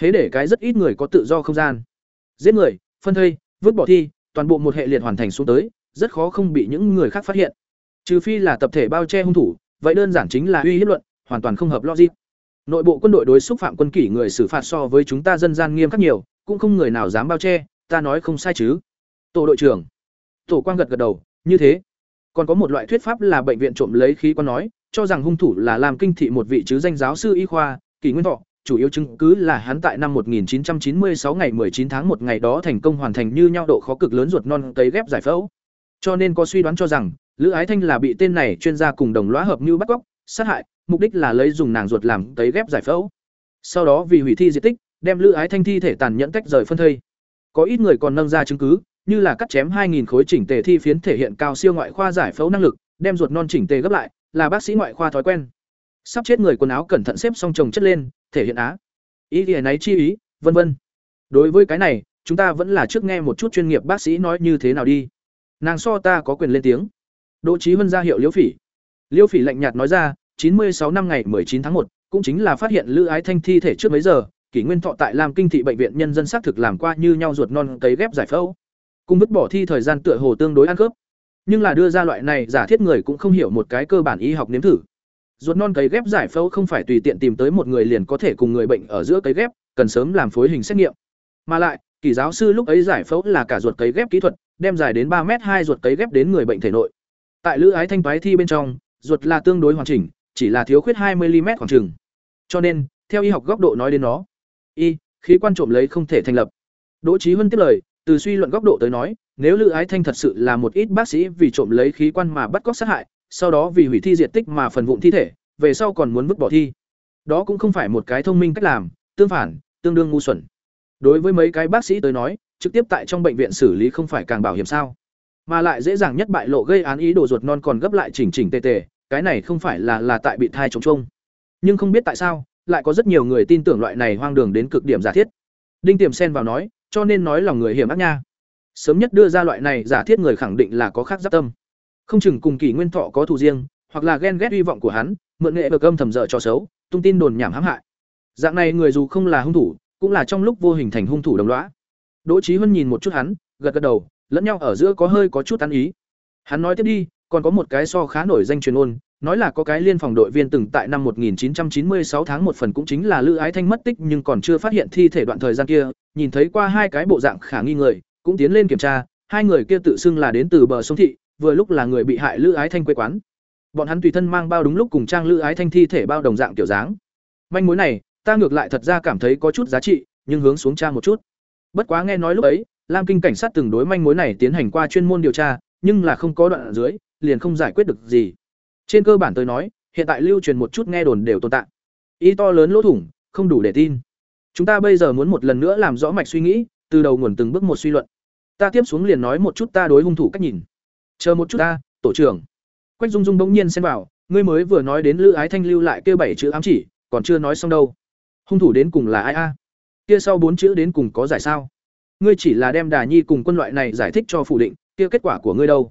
Hễ để cái rất ít người có tự do không gian. Giết người, phân thây, vứt bỏ thi, toàn bộ một hệ liệt hoàn thành xuống tới, rất khó không bị những người khác phát hiện. Trừ phi là tập thể bao che hung thủ, vậy đơn giản chính là uy hiếp luận, hoàn toàn không hợp logic. Nội bộ quân đội đối xúc phạm quân kỷ người xử phạt so với chúng ta dân gian nghiêm khắc nhiều, cũng không người nào dám bao che, ta nói không sai chứ. Tổ đội trưởng. Tổ Quang gật gật đầu, như thế. Còn có một loại thuyết pháp là bệnh viện trộm lấy khí quan nói, cho rằng hung thủ là làm kinh thị một vị chứ danh giáo sư y khoa, Kỷ Nguyên Thọ, chủ yếu chứng cứ là hắn tại năm 1996 ngày 19 tháng 1 ngày đó thành công hoàn thành như nhau độ khó cực lớn ruột non cấy ghép giải phẫu. Cho nên có suy đoán cho rằng, Lữ Ái Thanh là bị tên này chuyên gia cùng đồng lõa hợp như bắt cóc, sát hại, mục đích là lấy dùng nàng ruột làm cấy ghép giải phẫu. Sau đó vì hủy thi di tích, đem Lữ Ái Thanh thi thể tàn nhẫn tách rời phân thây. Có ít người còn nâng ra chứng cứ, như là cắt chém 2000 khối chỉnh tề thi phiến thể hiện cao siêu ngoại khoa giải phẫu năng lực, đem ruột non chỉnh tề gấp lại, là bác sĩ ngoại khoa thói quen. Sắp chết người quần áo cẩn thận xếp xong chồng chất lên, thể hiện á. Ý nghĩa này chi ý, vân vân. Đối với cái này, chúng ta vẫn là trước nghe một chút chuyên nghiệp bác sĩ nói như thế nào đi. Nàng so ta có quyền lên tiếng. Đỗ trí Vân ra hiệu Liễu Phỉ. Liễu Phỉ lạnh nhạt nói ra, 96 năm ngày 19 tháng một cũng chính là phát hiện Lữ Ái Thanh thi thể trước mấy giờ, Kỷ Nguyên Thọ tại làm Kinh thị bệnh viện nhân dân xác thực làm qua như nhau ruột non cấy ghép giải phẫu. Cùng vứt bỏ thi thời gian tựa hồ tương đối ăn khớp. Nhưng là đưa ra loại này giả thiết người cũng không hiểu một cái cơ bản y học nếm thử. Ruột non cấy ghép giải phẫu không phải tùy tiện tìm tới một người liền có thể cùng người bệnh ở giữa cấy ghép, cần sớm làm phối hình xét nghiệm. Mà lại, kỳ giáo sư lúc ấy giải phẫu là cả ruột cấy ghép kỹ thuật, đem dài đến ba m hai ruột cấy ghép đến người bệnh thể nội. Tại lữ ái thanh toái thi bên trong, ruột là tương đối hoàn chỉnh, chỉ là thiếu khuyết 20 mm khoảng chừng. Cho nên, theo y học góc độ nói đến nó, y, khí quan trộm lấy không thể thành lập. Đỗ Chí huân tiếp lời, từ suy luận góc độ tới nói, nếu Lữ Ái Thanh thật sự là một ít bác sĩ vì trộm lấy khí quan mà bắt cóc sát hại, sau đó vì hủy thi diện tích mà phần vụn thi thể, về sau còn muốn vứt bỏ thi. Đó cũng không phải một cái thông minh cách làm, tương phản, tương đương ngu xuẩn. Đối với mấy cái bác sĩ tới nói, trực tiếp tại trong bệnh viện xử lý không phải càng bảo hiểm sao? Mà lại dễ dàng nhất bại lộ gây án ý đồ ruột non còn gấp lại chỉnh chỉnh tề tề, cái này không phải là là tại bị thai trống trông. Nhưng không biết tại sao, lại có rất nhiều người tin tưởng loại này hoang đường đến cực điểm giả thiết. Đinh Tiềm xen vào nói, cho nên nói lòng người hiểm ác nha. Sớm nhất đưa ra loại này giả thiết người khẳng định là có khác giáp tâm. Không chừng cùng Kỷ Nguyên Thọ có thù riêng, hoặc là ghen ghét hy vọng của hắn, mượn nghệ vực âm thầm dở cho xấu, tung tin đồn nhảm hãm hại. Dạng này người dù không là hung thủ, cũng là trong lúc vô hình thành hung thủ đồng lõa. Đỗ Chí Huân nhìn một chút hắn, gật gật đầu, lẫn nhau ở giữa có hơi có chút ăn ý. Hắn nói tiếp đi, còn có một cái so khá nổi danh truyền ôn, nói là có cái liên phòng đội viên từng tại năm 1996 tháng một phần cũng chính là Lữ Ái Thanh mất tích nhưng còn chưa phát hiện thi thể đoạn thời gian kia, nhìn thấy qua hai cái bộ dạng khả nghi người, cũng tiến lên kiểm tra, hai người kia tự xưng là đến từ bờ sông thị, vừa lúc là người bị hại Lữ Ái Thanh quê quán. Bọn hắn tùy thân mang bao đúng lúc cùng trang Lữ Ái Thanh thi thể bao đồng dạng kiểu dáng. Manh mối này, ta ngược lại thật ra cảm thấy có chút giá trị, nhưng hướng xuống trang một chút. Bất quá nghe nói lúc ấy, Lam Kinh cảnh sát từng đối manh mối này tiến hành qua chuyên môn điều tra, nhưng là không có đoạn ở dưới, liền không giải quyết được gì. Trên cơ bản tôi nói, hiện tại lưu truyền một chút nghe đồn đều tồn tại. Ý to lớn lỗ thủng, không đủ để tin. Chúng ta bây giờ muốn một lần nữa làm rõ mạch suy nghĩ, từ đầu nguồn từng bước một suy luận. Ta tiếp xuống liền nói một chút ta đối hung thủ cách nhìn. Chờ một chút ta, tổ trưởng. Quách Dung Dung bỗng nhiên xen vào, ngươi mới vừa nói đến Lữ Ái Thanh lưu lại kia bảy chữ ám chỉ, còn chưa nói xong đâu. Hung thủ đến cùng là ai a? Kia sau bốn chữ đến cùng có giải sao? Ngươi chỉ là đem Đà Nhi cùng quân loại này giải thích cho phủ định, kia kết quả của ngươi đâu?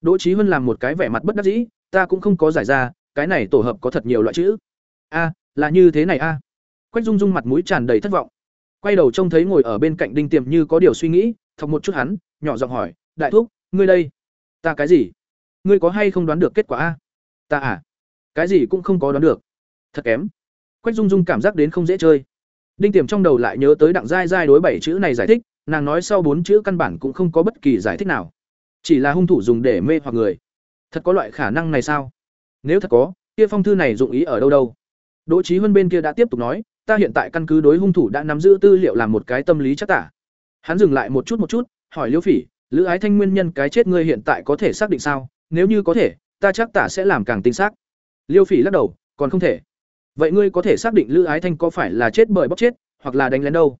Đỗ Chí Hân làm một cái vẻ mặt bất đắc dĩ, ta cũng không có giải ra, cái này tổ hợp có thật nhiều loại chữ. A, là như thế này a. Quách Dung Dung mặt mũi tràn đầy thất vọng. Quay đầu trông thấy ngồi ở bên cạnh Đinh Tiềm như có điều suy nghĩ, thọc một chút hắn, nhỏ giọng hỏi, "Đại thúc, ngươi đây, ta cái gì? Ngươi có hay không đoán được kết quả a?" "Ta à? Cái gì cũng không có đoán được." Thật kém. Quách Dung Dung cảm giác đến không dễ chơi. Đinh Tiềm trong đầu lại nhớ tới đặng giai giai đối bảy chữ này giải thích, nàng nói sau bốn chữ căn bản cũng không có bất kỳ giải thích nào. Chỉ là hung thủ dùng để mê hoặc người. Thật có loại khả năng này sao? Nếu thật có, kia phong thư này dụng ý ở đâu đâu? Đỗ trí Huân bên kia đã tiếp tục nói, ta hiện tại căn cứ đối hung thủ đã nắm giữ tư liệu làm một cái tâm lý chắc tả. Hắn dừng lại một chút một chút, hỏi Liễu Phỉ, Lữ Ái Thanh nguyên nhân cái chết ngươi hiện tại có thể xác định sao? Nếu như có thể, ta chắc tả sẽ làm càng tinh xác. Liêu Phỉ lắc đầu, còn không thể. Vậy ngươi có thể xác định Lữ Ái Thanh có phải là chết bởi bóc chết, hoặc là đánh lén đâu?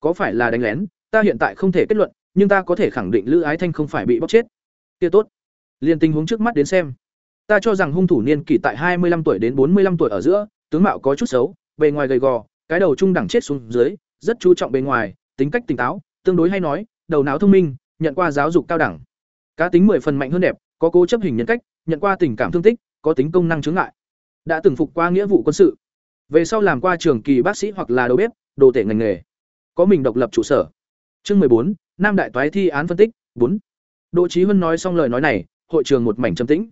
Có phải là đánh lén, ta hiện tại không thể kết luận, nhưng ta có thể khẳng định Lữ Ái Thanh không phải bị bóc chết. Kia tốt. Liên tình huống trước mắt đến xem, ta cho rằng hung thủ niên kỷ tại hai mươi 25 tuổi đến bốn mươi 45 tuổi ở giữa, tướng mạo có chút xấu, bề ngoài gầy gò, cái đầu trung đẳng chết xuống dưới, rất chú trọng bề ngoài, tính cách tỉnh táo, tương đối hay nói, đầu não thông minh, nhận qua giáo dục cao đẳng. Cá tính mười phần mạnh hơn đẹp, có cố chấp hình nhân cách, nhận qua tình cảm thương tích, có tính công năng chứng ngại. Đã từng phục qua nghĩa vụ quân sự. Về sau làm qua trường kỳ bác sĩ hoặc là đầu bếp, đồ tể ngành nghề có mình độc lập trụ sở chương bốn nam đại toái thi án phân tích bốn đỗ trí huân nói xong lời nói này hội trường một mảnh trầm tĩnh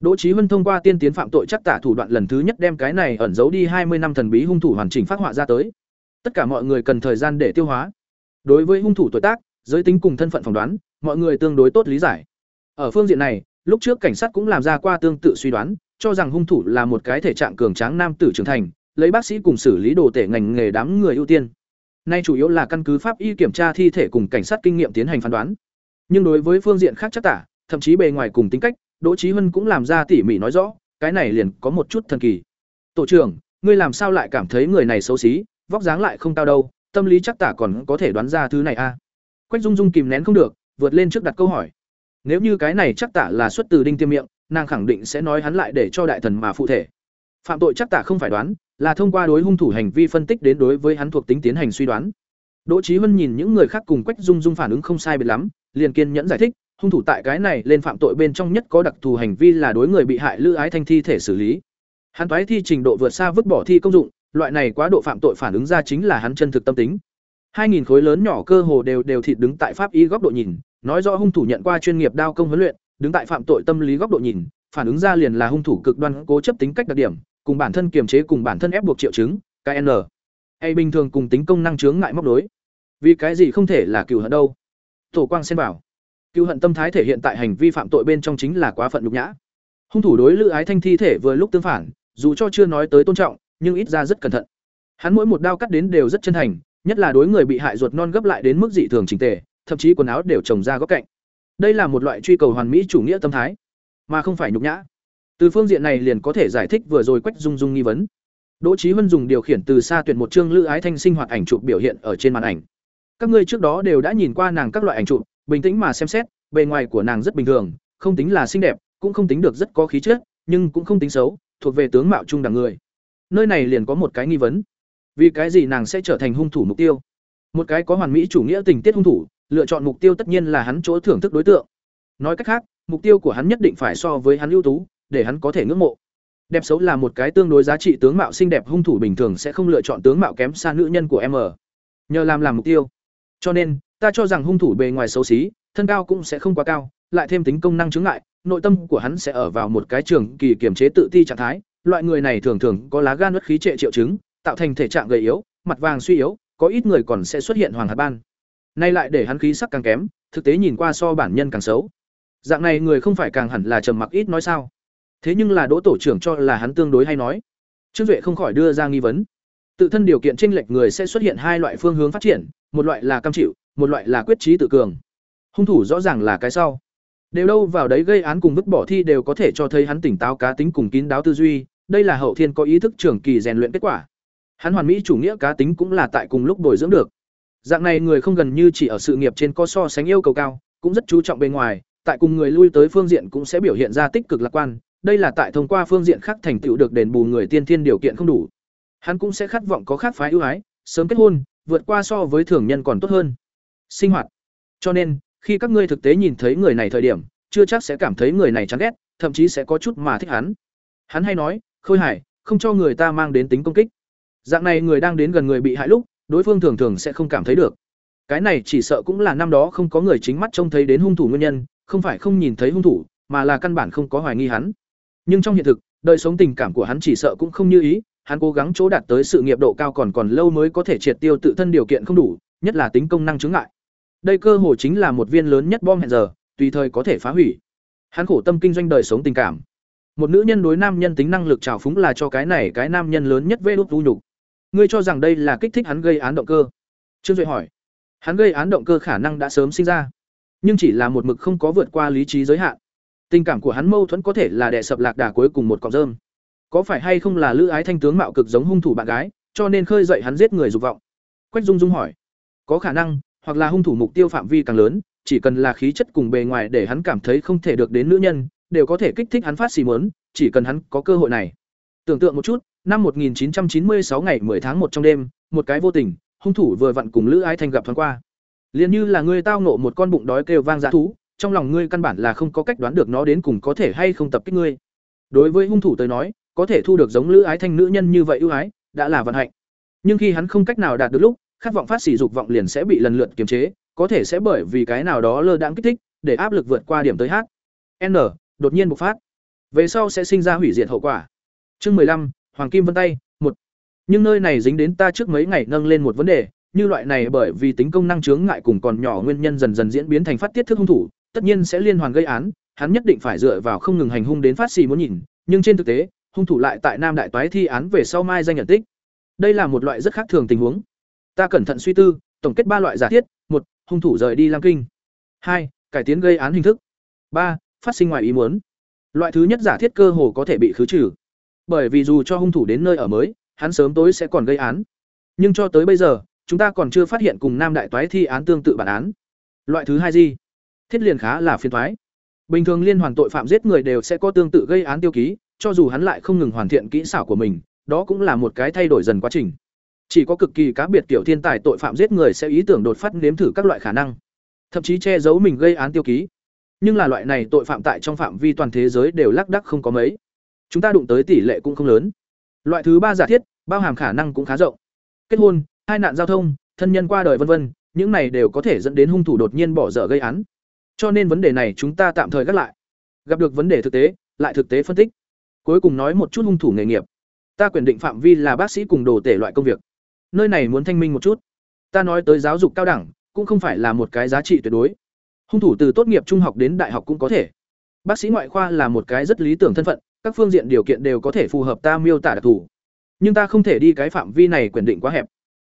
đỗ Chí huân thông qua tiên tiến phạm tội chắc tả thủ đoạn lần thứ nhất đem cái này ẩn giấu đi hai mươi năm thần bí hung thủ hoàn chỉnh phát họa ra tới tất cả mọi người cần thời gian để tiêu hóa đối với hung thủ tuổi tác giới tính cùng thân phận phỏng đoán, mọi người tương đối tốt lý giải. Ở phương diện này, lúc trước cảnh sát cũng làm ra qua tương tự suy đoán, cho rằng hung thủ là một cái thể trạng cường tráng nam tử trưởng thành, lấy bác sĩ cùng xử lý đồ tể ngành nghề đám người ưu tiên. Nay chủ yếu là căn cứ pháp y kiểm tra thi thể cùng cảnh sát kinh nghiệm tiến hành phán đoán. Nhưng đối với phương diện khác chắc tả, thậm chí bề ngoài cùng tính cách, đỗ trí hân cũng làm ra tỉ mỉ nói rõ, cái này liền có một chút thần kỳ. Tổ trưởng, ngươi làm sao lại cảm thấy người này xấu xí, vóc dáng lại không cao đâu, tâm lý chắc tả còn có thể đoán ra thứ này a à? Quách dung dung kìm nén không được, vượt lên trước đặt câu hỏi. Nếu như cái này chắc tả là xuất từ đinh tiêm miệng, nàng khẳng định sẽ nói hắn lại để cho đại thần mà phụ thể. Phạm tội chắc tả không phải đoán, là thông qua đối hung thủ hành vi phân tích đến đối với hắn thuộc tính tiến hành suy đoán. Đỗ Chí huân nhìn những người khác cùng quách dung dung phản ứng không sai biệt lắm, liền kiên nhẫn giải thích, hung thủ tại cái này lên phạm tội bên trong nhất có đặc thù hành vi là đối người bị hại lữ ái thanh thi thể xử lý. Hắn toái thi trình độ vượt xa vứt bỏ thi công dụng, loại này quá độ phạm tội phản ứng ra chính là hắn chân thực tâm tính hai nghìn khối lớn nhỏ cơ hồ đều đều thịt đứng tại pháp y góc độ nhìn, nói rõ hung thủ nhận qua chuyên nghiệp đao công huấn luyện, đứng tại phạm tội tâm lý góc độ nhìn, phản ứng ra liền là hung thủ cực đoan, cố chấp tính cách đặc điểm, cùng bản thân kiềm chế cùng bản thân ép buộc triệu chứng kn hay bình thường cùng tính công năng chướng ngại móc đối. Vì cái gì không thể là cựu hận đâu? Tổ quang xem bảo cựu hận tâm thái thể hiện tại hành vi phạm tội bên trong chính là quá phận nhục nhã. Hung thủ đối lữ ái thanh thi thể vừa lúc tương phản, dù cho chưa nói tới tôn trọng, nhưng ít ra rất cẩn thận. Hắn mỗi một đao cắt đến đều rất chân thành nhất là đối người bị hại ruột non gấp lại đến mức dị thường trình tề, thậm chí quần áo đều trồng ra góc cạnh. Đây là một loại truy cầu hoàn mỹ chủ nghĩa tâm thái, mà không phải nhục nhã. Từ phương diện này liền có thể giải thích vừa rồi quách dung dung nghi vấn. Đỗ trí huân dùng điều khiển từ xa tuyển một chương lữ ái thanh sinh hoạt ảnh chụp biểu hiện ở trên màn ảnh. Các ngươi trước đó đều đã nhìn qua nàng các loại ảnh chụp, bình tĩnh mà xem xét, bề ngoài của nàng rất bình thường, không tính là xinh đẹp, cũng không tính được rất có khí chất, nhưng cũng không tính xấu, thuộc về tướng mạo trung đẳng người. Nơi này liền có một cái nghi vấn vì cái gì nàng sẽ trở thành hung thủ mục tiêu? Một cái có hoàn mỹ chủ nghĩa tình tiết hung thủ, lựa chọn mục tiêu tất nhiên là hắn chỗ thưởng thức đối tượng. Nói cách khác, mục tiêu của hắn nhất định phải so với hắn ưu tú, để hắn có thể ngưỡng mộ. Đẹp xấu là một cái tương đối giá trị tướng mạo xinh đẹp hung thủ bình thường sẽ không lựa chọn tướng mạo kém xa nữ nhân của em ở. Nhờ làm làm mục tiêu. Cho nên, ta cho rằng hung thủ bề ngoài xấu xí, thân cao cũng sẽ không quá cao, lại thêm tính công năng chứng ngại, nội tâm của hắn sẽ ở vào một cái trường kỳ kiềm chế tự ti trạng thái. Loại người này thường thường có lá gan bất khí trệ triệu chứng tạo thành thể trạng gầy yếu, mặt vàng suy yếu, có ít người còn sẽ xuất hiện hoàng hạt ban. Nay lại để hắn khí sắc càng kém, thực tế nhìn qua so bản nhân càng xấu. Dạng này người không phải càng hẳn là trầm mặc ít nói sao? Thế nhưng là đỗ tổ trưởng cho là hắn tương đối hay nói. Trương duệ không khỏi đưa ra nghi vấn. Tự thân điều kiện tranh lệch người sẽ xuất hiện hai loại phương hướng phát triển, một loại là cam chịu, một loại là quyết trí tự cường. Hung thủ rõ ràng là cái sau. Đều đâu vào đấy gây án cùng vứt bỏ thi đều có thể cho thấy hắn tỉnh táo cá tính cùng kín đáo tư duy, đây là hậu thiên có ý thức trưởng kỳ rèn luyện kết quả hắn hoàn mỹ chủ nghĩa cá tính cũng là tại cùng lúc bồi dưỡng được. Dạng này người không gần như chỉ ở sự nghiệp trên có so sánh yêu cầu cao, cũng rất chú trọng bên ngoài, tại cùng người lui tới phương diện cũng sẽ biểu hiện ra tích cực lạc quan, đây là tại thông qua phương diện khác thành tựu được đền bù người tiên thiên điều kiện không đủ. Hắn cũng sẽ khát vọng có khác phái ưu ái, sớm kết hôn, vượt qua so với thường nhân còn tốt hơn. Sinh hoạt. Cho nên, khi các ngươi thực tế nhìn thấy người này thời điểm, chưa chắc sẽ cảm thấy người này chán ghét, thậm chí sẽ có chút mà thích hắn. Hắn hay nói, khôi hài không cho người ta mang đến tính công kích dạng này người đang đến gần người bị hại lúc, đối phương thường thường sẽ không cảm thấy được. Cái này chỉ sợ cũng là năm đó không có người chính mắt trông thấy đến hung thủ nguyên nhân, không phải không nhìn thấy hung thủ, mà là căn bản không có hoài nghi hắn. Nhưng trong hiện thực, đời sống tình cảm của hắn chỉ sợ cũng không như ý, hắn cố gắng chỗ đạt tới sự nghiệp độ cao còn còn lâu mới có thể triệt tiêu tự thân điều kiện không đủ, nhất là tính công năng chứng ngại. Đây cơ hồ chính là một viên lớn nhất bom hẹn giờ, tùy thời có thể phá hủy. Hắn khổ tâm kinh doanh đời sống tình cảm. Một nữ nhân đối nam nhân tính năng lực trào phúng là cho cái này cái nam nhân lớn nhất vê đốt tu nhục ngươi cho rằng đây là kích thích hắn gây án động cơ? Trương duệ hỏi. Hắn gây án động cơ khả năng đã sớm sinh ra, nhưng chỉ là một mực không có vượt qua lý trí giới hạn. Tình cảm của hắn mâu thuẫn có thể là đè sập lạc đà cuối cùng một cọng rơm. Có phải hay không là lữ ái thanh tướng mạo cực giống hung thủ bạn gái, cho nên khơi dậy hắn giết người dục vọng? Quách dung dung hỏi. Có khả năng, hoặc là hung thủ mục tiêu phạm vi càng lớn, chỉ cần là khí chất cùng bề ngoài để hắn cảm thấy không thể được đến nữ nhân, đều có thể kích thích hắn phát xì mớn chỉ cần hắn có cơ hội này tưởng tượng một chút, năm 1996 ngày 10 tháng 1 trong đêm, một cái vô tình, hung thủ vừa vặn cùng lữ ái thanh gặp thoáng qua. Liền như là ngươi tao nộ một con bụng đói kêu vang dã thú, trong lòng ngươi căn bản là không có cách đoán được nó đến cùng có thể hay không tập kích ngươi. Đối với hung thủ tới nói, có thể thu được giống lữ ái thanh nữ nhân như vậy ưu ái, đã là vận hạnh. Nhưng khi hắn không cách nào đạt được lúc, khát vọng phát xỉ dục vọng liền sẽ bị lần lượt kiềm chế, có thể sẽ bởi vì cái nào đó lơ đãng kích thích, để áp lực vượt qua điểm tới h n, đột nhiên bộc phát. Về sau sẽ sinh ra hủy diệt hậu quả chương mười lăm, hoàng kim vân tay, một. Nhưng nơi này dính đến ta trước mấy ngày nâng lên một vấn đề, như loại này bởi vì tính công năng chướng ngại cùng còn nhỏ nguyên nhân dần dần diễn biến thành phát tiết thức hung thủ, tất nhiên sẽ liên hoàn gây án, hắn nhất định phải dựa vào không ngừng hành hung đến phát xì muốn nhìn, nhưng trên thực tế, hung thủ lại tại nam đại toái thi án về sau mai danh nhận tích. Đây là một loại rất khác thường tình huống. Ta cẩn thận suy tư, tổng kết ba loại giả thiết, một, hung thủ rời đi lam kinh. Hai, cải tiến gây án hình thức. Ba, phát sinh ngoài ý muốn. Loại thứ nhất giả thiết cơ hồ có thể bị khứ trừ bởi vì dù cho hung thủ đến nơi ở mới, hắn sớm tối sẽ còn gây án. Nhưng cho tới bây giờ, chúng ta còn chưa phát hiện cùng nam đại toái thi án tương tự bản án. Loại thứ hai gì? Thiết liền khá là phiền toái. Bình thường liên hoàn tội phạm giết người đều sẽ có tương tự gây án tiêu ký, cho dù hắn lại không ngừng hoàn thiện kỹ xảo của mình, đó cũng là một cái thay đổi dần quá trình. Chỉ có cực kỳ cá biệt kiểu thiên tài tội phạm giết người sẽ ý tưởng đột phát nếm thử các loại khả năng, thậm chí che giấu mình gây án tiêu ký. Nhưng là loại này tội phạm tại trong phạm vi toàn thế giới đều lác đắc không có mấy chúng ta đụng tới tỷ lệ cũng không lớn. Loại thứ ba giả thiết, bao hàm khả năng cũng khá rộng. Kết hôn, hai nạn giao thông, thân nhân qua đời vân vân, những này đều có thể dẫn đến hung thủ đột nhiên bỏ dở gây án. Cho nên vấn đề này chúng ta tạm thời gác lại. Gặp được vấn đề thực tế, lại thực tế phân tích. Cuối cùng nói một chút hung thủ nghề nghiệp. Ta quyền định phạm vi là bác sĩ cùng đồ tể loại công việc. Nơi này muốn thanh minh một chút. Ta nói tới giáo dục cao đẳng, cũng không phải là một cái giá trị tuyệt đối. Hung thủ từ tốt nghiệp trung học đến đại học cũng có thể. Bác sĩ ngoại khoa là một cái rất lý tưởng thân phận các phương diện điều kiện đều có thể phù hợp ta miêu tả đặc thù. Nhưng ta không thể đi cái phạm vi này quyền định quá hẹp.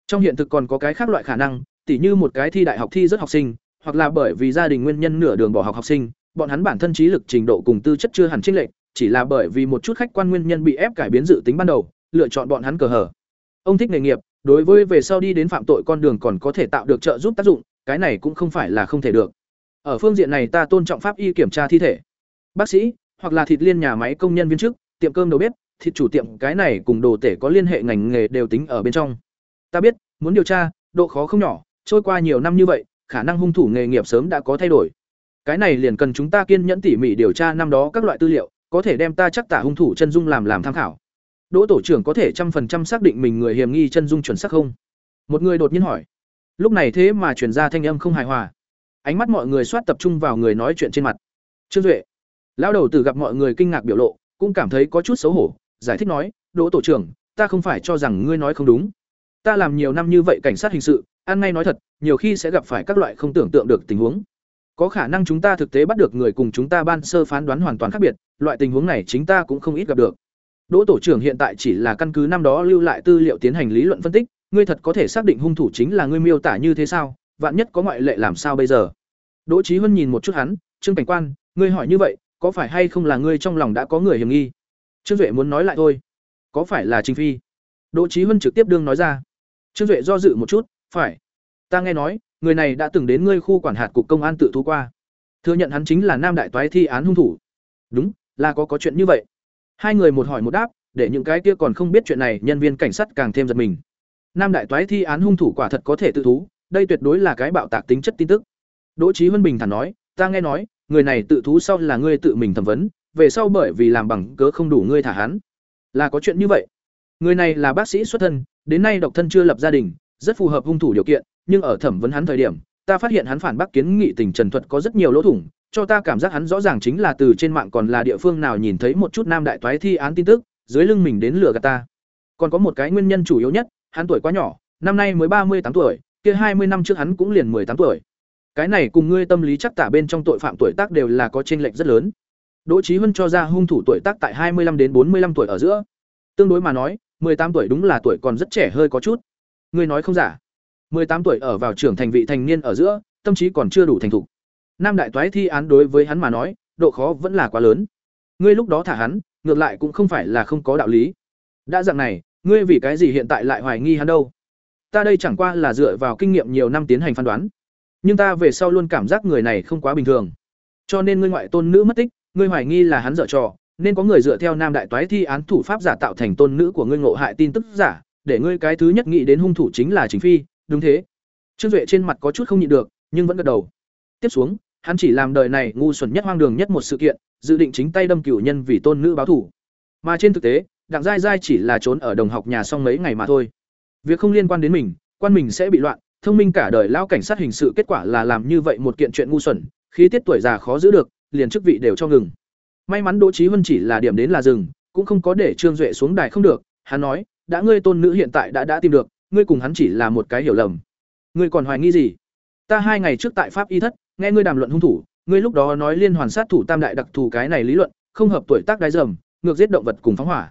Trong hiện thực còn có cái khác loại khả năng, tỉ như một cái thi đại học thi rất học sinh, hoặc là bởi vì gia đình nguyên nhân nửa đường bỏ học học sinh, bọn hắn bản thân trí lực, trình độ cùng tư chất chưa hẳn trích lệch, chỉ là bởi vì một chút khách quan nguyên nhân bị ép cải biến dự tính ban đầu, lựa chọn bọn hắn cờ hở ông thích nghề nghiệp, đối với về sau đi đến phạm tội con đường còn có thể tạo được trợ giúp tác dụng, cái này cũng không phải là không thể được. Ở phương diện này ta tôn trọng pháp y kiểm tra thi thể. Bác sĩ hoặc là thịt liên nhà máy công nhân viên chức, tiệm cơm đầu bếp, thịt chủ tiệm, cái này cùng đồ tể có liên hệ ngành nghề đều tính ở bên trong. Ta biết, muốn điều tra, độ khó không nhỏ, trôi qua nhiều năm như vậy, khả năng hung thủ nghề nghiệp sớm đã có thay đổi. Cái này liền cần chúng ta kiên nhẫn tỉ mỉ điều tra năm đó các loại tư liệu, có thể đem ta chắc tả hung thủ chân dung làm làm tham khảo. Đỗ tổ trưởng có thể trăm phần trăm xác định mình người hiểm nghi chân dung chuẩn xác không? Một người đột nhiên hỏi. Lúc này thế mà truyền ra thanh âm không hài hòa. Ánh mắt mọi người soát tập trung vào người nói chuyện trên mặt. Trương duệ lão đầu tử gặp mọi người kinh ngạc biểu lộ, cũng cảm thấy có chút xấu hổ, giải thích nói, đỗ tổ trưởng, ta không phải cho rằng ngươi nói không đúng. Ta làm nhiều năm như vậy cảnh sát hình sự, ăn ngay nói thật, nhiều khi sẽ gặp phải các loại không tưởng tượng được tình huống. Có khả năng chúng ta thực tế bắt được người cùng chúng ta ban sơ phán đoán hoàn toàn khác biệt, loại tình huống này chính ta cũng không ít gặp được. Đỗ tổ trưởng hiện tại chỉ là căn cứ năm đó lưu lại tư liệu tiến hành lý luận phân tích, ngươi thật có thể xác định hung thủ chính là ngươi miêu tả như thế sao? Vạn nhất có ngoại lệ làm sao bây giờ? Đỗ trí huân nhìn một chút hắn, trương cảnh quan, ngươi hỏi như vậy có phải hay không là ngươi trong lòng đã có người hiểm nghi? Trương duệ muốn nói lại thôi. Có phải là chính phi? Đỗ trí huân trực tiếp đương nói ra. Trương duệ do dự một chút, phải. Ta nghe nói, người này đã từng đến ngươi khu quản hạt cục công an tự thú qua. Thừa nhận hắn chính là nam đại toái thi án hung thủ. Đúng, là có có chuyện như vậy. Hai người một hỏi một đáp, để những cái kia còn không biết chuyện này, nhân viên cảnh sát càng thêm giật mình. Nam đại toái thi án hung thủ quả thật có thể tự thú, đây tuyệt đối là cái bạo tạc tính chất tin tức. Đỗ trí huân bình thản nói, ta nghe nói người này tự thú sau là ngươi tự mình thẩm vấn, về sau bởi vì làm bằng cớ không đủ ngươi thả hắn. Là có chuyện như vậy. Người này là bác sĩ xuất thân, đến nay độc thân chưa lập gia đình, rất phù hợp hung thủ điều kiện, nhưng ở thẩm vấn hắn thời điểm, ta phát hiện hắn phản bác kiến nghị tình trần thuật có rất nhiều lỗ thủng, cho ta cảm giác hắn rõ ràng chính là từ trên mạng còn là địa phương nào nhìn thấy một chút nam đại toái thi án tin tức, dưới lưng mình đến lừa gạt ta. Còn có một cái nguyên nhân chủ yếu nhất, hắn tuổi quá nhỏ, năm nay mới ba mươi tám tuổi, kia hai mươi năm trước hắn cũng liền tám tuổi cái này cùng ngươi tâm lý chắc tả bên trong tội phạm tuổi tác đều là có chênh lệch rất lớn. Đỗ trí huân cho ra hung thủ tuổi tác tại hai mươi 25 đến bốn mươi 45 tuổi ở giữa. Tương đối mà nói tám tuổi đúng là tuổi còn rất trẻ hơi có chút. Ngươi nói không giả. tám tuổi ở vào trưởng thành vị thành niên ở giữa, tâm trí còn chưa đủ thành thục. Nam đại toái thi án đối với hắn mà nói, độ khó vẫn là quá lớn. Ngươi lúc đó thả hắn, ngược lại cũng không phải là không có đạo lý. Đã dạng này, ngươi vì cái gì hiện tại lại hoài nghi hắn đâu? Ta đây chẳng qua là dựa vào kinh nghiệm nhiều năm tiến hành phán đoán nhưng ta về sau luôn cảm giác người này không quá bình thường. Cho nên ngươi ngoại tôn nữ mất tích ngươi hoài nghi là hắn dở trò nên có người dựa theo nam đại toái thi án thủ pháp giả tạo thành tôn nữ của ngươi ngộ hại tin tức giả để ngươi cái thứ nhất nghĩ đến hung thủ chính là chính phi đúng thế. Trương duệ trên mặt có chút không nhịn được nhưng vẫn gật đầu. Tiếp xuống hắn chỉ làm đời này ngu xuẩn nhất hoang đường nhất một sự kiện dự định chính tay đâm cửu nhân vì tôn nữ báo thủ. Mà trên thực tế đặng giai giai chỉ là trốn ở đồng học nhà xong mấy ngày mà thôi. Việc không liên quan đến mình, quan mình sẽ bị loạn, thông minh cả đời lão cảnh sát hình sự kết quả là làm như vậy một kiện chuyện ngu xuẩn, khí tiết tuổi già khó giữ được, liền chức vị đều cho ngừng. May mắn Đỗ Chí Huân chỉ là điểm đến là dừng, cũng không có để Trương Duệ xuống đài không được, hắn nói, đã ngươi tôn nữ hiện tại đã đã tìm được, ngươi cùng hắn chỉ là một cái hiểu lầm. Ngươi còn hoài nghi gì? Ta hai ngày trước tại Pháp y thất, nghe ngươi đàm luận hung thủ, ngươi lúc đó nói liên hoàn sát thủ tam đại đặc thù cái này lý luận, không hợp tuổi tác đái dầm, ngược giết động vật cùng phóng hỏa.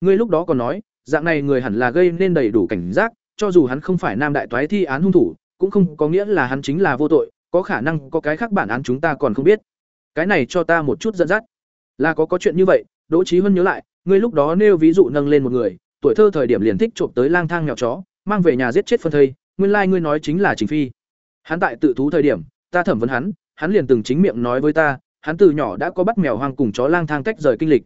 Ngươi lúc đó còn nói, dạng này người hẳn là gây nên đầy đủ cảnh giác, cho dù hắn không phải nam đại toái thi án hung thủ, cũng không có nghĩa là hắn chính là vô tội, có khả năng có cái khác bản án chúng ta còn không biết. Cái này cho ta một chút dẫn dắt. Là có có chuyện như vậy, Đỗ Chí Hân nhớ lại, ngươi lúc đó nêu ví dụ nâng lên một người, tuổi thơ thời điểm liền thích trộm tới lang thang mèo chó, mang về nhà giết chết phân thây, nguyên lai like ngươi nói chính là Trình Phi. Hắn tại tự thú thời điểm, ta thẩm vấn hắn, hắn liền từng chính miệng nói với ta, hắn từ nhỏ đã có bắt mèo hoang cùng chó lang thang tách rời kinh lịch.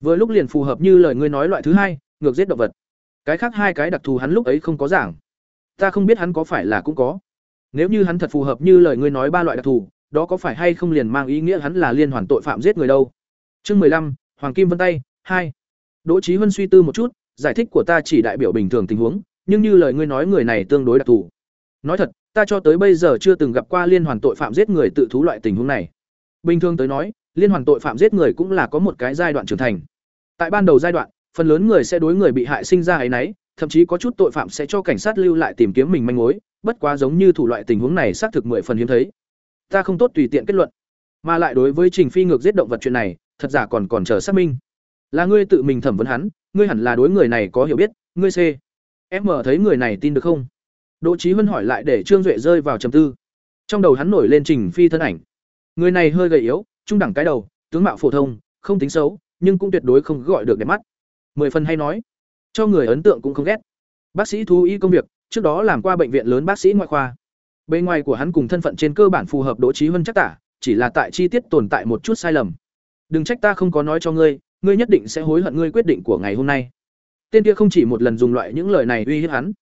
Vừa lúc liền phù hợp như lời ngươi nói loại thứ hai, ngược giết động vật. Cái khác hai cái đặc thù hắn lúc ấy không có giảng. Ta không biết hắn có phải là cũng có. Nếu như hắn thật phù hợp như lời ngươi nói ba loại đặc thù, đó có phải hay không liền mang ý nghĩa hắn là liên hoàn tội phạm giết người đâu. Chương mười lăm Hoàng Kim Vân Tay, hai Đỗ trí Huân suy tư một chút, giải thích của ta chỉ đại biểu bình thường tình huống, nhưng như lời ngươi nói người này tương đối đặc thù. Nói thật, ta cho tới bây giờ chưa từng gặp qua liên hoàn tội phạm giết người tự thú loại tình huống này. Bình thường tới nói, liên hoàn tội phạm giết người cũng là có một cái giai đoạn trưởng thành. Tại ban đầu giai đoạn, phần lớn người sẽ đối người bị hại sinh ra ấy nấy, thậm chí có chút tội phạm sẽ cho cảnh sát lưu lại tìm kiếm mình manh mối, bất quá giống như thủ loại tình huống này xác thực mười phần hiếm thấy. Ta không tốt tùy tiện kết luận, mà lại đối với Trình Phi ngược giết động vật chuyện này, thật giả còn còn chờ xác minh. Là ngươi tự mình thẩm vấn hắn, ngươi hẳn là đối người này có hiểu biết, ngươi C. Em mở thấy người này tin được không? Đỗ Chí Hân hỏi lại để Trương Duệ rơi vào trầm tư. Trong đầu hắn nổi lên Trình Phi thân ảnh. Người này hơi gầy yếu, trung đẳng cái đầu, tướng mạo phổ thông, không tính xấu, nhưng cũng tuyệt đối không gọi được đẹp mắt. Mười phần hay nói, cho người ấn tượng cũng không ghét. Bác sĩ thú y công việc, trước đó làm qua bệnh viện lớn bác sĩ ngoại khoa. Bên ngoài của hắn cùng thân phận trên cơ bản phù hợp Đỗ trí hơn chắc tả, chỉ là tại chi tiết tồn tại một chút sai lầm. Đừng trách ta không có nói cho ngươi, ngươi nhất định sẽ hối hận ngươi quyết định của ngày hôm nay. Tên kia không chỉ một lần dùng loại những lời này uy hiếp hắn.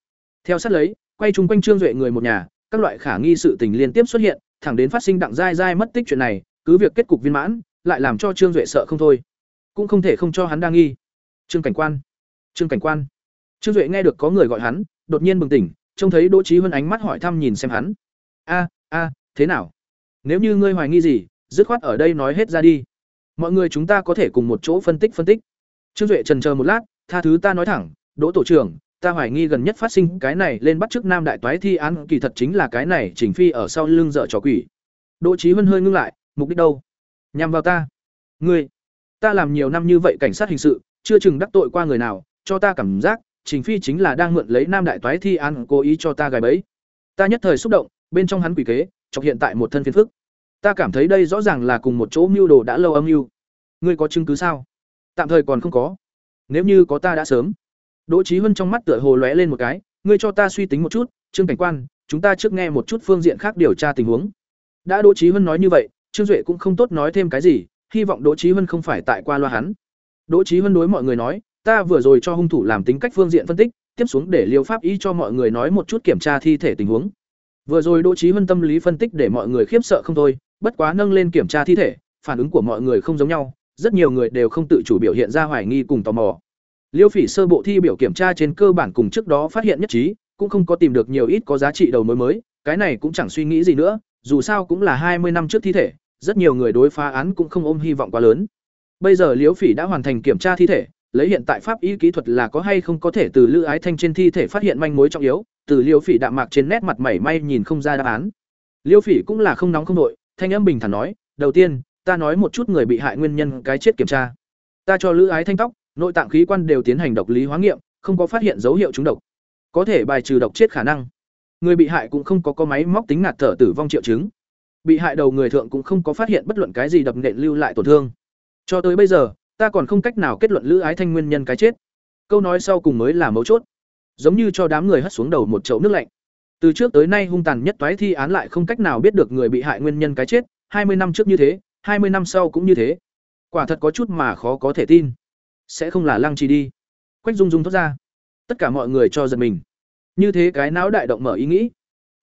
Theo sát lấy, quay chung quanh Trương Duệ người một nhà, các loại khả nghi sự tình liên tiếp xuất hiện, thẳng đến phát sinh đặng dai dai mất tích chuyện này, cứ việc kết cục viên mãn, lại làm cho Trương Duệ sợ không thôi. Cũng không thể không cho hắn đa nghi. Trương cảnh quan, Trương cảnh quan. Trương Duệ nghe được có người gọi hắn, đột nhiên bừng tỉnh, trông thấy Đỗ Chí Huân ánh mắt hỏi thăm nhìn xem hắn. "A, a, thế nào? Nếu như ngươi hoài nghi gì, dứt khoát ở đây nói hết ra đi. Mọi người chúng ta có thể cùng một chỗ phân tích phân tích." Trương Duệ trần chờ một lát, tha thứ ta nói thẳng, "Đỗ tổ trưởng, ta hoài nghi gần nhất phát sinh cái này lên bắt chức nam đại toái thi án kỳ thật chính là cái này chỉnh Phi ở sau lưng dở trò quỷ." Đỗ Chí Huân hơi ngưng lại, "Mục đích đâu?" "Nhằm vào ta." "Ngươi?" "Ta làm nhiều năm như vậy cảnh sát hình sự, chưa chừng đắc tội qua người nào, cho ta cảm giác Trình Phi chính là đang mượn lấy Nam Đại Toái thi an cố ý cho ta gài bẫy. Ta nhất thời xúc động, bên trong hắn quỷ kế, chọc hiện tại một thân phiền phức. Ta cảm thấy đây rõ ràng là cùng một chỗ mưu đồ đã lâu âm mưu. Ngươi có chứng cứ sao? Tạm thời còn không có. Nếu như có ta đã sớm. Đỗ Chí Huân trong mắt tựa hồ lóe lên một cái, ngươi cho ta suy tính một chút, Trương cảnh quan, chúng ta trước nghe một chút phương diện khác điều tra tình huống. Đã Đỗ Chí Huân nói như vậy, Trương Duệ cũng không tốt nói thêm cái gì, hy vọng Đỗ Chí Huân không phải tại qua loa hắn. Đỗ Chí Hân đối mọi người nói, ta vừa rồi cho hung thủ làm tính cách phương diện phân tích, tiếp xuống để Liêu pháp y cho mọi người nói một chút kiểm tra thi thể tình huống. Vừa rồi Đỗ Chí Hân tâm lý phân tích để mọi người khiếp sợ không thôi, bất quá nâng lên kiểm tra thi thể, phản ứng của mọi người không giống nhau, rất nhiều người đều không tự chủ biểu hiện ra hoài nghi cùng tò mò. Liêu Phỉ sơ bộ thi biểu kiểm tra trên cơ bản cùng trước đó phát hiện nhất trí, cũng không có tìm được nhiều ít có giá trị đầu mối mới, cái này cũng chẳng suy nghĩ gì nữa, dù sao cũng là hai mươi năm trước thi thể, rất nhiều người đối phá án cũng không ôm hy vọng quá lớn. Bây giờ Liễu Phỉ đã hoàn thành kiểm tra thi thể, lấy hiện tại pháp y kỹ thuật là có hay không có thể từ Lữ Ái Thanh trên thi thể phát hiện manh mối trọng yếu, từ Liễu Phỉ đạm mạc trên nét mặt mảy may nhìn không ra đáp án. Liễu Phỉ cũng là không nóng không nội, thanh âm bình thản nói, "Đầu tiên, ta nói một chút người bị hại nguyên nhân cái chết kiểm tra. Ta cho Lữ Ái Thanh tóc, nội tạng khí quan đều tiến hành độc lý hóa nghiệm, không có phát hiện dấu hiệu trúng độc. Có thể bài trừ độc chết khả năng. Người bị hại cũng không có có máy móc tính ngạt thở tử vong triệu chứng. Bị hại đầu người thượng cũng không có phát hiện bất luận cái gì đập nện lưu lại tổn thương. Cho tới bây giờ, ta còn không cách nào kết luận Lữ Ái Thanh nguyên nhân cái chết. Câu nói sau cùng mới là mấu chốt. Giống như cho đám người hất xuống đầu một chậu nước lạnh. Từ trước tới nay hung tàn nhất toái thi án lại không cách nào biết được người bị hại nguyên nhân cái chết, hai mươi năm trước như thế, hai mươi năm sau cũng như thế. Quả thật có chút mà khó có thể tin. Sẽ không là Lăng Trì đi. Quách Dung Dung thoát ra. Tất cả mọi người cho giật mình. Như thế cái não đại động mở ý nghĩ.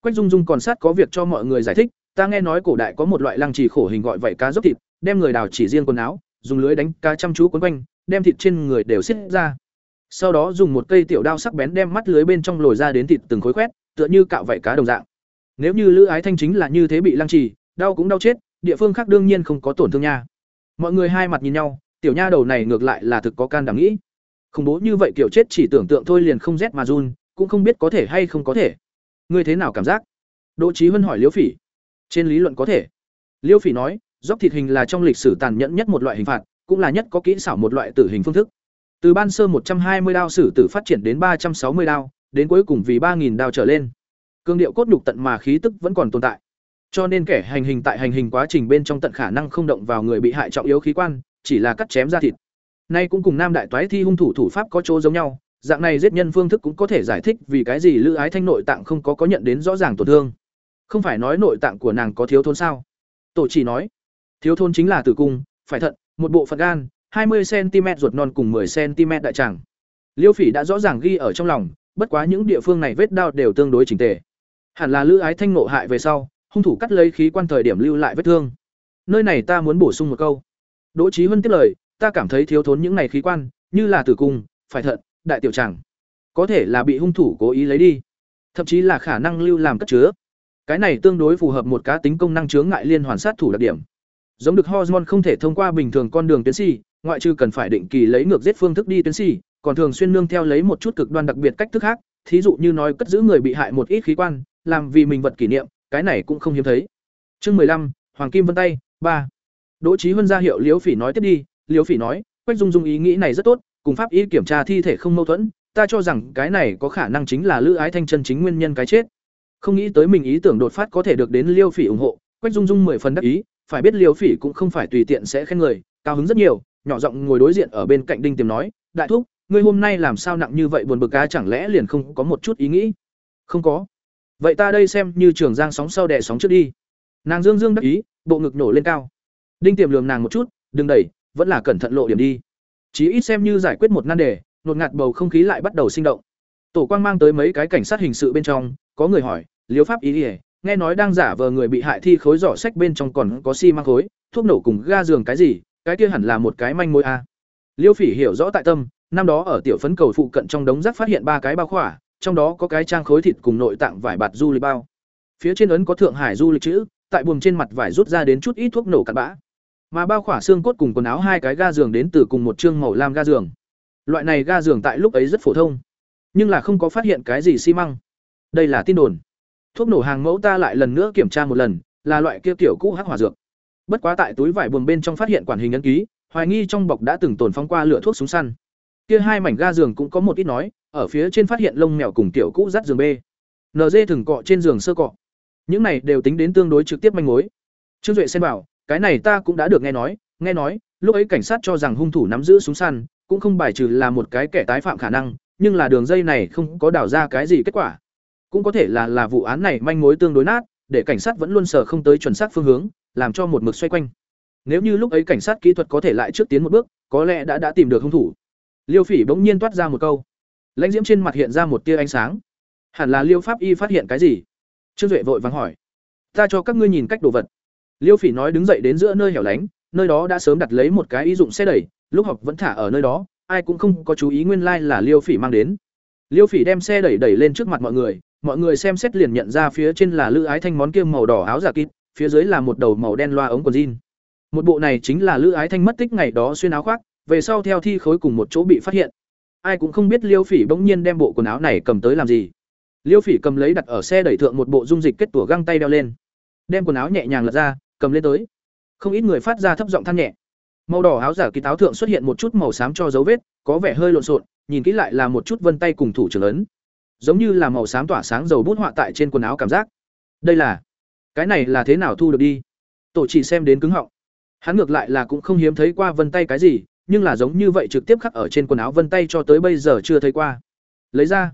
Quách Dung Dung còn sát có việc cho mọi người giải thích, ta nghe nói cổ đại có một loại lăng trì khổ hình gọi vậy cá dốc thịt, đem người đào chỉ riêng quần áo, dùng lưới đánh cá chăm chú quấn quanh, đem thịt trên người đều xiết ra. sau đó dùng một cây tiểu đao sắc bén đem mắt lưới bên trong lồi ra đến thịt từng khối khoét tựa như cạo vảy cá đồng dạng. Nếu như lữ ái thanh chính là như thế bị lăng trì đau cũng đau chết địa phương khác đương nhiên không có tổn thương nha. Mọi người hai mặt nhìn nhau tiểu nha đầu này ngược lại là thực có can đảm nghĩ. Không bố như vậy kiểu chết chỉ tưởng tượng thôi liền không rét mà run cũng không biết có thể hay không có thể. Ngươi thế nào cảm giác? Đỗ Chí Vân hỏi liễu phỉ. Trên lý luận có thể. Liễu phỉ nói dốc thịt hình là trong lịch sử tàn nhẫn nhất một loại hình phạt, cũng là nhất có kỹ xảo một loại tử hình phương thức. Từ ban sơ một trăm hai mươi đao sử tử phát triển đến ba trăm sáu mươi đao, đến cuối cùng vì 3000 đao trở lên. Cương điệu cốt nhục tận mà khí tức vẫn còn tồn tại. Cho nên kẻ hành hình tại hành hình quá trình bên trong tận khả năng không động vào người bị hại trọng yếu khí quan, chỉ là cắt chém ra thịt. Nay cũng cùng nam đại toái thi hung thủ thủ pháp có chỗ giống nhau, dạng này giết nhân phương thức cũng có thể giải thích vì cái gì lữ ái thanh nội tạng không có có nhận đến rõ ràng tổn thương. Không phải nói nội tạng của nàng có thiếu thốn sao? Tổ chỉ nói thiếu thốn chính là tử cung, phải thận, một bộ phận gan 20 cm ruột non cùng 10 cm đại tràng. Liêu phỉ đã rõ ràng ghi ở trong lòng, bất quá những địa phương này vết đao đều tương đối chỉnh tề. Hẳn là lữ ái thanh nộ hại về sau, hung thủ cắt lấy khí quan thời điểm lưu lại vết thương. Nơi này ta muốn bổ sung một câu. Đỗ chí huân tiếp lời, ta cảm thấy thiếu thốn những này khí quan, như là tử cung, phải thận, đại tiểu tràng. Có thể là bị hung thủ cố ý lấy đi. Thậm chí là khả năng lưu làm cất chứa. Cái này tương đối phù hợp một cá tính công năng chướng ngại liên hoàn sát thủ đặc điểm giống được hormone không thể thông qua bình thường con đường tuyến xì, ngoại trừ cần phải định kỳ lấy ngược giết phương thức đi tuyến xì, còn thường xuyên nương theo lấy một chút cực đoan đặc biệt cách thức khác thí dụ như nói cất giữ người bị hại một ít khí quan làm vì mình vật kỷ niệm cái này cũng không hiếm thấy. Chương mười lăm hoàng kim vân tay ba. Đỗ trí huân ra hiệu liễu phỉ nói tiếp đi liễu phỉ nói quách dung dung ý nghĩ này rất tốt cùng pháp y kiểm tra thi thể không mâu thuẫn ta cho rằng cái này có khả năng chính là lữ ái thanh chân chính nguyên nhân cái chết. Không nghĩ tới mình ý tưởng đột phát có thể được đến liêu phỉ ủng hộ quách dung dung mười phần đắc ý phải biết liêu phỉ cũng không phải tùy tiện sẽ khen người, cao hứng rất nhiều, nhỏ giọng ngồi đối diện ở bên cạnh đinh tiềm nói, đại thúc, ngươi hôm nay làm sao nặng như vậy buồn bực cá chẳng lẽ liền không có một chút ý nghĩ? Không có. Vậy ta đây xem như trường giang sóng sau đẻ sóng trước đi. Nàng dương dương đắc ý, bộ ngực nổ lên cao. Đinh tiềm lường nàng một chút, đừng đẩy, vẫn là cẩn thận lộ điểm đi. Chí ít xem như giải quyết một nan đề, nột ngạt bầu không khí lại bắt đầu sinh động. Tổ quang mang tới mấy cái cảnh sát hình sự bên trong, có người hỏi liếu pháp ý ỉa nghe nói đang giả vờ người bị hại thi khối giỏ sách bên trong còn có xi măng khối, thuốc nổ cùng ga giường cái gì, cái kia hẳn là một cái manh mối a. Liêu phỉ hiểu rõ tại tâm, năm đó ở tiểu phấn cầu phụ cận trong đống rác phát hiện ba cái bao khỏa, trong đó có cái trang khối thịt cùng nội tạng vải bạt du lịch bao. Phía trên ấn có thượng hải du lịch chữ, tại buồng trên mặt vải rút ra đến chút ít thuốc nổ cặn bã. Mà bao khỏa xương cốt cùng quần áo hai cái ga giường đến từ cùng một chương màu lam ga giường. Loại này ga giường tại lúc ấy rất phổ thông, nhưng là không có phát hiện cái gì xi măng. Đây là tin đồn thuốc nổ hàng mẫu ta lại lần nữa kiểm tra một lần, là loại kia kiểu cũ hắc hỏa dược. Bất quá tại túi vải buồng bên trong phát hiện quản hình ấn ký, hoài nghi trong bọc đã từng tồn phong qua lửa thuốc súng săn. Kia hai mảnh ga giường cũng có một ít nói, ở phía trên phát hiện lông mèo cùng tiểu cũ dắt giường b nd thường cọ trên giường sơ cọ. Những này đều tính đến tương đối trực tiếp manh mối. Trương duệ xem bảo cái này ta cũng đã được nghe nói nghe nói, lúc ấy cảnh sát cho rằng hung thủ nắm giữ súng săn, cũng không bài trừ là một cái kẻ tái phạm khả năng, nhưng là đường dây này không có đào ra cái gì kết quả cũng có thể là là vụ án này manh mối tương đối nát, để cảnh sát vẫn luôn sờ không tới chuẩn xác phương hướng, làm cho một mực xoay quanh. Nếu như lúc ấy cảnh sát kỹ thuật có thể lại trước tiến một bước, có lẽ đã đã tìm được hung thủ. Liêu phỉ bỗng nhiên toát ra một câu. Lãnh diễm trên mặt hiện ra một tia ánh sáng. Hẳn là liêu pháp y phát hiện cái gì? Trương duệ vội vắng hỏi. Ta cho các ngươi nhìn cách đồ vật. Liêu phỉ nói đứng dậy đến giữa nơi hẻo lánh, nơi đó đã sớm đặt lấy một cái ý dụng xe đẩy, lúc học vẫn thả ở nơi đó, ai cũng không có chú ý nguyên lai là liêu phỉ mang đến. Liêu phỉ đem xe đẩy đẩy lên trước mặt mọi người mọi người xem xét liền nhận ra phía trên là lữ ái thanh món kia màu đỏ áo giả kín, phía dưới là một đầu màu đen loa ống quần jean. Một bộ này chính là lữ ái thanh mất tích ngày đó xuyên áo khoác về sau theo thi khối cùng một chỗ bị phát hiện. Ai cũng không biết liêu phỉ bỗng nhiên đem bộ quần áo này cầm tới làm gì. Liêu phỉ cầm lấy đặt ở xe đẩy thượng một bộ dung dịch kết tủa găng tay đeo lên. Đem quần áo nhẹ nhàng lật ra cầm lên tới. Không ít người phát ra thấp giọng than nhẹ. Màu đỏ áo giả kỳ táo thượng xuất hiện một chút màu xám cho dấu vết có vẻ hơi lộn xộn nhìn kỹ lại là một chút vân tay cùng thủ trưởng lớn giống như là màu xám tỏa sáng dầu bút họa tại trên quần áo cảm giác. Đây là, cái này là thế nào thu được đi? Tổ chỉ xem đến cứng họng. Hắn ngược lại là cũng không hiếm thấy qua vân tay cái gì, nhưng là giống như vậy trực tiếp khắc ở trên quần áo vân tay cho tới bây giờ chưa thấy qua. Lấy ra.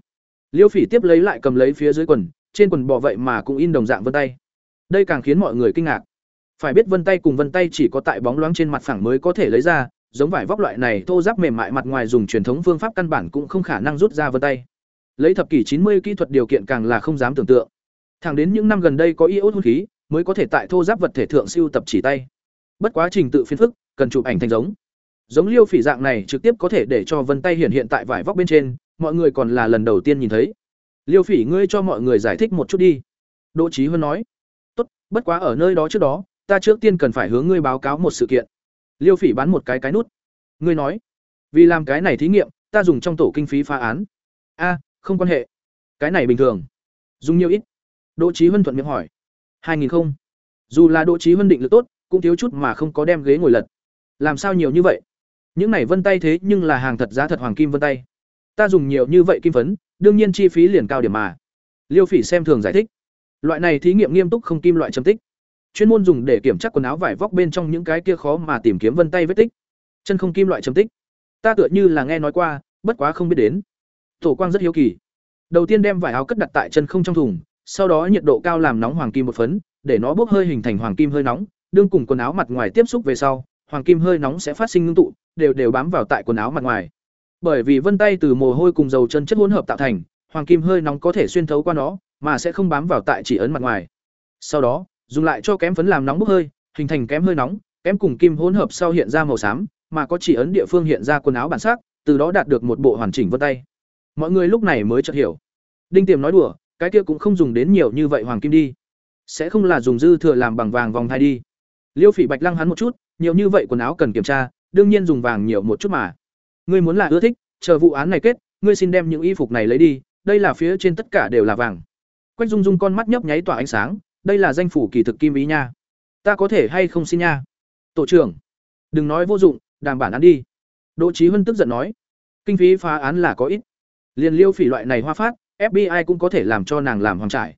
Liêu phỉ tiếp lấy lại cầm lấy phía dưới quần, trên quần bò vậy mà cũng in đồng dạng vân tay. Đây càng khiến mọi người kinh ngạc. Phải biết vân tay cùng vân tay chỉ có tại bóng loáng trên mặt phẳng mới có thể lấy ra, giống vải vóc loại này thô giáp mềm mại mặt ngoài dùng truyền thống phương pháp căn bản cũng không khả năng rút ra vân tay lấy thập kỷ chín mươi kỹ thuật điều kiện càng là không dám tưởng tượng. Thẳng đến những năm gần đây có iốt hút khí, mới có thể tại thô giáp vật thể thượng siêu tập chỉ tay. Bất quá trình tự phiên phức, cần chụp ảnh thành giống. Giống liêu phỉ dạng này trực tiếp có thể để cho vân tay hiện hiện tại vải vóc bên trên, mọi người còn là lần đầu tiên nhìn thấy. Liêu phỉ, ngươi cho mọi người giải thích một chút đi. Đỗ trí huân nói. Tốt, bất quá ở nơi đó trước đó, ta trước tiên cần phải hướng ngươi báo cáo một sự kiện. Liêu phỉ bán một cái cái nút. Ngươi nói. Vì làm cái này thí nghiệm, ta dùng trong tổ kinh phí phá án. A không quan hệ. Cái này bình thường. Dùng nhiều ít. Đỗ trí huân thuận miệng hỏi. hai nghìn không. Dù là đỗ trí huân định lực tốt, cũng thiếu chút mà không có đem ghế ngồi lật. Làm sao nhiều như vậy? Những này vân tay thế nhưng là hàng thật giá thật hoàng kim vân tay. Ta dùng nhiều như vậy kim phấn, đương nhiên chi phí liền cao điểm mà. Liêu phỉ xem thường giải thích. Loại này thí nghiệm nghiêm túc không kim loại chấm tích. Chuyên môn dùng để kiểm tra quần áo vải vóc bên trong những cái kia khó mà tìm kiếm vân tay vết tích. Chân không kim loại chấm tích. Ta tựa như là nghe nói qua, bất quá không biết đến tổ quang rất hiếu kỳ. Đầu tiên đem vải áo cất đặt tại chân không trong thùng, sau đó nhiệt độ cao làm nóng hoàng kim một phấn, để nó bốc hơi hình thành hoàng kim hơi nóng, đương cùng quần áo mặt ngoài tiếp xúc về sau, hoàng kim hơi nóng sẽ phát sinh ngưng tụ, đều đều bám vào tại quần áo mặt ngoài. Bởi vì vân tay từ mồ hôi cùng dầu chân chất hỗn hợp tạo thành, hoàng kim hơi nóng có thể xuyên thấu qua nó, mà sẽ không bám vào tại chỉ ấn mặt ngoài. Sau đó, dùng lại cho kém phấn làm nóng bốc hơi, hình thành kém hơi nóng, kém cùng kim hỗn hợp sau hiện ra màu xám, mà có chỉ ấn địa phương hiện ra quần áo bản sắc, từ đó đạt được một bộ hoàn chỉnh vân tay mọi người lúc này mới chợt hiểu. Đinh tiềm nói đùa, cái kia cũng không dùng đến nhiều như vậy hoàng kim đi. Sẽ không là dùng dư thừa làm bằng vàng vòng thai đi. Liêu phỉ bạch lăng hắn một chút, nhiều như vậy quần áo cần kiểm tra, đương nhiên dùng vàng nhiều một chút mà. Ngươi muốn là ưa thích, chờ vụ án này kết, ngươi xin đem những y phục này lấy đi, đây là phía trên tất cả đều là vàng. Quách dung dung con mắt nhấp nháy tỏa ánh sáng, đây là danh phủ kỳ thực kim ý nha. Ta có thể hay không xin nha? Tổ trưởng, đừng nói vô dụng, đảm bản án đi. Đỗ trí huân tức giận nói, kinh phí phá án là có ít liền liêu phỉ loại này hoa phát fbi cũng có thể làm cho nàng làm hoàng trải.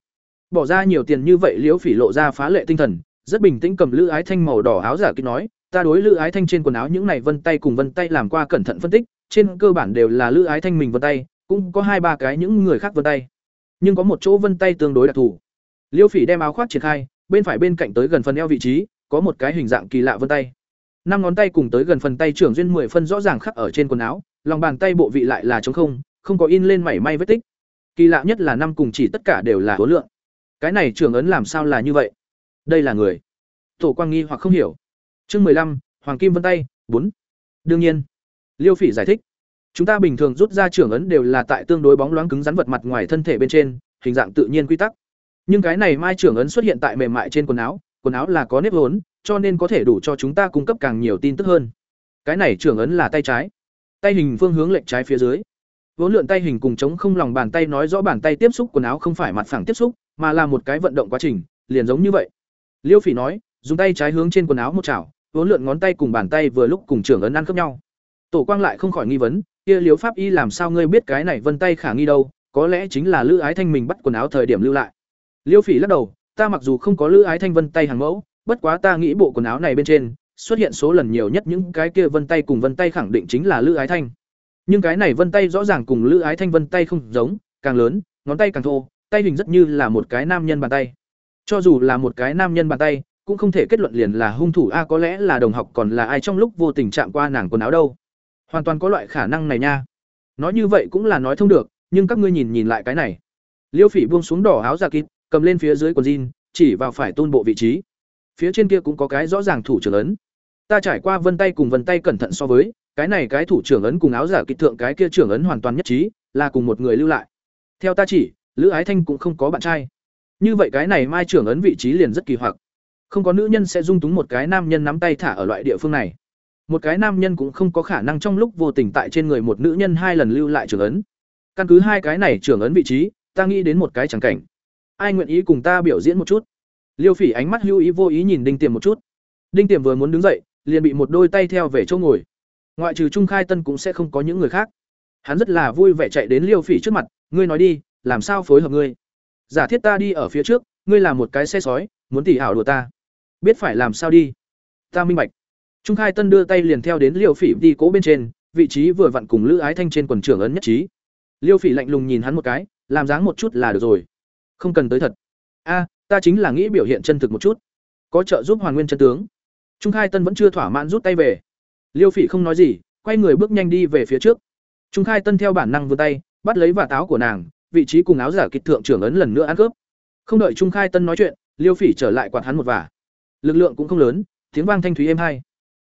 Bỏ ra nhiều tiền như vậy liêu phỉ lộ ra phá lệ tinh thần, rất bình tĩnh cầm lữ ái thanh màu đỏ áo giả kích nói, ta đối lữ ái thanh trên quần áo những này vân tay cùng vân tay làm qua cẩn thận phân tích, trên cơ bản đều là lữ ái thanh mình vân tay, cũng có hai ba cái những người khác vân tay. Nhưng có một chỗ vân tay tương đối đặc thù. Liêu phỉ đem áo khoác triển khai, bên phải bên cạnh tới gần phần eo vị trí, có một cái hình dạng kỳ lạ vân tay. Năm ngón tay cùng tới gần phần tay trưởng duyên mười phân rõ ràng khắc ở trên quần áo, lòng bàn tay bộ vị lại là trống không không có in lên mảy may vết tích. Kỳ lạ nhất là năm cùng chỉ tất cả đều là hối lượng. Cái này trưởng ấn làm sao là như vậy? Đây là người. Tổ quang nghi hoặc không hiểu. Chương mười lăm, hoàng kim vân tay, bốn. Đương nhiên, liêu phỉ giải thích. Chúng ta bình thường rút ra trưởng ấn đều là tại tương đối bóng loáng cứng rắn vật mặt ngoài thân thể bên trên, hình dạng tự nhiên quy tắc. Nhưng cái này mai trưởng ấn xuất hiện tại mềm mại trên quần áo quần áo là có nếp hốn cho nên có thể đủ cho chúng ta cung cấp càng nhiều tin tức hơn. Cái này trưởng ấn là tay trái. Tay hình phương hướng lệch trái phía dưới vốn lượn tay hình cùng chống không lòng bàn tay nói rõ bàn tay tiếp xúc quần áo không phải mặt phẳng tiếp xúc, mà là một cái vận động quá trình, liền giống như vậy. Liêu phỉ nói, dùng tay trái hướng trên quần áo một chảo vốn lượn ngón tay cùng bàn tay vừa lúc cùng trưởng ấn ăn khớp nhau. Tổ quang lại không khỏi nghi vấn, kia liếu pháp y làm sao ngươi biết cái này vân tay khả nghi đâu, có lẽ chính là lữ ái thanh mình bắt quần áo thời điểm lưu lại. Liêu phỉ lắc đầu, ta mặc dù không có lữ ái thanh vân tay hàng mẫu, bất quá ta nghĩ bộ quần áo này bên trên, xuất hiện số lần nhiều nhất những cái kia vân tay cùng vân tay khẳng định chính là lữ ái thanh nhưng cái này vân tay rõ ràng cùng lữ ái thanh vân tay không giống, càng lớn, ngón tay càng thô, tay hình rất như là một cái nam nhân bàn tay. Cho dù là một cái nam nhân bàn tay, cũng không thể kết luận liền là hung thủ. A, có lẽ là đồng học còn là ai trong lúc vô tình chạm qua nàng quần áo đâu. Hoàn toàn có loại khả năng này nha. Nói như vậy cũng là nói thông được, nhưng các ngươi nhìn nhìn lại cái này. Liêu phỉ buông xuống đỏ áo ra kít cầm lên phía dưới quần jean, chỉ vào phải tôn bộ vị trí. Phía trên kia cũng có cái rõ ràng thủ trưởng lớn. ta trải qua vân tay cùng vân tay cẩn thận so với cái này cái thủ trưởng ấn cùng áo giả kịch thượng cái kia trưởng ấn hoàn toàn nhất trí, là cùng một người lưu lại. Theo ta chỉ, lữ ái thanh cũng không có bạn trai. Như vậy cái này mai trưởng ấn vị trí liền rất kỳ hoặc. Không có nữ nhân sẽ dung túng một cái nam nhân nắm tay thả ở loại địa phương này. Một cái nam nhân cũng không có khả năng trong lúc vô tình tại trên người một nữ nhân hai lần lưu lại trưởng ấn. Căn cứ hai cái này trưởng ấn vị trí, ta nghĩ đến một cái chẳng cảnh. Ai nguyện ý cùng ta biểu diễn một chút? Liêu phỉ ánh mắt hưu ý vô ý nhìn đinh tiềm một chút. Đinh tiềm vừa muốn đứng dậy, liền bị một đôi tay theo về chỗ ngồi ngoại trừ trung khai tân cũng sẽ không có những người khác. Hắn rất là vui vẻ chạy đến liêu phỉ trước mặt, ngươi nói đi, làm sao phối hợp ngươi? Giả thiết ta đi ở phía trước, ngươi là một cái xe sói, muốn tỉ ảo đùa ta. Biết phải làm sao đi. Ta minh bạch. Trung khai tân đưa tay liền theo đến liêu phỉ đi cố bên trên, vị trí vừa vặn cùng lữ ái thanh trên quần trưởng ấn nhất trí. Liêu phỉ lạnh lùng nhìn hắn một cái, làm dáng một chút là được rồi. Không cần tới thật. A, ta chính là nghĩ biểu hiện chân thực một chút. Có trợ giúp hoàn nguyên chân tướng. Trung khai tân vẫn chưa thỏa mãn rút tay về liêu phỉ không nói gì, quay người bước nhanh đi về phía trước. Trung khai tân theo bản năng vươn tay, bắt lấy vạt áo của nàng, vị trí cùng áo giả kịch thượng trưởng ấn lần nữa ăn cướp. Không đợi trung khai tân nói chuyện, liêu phỉ trở lại quạt hắn một vả. Lực lượng cũng không lớn, tiếng vang thanh thúy êm hay.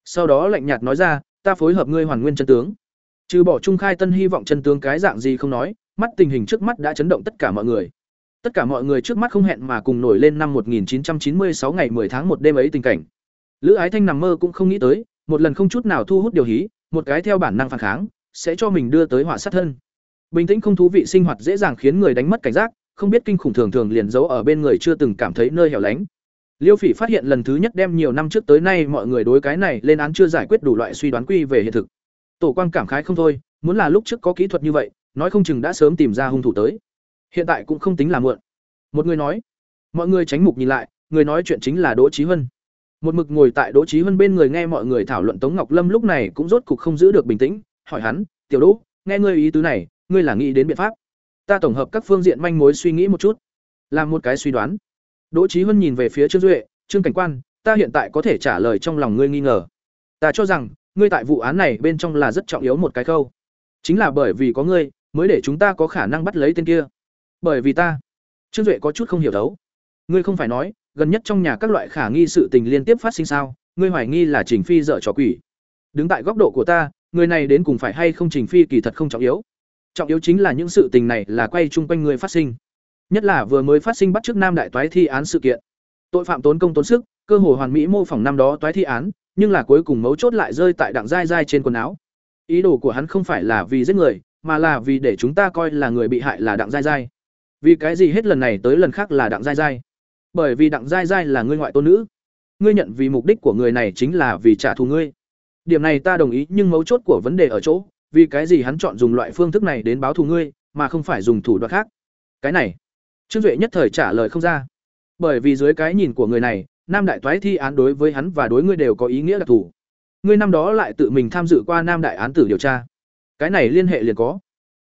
sau đó lạnh nhạt nói ra, ta phối hợp ngươi hoàn nguyên chân tướng. Trừ bỏ trung khai tân hy vọng chân tướng cái dạng gì không nói, mắt tình hình trước mắt đã chấn động tất cả mọi người. Tất cả mọi người trước mắt không hẹn mà cùng nổi lên năm 1996 ngày 10 tháng một đêm ấy tình cảnh. Lữ ái thanh nằm mơ cũng không nghĩ tới một lần không chút nào thu hút điều hí, một cái theo bản năng phản kháng, sẽ cho mình đưa tới họa sát thân. Bình tĩnh không thú vị sinh hoạt dễ dàng khiến người đánh mất cảnh giác, không biết kinh khủng thường thường liền giấu ở bên người chưa từng cảm thấy nơi hẻo lánh. Liêu phỉ phát hiện lần thứ nhất đem nhiều năm trước tới nay mọi người đối cái này lên án chưa giải quyết đủ loại suy đoán quy về hiện thực. Tổ quang cảm khái không thôi, muốn là lúc trước có kỹ thuật như vậy, nói không chừng đã sớm tìm ra hung thủ tới. Hiện tại cũng không tính là muộn. Một người nói, mọi người tránh mục nhìn lại, người nói chuyện chính là đỗ trí huân một mực ngồi tại đỗ trí huân bên người nghe mọi người thảo luận tống ngọc lâm lúc này cũng rốt cục không giữ được bình tĩnh, hỏi hắn, tiểu đỗ, nghe ngươi ý tứ này, ngươi là nghĩ đến biện pháp? Ta tổng hợp các phương diện manh mối suy nghĩ một chút. Làm một cái suy đoán. Đỗ trí huân nhìn về phía trương duệ, trương cảnh quan, ta hiện tại có thể trả lời trong lòng ngươi nghi ngờ. Ta cho rằng, ngươi tại vụ án này bên trong là rất trọng yếu một cái khâu. Chính là bởi vì có ngươi, mới để chúng ta có khả năng bắt lấy tên kia. Bởi vì ta. Trương duệ có chút không hiểu đấu ngươi không phải nói gần nhất trong nhà các loại khả nghi sự tình liên tiếp phát sinh sao? Ngươi hoài nghi là trình phi dở trò quỷ. Đứng tại góc độ của ta, người này đến cùng phải hay không trình phi kỳ thật không trọng yếu. Trọng yếu chính là những sự tình này là quay chung quanh người phát sinh. Nhất là vừa mới phát sinh bắt trước nam đại toái thi án sự kiện. Tội phạm tốn công tốn sức, cơ hồ hoàn mỹ mô phỏng năm đó toái thi án, nhưng là cuối cùng mấu chốt lại rơi tại đặng dai dai trên quần áo. Ý đồ của hắn không phải là vì giết người, mà là vì để chúng ta coi là người bị hại là đặng dai dai. Vì cái gì hết lần này tới lần khác là đặng dai dai? Bởi vì đặng dai dai là ngươi ngoại tôn nữ. Ngươi nhận vì mục đích của người này chính là vì trả thù ngươi. Điểm này ta đồng ý, nhưng mấu chốt của vấn đề ở chỗ, vì cái gì hắn chọn dùng loại phương thức này đến báo thù ngươi, mà không phải dùng thủ đoạn khác? Cái này, trương duệ nhất thời trả lời không ra. Bởi vì dưới cái nhìn của người này, nam đại toái thi án đối với hắn và đối ngươi đều có ý nghĩa đặc thù. Ngươi năm đó lại tự mình tham dự qua nam đại án tử điều tra. Cái này liên hệ liền có.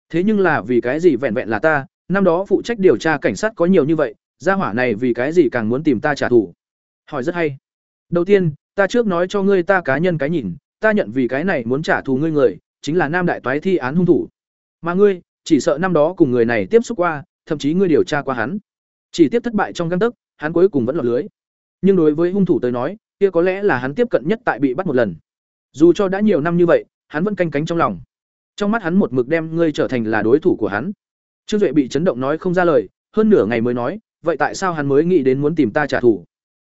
Thế nhưng là vì cái gì vẹn vẹn là ta, năm đó phụ trách điều tra cảnh sát có nhiều như vậy gia hỏa này vì cái gì càng muốn tìm ta trả thù? Hỏi rất hay. Đầu tiên, ta trước nói cho ngươi ta cá nhân cái nhìn, ta nhận vì cái này muốn trả thù ngươi người, chính là nam đại toái thi án hung thủ. Mà ngươi, chỉ sợ năm đó cùng người này tiếp xúc qua, thậm chí ngươi điều tra qua hắn. Chỉ tiếp thất bại trong găng tấc, hắn cuối cùng vẫn lọt lưới. Nhưng đối với hung thủ tới nói, kia có lẽ là hắn tiếp cận nhất tại bị bắt một lần. Dù cho đã nhiều năm như vậy, hắn vẫn canh cánh trong lòng. Trong mắt hắn một mực đem ngươi trở thành là đối thủ của hắn. Trương duệ bị chấn động nói không ra lời, hơn nửa ngày mới nói vậy tại sao hắn mới nghĩ đến muốn tìm ta trả thù?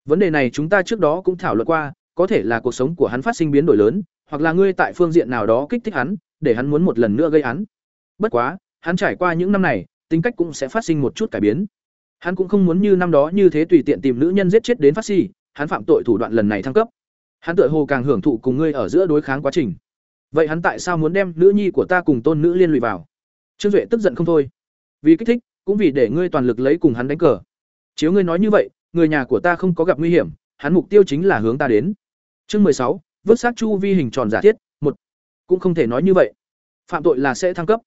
Vấn đề này chúng ta trước đó cũng thảo luận qua, có thể là cuộc sống của hắn phát sinh biến đổi lớn, hoặc là ngươi tại phương diện nào đó kích thích hắn, để hắn muốn một lần nữa gây án. Bất quá, hắn trải qua những năm này, tính cách cũng sẽ phát sinh một chút cải biến. Hắn cũng không muốn như năm đó như thế tùy tiện tìm nữ nhân giết chết đến phát si hắn phạm tội thủ đoạn lần này thăng cấp. Hắn tựa hồ càng hưởng thụ cùng ngươi ở giữa đối kháng quá trình. Vậy hắn tại sao muốn đem nữ nhi của ta cùng tôn nữ liên lụy vào? Trương duệ tức giận không thôi. Vì kích thích cũng vì để ngươi toàn lực lấy cùng hắn đánh cờ. Chiếu ngươi nói như vậy, người nhà của ta không có gặp nguy hiểm, hắn mục tiêu chính là hướng ta đến. Chương mười sáu, vứt xác chu vi hình tròn giả thiết, một. Cũng không thể nói như vậy. Phạm tội là sẽ thăng cấp.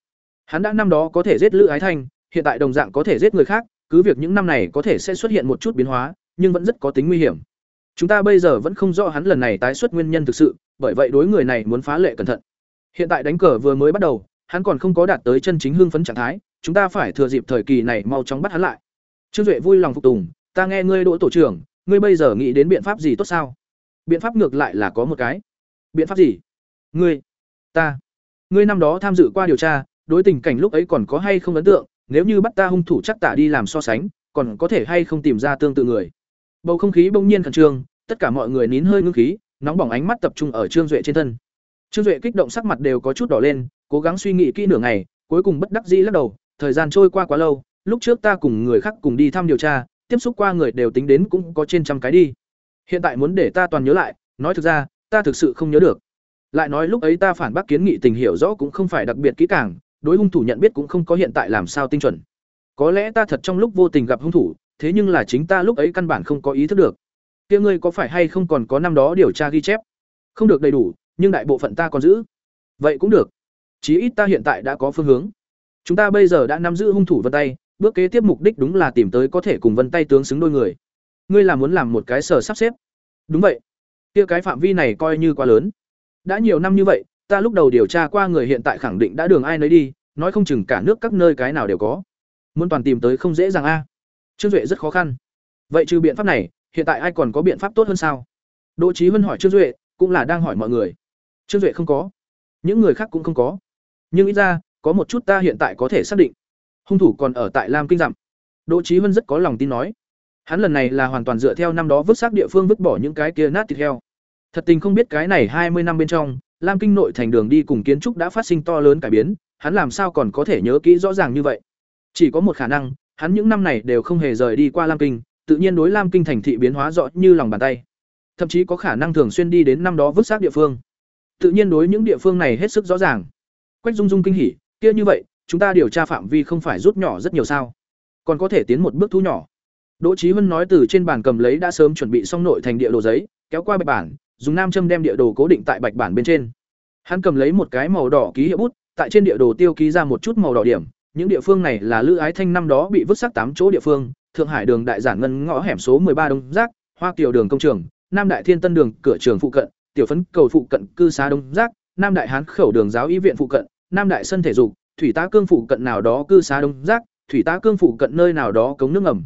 Hắn đã năm đó có thể giết lữ ái thanh, hiện tại đồng dạng có thể giết người khác, cứ việc những năm này có thể sẽ xuất hiện một chút biến hóa, nhưng vẫn rất có tính nguy hiểm. Chúng ta bây giờ vẫn không rõ hắn lần này tái xuất nguyên nhân thực sự, bởi vậy đối người này muốn phá lệ cẩn thận. Hiện tại đánh cờ vừa mới bắt đầu, hắn còn không có đạt tới chân chính hưng phấn trạng thái chúng ta phải thừa dịp thời kỳ này mau chóng bắt hắn lại. Trương duệ vui lòng phục tùng, ta nghe ngươi đỗ tổ trưởng, ngươi bây giờ nghĩ đến biện pháp gì tốt sao? Biện pháp ngược lại là có một cái. Biện pháp gì? Ngươi, ta. Ngươi năm đó tham dự qua điều tra, đối tình cảnh lúc ấy còn có hay không ấn tượng? Nếu như bắt ta hung thủ chắc tả đi làm so sánh, còn có thể hay không tìm ra tương tự người? Bầu không khí bỗng nhiên khẩn trương, tất cả mọi người nín hơi ngưng khí, nóng bỏng ánh mắt tập trung ở trương duệ trên thân. Trương duệ kích động sắc mặt đều có chút đỏ lên, cố gắng suy nghĩ kỹ nửa ngày, cuối cùng bất đắc dĩ lắc đầu thời gian trôi qua quá lâu, lúc trước ta cùng người khác cùng đi thăm điều tra, tiếp xúc qua người đều tính đến cũng có trên trăm cái đi. Hiện tại muốn để ta toàn nhớ lại, nói thực ra, ta thực sự không nhớ được. Lại nói lúc ấy ta phản bác kiến nghị tình hiểu rõ cũng không phải đặc biệt kỹ càng, đối hung thủ nhận biết cũng không có hiện tại làm sao tinh chuẩn. Có lẽ ta thật trong lúc vô tình gặp hung thủ, thế nhưng là chính ta lúc ấy căn bản không có ý thức được. Kia ngươi có phải hay không còn có năm đó điều tra ghi chép? Không được đầy đủ, nhưng đại bộ phận ta còn giữ. Vậy cũng được. Chí ít ta hiện tại đã có phương hướng chúng ta bây giờ đã nắm giữ hung thủ vân tay, bước kế tiếp mục đích đúng là tìm tới có thể cùng vân tay tướng xứng đôi người. Ngươi là muốn làm một cái sở sắp xếp. Đúng vậy. Kia cái phạm vi này coi như quá lớn. Đã nhiều năm như vậy, ta lúc đầu điều tra qua người hiện tại khẳng định đã đường ai nấy đi, nói không chừng cả nước các nơi cái nào đều có. Muốn toàn tìm tới không dễ dàng a. Trương duệ rất khó khăn. Vậy trừ biện pháp này, hiện tại ai còn có biện pháp tốt hơn sao? Đỗ trí huân hỏi trương duệ, cũng là đang hỏi mọi người. Trương duệ không có. Những người khác cũng không có. Nhưng ít ra có một chút ta hiện tại có thể xác định. Hung thủ còn ở tại lam kinh dặm đỗ trí huân rất có lòng tin nói. Hắn lần này là hoàn toàn dựa theo năm đó vứt xác địa phương vứt bỏ những cái kia nát thịt heo. Thật tình không biết cái này hai mươi năm bên trong, lam kinh nội thành đường đi cùng kiến trúc đã phát sinh to lớn cải biến, hắn làm sao còn có thể nhớ kỹ rõ ràng như vậy? Chỉ có một khả năng, hắn những năm này đều không hề rời đi qua lam kinh, tự nhiên đối lam kinh thành thị biến hóa rõ như lòng bàn tay. Thậm chí có khả năng thường xuyên đi đến năm đó vứt xác địa phương. Tự nhiên đối những địa phương này hết sức rõ ràng. Quách dung dung kinh hỉ kia như vậy, chúng ta điều tra phạm vi không phải rút nhỏ rất nhiều sao? Còn có thể tiến một bước thu nhỏ. Đỗ trí huân nói từ trên bàn cầm lấy đã sớm chuẩn bị xong nội thành địa đồ giấy, kéo qua bạch bản, dùng nam châm đem địa đồ cố định tại bạch bản bên trên. Hắn cầm lấy một cái màu đỏ ký hiệu bút, tại trên địa đồ tiêu ký ra một chút màu đỏ điểm. Những địa phương này là lữ ái thanh năm đó bị vứt xác tám chỗ địa phương, thượng hải đường đại giản ngân ngõ hẻm số ba đông giác, hoa kiều đường công trường, nam đại thiên tân đường cửa trường phụ cận, tiểu phấn cầu phụ cận, cư xá đông giác, nam đại hán khẩu đường giáo y viện phụ cận nam đại sân thể dục, thủy tá cương phụ cận nào đó cư xá đông giác, thủy tá cương phụ cận nơi nào đó cống nước ngầm.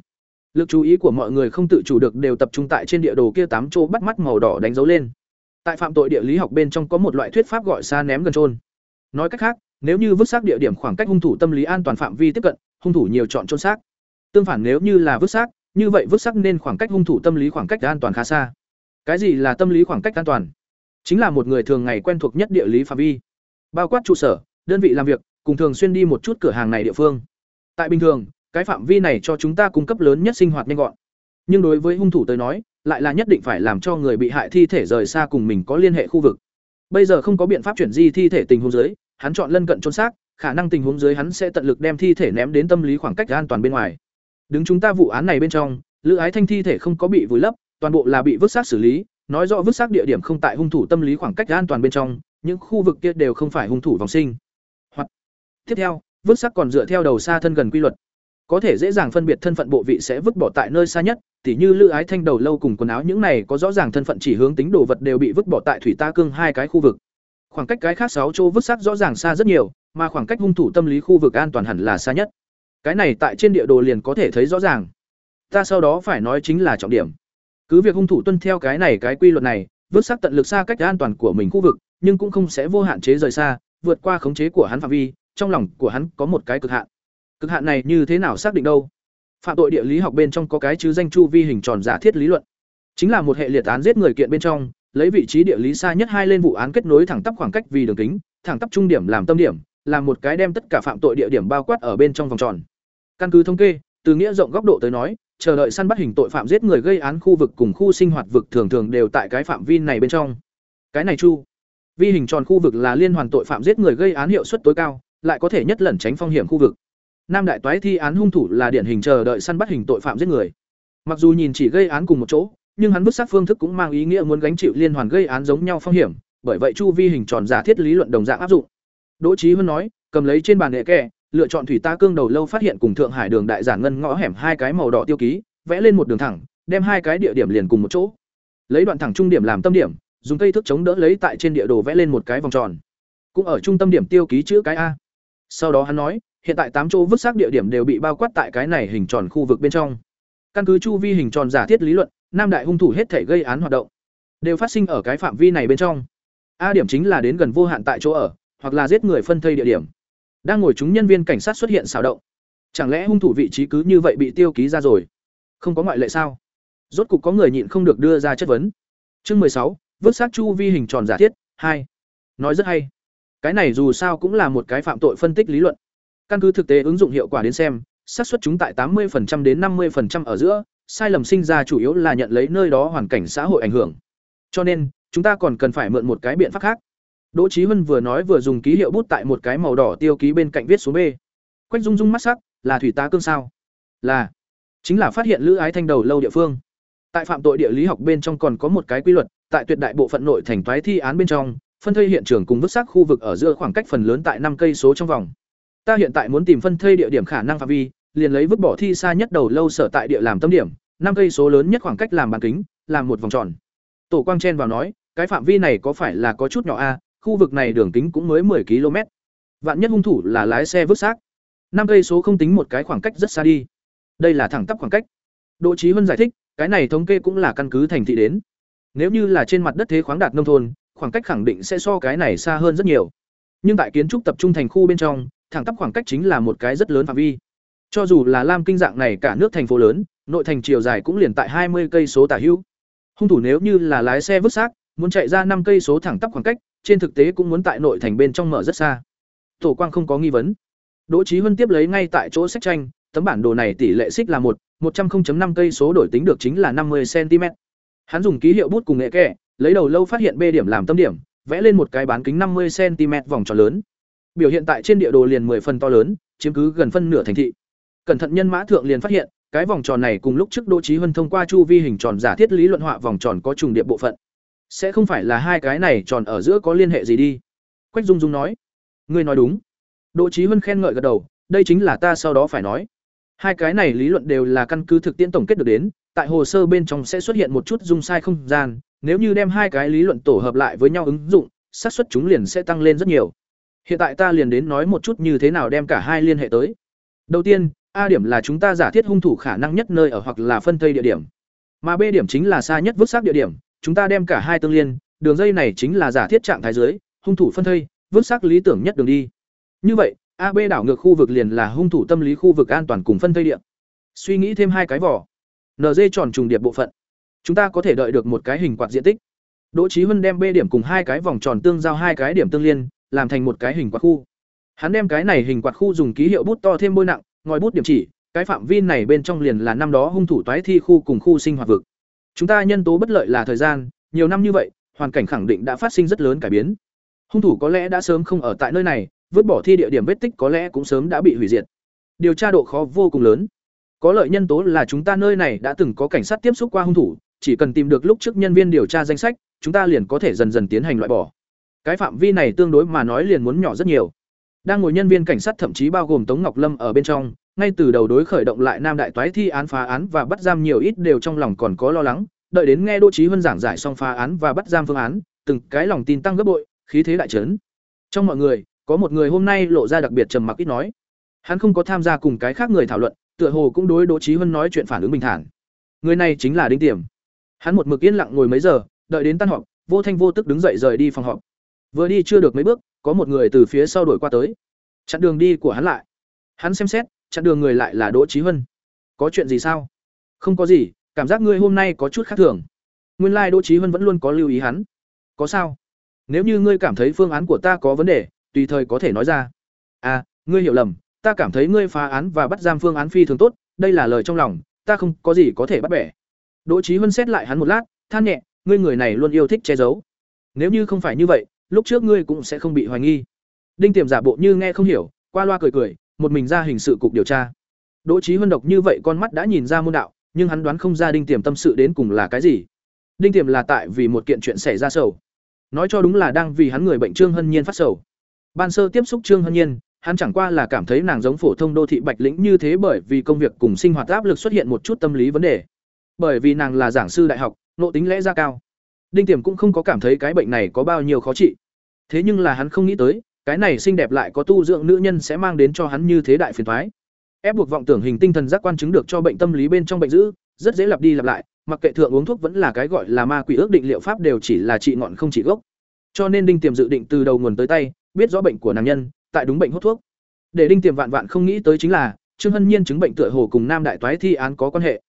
Lực chú ý của mọi người không tự chủ được đều tập trung tại trên địa đồ kia tám chỗ bắt mắt màu đỏ đánh dấu lên. Tại phạm tội địa lý học bên trong có một loại thuyết pháp gọi xa ném gần trôn. Nói cách khác, nếu như vứt xác địa điểm khoảng cách hung thủ tâm lý an toàn phạm vi tiếp cận, hung thủ nhiều chọn trôn xác. Tương phản nếu như là vứt xác, như vậy vứt xác nên khoảng cách hung thủ tâm lý khoảng cách an toàn khá xa. Cái gì là tâm lý khoảng cách an toàn? Chính là một người thường ngày quen thuộc nhất địa lý phạm vi. Bao quát trụ sở đơn vị làm việc, cùng thường xuyên đi một chút cửa hàng này địa phương. Tại bình thường, cái phạm vi này cho chúng ta cung cấp lớn nhất sinh hoạt nhanh gọn. Nhưng đối với hung thủ tới nói, lại là nhất định phải làm cho người bị hại thi thể rời xa cùng mình có liên hệ khu vực. Bây giờ không có biện pháp chuyển di thi thể tình huống dưới, hắn chọn lân cận trôn xác, khả năng tình huống dưới hắn sẽ tận lực đem thi thể ném đến tâm lý khoảng cách an toàn bên ngoài. Đứng chúng ta vụ án này bên trong, lữ ái thanh thi thể không có bị vùi lấp, toàn bộ là bị vứt xác xử lý, nói rõ vứt xác địa điểm không tại hung thủ tâm lý khoảng cách an toàn bên trong, những khu vực kia đều không phải hung thủ vòng sinh tiếp theo, vứt xác còn dựa theo đầu xa thân gần quy luật. Có thể dễ dàng phân biệt thân phận bộ vị sẽ vứt bỏ tại nơi xa nhất, tỉ như lữ ái thanh đầu lâu cùng quần áo những này có rõ ràng thân phận chỉ hướng tính đồ vật đều bị vứt bỏ tại thủy ta cương hai cái khu vực. Khoảng cách cái khác sáu chỗ vứt xác rõ ràng xa rất nhiều, mà khoảng cách hung thủ tâm lý khu vực an toàn hẳn là xa nhất. Cái này tại trên địa đồ liền có thể thấy rõ ràng. Ta sau đó phải nói chính là trọng điểm. Cứ việc hung thủ tuân theo cái này cái quy luật này, vứt xác tận lực xa cách an toàn của mình khu vực, nhưng cũng không sẽ vô hạn chế rời xa, vượt qua khống chế của hắn phạm vi trong lòng của hắn có một cái cực hạn. Cực hạn này như thế nào xác định đâu? Phạm tội địa lý học bên trong có cái chứ danh chu vi hình tròn giả thiết lý luận. Chính là một hệ liệt án giết người kiện bên trong, lấy vị trí địa lý xa nhất hai lên vụ án kết nối thẳng tắp khoảng cách vì đường kính, thẳng tắp trung điểm làm tâm điểm làm một cái đem tất cả phạm tội địa điểm bao quát ở bên trong vòng tròn. Căn cứ thống kê, từ nghĩa rộng góc độ tới nói, chờ đợi săn bắt hình tội phạm giết người gây án khu vực cùng khu sinh hoạt vực thường thường đều tại cái phạm vi này bên trong. Cái này chu vi hình tròn khu vực là liên hoàn tội phạm giết người gây án hiệu suất tối cao lại có thể nhất lẩn tránh phong hiểm khu vực Nam đại toái thi án hung thủ là điển hình chờ đợi săn bắt hình tội phạm giết người. Mặc dù nhìn chỉ gây án cùng một chỗ, nhưng hắn vứt sát phương thức cũng mang ý nghĩa muốn gánh chịu liên hoàn gây án giống nhau phong hiểm, bởi vậy chu vi hình tròn giả thiết lý luận đồng dạng áp dụng. Đỗ Chí Huân nói, cầm lấy trên bàn nghệ kẻ, lựa chọn thủy ta cương đầu lâu phát hiện cùng Thượng Hải đường đại giản ngân ngõ hẻm hai cái màu đỏ tiêu ký, vẽ lên một đường thẳng, đem hai cái địa điểm liền cùng một chỗ. Lấy đoạn thẳng trung điểm làm tâm điểm, dùng cây thước chống đỡ lấy tại trên địa đồ vẽ lên một cái vòng tròn. Cũng ở trung tâm điểm tiêu ký chữ cái A. Sau đó hắn nói, hiện tại tám chỗ vứt xác địa điểm đều bị bao quát tại cái này hình tròn khu vực bên trong. Căn cứ chu vi hình tròn giả thiết lý luận nam đại hung thủ hết thể gây án hoạt động đều phát sinh ở cái phạm vi này bên trong. A điểm chính là đến gần vô hạn tại chỗ ở hoặc là giết người phân thây địa điểm. Đang ngồi chúng nhân viên cảnh sát xuất hiện xáo động. Chẳng lẽ hung thủ vị trí cứ như vậy bị tiêu ký ra rồi? Không có ngoại lệ sao? Rốt cục có người nhịn không được đưa ra chất vấn. Chương mười sáu vứt xác chu vi hình tròn giả thiết hai. Nói rất hay cái này dù sao cũng là một cái phạm tội phân tích lý luận Căn cứ thực tế ứng dụng hiệu quả đến xem, xác suất chúng tại 80% đến 50% ở giữa, sai lầm sinh ra chủ yếu là nhận lấy nơi đó hoàn cảnh xã hội ảnh hưởng. Cho nên, chúng ta còn cần phải mượn một cái biện pháp khác. Đỗ trí Hân vừa nói vừa dùng ký hiệu bút tại một cái màu đỏ tiêu ký bên cạnh viết số B. Quách Dung Dung mắt sắc, là thủy tá cương sao? Là. Chính là phát hiện lữ ái thanh đầu lâu địa phương. Tại phạm tội địa lý học bên trong còn có một cái quy luật, tại tuyệt đại bộ phận nội thành thoái thi án bên trong, phân thây hiện trường cùng vứt xác khu vực ở giữa khoảng cách phần lớn tại năm cây số trong vòng. Ta hiện tại muốn tìm phân thây địa điểm khả năng phạm vi, liền lấy vứt bỏ thi xa nhất đầu lâu sở tại địa làm tâm điểm, năm cây số lớn nhất khoảng cách làm bán kính, làm một vòng tròn. Tổ quang chen vào nói, cái phạm vi này có phải là có chút nhỏ a? Khu vực này đường kính cũng mới 10 km. Vạn nhất hung thủ là lái xe vứt xác. Năm cây số không tính một cái khoảng cách rất xa đi. Đây là thẳng tắp khoảng cách. Đỗ trí huân giải thích, cái này thống kê cũng là căn cứ thành thị đến. Nếu như là trên mặt đất thế khoáng đạt nông thôn khoảng cách khẳng định sẽ so cái này xa hơn rất nhiều. Nhưng tại kiến trúc tập trung thành khu bên trong, thẳng tắp khoảng cách chính là một cái rất lớn phạm vi. Cho dù là Lam Kinh dạng này cả nước thành phố lớn, nội thành chiều dài cũng liền tại hai mươi cây số tả hữu. Hung thủ nếu như là lái xe vứt xác, muốn chạy ra năm cây số thẳng tắp khoảng cách, trên thực tế cũng muốn tại nội thành bên trong mở rất xa. Tổ Quang không có nghi vấn. Đỗ Chí Huân tiếp lấy ngay tại chỗ sách tranh, tấm bản đồ này tỷ lệ xích là một, một trăm 100.5 cây số đổi tính được chính là năm mươi cm. Hắn dùng ký hiệu bút cùng nghệ kẻ, lấy đầu lâu phát hiện B điểm làm tâm điểm, vẽ lên một cái bán kính năm mươi cm vòng tròn lớn. Biểu hiện tại trên địa đồ liền 10 phần to lớn, chiếm cứ gần phân nửa thành thị. Cẩn thận nhân mã thượng liền phát hiện, cái vòng tròn này cùng lúc trước Đỗ Chí Huân thông qua chu vi hình tròn giả thiết lý luận họa vòng tròn có trùng điệp bộ phận. Sẽ không phải là hai cái này tròn ở giữa có liên hệ gì đi. Quách Dung Dung nói. Ngươi nói đúng. Đỗ Chí Huân khen ngợi gật đầu, đây chính là ta sau đó phải nói. Hai cái này lý luận đều là căn cứ thực tiễn tổng kết được đến, tại hồ sơ bên trong sẽ xuất hiện một chút dung sai không gian, nếu như đem hai cái lý luận tổ hợp lại với nhau ứng dụng, xác suất chúng liền sẽ tăng lên rất nhiều. Hiện tại ta liền đến nói một chút như thế nào đem cả hai liên hệ tới. Đầu tiên, A điểm là chúng ta giả thiết hung thủ khả năng nhất nơi ở hoặc là phân thây địa điểm. Mà B điểm chính là xa nhất vứt xác địa điểm, chúng ta đem cả hai tương liên, đường dây này chính là giả thiết trạng thái dưới, hung thủ phân thây, vứt xác lý tưởng nhất đường đi. Như vậy, AB đảo ngược khu vực liền là hung thủ tâm lý khu vực an toàn cùng phân thây địa. Suy nghĩ thêm hai cái vỏ. NG tròn trùng điệp bộ phận. Chúng ta có thể đợi được một cái hình quạt diện tích. Đỗ Chí Huân đem B điểm cùng hai cái vòng tròn tương giao hai cái điểm tương liên, làm thành một cái hình quạt khu. Hắn đem cái này hình quạt khu dùng ký hiệu bút to thêm bôi nặng, ngòi bút điểm chỉ, cái phạm vi này bên trong liền là năm đó hung thủ toái thi khu cùng khu sinh hoạt vực. Chúng ta nhân tố bất lợi là thời gian, nhiều năm như vậy, hoàn cảnh khẳng định đã phát sinh rất lớn cải biến. Hung thủ có lẽ đã sớm không ở tại nơi này, vứt bỏ thi địa điểm vết tích có lẽ cũng sớm đã bị hủy diệt. Điều tra độ khó vô cùng lớn. Có lợi nhân tố là chúng ta nơi này đã từng có cảnh sát tiếp xúc qua hung thủ, chỉ cần tìm được lúc trước nhân viên điều tra danh sách, chúng ta liền có thể dần dần tiến hành loại bỏ. Cái phạm vi này tương đối mà nói liền muốn nhỏ rất nhiều. Đang ngồi nhân viên cảnh sát thậm chí bao gồm Tống Ngọc Lâm ở bên trong, ngay từ đầu đối khởi động lại Nam Đại Toái thi án phá án và bắt giam nhiều ít đều trong lòng còn có lo lắng, đợi đến nghe Đỗ Chí Huân giảng giải xong phá án và bắt giam phương án, từng cái lòng tin tăng gấp bội, khí thế đại chấn. Trong mọi người, có một người hôm nay lộ ra đặc biệt trầm mặc ít nói. Hắn không có tham gia cùng cái khác người thảo luận, tựa hồ cũng đối Đỗ Chí Huân nói chuyện phản ứng bình thản. Người này chính là Đinh Tiềm. Hắn một mực yên lặng ngồi mấy giờ, đợi đến tan họp, vô thanh vô tức đứng dậy rời đi phòng họp. Vừa đi chưa được mấy bước, có một người từ phía sau đuổi qua tới. Chặn đường đi của hắn lại. Hắn xem xét, chặn đường người lại là Đỗ Chí Huân. Có chuyện gì sao? Không có gì, cảm giác ngươi hôm nay có chút khác thường. Nguyên lai trí Đỗ Chí Huân vẫn luôn có lưu ý hắn. Có sao? Nếu như ngươi cảm thấy phương án của ta có vấn đề, tùy thời có thể nói ra. À, ngươi hiểu lầm, ta cảm thấy ngươi phá án và bắt giam phương án phi thường tốt, đây là lời trong lòng, ta không có gì có thể bắt bẻ. Đỗ Chí Huân xét lại hắn một lát, than nhẹ, ngươi người này luôn yêu thích che giấu. Nếu như không phải như vậy, lúc trước ngươi cũng sẽ không bị hoài nghi. Đinh Tiềm giả bộ như nghe không hiểu, qua loa cười cười, một mình ra hình sự cục điều tra. Đỗ Chí Huân độc như vậy con mắt đã nhìn ra môn đạo, nhưng hắn đoán không ra Đinh Tiềm tâm sự đến cùng là cái gì. Đinh Tiềm là tại vì một kiện chuyện xảy ra sầu. Nói cho đúng là đang vì hắn người bệnh Trương Hân Nhiên phát sầu. Ban sơ tiếp xúc Trương Hân Nhiên, hắn chẳng qua là cảm thấy nàng giống phổ thông đô thị Bạch Lĩnh như thế bởi vì công việc cùng sinh hoạt áp lực xuất hiện một chút tâm lý vấn đề. Bởi vì nàng là giảng sư đại học, nội tính lẽ ra cao. Đinh Tiềm cũng không có cảm thấy cái bệnh này có bao nhiêu khó trị. Thế nhưng là hắn không nghĩ tới, cái này xinh đẹp lại có tu dưỡng nữ nhân sẽ mang đến cho hắn như thế đại phiền thoái Ép buộc vọng tưởng hình tinh thần giác quan chứng được cho bệnh tâm lý bên trong bệnh dữ, rất dễ lặp đi lặp lại, mặc kệ thượng uống thuốc vẫn là cái gọi là ma quỷ ước định liệu pháp đều chỉ là trị ngọn không trị gốc. Cho nên Đinh Tiềm dự định từ đầu nguồn tới tay, biết rõ bệnh của nàng nhân, tại đúng bệnh hút thuốc. Để Đinh Tiềm vạn vạn không nghĩ tới chính là, Trương Hân Nhiên chứng bệnh tựa hồ cùng Nam Đại Toái thi án có quan hệ.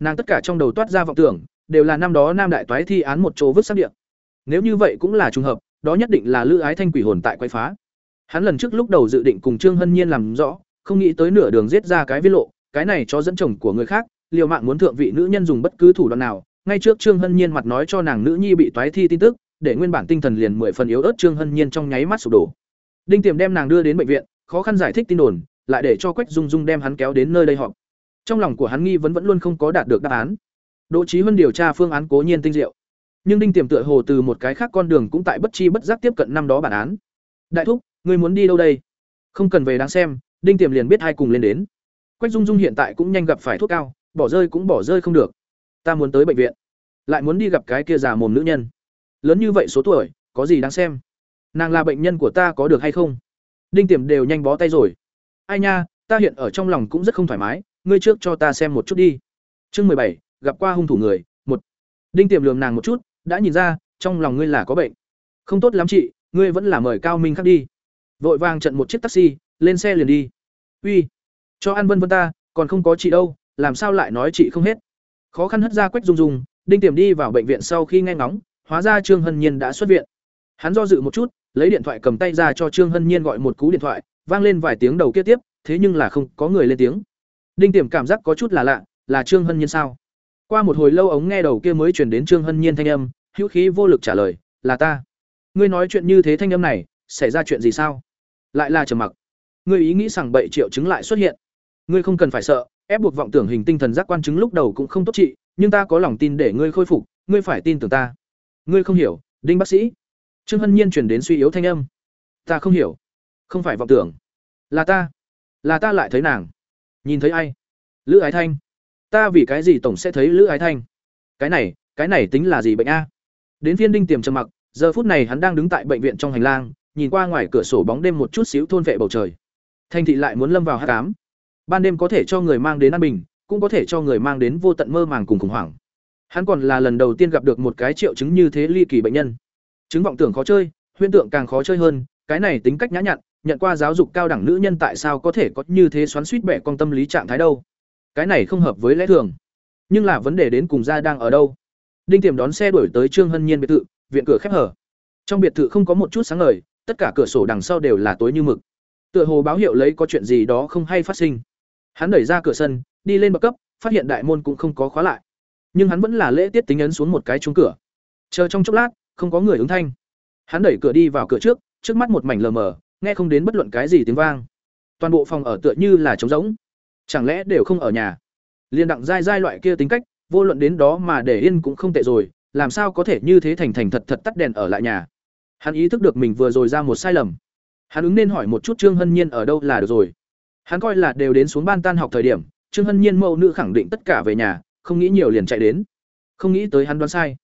Nàng tất cả trong đầu toát ra vọng tưởng, đều là năm đó Nam Đại Toái thi án một chỗ vứt xác địa. Nếu như vậy cũng là trùng hợp, đó nhất định là Lữ Ái Thanh quỷ hồn tại quay phá. Hắn lần trước lúc đầu dự định cùng Trương Hân Nhiên làm rõ, không nghĩ tới nửa đường giết ra cái viết lộ, cái này cho dẫn chồng của người khác, liều mạng muốn thượng vị nữ nhân dùng bất cứ thủ đoạn nào, ngay trước Trương Hân Nhiên mặt nói cho nàng nữ nhi bị toái thi tin tức, để nguyên bản tinh thần liền mười phần yếu ớt Trương Hân Nhiên trong nháy mắt sụp đổ. Đinh Tiềm đem nàng đưa đến bệnh viện, khó khăn giải thích tin đồn, lại để cho Quách Dung Dung đem hắn kéo đến nơi đây họp. Trong lòng của hắn nghi vấn vẫn luôn không có đạt được đáp án. Đỗ Chí Huân điều tra phương án cố nhiên tinh diệu, nhưng Đinh Tiềm tựa hồ từ một cái khác con đường cũng tại bất chi bất giác tiếp cận năm đó bản án. Đại thúc, người muốn đi đâu đây? Không cần về đáng xem, Đinh Tiềm liền biết hai cùng lên đến. Quách Dung Dung hiện tại cũng nhanh gặp phải thuốc cao, bỏ rơi cũng bỏ rơi không được. Ta muốn tới bệnh viện, lại muốn đi gặp cái kia già mồm nữ nhân. Lớn như vậy số tuổi, có gì đáng xem? Nàng là bệnh nhân của ta có được hay không? Đinh Tiềm đều nhanh bó tay rồi. Ai nha, ta hiện ở trong lòng cũng rất không thoải mái, ngươi trước cho ta xem một chút đi. Chương mười bảy, gặp qua hung thủ người, một. Đinh Tiềm lườm nàng một chút, đã nhìn ra, trong lòng ngươi là có bệnh. không tốt lắm chị ngươi vẫn là mời cao minh khác đi vội vàng trận một chiếc taxi lên xe liền đi uy cho ăn vân vân ta còn không có chị đâu làm sao lại nói chị không hết khó khăn hất ra quách dung dung đinh tiềm đi vào bệnh viện sau khi nghe ngóng hóa ra trương hân nhiên đã xuất viện hắn do dự một chút lấy điện thoại cầm tay ra cho trương hân nhiên gọi một cú điện thoại, vang lên vài tiếng đầu kia tiếp, thế nhưng là không có người lên tiếng. Đinh tiềm cảm giác có chút là lạ, là trương hân nhiên sao? Qua một hồi lâu ống nghe đầu kia mới truyền đến trương hân nhiên thanh âm, hữu khí vô lực trả lời, là ta. Ngươi nói chuyện như thế thanh âm này, xảy ra chuyện gì sao? Lại là trầm mặc. Ngươi ý nghĩ rằng bậy triệu chứng lại xuất hiện. Ngươi không cần phải sợ, ép buộc vọng tưởng hình tinh thần giác quan chứng lúc đầu cũng không tốt trị, nhưng ta có lòng tin để ngươi khôi phục, ngươi phải tin tưởng ta. Ngươi không hiểu, đinh bác sĩ trương hân nhiên chuyển đến suy yếu thanh âm. Ta không hiểu. Không phải vọng tưởng. Là ta. Là ta lại thấy nàng. Nhìn thấy ai? Lữ ái thanh. Ta vì cái gì tổng sẽ thấy lữ ái thanh? Cái này cái này tính là gì bệnh a? Đến phiên đinh tiềm trầm mặc, giờ phút này hắn đang đứng tại bệnh viện trong hành lang, nhìn qua ngoài cửa sổ bóng đêm một chút xíu thôn vệ bầu trời. Thanh thị lại muốn lâm vào hát cám ban đêm có thể cho người mang đến an bình, cũng có thể cho người mang đến vô tận mơ màng cùng khủng hoảng. Hắn còn là lần đầu tiên gặp được một cái triệu chứng như thế ly kỳ bệnh nhân chứng vọng tưởng khó chơi, huyễn tượng càng khó chơi hơn, cái này tính cách nhã nhặn, nhận qua giáo dục cao đẳng nữ nhân tại sao có thể có như thế xoắn suýt bẻ con tâm lý trạng thái đâu? Cái này không hợp với lẽ thường. Nhưng là vấn đề đến cùng ra đang ở đâu? Đinh tiềm đón xe đuổi tới trương hân nhiên biệt thự, viện cửa khép hở. Trong biệt thự không có một chút sáng ngời, tất cả cửa sổ đằng sau đều là tối như mực. Tựa hồ báo hiệu lấy có chuyện gì đó không hay phát sinh. Hắn đẩy ra cửa sân, đi lên bậc cấp, phát hiện đại môn cũng không có khóa lại. Nhưng hắn vẫn là lễ tiết tính ấn xuống một cái chuông cửa. Chờ trong chốc lát không có người ứng thanh. Hắn đẩy cửa đi vào cửa trước trước mắt một mảnh lờ mờ, nghe không đến bất luận cái gì tiếng vang. Toàn bộ phòng ở tựa như là trống rỗng, chẳng lẽ đều không ở nhà? Liên đặng dai dai loại kia tính cách, vô luận đến đó mà để yên cũng không tệ rồi, làm sao có thể như thế thành thành thật thật tắt đèn ở lại nhà? Hắn ý thức được mình vừa rồi ra một sai lầm. Hắn ứng nên hỏi một chút trương hân nhiên ở đâu là được rồi. Hắn coi là đều đến xuống ban tan học thời điểm, trương hân nhiên mẫu nữ khẳng định tất cả về nhà, không nghĩ nhiều liền chạy đến. Không nghĩ tới hắn đoán sai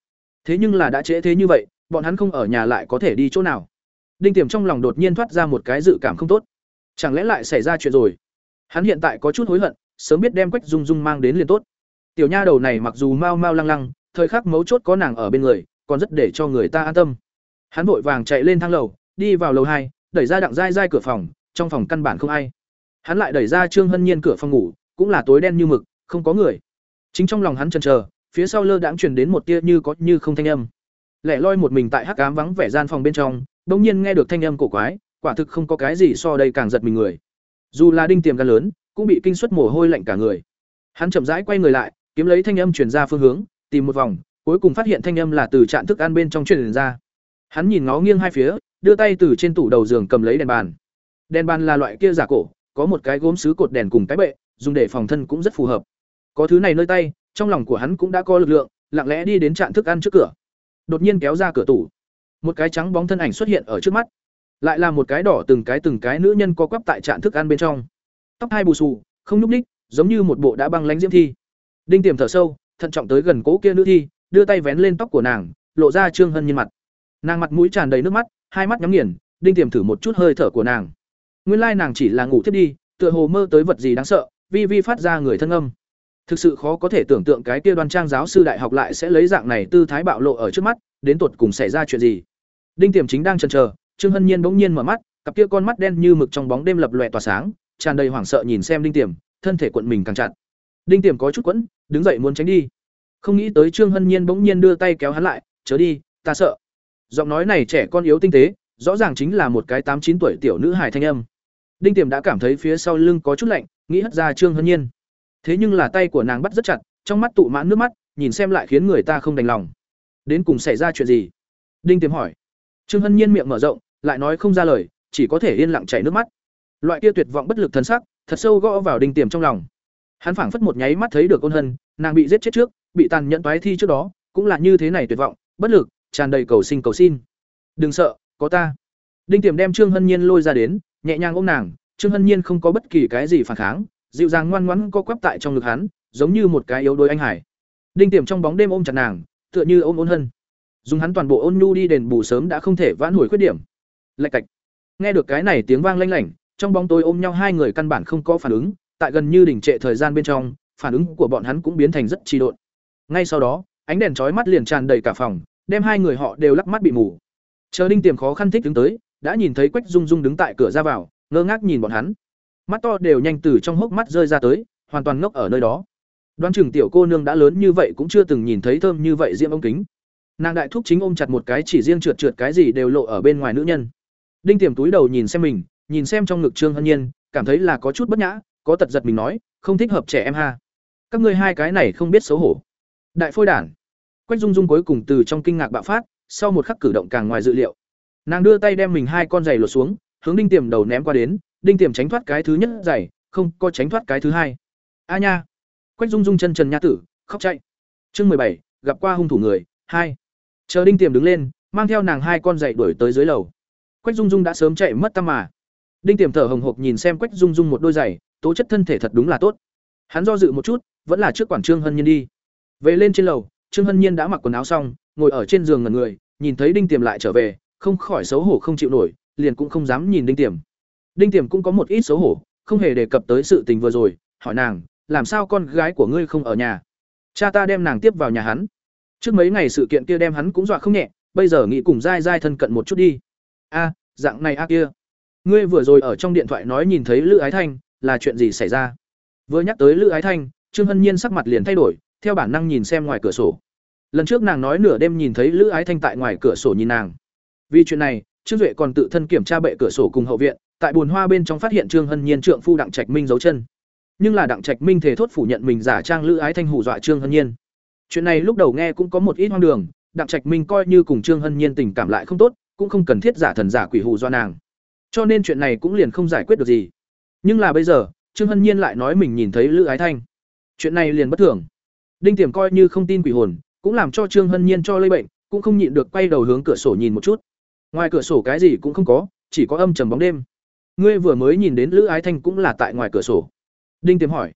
thế nhưng là đã trễ thế như vậy, bọn hắn không ở nhà lại có thể đi chỗ nào? Đinh tiềm trong lòng đột nhiên thoát ra một cái dự cảm không tốt. Chẳng lẽ lại xảy ra chuyện rồi? Hắn hiện tại có chút hối hận, sớm biết đem quách dung dung mang đến liền tốt. Tiểu nha đầu này mặc dù mau mau lăng lăng, thời khắc mấu chốt có nàng ở bên người, còn rất để cho người ta an tâm. Hắn vội vàng chạy lên thang lầu, đi vào lầu hai, đẩy ra đặng dai dai cửa phòng, trong phòng căn bản không ai. Hắn lại đẩy ra trương hân nhiên cửa phòng ngủ, cũng là tối đen như mực, không có người. Chính trong lòng hắn chần chờ phía sau lơ đãng truyền đến một tia như có như không thanh âm. Lẻ loi một mình tại hắc ám vắng vẻ gian phòng bên trong, bỗng nhiên nghe được thanh âm cổ quái, quả thực không có cái gì so đây càng giật mình người. Dù là đinh tiềm gan lớn, cũng bị kinh suất mồ hôi lạnh cả người. Hắn chậm rãi quay người lại, kiếm lấy thanh âm truyền ra phương hướng, tìm một vòng, cuối cùng phát hiện thanh âm là từ trạm thức ăn bên trong truyền ra. Hắn nhìn ngó nghiêng hai phía, đưa tay từ trên tủ đầu giường cầm lấy đèn bàn. Đèn bàn là loại kia giả cổ, có một cái gốm sứ cột đèn cùng cái bệ, dùng để phòng thân cũng rất phù hợp. Có thứ này nơi tay trong lòng của hắn cũng đã có lực lượng, lặng lẽ đi đến trạm thức ăn trước cửa. Đột nhiên kéo ra cửa tủ. Một cái trắng bóng thân ảnh xuất hiện ở trước mắt. Lại là một cái đỏ từng cái từng cái nữ nhân co quắp tại trạm thức ăn bên trong. Tóc hai bù xù, không nhúc ních giống như một bộ đã băng lánh diễm thi. Đinh tiềm thở sâu, thận trọng tới gần cố kia nữ thi, đưa tay vén lên tóc của nàng, lộ ra trương hân nhiên mặt. Nàng mặt mũi tràn đầy nước mắt, hai mắt nhắm nghiền, đinh tiềm thử một chút hơi thở của nàng. Nguyên lai nàng chỉ là ngủ thiết đi, tựa hồ mơ tới vật gì đáng sợ, vi vi phát ra người thân âm thực sự khó có thể tưởng tượng cái kia đoan trang giáo sư đại học lại sẽ lấy dạng này tư thái bạo lộ ở trước mắt, đến tuột cùng xảy ra chuyện gì. Đinh tiềm chính đang chần chờ, trương hân nhiên bỗng nhiên mở mắt, cặp kia con mắt đen như mực trong bóng đêm lập lòe tỏa sáng, tràn đầy hoảng sợ nhìn xem đinh tiềm, thân thể cuộn mình càng chặt. Đinh tiềm có chút quẫn, đứng dậy muốn tránh đi. Không nghĩ tới trương hân nhiên bỗng nhiên đưa tay kéo hắn lại, chớ đi, ta sợ. Giọng nói này trẻ con yếu tinh tế, rõ ràng chính là một cái tám chín tuổi tiểu nữ hài thanh âm. Đinh tiềm đã cảm thấy phía sau lưng có chút lạnh, nghĩ hất ra trương hân nhiên thế nhưng là tay của nàng bắt rất chặt, trong mắt tụ mãn nước mắt, nhìn xem lại khiến người ta không đành lòng. Đến cùng xảy ra chuyện gì? Đinh tiềm hỏi. Trương hân nhiên miệng mở rộng, lại nói không ra lời, chỉ có thể yên lặng chảy nước mắt. Loại kia tuyệt vọng bất lực thần sắc, thật sâu gõ vào đinh tiềm trong lòng. Hắn phảng phất một nháy mắt thấy được ôn hân, nàng bị giết chết trước, bị tàn nhẫn toái thi trước đó, cũng là như thế này tuyệt vọng, bất lực, tràn đầy cầu sinh cầu xin. Đừng sợ, có ta. Đinh tiềm đem trương hân nhiên lôi ra đến, nhẹ nhàng ôm nàng, trương hân nhiên không có bất kỳ cái gì phản kháng dịu dàng ngoan ngoãn co quắp tại trong ngực hắn, giống như một cái yếu đuối anh hải. Đinh tiềm trong bóng đêm ôm chặt nàng, tựa như ôm ôn hân. Dùng hắn toàn bộ ôn nhu đi đền bù sớm đã không thể vãn hồi khuyết điểm. Lạch cạch. Nghe được cái này tiếng vang lanh lảnh, trong bóng tối ôm nhau hai người căn bản không có phản ứng, tại gần như đỉnh trệ thời gian bên trong, phản ứng của bọn hắn cũng biến thành rất trì độn. Ngay sau đó, ánh đèn chói mắt liền tràn đầy cả phòng, đem hai người họ đều lắc mắt bị mù. Chờ đinh tiềm khó khăn thích đứng tới, đã nhìn thấy quách dung dung đứng tại cửa ra vào, ngơ ngác nhìn bọn hắn mắt to đều nhanh từ trong hốc mắt rơi ra tới, hoàn toàn ngốc ở nơi đó. Đoan chừng tiểu cô nương đã lớn như vậy cũng chưa từng nhìn thấy thơm như vậy diễm ông kính. Nàng đại thúc chính ôm chặt một cái chỉ riêng trượt trượt cái gì đều lộ ở bên ngoài nữ nhân. Đinh tiềm túi đầu nhìn xem mình, nhìn xem trong ngực trương hân nhiên, cảm thấy là có chút bất nhã, có tật giật mình nói, không thích hợp trẻ em ha. Các ngươi hai cái này không biết xấu hổ. Đại phôi đản. Quách dung dung cuối cùng từ trong kinh ngạc bạo phát, sau một khắc cử động càng ngoài dự liệu. Nàng đưa tay đem mình hai con giày lột xuống, hướng đinh tiềm đầu ném qua đến đinh tiềm tránh thoát cái thứ nhất giày, không có tránh thoát cái thứ hai. A nha. Quách dung dung chân trần nha tử, khóc chạy. Chương mười bảy, gặp qua hung thủ người, hai. Chờ đinh tiềm đứng lên, mang theo nàng hai con giày đuổi tới dưới lầu. Quách dung dung đã sớm chạy mất tâm mà. Đinh tiềm thở hồng hộc nhìn xem quách dung dung một đôi giày, tố chất thân thể thật đúng là tốt. Hắn do dự một chút, vẫn là trước quản trương hân nhiên đi. Về lên trên lầu, trương hân nhiên đã mặc quần áo xong, ngồi ở trên giường ngẩn người, nhìn thấy đinh tiềm lại trở về, không khỏi xấu hổ không chịu nổi, liền cũng không dám nhìn đinh tiềm đinh tiềm cũng có một ít xấu hổ, không hề đề cập tới sự tình vừa rồi, hỏi nàng, làm sao con gái của ngươi không ở nhà? Cha ta đem nàng tiếp vào nhà hắn. Trước mấy ngày sự kiện kia đem hắn cũng dọa không nhẹ, bây giờ nghĩ cùng dai dai thân cận một chút đi. A, dạng này a kia. Ngươi vừa rồi ở trong điện thoại nói nhìn thấy lữ ái thanh, là chuyện gì xảy ra? Vừa nhắc tới lữ ái thanh, trương hân nhiên sắc mặt liền thay đổi, theo bản năng nhìn xem ngoài cửa sổ. Lần trước nàng nói nửa đêm nhìn thấy lữ ái thanh tại ngoài cửa sổ nhìn nàng. Vì chuyện này, trương duệ còn tự thân kiểm tra bệ cửa sổ cùng hậu viện tại bồn hoa bên trong phát hiện trương hân nhiên trượng phu đặng trạch minh giấu chân. Nhưng là đặng trạch minh thể thốt phủ nhận mình giả trang lữ ái thanh hủ dọa trương hân nhiên. Chuyện này lúc đầu nghe cũng có một ít hoang đường, đặng trạch minh coi như cùng trương hân nhiên tình cảm lại không tốt, cũng không cần thiết giả thần giả quỷ hù do nàng. Cho nên chuyện này cũng liền không giải quyết được gì. Nhưng là bây giờ, trương hân nhiên lại nói mình nhìn thấy lữ ái thanh. Chuyện này liền bất thường. Đinh tiềm coi như không tin quỷ hồn, cũng làm cho trương hân nhiên cho lây bệnh, cũng không nhịn được quay đầu hướng cửa sổ nhìn một chút. Ngoài cửa sổ cái gì cũng không có, chỉ có âm trầm bóng đêm ngươi vừa mới nhìn đến lữ ái thanh cũng là tại ngoài cửa sổ. Đinh tiềm hỏi,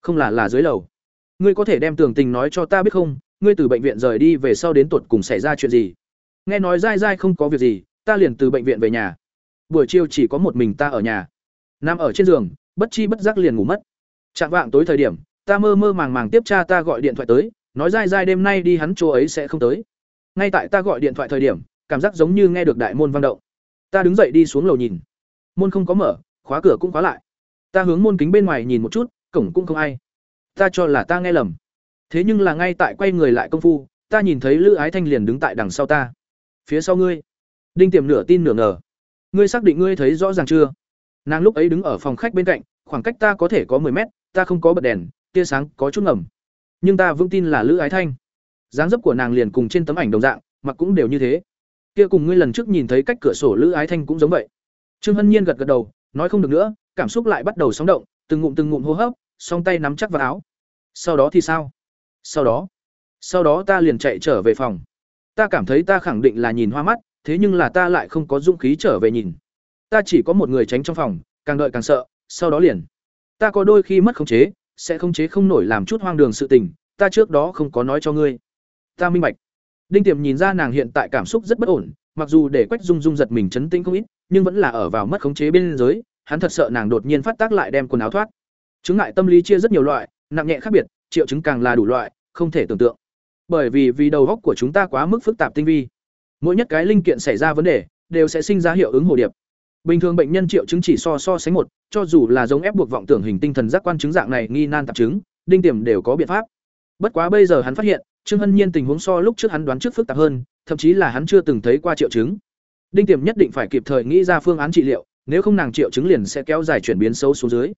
không là là dưới lầu. Ngươi có thể đem tường tình nói cho ta biết không? Ngươi từ bệnh viện rời đi về sau đến tuột cùng xảy ra chuyện gì? Nghe nói dai dai không có việc gì, ta liền từ bệnh viện về nhà. Buổi chiều chỉ có một mình ta ở nhà. Nằm ở trên giường, bất chi bất giác liền ngủ mất. Chạm vạng tối thời điểm, ta mơ mơ màng màng tiếp cha ta gọi điện thoại tới, nói dai dai đêm nay đi hắn chỗ ấy sẽ không tới. Ngay tại ta gọi điện thoại thời điểm, cảm giác giống như nghe được đại môn vang động. Ta đứng dậy đi xuống lầu nhìn môn không có mở, khóa cửa cũng khóa lại. Ta hướng môn kính bên ngoài nhìn một chút, cổng cũng không ai. Ta cho là ta nghe lầm. Thế nhưng là ngay tại quay người lại công phu, ta nhìn thấy lữ ái thanh liền đứng tại đằng sau ta. Phía sau ngươi. Đinh tiềm nửa tin nửa ngờ. Ngươi xác định ngươi thấy rõ ràng chưa? Nàng lúc ấy đứng ở phòng khách bên cạnh, khoảng cách ta có thể có 10 mét, ta không có bật đèn, tia sáng có chút ngầm. Nhưng ta vững tin là lữ ái thanh. Dáng dấp của nàng liền cùng trên tấm ảnh đồng dạng, mặc cũng đều như thế. Kia cùng ngươi lần trước nhìn thấy cách cửa sổ lữ ái thanh cũng giống vậy trương hân nhiên gật gật đầu, nói không được nữa, cảm xúc lại bắt đầu sóng động, từng ngụm từng ngụm hô hấp, song tay nắm chắc vào áo. Sau đó thì sao? Sau đó? Sau đó ta liền chạy trở về phòng. Ta cảm thấy ta khẳng định là nhìn hoa mắt, thế nhưng là ta lại không có dũng khí trở về nhìn. Ta chỉ có một người tránh trong phòng, càng đợi càng sợ, sau đó liền. Ta có đôi khi mất khống chế, sẽ khống chế không nổi làm chút hoang đường sự tình, ta trước đó không có nói cho ngươi. Ta minh bạch. Đinh tiềm nhìn ra nàng hiện tại cảm xúc rất bất ổn mặc dù để quách dung dung giật mình chấn tĩnh không ít, nhưng vẫn là ở vào mất khống chế bên dưới hắn thật sợ nàng đột nhiên phát tác lại đem quần áo thoát. Chứng ngại tâm lý chia rất nhiều loại, nặng nhẹ khác biệt, triệu chứng càng là đủ loại, không thể tưởng tượng. Bởi vì vì đầu góc của chúng ta quá mức phức tạp tinh vi. Mỗi nhất cái linh kiện xảy ra vấn đề, đều sẽ sinh ra hiệu ứng hồ điệp. Bình thường bệnh nhân triệu chứng chỉ so so sánh một, cho dù là giống ép buộc vọng tưởng hình tinh thần giác quan chứng dạng này nghi nan tạp chứng, đinh tiềm đều có biện pháp. Bất quá bây giờ hắn phát hiện trương hân nhiên tình huống so lúc trước hắn đoán trước phức tạp hơn thậm chí là hắn chưa từng thấy qua triệu chứng. Đinh tiềm nhất định phải kịp thời nghĩ ra phương án trị liệu nếu không nàng triệu chứng liền sẽ kéo dài chuyển biến xấu xuống dưới.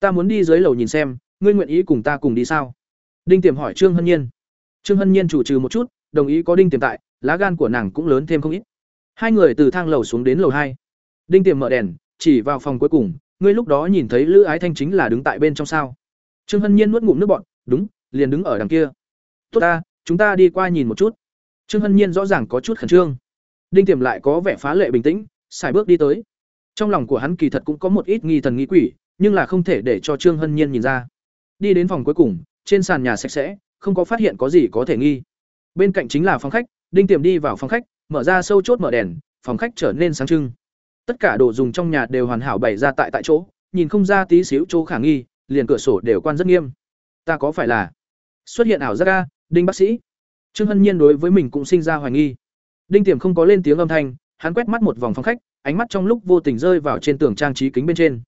Ta muốn đi dưới lầu nhìn xem ngươi nguyện ý cùng ta cùng đi sao? Đinh tiềm hỏi trương hân nhiên. Trương hân nhiên chủ trừ một chút đồng ý có đinh tiềm tại lá gan của nàng cũng lớn thêm không ít. Hai người từ thang lầu xuống đến lầu hai. Đinh tiềm mở đèn chỉ vào phòng cuối cùng ngươi lúc đó nhìn thấy lữ ái thanh chính là đứng tại bên trong sao? Trương hân nhiên nuốt ngụm nước bọt, đúng liền đứng ở đằng kia. Tốt ta chúng ta đi qua nhìn một chút. Trương hân nhiên rõ ràng có chút khẩn trương. Đinh tiềm lại có vẻ phá lệ bình tĩnh, xài bước đi tới. Trong lòng của hắn kỳ thật cũng có một ít nghi thần nghi quỷ, nhưng là không thể để cho trương hân nhiên nhìn ra. Đi đến phòng cuối cùng, trên sàn nhà sạch sẽ, không có phát hiện có gì có thể nghi. Bên cạnh chính là phòng khách, đinh tiềm đi vào phòng khách, mở ra sâu chốt mở đèn, phòng khách trở nên sáng trưng. Tất cả đồ dùng trong nhà đều hoàn hảo bày ra tại tại chỗ, nhìn không ra tí xíu chỗ khả nghi, liền cửa sổ đều quan rất nghiêm. Ta có phải là xuất hiện ảo giác ca đinh bác sĩ. Trương hân nhiên đối với mình cũng sinh ra hoài nghi. Đinh tiềm không có lên tiếng âm thanh, hắn quét mắt một vòng phòng khách, ánh mắt trong lúc vô tình rơi vào trên tường trang trí kính bên trên.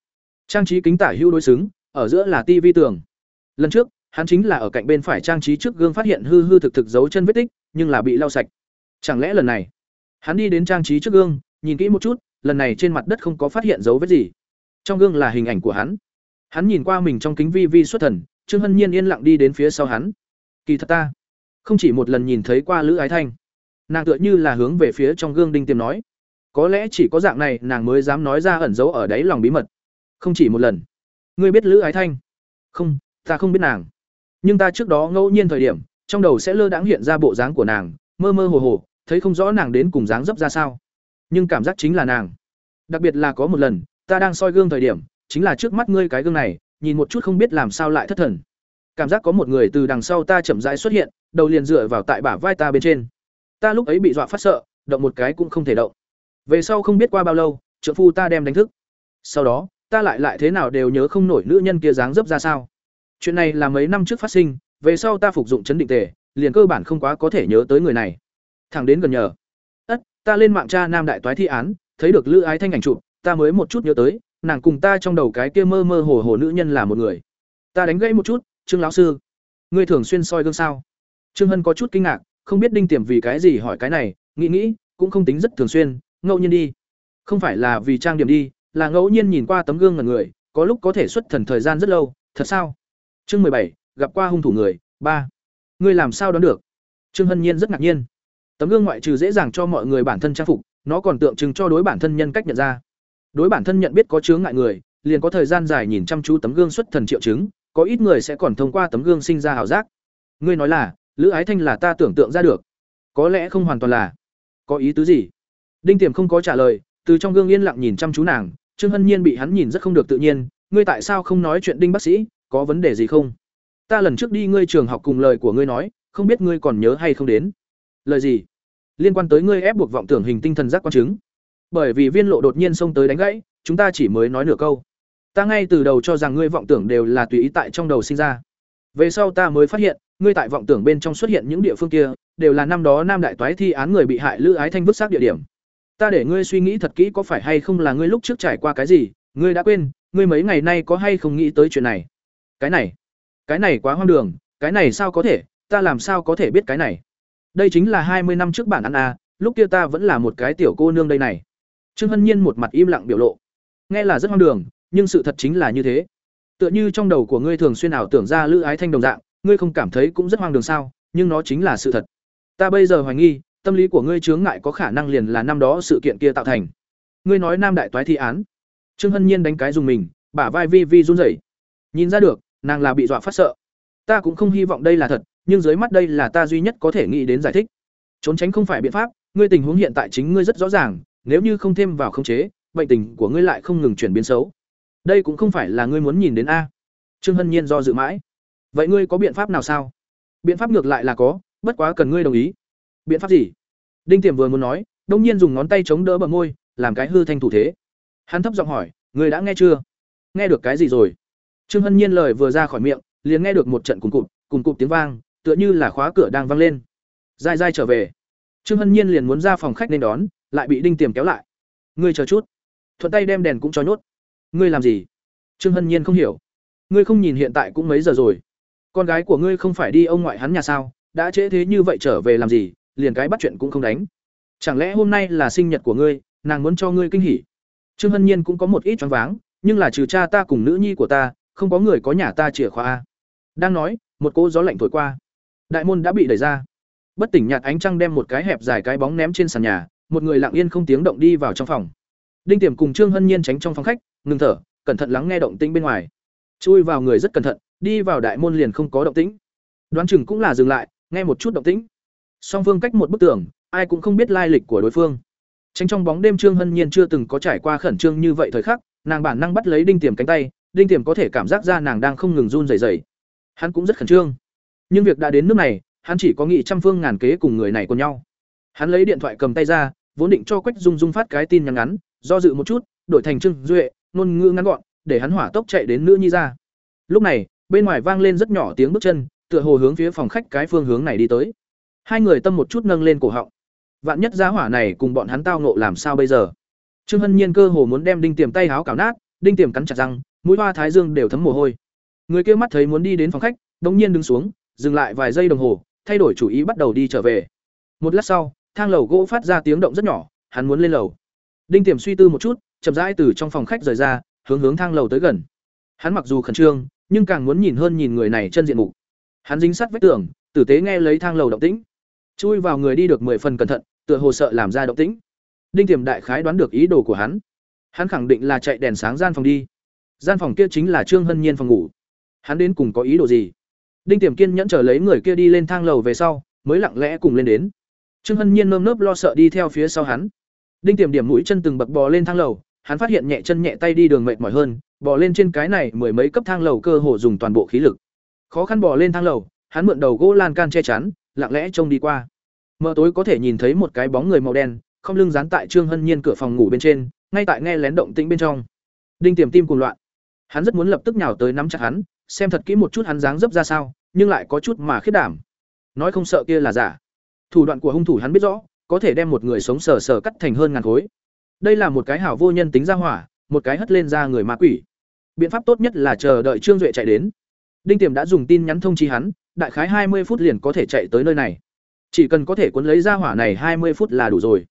Trang trí kính tả hữu đối xứng, ở giữa là tivi tường. Lần trước, hắn chính là ở cạnh bên phải trang trí trước gương phát hiện hư hư thực thực dấu chân vết tích, nhưng là bị lau sạch. Chẳng lẽ lần này, hắn đi đến trang trí trước gương, nhìn kỹ một chút, lần này trên mặt đất không có phát hiện dấu vết gì. Trong gương là hình ảnh của hắn. Hắn nhìn qua mình trong kính vi vi xuất thần, trương hân nhiên yên lặng đi đến phía sau hắn kỳ thật ta. Không chỉ một lần nhìn thấy qua lữ ái thanh, nàng tựa như là hướng về phía trong gương đinh tiềm nói. Có lẽ chỉ có dạng này nàng mới dám nói ra ẩn giấu ở đáy lòng bí mật. Không chỉ một lần. Ngươi biết lữ ái thanh? Không, ta không biết nàng. Nhưng ta trước đó ngẫu nhiên thời điểm, trong đầu sẽ lơ đãng hiện ra bộ dáng của nàng, mơ mơ hồ hồ, thấy không rõ nàng đến cùng dáng dấp ra sao. Nhưng cảm giác chính là nàng. Đặc biệt là có một lần, ta đang soi gương thời điểm, chính là trước mắt ngươi cái gương này, nhìn một chút không biết làm sao lại thất thần cảm giác có một người từ đằng sau ta chậm rãi xuất hiện, đầu liền dựa vào tại bả vai ta bên trên. Ta lúc ấy bị dọa phát sợ, động một cái cũng không thể động. Về sau không biết qua bao lâu trợ phu ta đem đánh thức. Sau đó, ta lại lại thế nào đều nhớ không nổi nữ nhân kia dáng dấp ra sao. Chuyện này là mấy năm trước phát sinh, về sau ta phục dụng chấn định tề, liền cơ bản không quá có thể nhớ tới người này. Thẳng đến gần nhờ. Ất, ta lên mạng tra nam đại toái thi án, thấy được lữ ái thanh ảnh chụp, ta mới một chút nhớ tới, nàng cùng ta trong đầu cái kia mơ mơ hồ hồ nữ nhân là một người. Ta đánh gãy một chút trương lão sư, ngươi thường xuyên soi gương sao? Trương hân có chút kinh ngạc, không biết đinh tiềm vì cái gì hỏi cái này, nghĩ nghĩ, cũng không tính rất thường xuyên, ngẫu nhiên đi. Không phải là vì trang điểm đi, là ngẫu nhiên nhìn qua tấm gương ngần người, có lúc có thể xuất thần thời gian rất lâu, thật sao? Chương mười bảy, gặp qua hung thủ người, ba. Ngươi làm sao đoán được? Trương hân nhiên rất ngạc nhiên. Tấm gương ngoại trừ dễ dàng cho mọi người bản thân trang phục, nó còn tượng trưng cho đối bản thân nhân cách nhận ra. Đối bản thân nhận biết có chướng ngại người, liền có thời gian dài nhìn chăm chú tấm gương xuất thần triệu chứng có ít người sẽ còn thông qua tấm gương sinh ra ảo giác. Ngươi nói là, lữ ái thanh là ta tưởng tượng ra được. Có lẽ không hoàn toàn là. Có ý tứ gì? Đinh tiềm không có trả lời, từ trong gương yên lặng nhìn chăm chú nàng, trương hân nhiên bị hắn nhìn rất không được tự nhiên, ngươi tại sao không nói chuyện đinh bác sĩ? Có vấn đề gì không? Ta lần trước đi ngươi trường học cùng lời của ngươi nói, không biết ngươi còn nhớ hay không đến. Lời gì? Liên quan tới ngươi ép buộc vọng tưởng hình tinh thần giác quan chứng. Bởi vì viên lộ đột nhiên xông tới đánh gãy, chúng ta chỉ mới nói nửa câu ta ngay từ đầu cho rằng ngươi vọng tưởng đều là tùy ý tại trong đầu sinh ra. Về sau ta mới phát hiện, ngươi tại vọng tưởng bên trong xuất hiện những địa phương kia, đều là năm đó nam đại toái thi án người bị hại lữ ái thanh vứt xác địa điểm. Ta để ngươi suy nghĩ thật kỹ có phải hay không là ngươi lúc trước trải qua cái gì, ngươi đã quên, ngươi mấy ngày nay có hay không nghĩ tới chuyện này? Cái này cái này quá hoang đường, cái này sao có thể, ta làm sao có thể biết cái này? Đây chính là hai mươi năm trước bản ăn a, lúc kia ta vẫn là một cái tiểu cô nương đây này. Trương hân nhiên một mặt im lặng biểu lộ. Nghe là rất hoang đường nhưng sự thật chính là như thế. Tựa như trong đầu của ngươi thường xuyên ảo tưởng ra lữ ái thanh đồng dạng, ngươi không cảm thấy cũng rất hoang đường sao, nhưng nó chính là sự thật. Ta bây giờ hoài nghi, tâm lý của ngươi chướng ngại có khả năng liền là năm đó sự kiện kia tạo thành. Ngươi nói nam đại toái thi án. Trương hân nhiên đánh cái dùng mình, bả vai vi vi run rẩy. Nhìn ra được, nàng là bị dọa phát sợ. Ta cũng không hy vọng đây là thật, nhưng dưới mắt đây là ta duy nhất có thể nghĩ đến giải thích. Trốn tránh không phải biện pháp, ngươi tình huống hiện tại chính ngươi rất rõ ràng, nếu như không thêm vào khống chế, bệnh tình của ngươi lại không ngừng chuyển biến xấu đây cũng không phải là ngươi muốn nhìn đến a. Trương hân nhiên do dự mãi. Vậy ngươi có biện pháp nào sao? Biện pháp ngược lại là có, bất quá cần ngươi đồng ý. Biện pháp gì? Đinh tiềm vừa muốn nói, đông nhiên dùng ngón tay chống đỡ bờ môi, làm cái hư thanh thủ thế. Hắn thấp giọng hỏi, ngươi đã nghe chưa? Nghe được cái gì rồi? Trương hân nhiên lời vừa ra khỏi miệng, liền nghe được một trận cùng cụt cùng cụt tiếng vang, tựa như là khóa cửa đang vang lên. Dai dai trở về. Trương hân nhiên liền muốn ra phòng khách nên đón, lại bị đinh tiềm kéo lại. Ngươi chờ chút. Thuận tay đem đèn cũng cho nhốt ngươi làm gì? Trương hân nhiên không hiểu. Ngươi không nhìn hiện tại cũng mấy giờ rồi? Con gái của ngươi không phải đi ông ngoại hắn nhà sao? Đã trễ thế như vậy trở về làm gì? Liền cái bắt chuyện cũng không đánh. Chẳng lẽ hôm nay là sinh nhật của ngươi, nàng muốn cho ngươi kinh hỉ? Trương hân nhiên cũng có một ít choáng váng, nhưng là trừ cha ta cùng nữ nhi của ta, không có người có nhà ta chìa khóa đang nói, một cỗ gió lạnh thổi qua. Đại môn đã bị đẩy ra. Bất tỉnh nhạt ánh trăng đem một cái hẹp dài cái bóng ném trên sàn nhà, một người lặng yên không tiếng động đi vào trong phòng. Đinh tiềm cùng trương hân nhiên tránh trong phòng khách ngừng thở, cẩn thận lắng nghe động tĩnh bên ngoài. Chui vào người rất cẩn thận, đi vào đại môn liền không có động tĩnh. Đoán chừng cũng là dừng lại, nghe một chút động tĩnh. Song phương cách một bức tường, ai cũng không biết lai lịch của đối phương. Tránh trong bóng đêm trương hân nhiên chưa từng có trải qua khẩn trương như vậy thời khắc, nàng bản năng bắt lấy đinh tiềm cánh tay, đinh tiềm có thể cảm giác ra nàng đang không ngừng run rẩy rẩy. Hắn cũng rất khẩn trương. Nhưng việc đã đến nước này, hắn chỉ có nghĩ trăm phương ngàn kế cùng người này cùng nhau. Hắn lấy điện thoại cầm tay ra, vốn định cho quách dung dung phát cái tin nhắn ngắn, do dự một chút, đổi thành trương duệ ngôn ngữ ngắn gọn, để hắn hỏa tốc chạy đến nữ nhi ra. Lúc này, bên ngoài vang lên rất nhỏ tiếng bước chân, tựa hồ hướng phía phòng khách cái phương hướng này đi tới. Hai người tâm một chút nâng lên cổ họng. Vạn nhất giá hỏa này cùng bọn hắn tao ngộ làm sao bây giờ? Trương hân nhiên cơ hồ muốn đem đinh tiềm tay háo cào nát, đinh tiềm cắn chặt răng, mũi hoa thái dương đều thấm mồ hôi. Người kia mắt thấy muốn đi đến phòng khách, đống nhiên đứng xuống, dừng lại vài giây đồng hồ, thay đổi chủ ý bắt đầu đi trở về. Một lát sau, thang lầu gỗ phát ra tiếng động rất nhỏ, hắn muốn lên lầu. Đinh tiềm suy tư một chút chậm rãi từ trong phòng khách rời ra, hướng hướng thang lầu tới gần. Hắn mặc dù khẩn trương, nhưng càng muốn nhìn hơn nhìn người này chân diện mục. Hắn dính sát vách tường, tử tế nghe lấy thang lầu động tĩnh. Chui vào người đi được mười phần cẩn thận, tựa hồ sợ làm ra động tĩnh. Đinh tiềm đại khái đoán được ý đồ của hắn. Hắn khẳng định là chạy đèn sáng gian phòng đi. Gian phòng kia chính là trương hân nhiên phòng ngủ. Hắn đến cùng có ý đồ gì? Đinh tiềm kiên nhẫn chờ lấy người kia đi lên thang lầu về sau, mới lặng lẽ cùng lên đến. Trương hân nhiên nơm nớp lo sợ đi theo phía sau hắn. Đinh tiềm điểm mũi chân từng bậc bò lên thang lầu hắn phát hiện nhẹ chân nhẹ tay đi đường mệt mỏi hơn bò lên trên cái này mười mấy cấp thang lầu cơ hồ dùng toàn bộ khí lực. Khó khăn bò lên thang lầu, hắn mượn đầu gỗ lan can che chắn, lặng lẽ trông đi qua. Mờ tối có thể nhìn thấy một cái bóng người màu đen, không lưng dán tại trương hân nhiên cửa phòng ngủ bên trên, ngay tại nghe lén động tĩnh bên trong. Đinh tiềm tim cuồng loạn. Hắn rất muốn lập tức nhào tới nắm chặt hắn, xem thật kỹ một chút hắn dáng dấp ra sao, nhưng lại có chút mà khiết đảm. Nói không sợ kia là giả. Thủ đoạn của hung thủ hắn biết rõ, có thể đem một người sống sờ sờ cắt thành hơn ngàn khối đây là một cái hảo vô nhân tính ra hỏa, một cái hất lên ra người ma quỷ. Biện pháp tốt nhất là chờ đợi trương duệ chạy đến. Đinh tiềm đã dùng tin nhắn thông chi hắn, đại khái hai mươi phút liền có thể chạy tới nơi này. Chỉ cần có thể cuốn lấy ra hỏa này hai mươi phút là đủ rồi.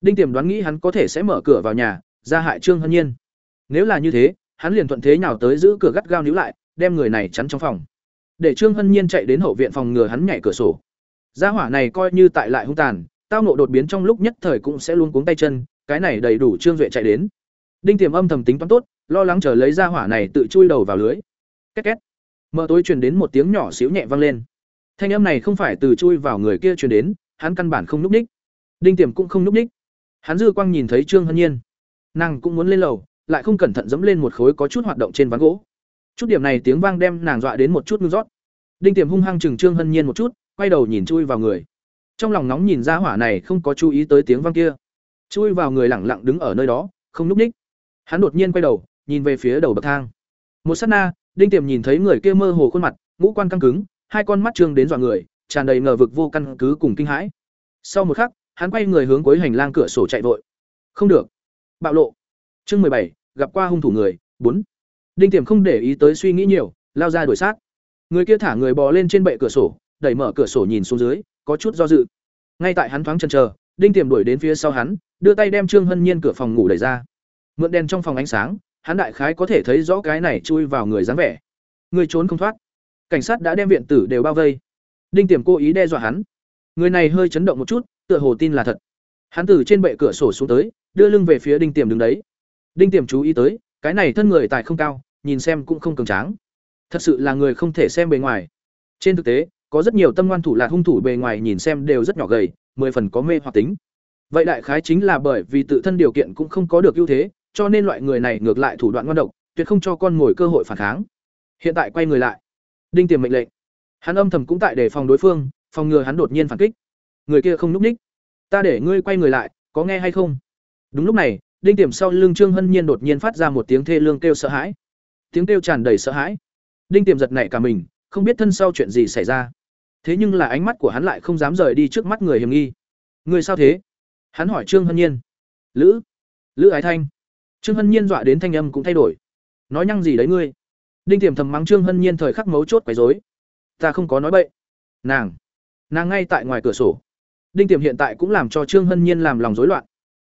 Đinh tiềm đoán nghĩ hắn có thể sẽ mở cửa vào nhà, ra hại trương hân nhiên. Nếu là như thế, hắn liền thuận thế nhào tới giữ cửa gắt gao níu lại, đem người này chắn trong phòng. Để trương hân nhiên chạy đến hậu viện phòng ngừa hắn nhảy cửa sổ. Gia hỏa này coi như tại lại hung tàn, tao nộ đột biến trong lúc nhất thời cũng sẽ luôn cuống tay chân cái này đầy đủ trương duệ chạy đến. Đinh tiềm âm thầm tính toán tốt, lo lắng chờ lấy ra hỏa này tự chui đầu vào lưới. Két két. Mở tối truyền đến một tiếng nhỏ xíu nhẹ vang lên. Thanh âm này không phải từ chui vào người kia truyền đến, hắn căn bản không núp ních. Đinh tiềm cũng không núp ních. Hắn dư quang nhìn thấy trương hân nhiên. Nàng cũng muốn lên lầu, lại không cẩn thận dẫm lên một khối có chút hoạt động trên ván gỗ. Chút điểm này tiếng vang đem nàng dọa đến một chút ngưng rót. Đinh tiềm hung hăng chừng trương hân nhiên một chút, quay đầu nhìn chui vào người. Trong lòng nóng nhìn ra hỏa này không có chú ý tới tiếng vang kia chui vào người lẳng lặng đứng ở nơi đó, không núp ních. Hắn đột nhiên quay đầu, nhìn về phía đầu bậc thang. Một sát na, đinh tiềm nhìn thấy người kia mơ hồ khuôn mặt, ngũ quan căng cứng, hai con mắt trương đến dọa người, tràn đầy ngờ vực vô căn cứ cùng kinh hãi. Sau một khắc, hắn quay người hướng cuối hành lang cửa sổ chạy vội. Không được. Bạo lộ. Chương mười bảy, gặp qua hung thủ người, bốn. Đinh tiềm không để ý tới suy nghĩ nhiều, lao ra đuổi sát. Người kia thả người bò lên trên bệ cửa sổ, đẩy mở cửa sổ nhìn xuống dưới, có chút do dự. Ngay tại hắn thoáng chần chờ, đinh tiềm đuổi đến phía sau hắn đưa tay đem trương hân nhiên cửa phòng ngủ đẩy ra. Mượn đèn trong phòng ánh sáng, hắn đại khái có thể thấy rõ cái này chui vào người dáng vẻ. Người trốn không thoát. Cảnh sát đã đem viện tử đều bao vây. Đinh tiềm cố ý đe dọa hắn. Người này hơi chấn động một chút, tựa hồ tin là thật. Hắn từ trên bệ cửa sổ xuống tới, đưa lưng về phía đinh tiềm đứng đấy. Đinh tiềm chú ý tới, cái này thân người tài không cao, nhìn xem cũng không cường tráng. Thật sự là người không thể xem bề ngoài. Trên thực tế, có rất nhiều tâm ngoan thủ là hung thủ bề ngoài nhìn xem đều rất nhỏ gầy, mười phần có mê hoặc tính vậy đại khái chính là bởi vì tự thân điều kiện cũng không có được ưu thế, cho nên loại người này ngược lại thủ đoạn ngoan độc, tuyệt không cho con ngồi cơ hội phản kháng. Hiện tại quay người lại. Đinh tiềm mệnh lệnh. Hắn âm thầm cũng tại để phòng đối phương, phòng ngừa hắn đột nhiên phản kích. Người kia không núp ních. Ta để ngươi quay người lại, có nghe hay không? Đúng lúc này, đinh tiềm sau lưng trương hân nhiên đột nhiên phát ra một tiếng thê lương kêu sợ hãi. Tiếng kêu tràn đầy sợ hãi. Đinh tiềm giật nảy cả mình, không biết thân sau chuyện gì xảy ra. Thế nhưng là ánh mắt của hắn lại không dám rời đi trước mắt người hiểm nghi. Người sao thế? Hắn hỏi trương hân nhiên. Lữ lữ ái thanh. Trương hân nhiên dọa đến thanh âm cũng thay đổi. Nói nhăng gì đấy ngươi? Đinh tiềm thầm mắng trương hân nhiên thời khắc mấu chốt quấy rối. Ta không có nói bậy. Nàng nàng ngay tại ngoài cửa sổ. Đinh tiềm hiện tại cũng làm cho trương hân nhiên làm lòng rối loạn.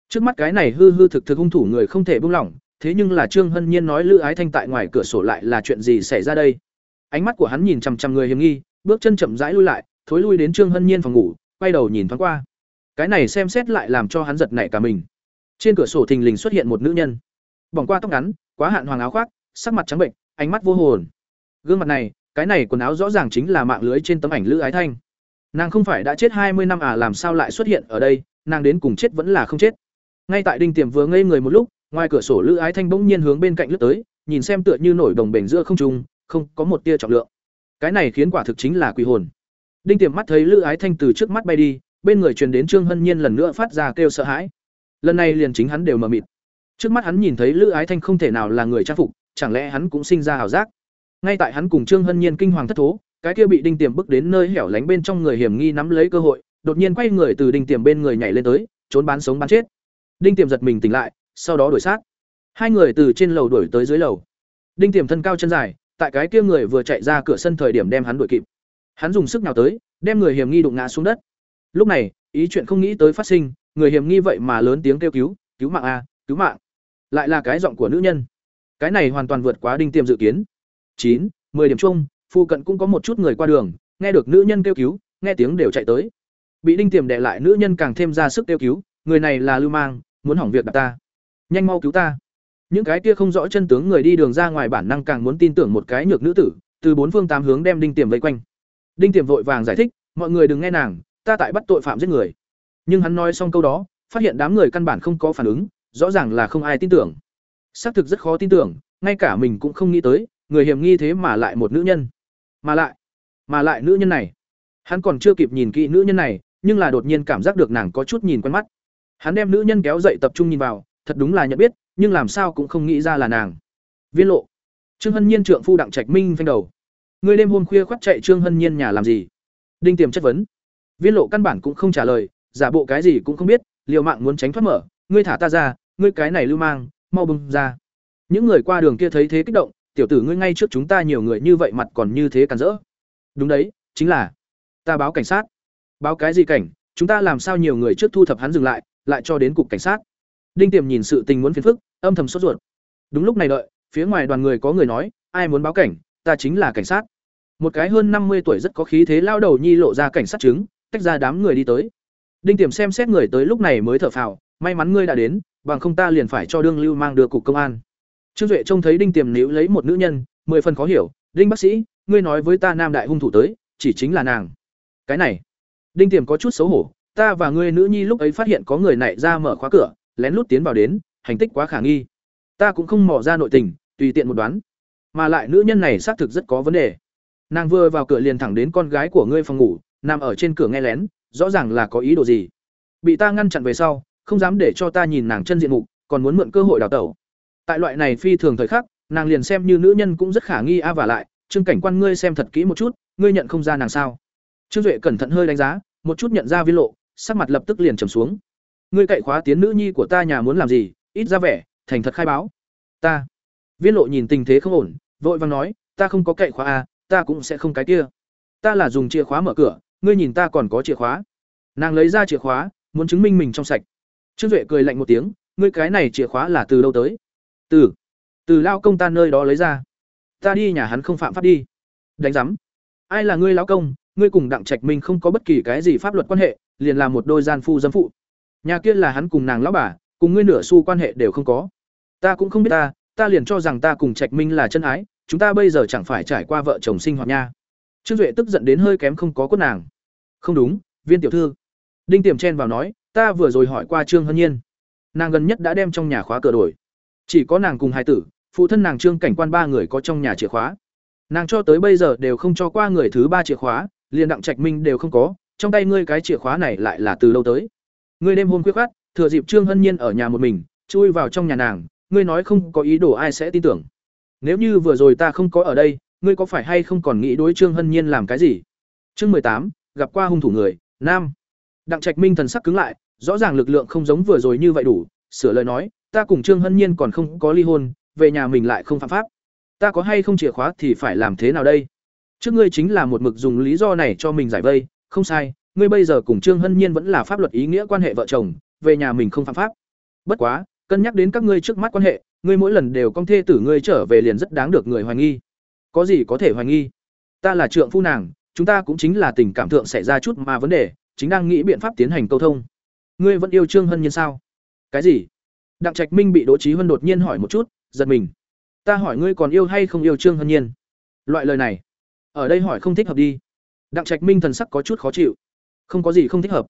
Trước mắt cái này hư hư thực thực hung thủ người không thể buông lỏng, thế nhưng là trương hân nhiên nói lữ ái thanh tại ngoài cửa sổ lại là chuyện gì xảy ra đây? Ánh mắt của hắn nhìn chằm chằm người hiểm nghi, bước chân chậm rãi lui lại, thối lui đến trương hân nhiên phòng ngủ, quay đầu nhìn thoáng qua cái này xem xét lại làm cho hắn giật nảy cả mình. Trên cửa sổ thình lình xuất hiện một nữ nhân. Bỏng qua tóc ngắn, quá hạn hoàng áo khoác, sắc mặt trắng bệnh, ánh mắt vô hồn. Gương mặt này, cái này quần áo rõ ràng chính là mạng lưới trên tấm ảnh lữ ái thanh. Nàng không phải đã chết hai mươi năm à làm sao lại xuất hiện ở đây, nàng đến cùng chết vẫn là không chết. Ngay tại đinh tiềm vừa ngây người một lúc, ngoài cửa sổ lữ ái thanh bỗng nhiên hướng bên cạnh lướt tới, nhìn xem tựa như nổi đồng bể giữa không trung, không có một tia trọng lượng. Cái này khiến quả thực chính là quỷ hồn. Đinh tiềm mắt thấy lữ ái thanh từ trước mắt bay đi bên người truyền đến trương hân nhiên lần nữa phát ra kêu sợ hãi. Lần này liền chính hắn đều mờ mịt. Trước mắt hắn nhìn thấy lữ ái thanh không thể nào là người trang phục, chẳng lẽ hắn cũng sinh ra hảo giác? Ngay tại hắn cùng trương hân nhiên kinh hoàng thất thố, cái kia bị đinh tiềm bước đến nơi hẻo lánh bên trong người hiểm nghi nắm lấy cơ hội, đột nhiên quay người từ đinh tiềm bên người nhảy lên tới, trốn bán sống bán chết. Đinh tiềm giật mình tỉnh lại, sau đó đuổi sát hai người từ trên lầu đuổi tới dưới lầu. Đinh tiềm thân cao chân dài, tại cái kia người vừa chạy ra cửa sân thời điểm đem hắn đuổi kịp. Hắn dùng sức nào tới, đem người hiểm nghi đụng ngã xuống đất lúc này, ý chuyện không nghĩ tới phát sinh, người hiểm nghi vậy mà lớn tiếng kêu cứu cứu mạng a cứu mạng. Lại là cái giọng của nữ nhân. Cái này hoàn toàn vượt quá đinh tiềm dự kiến. Chín, mười điểm chung phụ cận cũng có một chút người qua đường, nghe được nữ nhân kêu cứu, nghe tiếng đều chạy tới. Bị đinh tiềm đè lại, nữ nhân càng thêm ra sức kêu cứu, người này là lưu mang, muốn hỏng việc đặt ta. Nhanh mau cứu ta. Những cái kia không rõ chân tướng người đi đường ra ngoài bản năng càng muốn tin tưởng một cái nhược nữ tử, từ bốn phương tám hướng đem đinh tiềm vây quanh. Đinh tiềm vội vàng giải thích, mọi người đừng nghe nàng ta tại bắt tội phạm giết người. Nhưng hắn nói xong câu đó, phát hiện đám người căn bản không có phản ứng, rõ ràng là không ai tin tưởng. Xác thực rất khó tin tưởng, ngay cả mình cũng không nghĩ tới, người hiểm nghi thế mà lại một nữ nhân. Mà lại mà lại nữ nhân này. Hắn còn chưa kịp nhìn kỹ nữ nhân này, nhưng là đột nhiên cảm giác được nàng có chút nhìn quen mắt. Hắn đem nữ nhân kéo dậy tập trung nhìn vào, thật đúng là nhận biết, nhưng làm sao cũng không nghĩ ra là nàng. Viên lộ. Trương hân nhiên trượng phu đặng trạch minh phanh đầu. Người đêm hôm khuya khoắt chạy trương hân nhiên nhà làm gì? Đinh tiềm chất vấn viên lộ căn bản cũng không trả lời, giả bộ cái gì cũng không biết, liều mạng muốn tránh thoát mở, ngươi thả ta ra, ngươi cái này lưu mang, mau bừng ra. Những người qua đường kia thấy thế kích động, tiểu tử ngươi ngay trước chúng ta nhiều người như vậy mặt còn như thế cản rỡ. Đúng đấy, chính là, ta báo cảnh sát. Báo cái gì cảnh? Chúng ta làm sao nhiều người trước thu thập hắn dừng lại lại cho đến cục cảnh sát? Đinh tiềm nhìn sự tình muốn phiền phức, âm thầm sốt ruột. Đúng lúc này đợi, phía ngoài đoàn người có người nói, ai muốn báo cảnh? Ta chính là cảnh sát. Một cái hơn năm mươi tuổi rất có khí thế lao đầu nhi lộ ra cảnh sát chứng tách ra đám người đi tới. Đinh tiềm xem xét người tới lúc này mới thở phào, may mắn ngươi đã đến, bằng không ta liền phải cho đương lưu mang đưa cục công an. Trương duệ trông thấy đinh tiềm níu lấy một nữ nhân, mười phần khó hiểu, đinh bác sĩ, ngươi nói với ta nam đại hung thủ tới, chỉ chính là nàng. Cái này. Đinh tiềm có chút xấu hổ, ta và ngươi nữ nhi lúc ấy phát hiện có người nảy ra mở khóa cửa, lén lút tiến vào đến, hành tích quá khả nghi. Ta cũng không mò ra nội tình, tùy tiện một đoán. Mà lại nữ nhân này xác thực rất có vấn đề. Nàng vừa vào cửa liền thẳng đến con gái của ngươi phòng ngủ nằm ở trên cửa nghe lén, rõ ràng là có ý đồ gì. Bị ta ngăn chặn về sau, không dám để cho ta nhìn nàng chân diện mục, còn muốn mượn cơ hội đào tẩu. Tại loại này phi thường thời khắc, nàng liền xem như nữ nhân cũng rất khả nghi a à và lại, trương cảnh quan ngươi xem thật kỹ một chút, ngươi nhận không ra nàng sao? Trương duệ cẩn thận hơi đánh giá, một chút nhận ra viên lộ, sắc mặt lập tức liền trầm xuống. Ngươi cậy khóa tiến nữ nhi của ta nhà muốn làm gì, ít ra vẻ, thành thật khai báo. Ta. Viên lộ nhìn tình thế không ổn, vội vàng nói, ta không có cậy khóa a ta cũng sẽ không cái kia. Ta là dùng chìa khóa mở cửa ngươi nhìn ta còn có chìa khóa. Nàng lấy ra chìa khóa, muốn chứng minh mình trong sạch. Trương duệ cười lạnh một tiếng, ngươi cái này chìa khóa là từ đâu tới? Từ từ lao công ta nơi đó lấy ra. Ta đi nhà hắn không phạm pháp đi. Đánh giám. Ai là ngươi lão công? Ngươi cùng đặng trạch minh không có bất kỳ cái gì pháp luật quan hệ, liền là một đôi gian phu dâm phụ. Nhà kia là hắn cùng nàng lão bà, cùng ngươi nửa xu quan hệ đều không có. Ta cũng không biết ta ta liền cho rằng ta cùng trạch minh là chân ái, chúng ta bây giờ chẳng phải trải qua vợ chồng sinh hoạt nha trương duệ tức giận đến hơi kém không có cốt nàng. Không đúng, viên tiểu thư. Đinh tiềm chen vào nói, ta vừa rồi hỏi qua trương hân nhiên. Nàng gần nhất đã đem trong nhà khóa cửa đổi. Chỉ có nàng cùng hai tử, phụ thân nàng trương cảnh quan ba người có trong nhà chìa khóa. Nàng cho tới bây giờ đều không cho qua người thứ ba chìa khóa, liền đặng trạch minh đều không có, trong tay ngươi cái chìa khóa này lại là từ lâu tới? Ngươi đêm hôm quyết khát thừa dịp trương hân nhiên ở nhà một mình, chui vào trong nhà nàng, ngươi nói không có ý đồ ai sẽ tin tưởng. Nếu như vừa rồi ta không có ở đây ngươi có phải hay không còn nghĩ đối trương hân nhiên làm cái gì? Chương mười tám, gặp qua hung thủ người, nam. Đặng trạch minh thần sắc cứng lại, rõ ràng lực lượng không giống vừa rồi như vậy đủ, sửa lời nói, ta cùng trương hân nhiên còn không có ly hôn, về nhà mình lại không phạm pháp. Ta có hay không chìa khóa thì phải làm thế nào đây? Trước ngươi chính là một mực dùng lý do này cho mình giải vây, không sai, ngươi bây giờ cùng trương hân nhiên vẫn là pháp luật ý nghĩa quan hệ vợ chồng, về nhà mình không phạm pháp. Bất quá, cân nhắc đến các ngươi trước mắt quan hệ, ngươi mỗi lần đều con thê tử ngươi trở về liền rất đáng được người hoài nghi có gì có thể hoài nghi? Ta là trượng phu nàng, chúng ta cũng chính là tình cảm thượng xảy ra chút mà vấn đề, chính đang nghĩ biện pháp tiến hành câu thông. Ngươi vẫn yêu trương hân nhiên sao? Cái gì? Đặng trạch minh bị đỗ trí hân đột nhiên hỏi một chút, giật mình. Ta hỏi ngươi còn yêu hay không yêu trương hân nhiên? Loại lời này, ở đây hỏi không thích hợp đi. Đặng trạch minh thần sắc có chút khó chịu. Không có gì không thích hợp.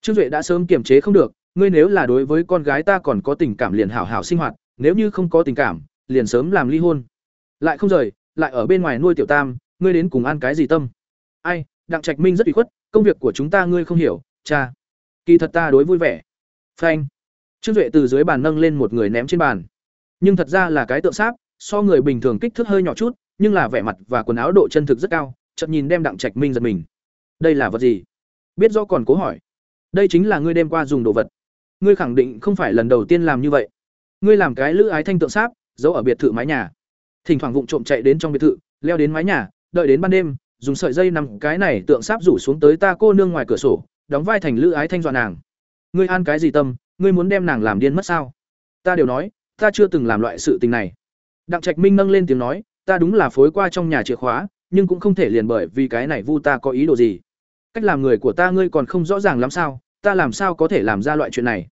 Trương duệ đã sớm kiềm chế không được, ngươi nếu là đối với con gái ta còn có tình cảm liền hảo hảo sinh hoạt, nếu như không có tình cảm, liền sớm làm ly hôn. Lại không rời lại ở bên ngoài nuôi tiểu tam, ngươi đến cùng ăn cái gì tâm? Ai, đặng trạch minh rất bị khuất, công việc của chúng ta ngươi không hiểu, cha. Kỳ thật ta đối vui vẻ. Phanh. Trương duệ từ dưới bàn nâng lên một người ném trên bàn. Nhưng thật ra là cái tượng sáp, so người bình thường kích thước hơi nhỏ chút, nhưng là vẻ mặt và quần áo độ chân thực rất cao, chậm nhìn đem đặng trạch minh giật mình. Đây là vật gì? Biết do còn cố hỏi. Đây chính là ngươi đêm qua dùng đồ vật. Ngươi khẳng định không phải lần đầu tiên làm như vậy. Ngươi làm cái lữ ái thanh tượng sáp, giấu ở biệt thự mái nhà thỉnh thoảng vụng trộm chạy đến trong biệt thự, leo đến mái nhà, đợi đến ban đêm, dùng sợi dây nằm cái này tượng sáp rủ xuống tới ta cô nương ngoài cửa sổ, đóng vai thành lữ ái thanh dọa nàng. Ngươi an cái gì tâm, ngươi muốn đem nàng làm điên mất sao? Ta đều nói, ta chưa từng làm loại sự tình này. Đặng trạch minh nâng lên tiếng nói, ta đúng là phối qua trong nhà chìa khóa, nhưng cũng không thể liền bởi vì cái này vu ta có ý đồ gì. Cách làm người của ta ngươi còn không rõ ràng lắm sao, ta làm sao có thể làm ra loại chuyện này?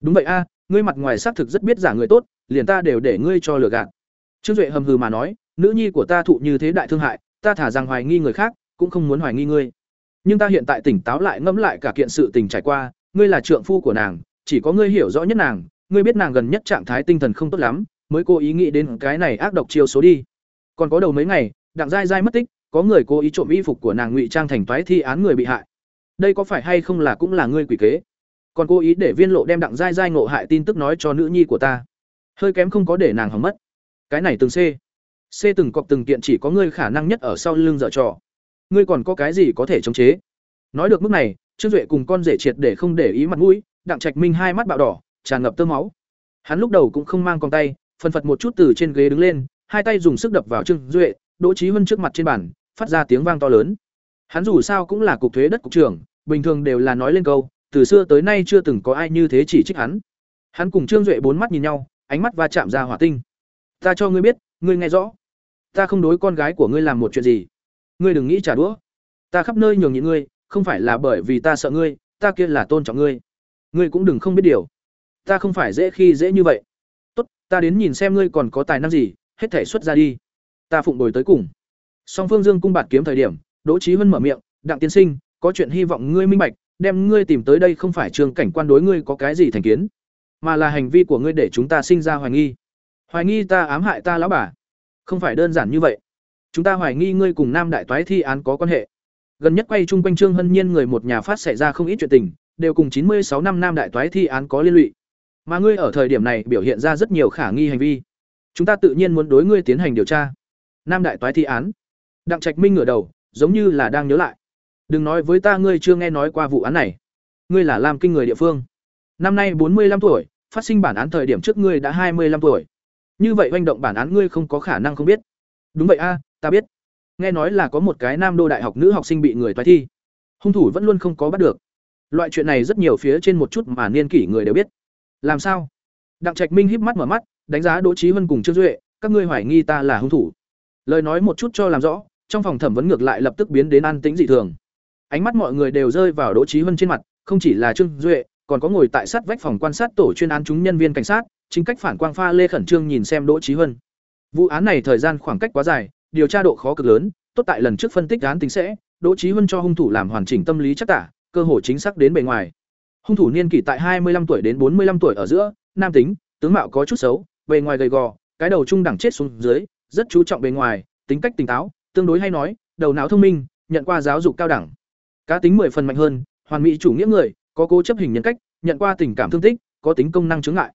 Đúng vậy a, ngươi mặt ngoài xác thực rất biết giả người tốt, liền ta đều để ngươi cho lừa gạt trương duệ hầm hừ mà nói, nữ nhi của ta thụ như thế đại thương hại, ta thả rằng hoài nghi người khác, cũng không muốn hoài nghi ngươi. Nhưng ta hiện tại tỉnh táo lại ngẫm lại cả kiện sự tình trải qua, ngươi là trượng phu của nàng, chỉ có ngươi hiểu rõ nhất nàng, ngươi biết nàng gần nhất trạng thái tinh thần không tốt lắm, mới cố ý nghĩ đến cái này ác độc chiêu số đi. Còn có đầu mấy ngày, đặng dai dai mất tích, có người cố ý trộm y phục của nàng ngụy trang thành toái thi án người bị hại. Đây có phải hay không là cũng là ngươi quỷ kế? Còn cố ý để viên lộ đem đặng dai dai ngộ hại tin tức nói cho nữ nhi của ta. Hơi kém không có để nàng hỏng mất cái này từng c. C từng cọc từng kiện chỉ có ngươi khả năng nhất ở sau lưng dở trò. Ngươi còn có cái gì có thể chống chế? Nói được mức này, trương duệ cùng con rể triệt để không để ý mặt mũi, đặng trạch minh hai mắt bạo đỏ, tràn ngập tơ máu. Hắn lúc đầu cũng không mang con tay, phần phật một chút từ trên ghế đứng lên, hai tay dùng sức đập vào trương duệ, đỗ trí huân trước mặt trên bàn, phát ra tiếng vang to lớn. Hắn dù sao cũng là cục thuế đất cục trưởng, bình thường đều là nói lên câu, từ xưa tới nay chưa từng có ai như thế chỉ trích hắn. Hắn cùng trương duệ bốn mắt nhìn nhau, ánh mắt va chạm ra hỏa tinh ta cho ngươi biết, ngươi nghe rõ. Ta không đối con gái của ngươi làm một chuyện gì. Ngươi đừng nghĩ trả đũa. Ta khắp nơi nhường nhịn ngươi, không phải là bởi vì ta sợ ngươi, ta kia là tôn trọng ngươi. Ngươi cũng đừng không biết điều. Ta không phải dễ khi dễ như vậy. Tốt, ta đến nhìn xem ngươi còn có tài năng gì, hết thể xuất ra đi. Ta phụng đổi tới cùng. Song phương dương cung bạt kiếm thời điểm, đỗ trí huân mở miệng, đặng tiên sinh, có chuyện hy vọng ngươi minh bạch, đem ngươi tìm tới đây không phải trường cảnh quan đối ngươi có cái gì thành kiến, mà là hành vi của ngươi để chúng ta sinh ra hoài nghi hoài nghi ta ám hại ta lão bà. Không phải đơn giản như vậy. Chúng ta hoài nghi ngươi cùng nam đại toái thi án có quan hệ. Gần nhất quay chung quanh trương hân nhiên người một nhà phát xảy ra không ít chuyện tình, đều cùng chín mươi sáu năm nam đại toái thi án có liên lụy. Mà ngươi ở thời điểm này biểu hiện ra rất nhiều khả nghi hành vi. Chúng ta tự nhiên muốn đối ngươi tiến hành điều tra. Nam đại toái thi án. Đặng trạch minh ngửa đầu, giống như là đang nhớ lại. Đừng nói với ta ngươi chưa nghe nói qua vụ án này. Ngươi là làm kinh người địa phương. Năm nay bốn mươi năm tuổi, phát sinh bản án thời điểm trước ngươi đã hai mươi năm tuổi như vậy oanh động bản án ngươi không có khả năng không biết. Đúng vậy a, ta biết. Nghe nói là có một cái nam đô đại học nữ học sinh bị người toái thi. Hung thủ vẫn luôn không có bắt được. Loại chuyện này rất nhiều phía trên một chút mà niên kỷ người đều biết. Làm sao? Đặng trạch minh híp mắt mở mắt, đánh giá đỗ trí huân cùng trương duệ, các ngươi hoài nghi ta là hung thủ. Lời nói một chút cho làm rõ, trong phòng thẩm vấn ngược lại lập tức biến đến an tĩnh dị thường. Ánh mắt mọi người đều rơi vào đỗ trí huân trên mặt, không chỉ là trương duệ, còn có ngồi tại sát vách phòng quan sát tổ chuyên án chúng nhân viên cảnh sát chính cách phản quang pha lê khẩn trương nhìn xem đỗ trí huân. Vụ án này thời gian khoảng cách quá dài, điều tra độ khó cực lớn, tốt tại lần trước phân tích án tính sẽ, đỗ trí huân cho hung thủ làm hoàn chỉnh tâm lý chắc tả, cơ hội chính xác đến bề ngoài. Hung thủ niên kỷ tại hai mươi 25 tuổi đến bốn mươi 45 tuổi ở giữa, nam tính, tướng mạo có chút xấu, bề ngoài gầy gò, cái đầu trung đẳng chết xuống dưới, rất chú trọng bề ngoài, tính cách tỉnh táo, tương đối hay nói, đầu não thông minh, nhận qua giáo dục cao đẳng. Cá tính mười phần mạnh hơn, hoàn mỹ chủ nghĩa người, có cố chấp hình nhân cách, nhận qua tình cảm thương tích, có tính công năng chứng ngại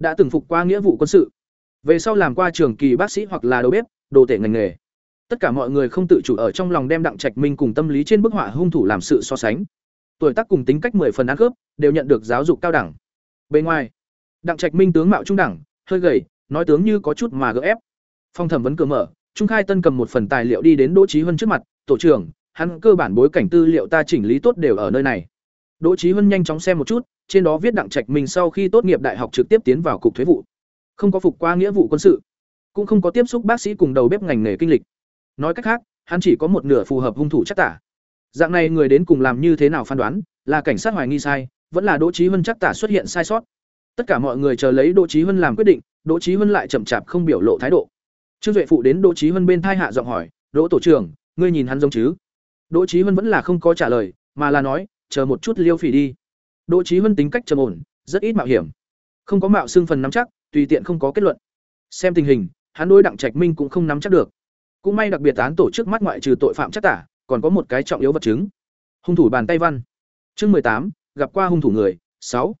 đã từng phục qua nghĩa vụ quân sự. Về sau làm qua trường kỳ bác sĩ hoặc là đầu bếp, đồ tể ngành nghề. Tất cả mọi người không tự chủ ở trong lòng đem đặng trạch minh cùng tâm lý trên bức họa hung thủ làm sự so sánh. Tuổi tác cùng tính cách mười phần ăn khớp, đều nhận được giáo dục cao đẳng. Bên ngoài, đặng trạch minh tướng mạo trung đẳng, hơi gầy, nói tướng như có chút mà gỡ ép. Phong thẩm vấn cửa mở, trung khai tân cầm một phần tài liệu đi đến đỗ trí huân trước mặt, tổ trưởng, hắn cơ bản bối cảnh tư liệu ta chỉnh lý tốt đều ở nơi này. Đỗ trí huân nhanh chóng xem một chút trên đó viết đặng trạch minh sau khi tốt nghiệp đại học trực tiếp tiến vào cục thuế vụ. Không có phục qua nghĩa vụ quân sự, cũng không có tiếp xúc bác sĩ cùng đầu bếp ngành nghề kinh lịch. Nói cách khác, hắn chỉ có một nửa phù hợp hung thủ chắc tả. Dạng này người đến cùng làm như thế nào phán đoán, là cảnh sát hoài nghi sai, vẫn là đỗ trí huân chắc tả xuất hiện sai sót. Tất cả mọi người chờ lấy đỗ trí huân làm quyết định, đỗ trí huân lại chậm chạp không biểu lộ thái độ. Trương duệ phụ đến đỗ trí huân bên thai hạ giọng hỏi, đỗ tổ trưởng, ngươi nhìn hắn giống chứ? Đỗ trí huân vẫn là không có trả lời, mà là nói, chờ một chút liêu phỉ đi đỗ trí huân tính cách trầm ổn, rất ít mạo hiểm. Không có mạo xương phần nắm chắc, tùy tiện không có kết luận. Xem tình hình, hắn đối đặng trạch minh cũng không nắm chắc được. Cũng may đặc biệt án tổ chức mắt ngoại trừ tội phạm chắc tả, còn có một cái trọng yếu vật chứng. Hung thủ bàn tay văn. Chương mười tám, gặp qua hung thủ người, sáu.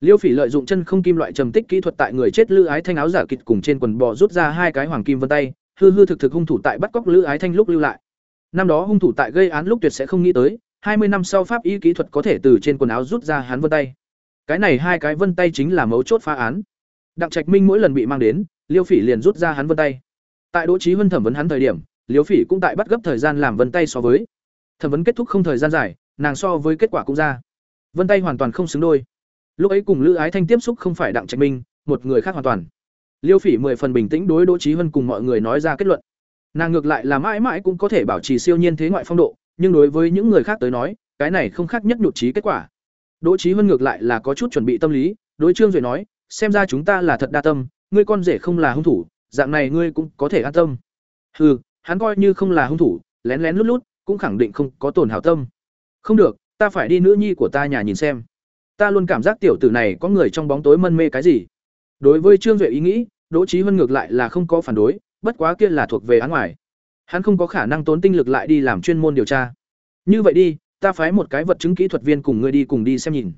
Liêu phỉ lợi dụng chân không kim loại trầm tích kỹ thuật tại người chết lữ ái thanh áo giả kịch cùng trên quần bò rút ra hai cái hoàng kim vân tay, hư hư thực thực hung thủ tại bắt cóc lữ ái thanh lúc lưu lại. Năm đó hung thủ tại gây án lúc tuyệt sẽ không nghĩ tới mươi năm sau pháp y kỹ thuật có thể từ trên quần áo rút ra hắn vân tay. Cái này hai cái vân tay chính là mấu chốt phá án. Đặng Trạch Minh mỗi lần bị mang đến, Liêu Phỉ liền rút ra hắn vân tay. Tại Đỗ Chí Huân thẩm vấn hắn thời điểm, Liêu Phỉ cũng tại bắt gấp thời gian làm vân tay so với. Thẩm vấn kết thúc không thời gian dài, nàng so với kết quả cũng ra. Vân tay hoàn toàn không xứng đôi. Lúc ấy cùng Lữ Ái Thanh tiếp xúc không phải Đặng Trạch Minh, một người khác hoàn toàn. Liêu Phỉ mười phần bình tĩnh đối Đỗ Chí Huân cùng mọi người nói ra kết luận. Nàng ngược lại là mãi mãi cũng có thể bảo trì siêu nhiên thế ngoại phong độ, nhưng đối với những người khác tới nói, cái này không khác nhất nhụt chí kết quả. Đỗ Chí hân ngược lại là có chút chuẩn bị tâm lý, đối Trương Duệ nói, xem ra chúng ta là thật đa tâm, ngươi con rể không là hung thủ, dạng này ngươi cũng có thể an tâm. Hừ, hắn coi như không là hung thủ, lén lén lút lút, cũng khẳng định không có tổn hảo tâm. Không được, ta phải đi nữ nhi của ta nhà nhìn xem. Ta luôn cảm giác tiểu tử này có người trong bóng tối mân mê cái gì. Đối với Trương Duệ ý nghĩ, Đỗ Chí hân ngược lại là không có phản đối, bất quá kia là thuộc về án ngoài. Hắn không có khả năng tốn tinh lực lại đi làm chuyên môn điều tra. Như vậy đi, ta phái một cái vật chứng kỹ thuật viên cùng ngươi đi cùng đi xem nhìn.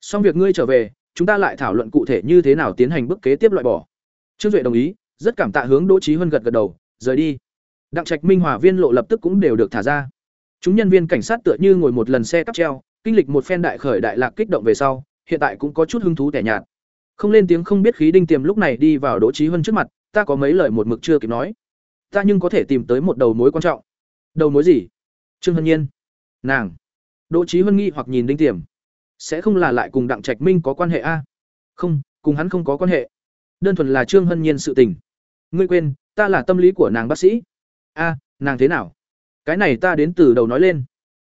Xong việc ngươi trở về, chúng ta lại thảo luận cụ thể như thế nào tiến hành bước kế tiếp loại bỏ. Trương Duệ đồng ý, rất cảm tạ hướng Đỗ Chí Huân gật gật đầu, rời đi. Đặng Trạch Minh Hòa viên lộ lập tức cũng đều được thả ra. Chúng nhân viên cảnh sát tựa như ngồi một lần xe cắp treo, kinh lịch một phen đại khởi đại lạc kích động về sau, hiện tại cũng có chút hứng thú tẻ nhạt. Không lên tiếng không biết khí đinh tiềm lúc này đi vào Đỗ Chí Huân trước mặt, ta có mấy lời một mực chưa kịp nói. Ta nhưng có thể tìm tới một đầu mối quan trọng. Đầu mối gì? Trương Hân Nhiên. Nàng. Đỗ Chí Huân nghi hoặc nhìn đinh tiềm. Sẽ không là lại cùng Đặng Trạch Minh có quan hệ a? Không, cùng hắn không có quan hệ. Đơn thuần là Trương Hân Nhiên sự tình. Ngươi quên, ta là tâm lý của nàng bác sĩ. A, nàng thế nào? Cái này ta đến từ đầu nói lên.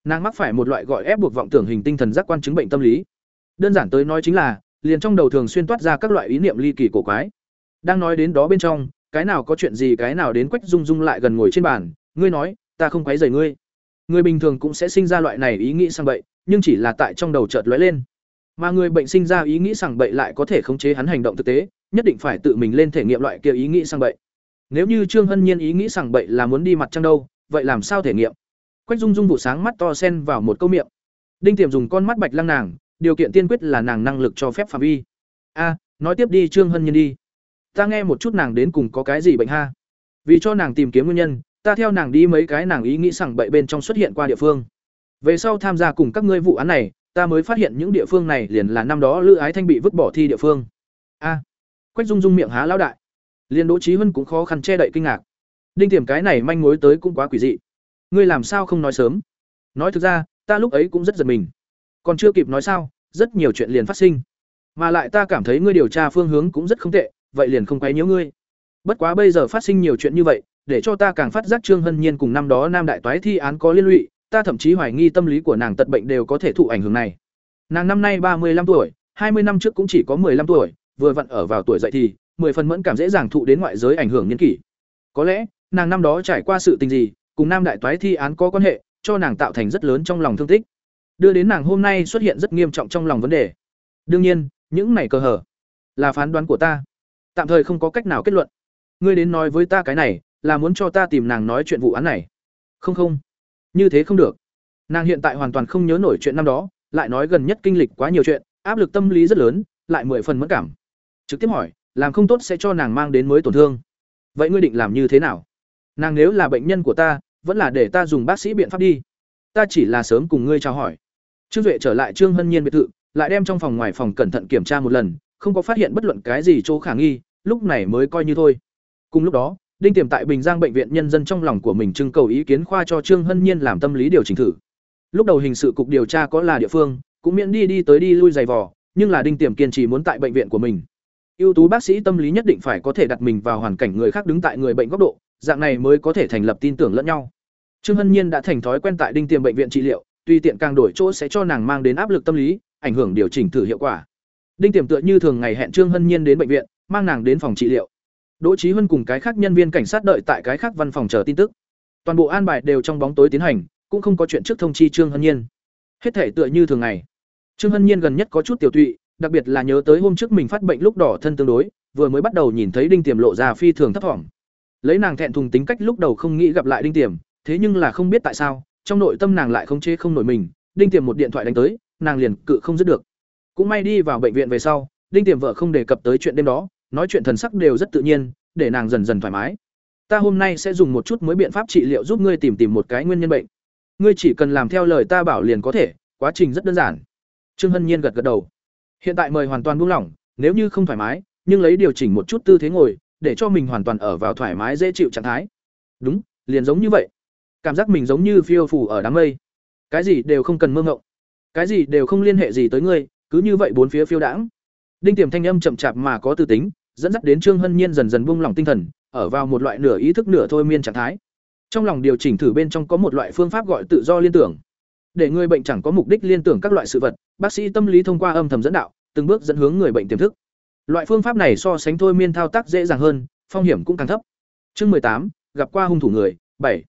Nàng mắc phải một loại gọi ép buộc vọng tưởng hình tinh thần giác quan chứng bệnh tâm lý. Đơn giản tới nói chính là, liền trong đầu thường xuyên toát ra các loại ý niệm ly kỳ cổ quái. Đang nói đến đó bên trong, cái nào có chuyện gì cái nào đến Quách Dung Dung lại gần ngồi trên bàn, ngươi nói, ta không quấy rầy ngươi. Người bình thường cũng sẽ sinh ra loại này ý nghĩ sang bậy, nhưng chỉ là tại trong đầu chợt lóe lên. Mà người bệnh sinh ra ý nghĩ sang bậy lại có thể khống chế hắn hành động thực tế, nhất định phải tự mình lên thể nghiệm loại kia ý nghĩ sang bậy. Nếu như Trương Hân Nhiên ý nghĩ sang bậy là muốn đi mặt trăng đâu, vậy làm sao thể nghiệm? Quách Dung Dung vụ sáng mắt to sen vào một câu miệng. Đinh Tiềm dùng con mắt bạch lăng nàng, điều kiện tiên quyết là nàng năng lực cho phép phạm vi. A, nói tiếp đi Trương Hân Nhiên đi. Ta nghe một chút nàng đến cùng có cái gì bệnh ha? Vì cho nàng tìm kiếm nguyên nhân, ta theo nàng đi mấy cái nàng ý nghĩ rằng bậy bên trong xuất hiện qua địa phương. Về sau tham gia cùng các ngươi vụ án này, ta mới phát hiện những địa phương này liền là năm đó Lữ Ái Thanh bị vứt bỏ thi địa phương. A. Quách Dung Dung miệng há lão đại. Liên Đỗ Chí huân cũng khó khăn che đậy kinh ngạc. Đinh Tiềm cái này manh mối tới cũng quá quỷ dị. Ngươi làm sao không nói sớm? Nói thực ra, ta lúc ấy cũng rất giật mình. Còn chưa kịp nói sao, rất nhiều chuyện liền phát sinh. Mà lại ta cảm thấy ngươi điều tra phương hướng cũng rất không tệ, vậy liền không quấy nhiễu ngươi. Bất quá bây giờ phát sinh nhiều chuyện như vậy, để cho ta càng phát giác Trương Hân Nhiên cùng năm đó Nam đại toái thi án có liên lụy, ta thậm chí hoài nghi tâm lý của nàng tật bệnh đều có thể thụ ảnh hưởng này. Nàng năm nay ba mươi 35 tuổi, hai mươi năm trước cũng chỉ có 15 tuổi, vừa vặn ở vào tuổi dậy thì, mười phần mẫn cảm dễ dàng thụ đến ngoại giới ảnh hưởng niên kỷ. Có lẽ, nàng năm đó trải qua sự tình gì, cùng Nam đại toái thi án có quan hệ, cho nàng tạo thành rất lớn trong lòng thương tích, đưa đến nàng hôm nay xuất hiện rất nghiêm trọng trong lòng vấn đề. Đương nhiên, những này cơ hở là phán đoán của ta, tạm thời không có cách nào kết luận. Ngươi đến nói với ta cái này, là muốn cho ta tìm nàng nói chuyện vụ án này. Không không, như thế không được. Nàng hiện tại hoàn toàn không nhớ nổi chuyện năm đó, lại nói gần nhất kinh lịch quá nhiều chuyện, áp lực tâm lý rất lớn, lại mười phần mất cảm. Trực tiếp hỏi, làm không tốt sẽ cho nàng mang đến mới tổn thương. Vậy ngươi định làm như thế nào? Nàng nếu là bệnh nhân của ta, vẫn là để ta dùng bác sĩ biện pháp đi. Ta chỉ là sớm cùng ngươi trao hỏi. Trương Duệ trở lại Trương Hân Nhiên biệt thự, lại đem trong phòng ngoài phòng cẩn thận kiểm tra một lần, không có phát hiện bất luận cái gì chỗ khả nghi, lúc này mới coi như thôi. Cùng lúc đó, Đinh Tiềm tại Bình Giang bệnh viện nhân dân trong lòng của mình trưng cầu ý kiến khoa cho Trương Hân Nhiên làm tâm lý điều chỉnh thử. Lúc đầu hình sự cục điều tra có là địa phương, cũng miễn đi đi tới đi lui dày vò, nhưng là Đinh Tiềm kiên trì muốn tại bệnh viện của mình. Ưu tú bác sĩ tâm lý nhất định phải có thể đặt mình vào hoàn cảnh người khác đứng tại người bệnh góc độ, dạng này mới có thể thành lập tin tưởng lẫn nhau. Trương Hân Nhiên đã thành thói quen tại Đinh Tiềm bệnh viện trị liệu, tuy tiện càng đổi chỗ sẽ cho nàng mang đến áp lực tâm lý, ảnh hưởng điều chỉnh thử hiệu quả. Đinh Tiềm tựa như thường ngày hẹn Trương Hân Nhiên đến bệnh viện, mang nàng đến phòng trị liệu. Đỗ Chí Huân cùng cái khác nhân viên cảnh sát đợi tại cái khác văn phòng chờ tin tức. Toàn bộ an bài đều trong bóng tối tiến hành, cũng không có chuyện trước thông chi Trương Hân Nhiên. Hết thể tựa như thường ngày. Trương Hân Nhiên gần nhất có chút tiểu tụy, đặc biệt là nhớ tới hôm trước mình phát bệnh lúc đỏ thân tương đối, vừa mới bắt đầu nhìn thấy Đinh Tiềm lộ ra phi thường thấp thỏm. Lấy nàng thẹn thùng tính cách lúc đầu không nghĩ gặp lại Đinh Tiềm, thế nhưng là không biết tại sao, trong nội tâm nàng lại không chế không nổi mình, Đinh Tiềm một điện thoại đánh tới, nàng liền cự không dứt được. Cũng may đi vào bệnh viện về sau, Đinh Tiềm vợ không đề cập tới chuyện đêm đó, nói chuyện thần sắc đều rất tự nhiên, để nàng dần dần thoải mái. Ta hôm nay sẽ dùng một chút mới biện pháp trị liệu giúp ngươi tìm tìm một cái nguyên nhân bệnh. ngươi chỉ cần làm theo lời ta bảo liền có thể quá trình rất đơn giản. Trương hân nhiên gật gật đầu. Hiện tại mời hoàn toàn buông lỏng nếu như không thoải mái nhưng lấy điều chỉnh một chút tư thế ngồi để cho mình hoàn toàn ở vào thoải mái dễ chịu trạng thái. Đúng liền giống như vậy. Cảm giác mình giống như phiêu phù ở đám mây. Cái gì đều không cần mơ ngộng. Cái gì đều không liên hệ gì tới ngươi cứ như vậy bốn phía phiêu đãng. Đinh tiềm thanh âm chậm chạp mà có tư tính dẫn dắt đến trương hân nhiên dần dần buông lỏng tinh thần, ở vào một loại nửa ý thức nửa thôi miên trạng thái. Trong lòng điều chỉnh thử bên trong có một loại phương pháp gọi tự do liên tưởng. Để người bệnh chẳng có mục đích liên tưởng các loại sự vật, bác sĩ tâm lý thông qua âm thầm dẫn đạo, từng bước dẫn hướng người bệnh tiềm thức. Loại phương pháp này so sánh thôi miên thao tác dễ dàng hơn, phong hiểm cũng càng thấp. Chương mười tám, gặp qua hung thủ người, bảy.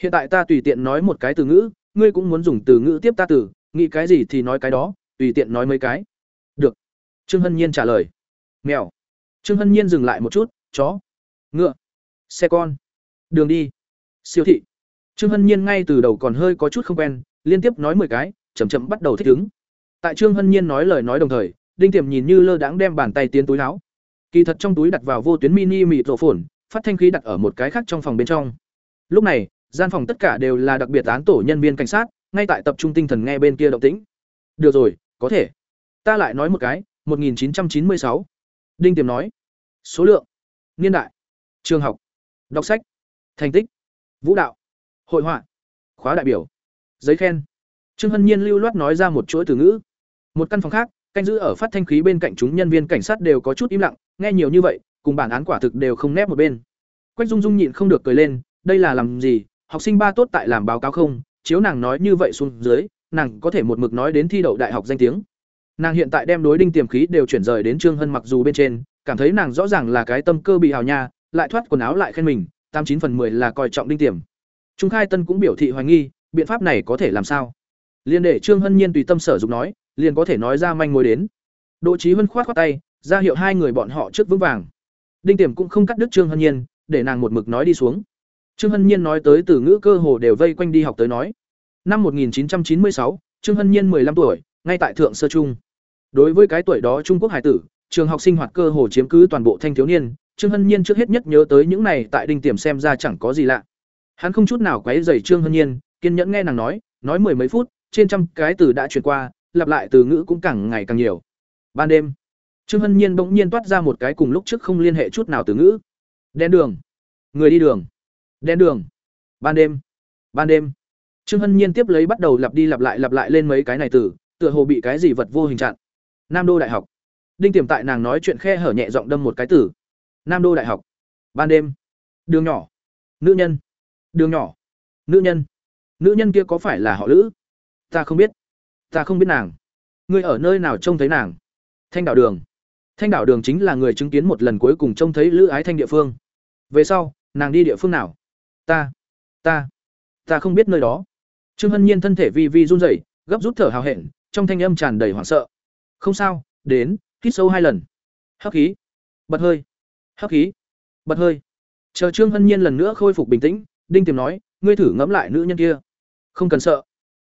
Hiện tại ta tùy tiện nói một cái từ ngữ, ngươi cũng muốn dùng từ ngữ tiếp ta từ, nghĩ cái gì thì nói cái đó, tùy tiện nói mấy cái. Được. Trương hân nhiên trả lời. Mèo trương hân nhiên dừng lại một chút, chó, ngựa, xe con, đường đi. Siêu thị. Trương hân nhiên ngay từ đầu còn hơi có chút không quen, liên tiếp nói 10 cái, chậm chậm bắt đầu thích ứng. Tại trương hân nhiên nói lời nói đồng thời, đinh tiềm nhìn như lơ đãng đem bàn tay tiến túi áo. Kỳ thật trong túi đặt vào vô tuyến mini mịt rổ phồn phát thanh khí đặt ở một cái khác trong phòng bên trong. Lúc này, gian phòng tất cả đều là đặc biệt án tổ nhân viên cảnh sát, ngay tại tập trung tinh thần nghe bên kia động tĩnh. Được rồi, có thể. Ta lại nói một cái 1996. đinh tiềm nói số lượng. Niên đại. Trường học. Đọc sách. Thành tích. Vũ đạo. Hội họa. Khóa đại biểu. Giấy khen. Trương hân nhiên lưu loát nói ra một chuỗi từ ngữ. Một căn phòng khác, canh giữ ở phát thanh khí bên cạnh chúng nhân viên cảnh sát đều có chút im lặng, nghe nhiều như vậy, cùng bản án quả thực đều không nép một bên. Quách dung dung nhịn không được cười lên, đây là làm gì, học sinh ba tốt tại làm báo cáo không, chiếu nàng nói như vậy xuống dưới, nàng có thể một mực nói đến thi đậu đại học danh tiếng nàng hiện tại đem đối đinh tiềm khí đều chuyển rời đến trương hân mặc dù bên trên cảm thấy nàng rõ ràng là cái tâm cơ bị hào nha lại thoát quần áo lại khen mình tám chín phần mười là coi trọng đinh tiềm. Trung khai tân cũng biểu thị hoài nghi biện pháp này có thể làm sao? Liền để trương hân nhiên tùy tâm sở dục nói liền có thể nói ra manh mối đến. Đỗ trí hân khoát khoát tay ra hiệu hai người bọn họ trước vững vàng. Đinh tiềm cũng không cắt đứt trương hân nhiên để nàng một mực nói đi xuống. Trương hân nhiên nói tới từ ngữ cơ hồ đều vây quanh đi học tới nói. Năm 1996, trương hân nhiên 15 tuổi ngay tại thượng sơ trung đối với cái tuổi đó trung quốc hải tử, trường học sinh hoạt cơ hồ chiếm cứ toàn bộ thanh thiếu niên, trương hân nhiên trước hết nhất nhớ tới những này tại đinh tiềm xem ra chẳng có gì lạ. Hắn không chút nào quấy rầy trương hân nhiên, kiên nhẫn nghe nàng nói nói mười mấy phút, trên trăm cái từ đã truyền qua, lặp lại từ ngữ cũng càng ngày càng nhiều. Ban đêm, trương hân nhiên bỗng nhiên toát ra một cái cùng lúc trước không liên hệ chút nào từ ngữ. Đen đường. Người đi đường. Đen đường. Ban đêm. Ban đêm. Trương hân nhiên tiếp lấy bắt đầu lặp đi lặp lại lặp lại lên mấy cái này từ, tựa hồ bị cái gì vật vô hình chặn nam đô đại học. Đinh tiềm tại nàng nói chuyện khe hở nhẹ giọng đâm một cái tử. nam đô đại học. Ban đêm. Đường nhỏ. Nữ nhân. Đường nhỏ. Nữ nhân. Nữ nhân kia có phải là họ lữ? Ta không biết. Ta không biết nàng. Ngươi ở nơi nào trông thấy nàng? Thanh đảo đường. Thanh đảo đường chính là người chứng kiến một lần cuối cùng trông thấy lữ ái thanh địa phương. Về sau, nàng đi địa phương nào? Ta. Ta. Ta không biết nơi đó. Trương hân nhiên thân thể vi vi run rẩy, gấp rút thở hào hẹn, trong thanh âm tràn đầy hoảng sợ không sao, đến, hít sâu hai lần. Hấp khí. Bật hơi. Hấp khí. Bật hơi. Chờ trương hân nhiên lần nữa khôi phục bình tĩnh, đinh tiềm nói, ngươi thử ngẫm lại nữ nhân kia. Không cần sợ.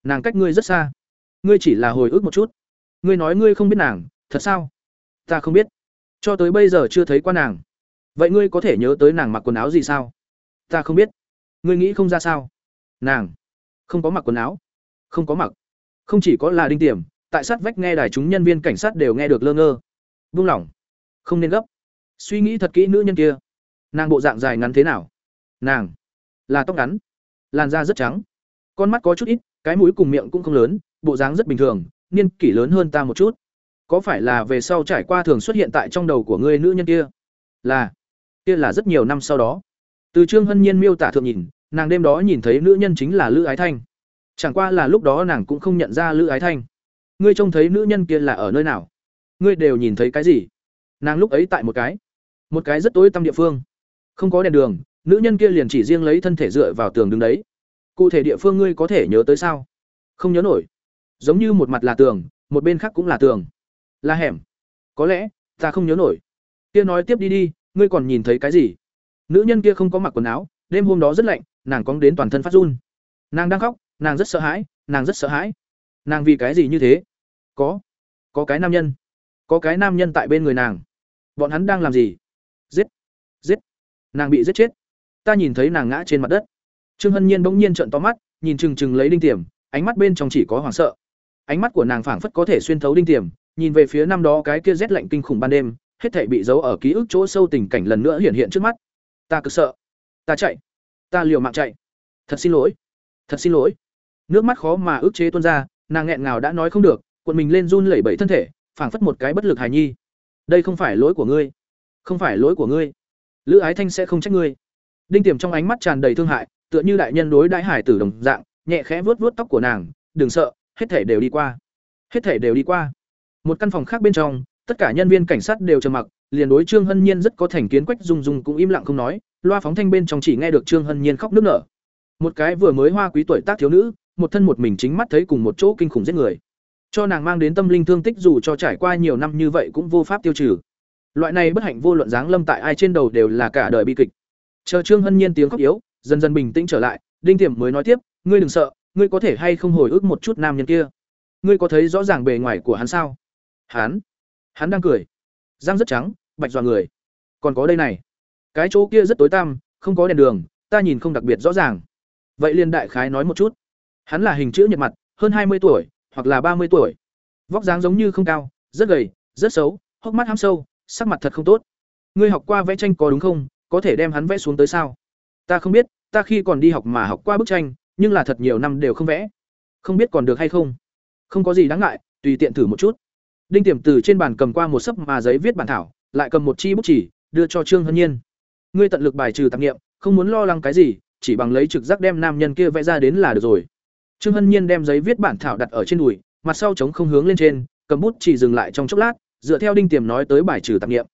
Nàng cách ngươi rất xa. Ngươi chỉ là hồi ức một chút. Ngươi nói ngươi không biết nàng, thật sao? Ta không biết. Cho tới bây giờ chưa thấy qua nàng. Vậy ngươi có thể nhớ tới nàng mặc quần áo gì sao? Ta không biết. Ngươi nghĩ không ra sao? Nàng không có mặc quần áo. Không có mặc. Không chỉ có là đinh tiềm tại sát vách nghe đài chúng nhân viên cảnh sát đều nghe được lơ ngơ. Buông lỏng. Không nên gấp. Suy nghĩ thật kỹ nữ nhân kia. Nàng bộ dạng dài ngắn thế nào? Nàng là tóc ngắn, làn da rất trắng, con mắt có chút ít, cái mũi cùng miệng cũng không lớn, bộ dáng rất bình thường, niên kỷ lớn hơn ta một chút. Có phải là về sau trải qua thường xuất hiện tại trong đầu của ngươi nữ nhân kia? Là. Kia là rất nhiều năm sau đó. Từ trương hân nhiên miêu tả thượng nhìn, nàng đêm đó nhìn thấy nữ nhân chính là lữ ái thanh. Chẳng qua là lúc đó nàng cũng không nhận ra lữ ái thanh ngươi trông thấy nữ nhân kia là ở nơi nào? Ngươi đều nhìn thấy cái gì? Nàng lúc ấy tại một cái một cái rất tối tăm địa phương. Không có đèn đường, nữ nhân kia liền chỉ riêng lấy thân thể dựa vào tường đứng đấy. Cụ thể địa phương ngươi có thể nhớ tới sao? Không nhớ nổi. Giống như một mặt là tường, một bên khác cũng là tường. Là hẻm, có lẽ ta không nhớ nổi. Kia nói tiếp đi đi, ngươi còn nhìn thấy cái gì? Nữ nhân kia không có mặc quần áo, đêm hôm đó rất lạnh, nàng cóng đến toàn thân phát run. Nàng đang khóc, nàng rất sợ hãi, nàng rất sợ hãi nàng vì cái gì như thế? Có. Có cái nam nhân. Có cái nam nhân tại bên người nàng. Bọn hắn đang làm gì? Giết. Giết. Nàng bị giết chết. Ta nhìn thấy nàng ngã trên mặt đất. Trương hân nhiên bỗng nhiên trợn to mắt, nhìn chừng chừng lấy đinh tiềm, ánh mắt bên trong chỉ có hoảng sợ. Ánh mắt của nàng phảng phất có thể xuyên thấu đinh tiềm, nhìn về phía năm đó cái kia rét lạnh kinh khủng ban đêm, hết thảy bị giấu ở ký ức chỗ sâu tình cảnh lần nữa hiện hiện trước mắt. Ta cực sợ. Ta chạy. Ta liều mạng chạy. Thật xin lỗi. Thật xin lỗi. Nước mắt khó mà ức chế tuôn ra nàng nghẹn ngào đã nói không được, cuộn mình lên run lẩy bẩy thân thể, phảng phất một cái bất lực hài nhi. Đây không phải lỗi của ngươi. Không phải lỗi của ngươi. Lữ ái thanh sẽ không trách ngươi. Đinh tiềm trong ánh mắt tràn đầy thương hại, tựa như đại nhân đối đãi hải tử đồng dạng, nhẹ khẽ vuốt vuốt tóc của nàng, đừng sợ, hết thể đều đi qua. Hết thể đều đi qua. Một căn phòng khác bên trong, tất cả nhân viên cảnh sát đều trầm mặc, liền đối trương hân nhiên rất có thành kiến quách dung dung cũng im lặng không nói, loa phóng thanh bên trong chỉ nghe được trương hân nhiên khóc nức nở. Một cái vừa mới hoa quý tuổi tác thiếu nữ một thân một mình chính mắt thấy cùng một chỗ kinh khủng giết người. Cho nàng mang đến tâm linh thương tích dù cho trải qua nhiều năm như vậy cũng vô pháp tiêu trừ. Loại này bất hạnh vô luận dáng lâm tại ai trên đầu đều là cả đời bi kịch. Chờ trương hân nhiên tiếng khóc yếu, dần dần bình tĩnh trở lại, đinh tiềm mới nói tiếp, ngươi đừng sợ, ngươi có thể hay không hồi ức một chút nam nhân kia? Ngươi có thấy rõ ràng bề ngoài của hắn sao? Hắn? Hắn đang cười. Răng rất trắng, bạch dọa người. Còn có đây này. Cái chỗ kia rất tối tăm, không có đèn đường, ta nhìn không đặc biệt rõ ràng. Vậy liên đại khái nói một chút hắn là hình chữ nhật mặt hơn hai mươi tuổi hoặc là ba mươi tuổi. Vóc dáng giống như không cao rất gầy rất xấu hốc mắt ham sâu sắc mặt thật không tốt. Ngươi học qua vẽ tranh có đúng không? Có thể đem hắn vẽ xuống tới sao? Ta không biết ta khi còn đi học mà học qua bức tranh nhưng là thật nhiều năm đều không vẽ. Không biết còn được hay không? Không có gì đáng ngại tùy tiện thử một chút. Đinh tiềm từ trên bàn cầm qua một sấp mà giấy viết bản thảo lại cầm một chi bút chỉ đưa cho trương hân nhiên. Ngươi tận lực bài trừ tạp niệm, không muốn lo lắng cái gì chỉ bằng lấy trực giác đem nam nhân kia vẽ ra đến là được rồi trương hân nhiên đem giấy viết bản thảo đặt ở trên đùi, mặt sau chống không hướng lên trên, cầm bút chỉ dừng lại trong chốc lát, dựa theo đinh tiềm nói tới bài trừ tạp nghiệm.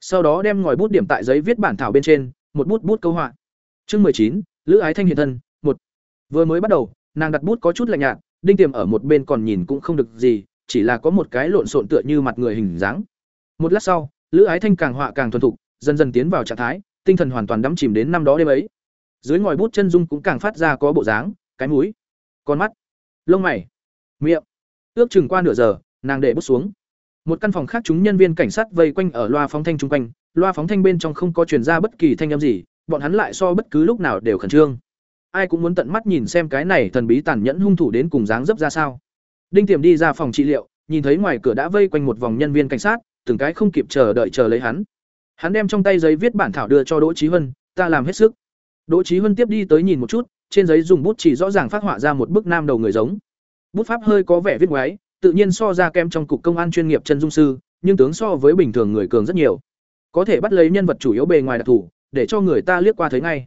Sau đó đem ngòi bút điểm tại giấy viết bản thảo bên trên, một bút bút câu họa. Chương mười chín, lữ ái thanh hiện thân, một. Vừa mới bắt đầu, nàng đặt bút có chút lạnh nhạt, đinh tiềm ở một bên còn nhìn cũng không được gì, chỉ là có một cái lộn xộn tựa như mặt người hình dáng. Một lát sau, lữ ái thanh càng họa càng thuần thục, dần dần tiến vào trạng thái, tinh thần hoàn toàn đắm chìm đến năm đó đêm ấy. Dưới ngòi bút chân dung cũng càng phát ra có bộ dáng, cái mũi con mắt, lông mày, miệng. Ước chừng qua nửa giờ, nàng để bút xuống. Một căn phòng khác chúng nhân viên cảnh sát vây quanh ở loa phóng thanh chung quanh. Loa phóng thanh bên trong không có truyền ra bất kỳ thanh âm gì, bọn hắn lại so bất cứ lúc nào đều khẩn trương. Ai cũng muốn tận mắt nhìn xem cái này thần bí tàn nhẫn hung thủ đến cùng dáng dấp ra sao. Đinh tiềm đi ra phòng trị liệu, nhìn thấy ngoài cửa đã vây quanh một vòng nhân viên cảnh sát, từng cái không kịp chờ đợi chờ lấy hắn. Hắn đem trong tay giấy viết bản thảo đưa cho đỗ trí huân ta làm hết sức. Đỗ trí huân tiếp đi tới nhìn một chút trên giấy dùng bút chỉ rõ ràng phát họa ra một bức nam đầu người giống. Bút pháp hơi có vẻ viết ngoáy, tự nhiên so ra kem trong cục công an chuyên nghiệp chân dung sư nhưng tướng so với bình thường người cường rất nhiều. Có thể bắt lấy nhân vật chủ yếu bề ngoài đặc thù để cho người ta liếc qua thấy ngay.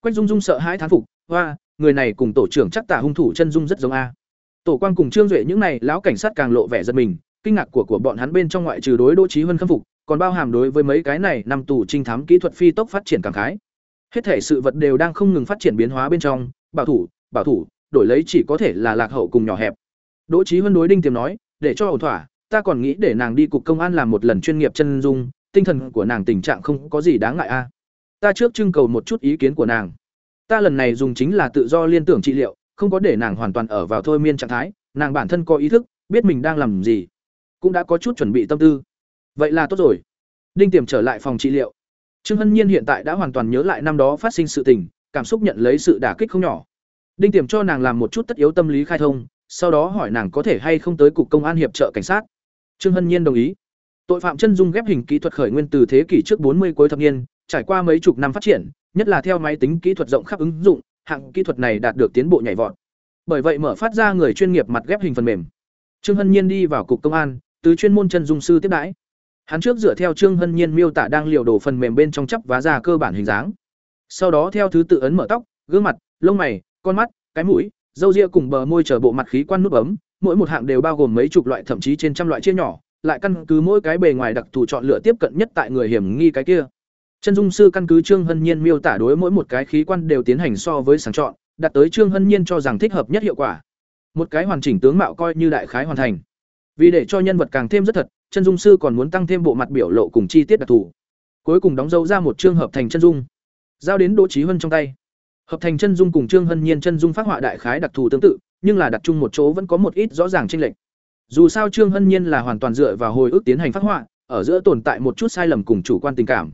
Quách dung dung sợ hãi thán phục hoa người này cùng tổ trưởng chắc tả hung thủ chân dung rất giống a. Tổ quang cùng trương duệ những này lão cảnh sát càng lộ vẻ giật mình kinh ngạc của của bọn hắn bên trong ngoại trừ đối đỗ trí hơn khâm phục còn bao hàm đối với mấy cái này năm tù trinh thám kỹ thuật phi tốc phát triển cảm khái hết thể sự vật đều đang không ngừng phát triển biến hóa bên trong, bảo thủ bảo thủ, đổi lấy chỉ có thể là lạc hậu cùng nhỏ hẹp. Đỗ trí huân đối đinh tiềm nói, để cho ổn thỏa, ta còn nghĩ để nàng đi cục công an làm một lần chuyên nghiệp chân dung, tinh thần của nàng tình trạng không có gì đáng ngại a. Ta trước trưng cầu một chút ý kiến của nàng. Ta lần này dùng chính là tự do liên tưởng trị liệu, không có để nàng hoàn toàn ở vào thôi miên trạng thái, nàng bản thân có ý thức, biết mình đang làm gì, cũng đã có chút chuẩn bị tâm tư. Vậy là tốt rồi. Đinh tiềm trở lại phòng trị liệu trương hân nhiên hiện tại đã hoàn toàn nhớ lại năm đó phát sinh sự tình, cảm xúc nhận lấy sự đả kích không nhỏ. Đinh tiềm cho nàng làm một chút tất yếu tâm lý khai thông, sau đó hỏi nàng có thể hay không tới cục công an hiệp trợ cảnh sát. Trương hân nhiên đồng ý. Tội phạm chân dung ghép hình kỹ thuật khởi nguyên từ thế kỷ trước 40 cuối thập niên, trải qua mấy chục năm phát triển, nhất là theo máy tính kỹ thuật rộng khắp ứng dụng, hạng kỹ thuật này đạt được tiến bộ nhảy vọt. Bởi vậy mở phát ra người chuyên nghiệp mặt ghép hình phần mềm. Trương hân nhiên đi vào cục công an, từ chuyên môn chân dung sư tiếp đãi hắn trước dựa theo trương hân nhiên miêu tả đang liều đổ phần mềm bên trong chấp vá ra cơ bản hình dáng. Sau đó theo thứ tự ấn mở tóc, gương mặt, lông mày, con mắt, cái mũi, râu ria cùng bờ môi chờ bộ mặt khí quan nút bấm, mỗi một hạng đều bao gồm mấy chục loại, thậm chí trên trăm loại chia nhỏ, lại căn cứ mỗi cái bề ngoài đặc thù chọn lựa tiếp cận nhất tại người hiểm nghi cái kia. Chân dung sư căn cứ trương hân nhiên miêu tả đối mỗi một cái khí quan đều tiến hành so với sàng chọn, đạt tới trương hân nhiên cho rằng thích hợp nhất hiệu quả. Một cái hoàn chỉnh tướng mạo coi như đại khái hoàn thành. Vì để cho nhân vật càng thêm rất thật chân dung sư còn muốn tăng thêm bộ mặt biểu lộ cùng chi tiết đặc thù. Cuối cùng đóng dấu ra một chương hợp thành chân dung. Giao đến đỗ trí hân trong tay. Hợp thành chân dung cùng trương hân nhiên chân dung phát họa đại khái đặc thù tương tự nhưng là đặt trung một chỗ vẫn có một ít rõ ràng tranh lệch. Dù sao trương hân nhiên là hoàn toàn dựa vào hồi ức tiến hành phát họa ở giữa tồn tại một chút sai lầm cùng chủ quan tình cảm.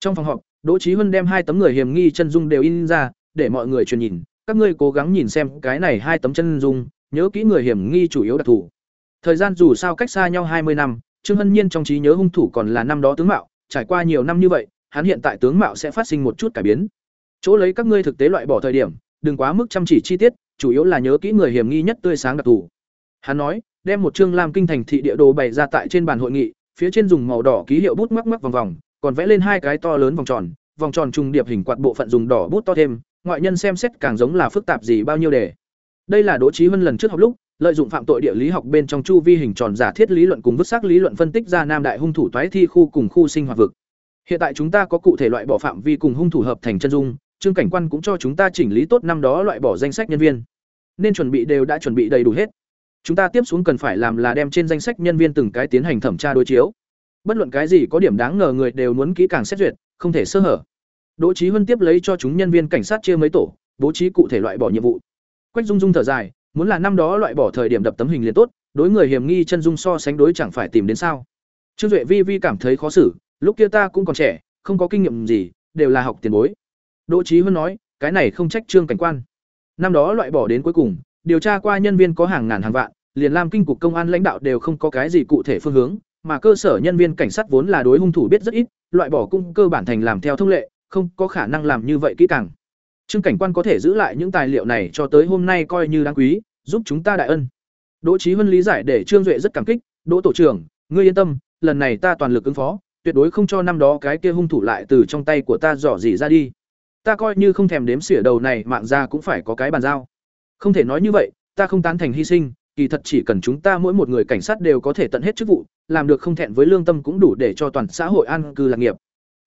Trong phòng họp đỗ trí hân đem hai tấm người hiểm nghi chân dung đều in ra để mọi người truyền nhìn các ngươi cố gắng nhìn xem cái này hai tấm chân dung, nhớ kỹ người hiểm nghi chủ yếu đặc thù. Thời gian dù sao cách xa nhau hai mươi năm, Trương Hân Nhiên trong trí nhớ hung thủ còn là năm đó tướng mạo, trải qua nhiều năm như vậy, hắn hiện tại tướng mạo sẽ phát sinh một chút cải biến. Chỗ lấy các ngươi thực tế loại bỏ thời điểm, đừng quá mức chăm chỉ chi tiết, chủ yếu là nhớ kỹ người hiểm nghi nhất tươi sáng đặc thù. Hắn nói, đem một chương lam kinh thành thị địa đồ bày ra tại trên bàn hội nghị, phía trên dùng màu đỏ ký hiệu bút mắc mắc vòng vòng, còn vẽ lên hai cái to lớn vòng tròn, vòng tròn trùng điệp hình quạt bộ phận dùng đỏ bút to thêm, ngoại nhân xem xét càng giống là phức tạp gì bao nhiêu đề. Đây là Đỗ Chí Vân lần trước học lúc, lợi dụng phạm tội địa lý học bên trong chu vi hình tròn giả thiết lý luận cùng vứt xác lý luận phân tích ra nam đại hung thủ toái thi khu cùng khu sinh hoạt vực. Hiện tại chúng ta có cụ thể loại bỏ phạm vi cùng hung thủ hợp thành chân dung, Trương cảnh quan cũng cho chúng ta chỉnh lý tốt năm đó loại bỏ danh sách nhân viên. Nên chuẩn bị đều đã chuẩn bị đầy đủ hết. Chúng ta tiếp xuống cần phải làm là đem trên danh sách nhân viên từng cái tiến hành thẩm tra đối chiếu. Bất luận cái gì có điểm đáng ngờ người đều muốn kỹ càng xét duyệt, không thể sơ hở. Đỗ trí Huân tiếp lấy cho chúng nhân viên cảnh sát chia mấy tổ, bố trí cụ thể loại bỏ nhiệm vụ. Quách Dung Dung thở dài, muốn là năm đó loại bỏ thời điểm đập tấm hình liền tốt, đối người hiểm nghi chân dung so sánh đối chẳng phải tìm đến sao? Trương Duệ Vi Vi cảm thấy khó xử, lúc kia ta cũng còn trẻ, không có kinh nghiệm gì, đều là học tiền bối. Đỗ trí Huân nói, cái này không trách Trương cảnh quan. Năm đó loại bỏ đến cuối cùng, điều tra qua nhân viên có hàng ngàn hàng vạn, liền làm Kinh cục công an lãnh đạo đều không có cái gì cụ thể phương hướng, mà cơ sở nhân viên cảnh sát vốn là đối hung thủ biết rất ít, loại bỏ cung cơ bản thành làm theo thông lệ, không có khả năng làm như vậy kỹ càng. Trương cảnh quan có thể giữ lại những tài liệu này cho tới hôm nay coi như đáng quý, giúp chúng ta đại ân. Đỗ Chí Huân lý giải để Trương Duệ rất cảm kích, "Đỗ tổ trưởng, ngươi yên tâm, lần này ta toàn lực ứng phó, tuyệt đối không cho năm đó cái kia hung thủ lại từ trong tay của ta dò dỉ ra đi. Ta coi như không thèm đếm xỉa đầu này mạng ra cũng phải có cái bàn giao." Không thể nói như vậy, ta không tán thành hy sinh, kỳ thật chỉ cần chúng ta mỗi một người cảnh sát đều có thể tận hết chức vụ, làm được không thẹn với lương tâm cũng đủ để cho toàn xã hội an cư lạc nghiệp.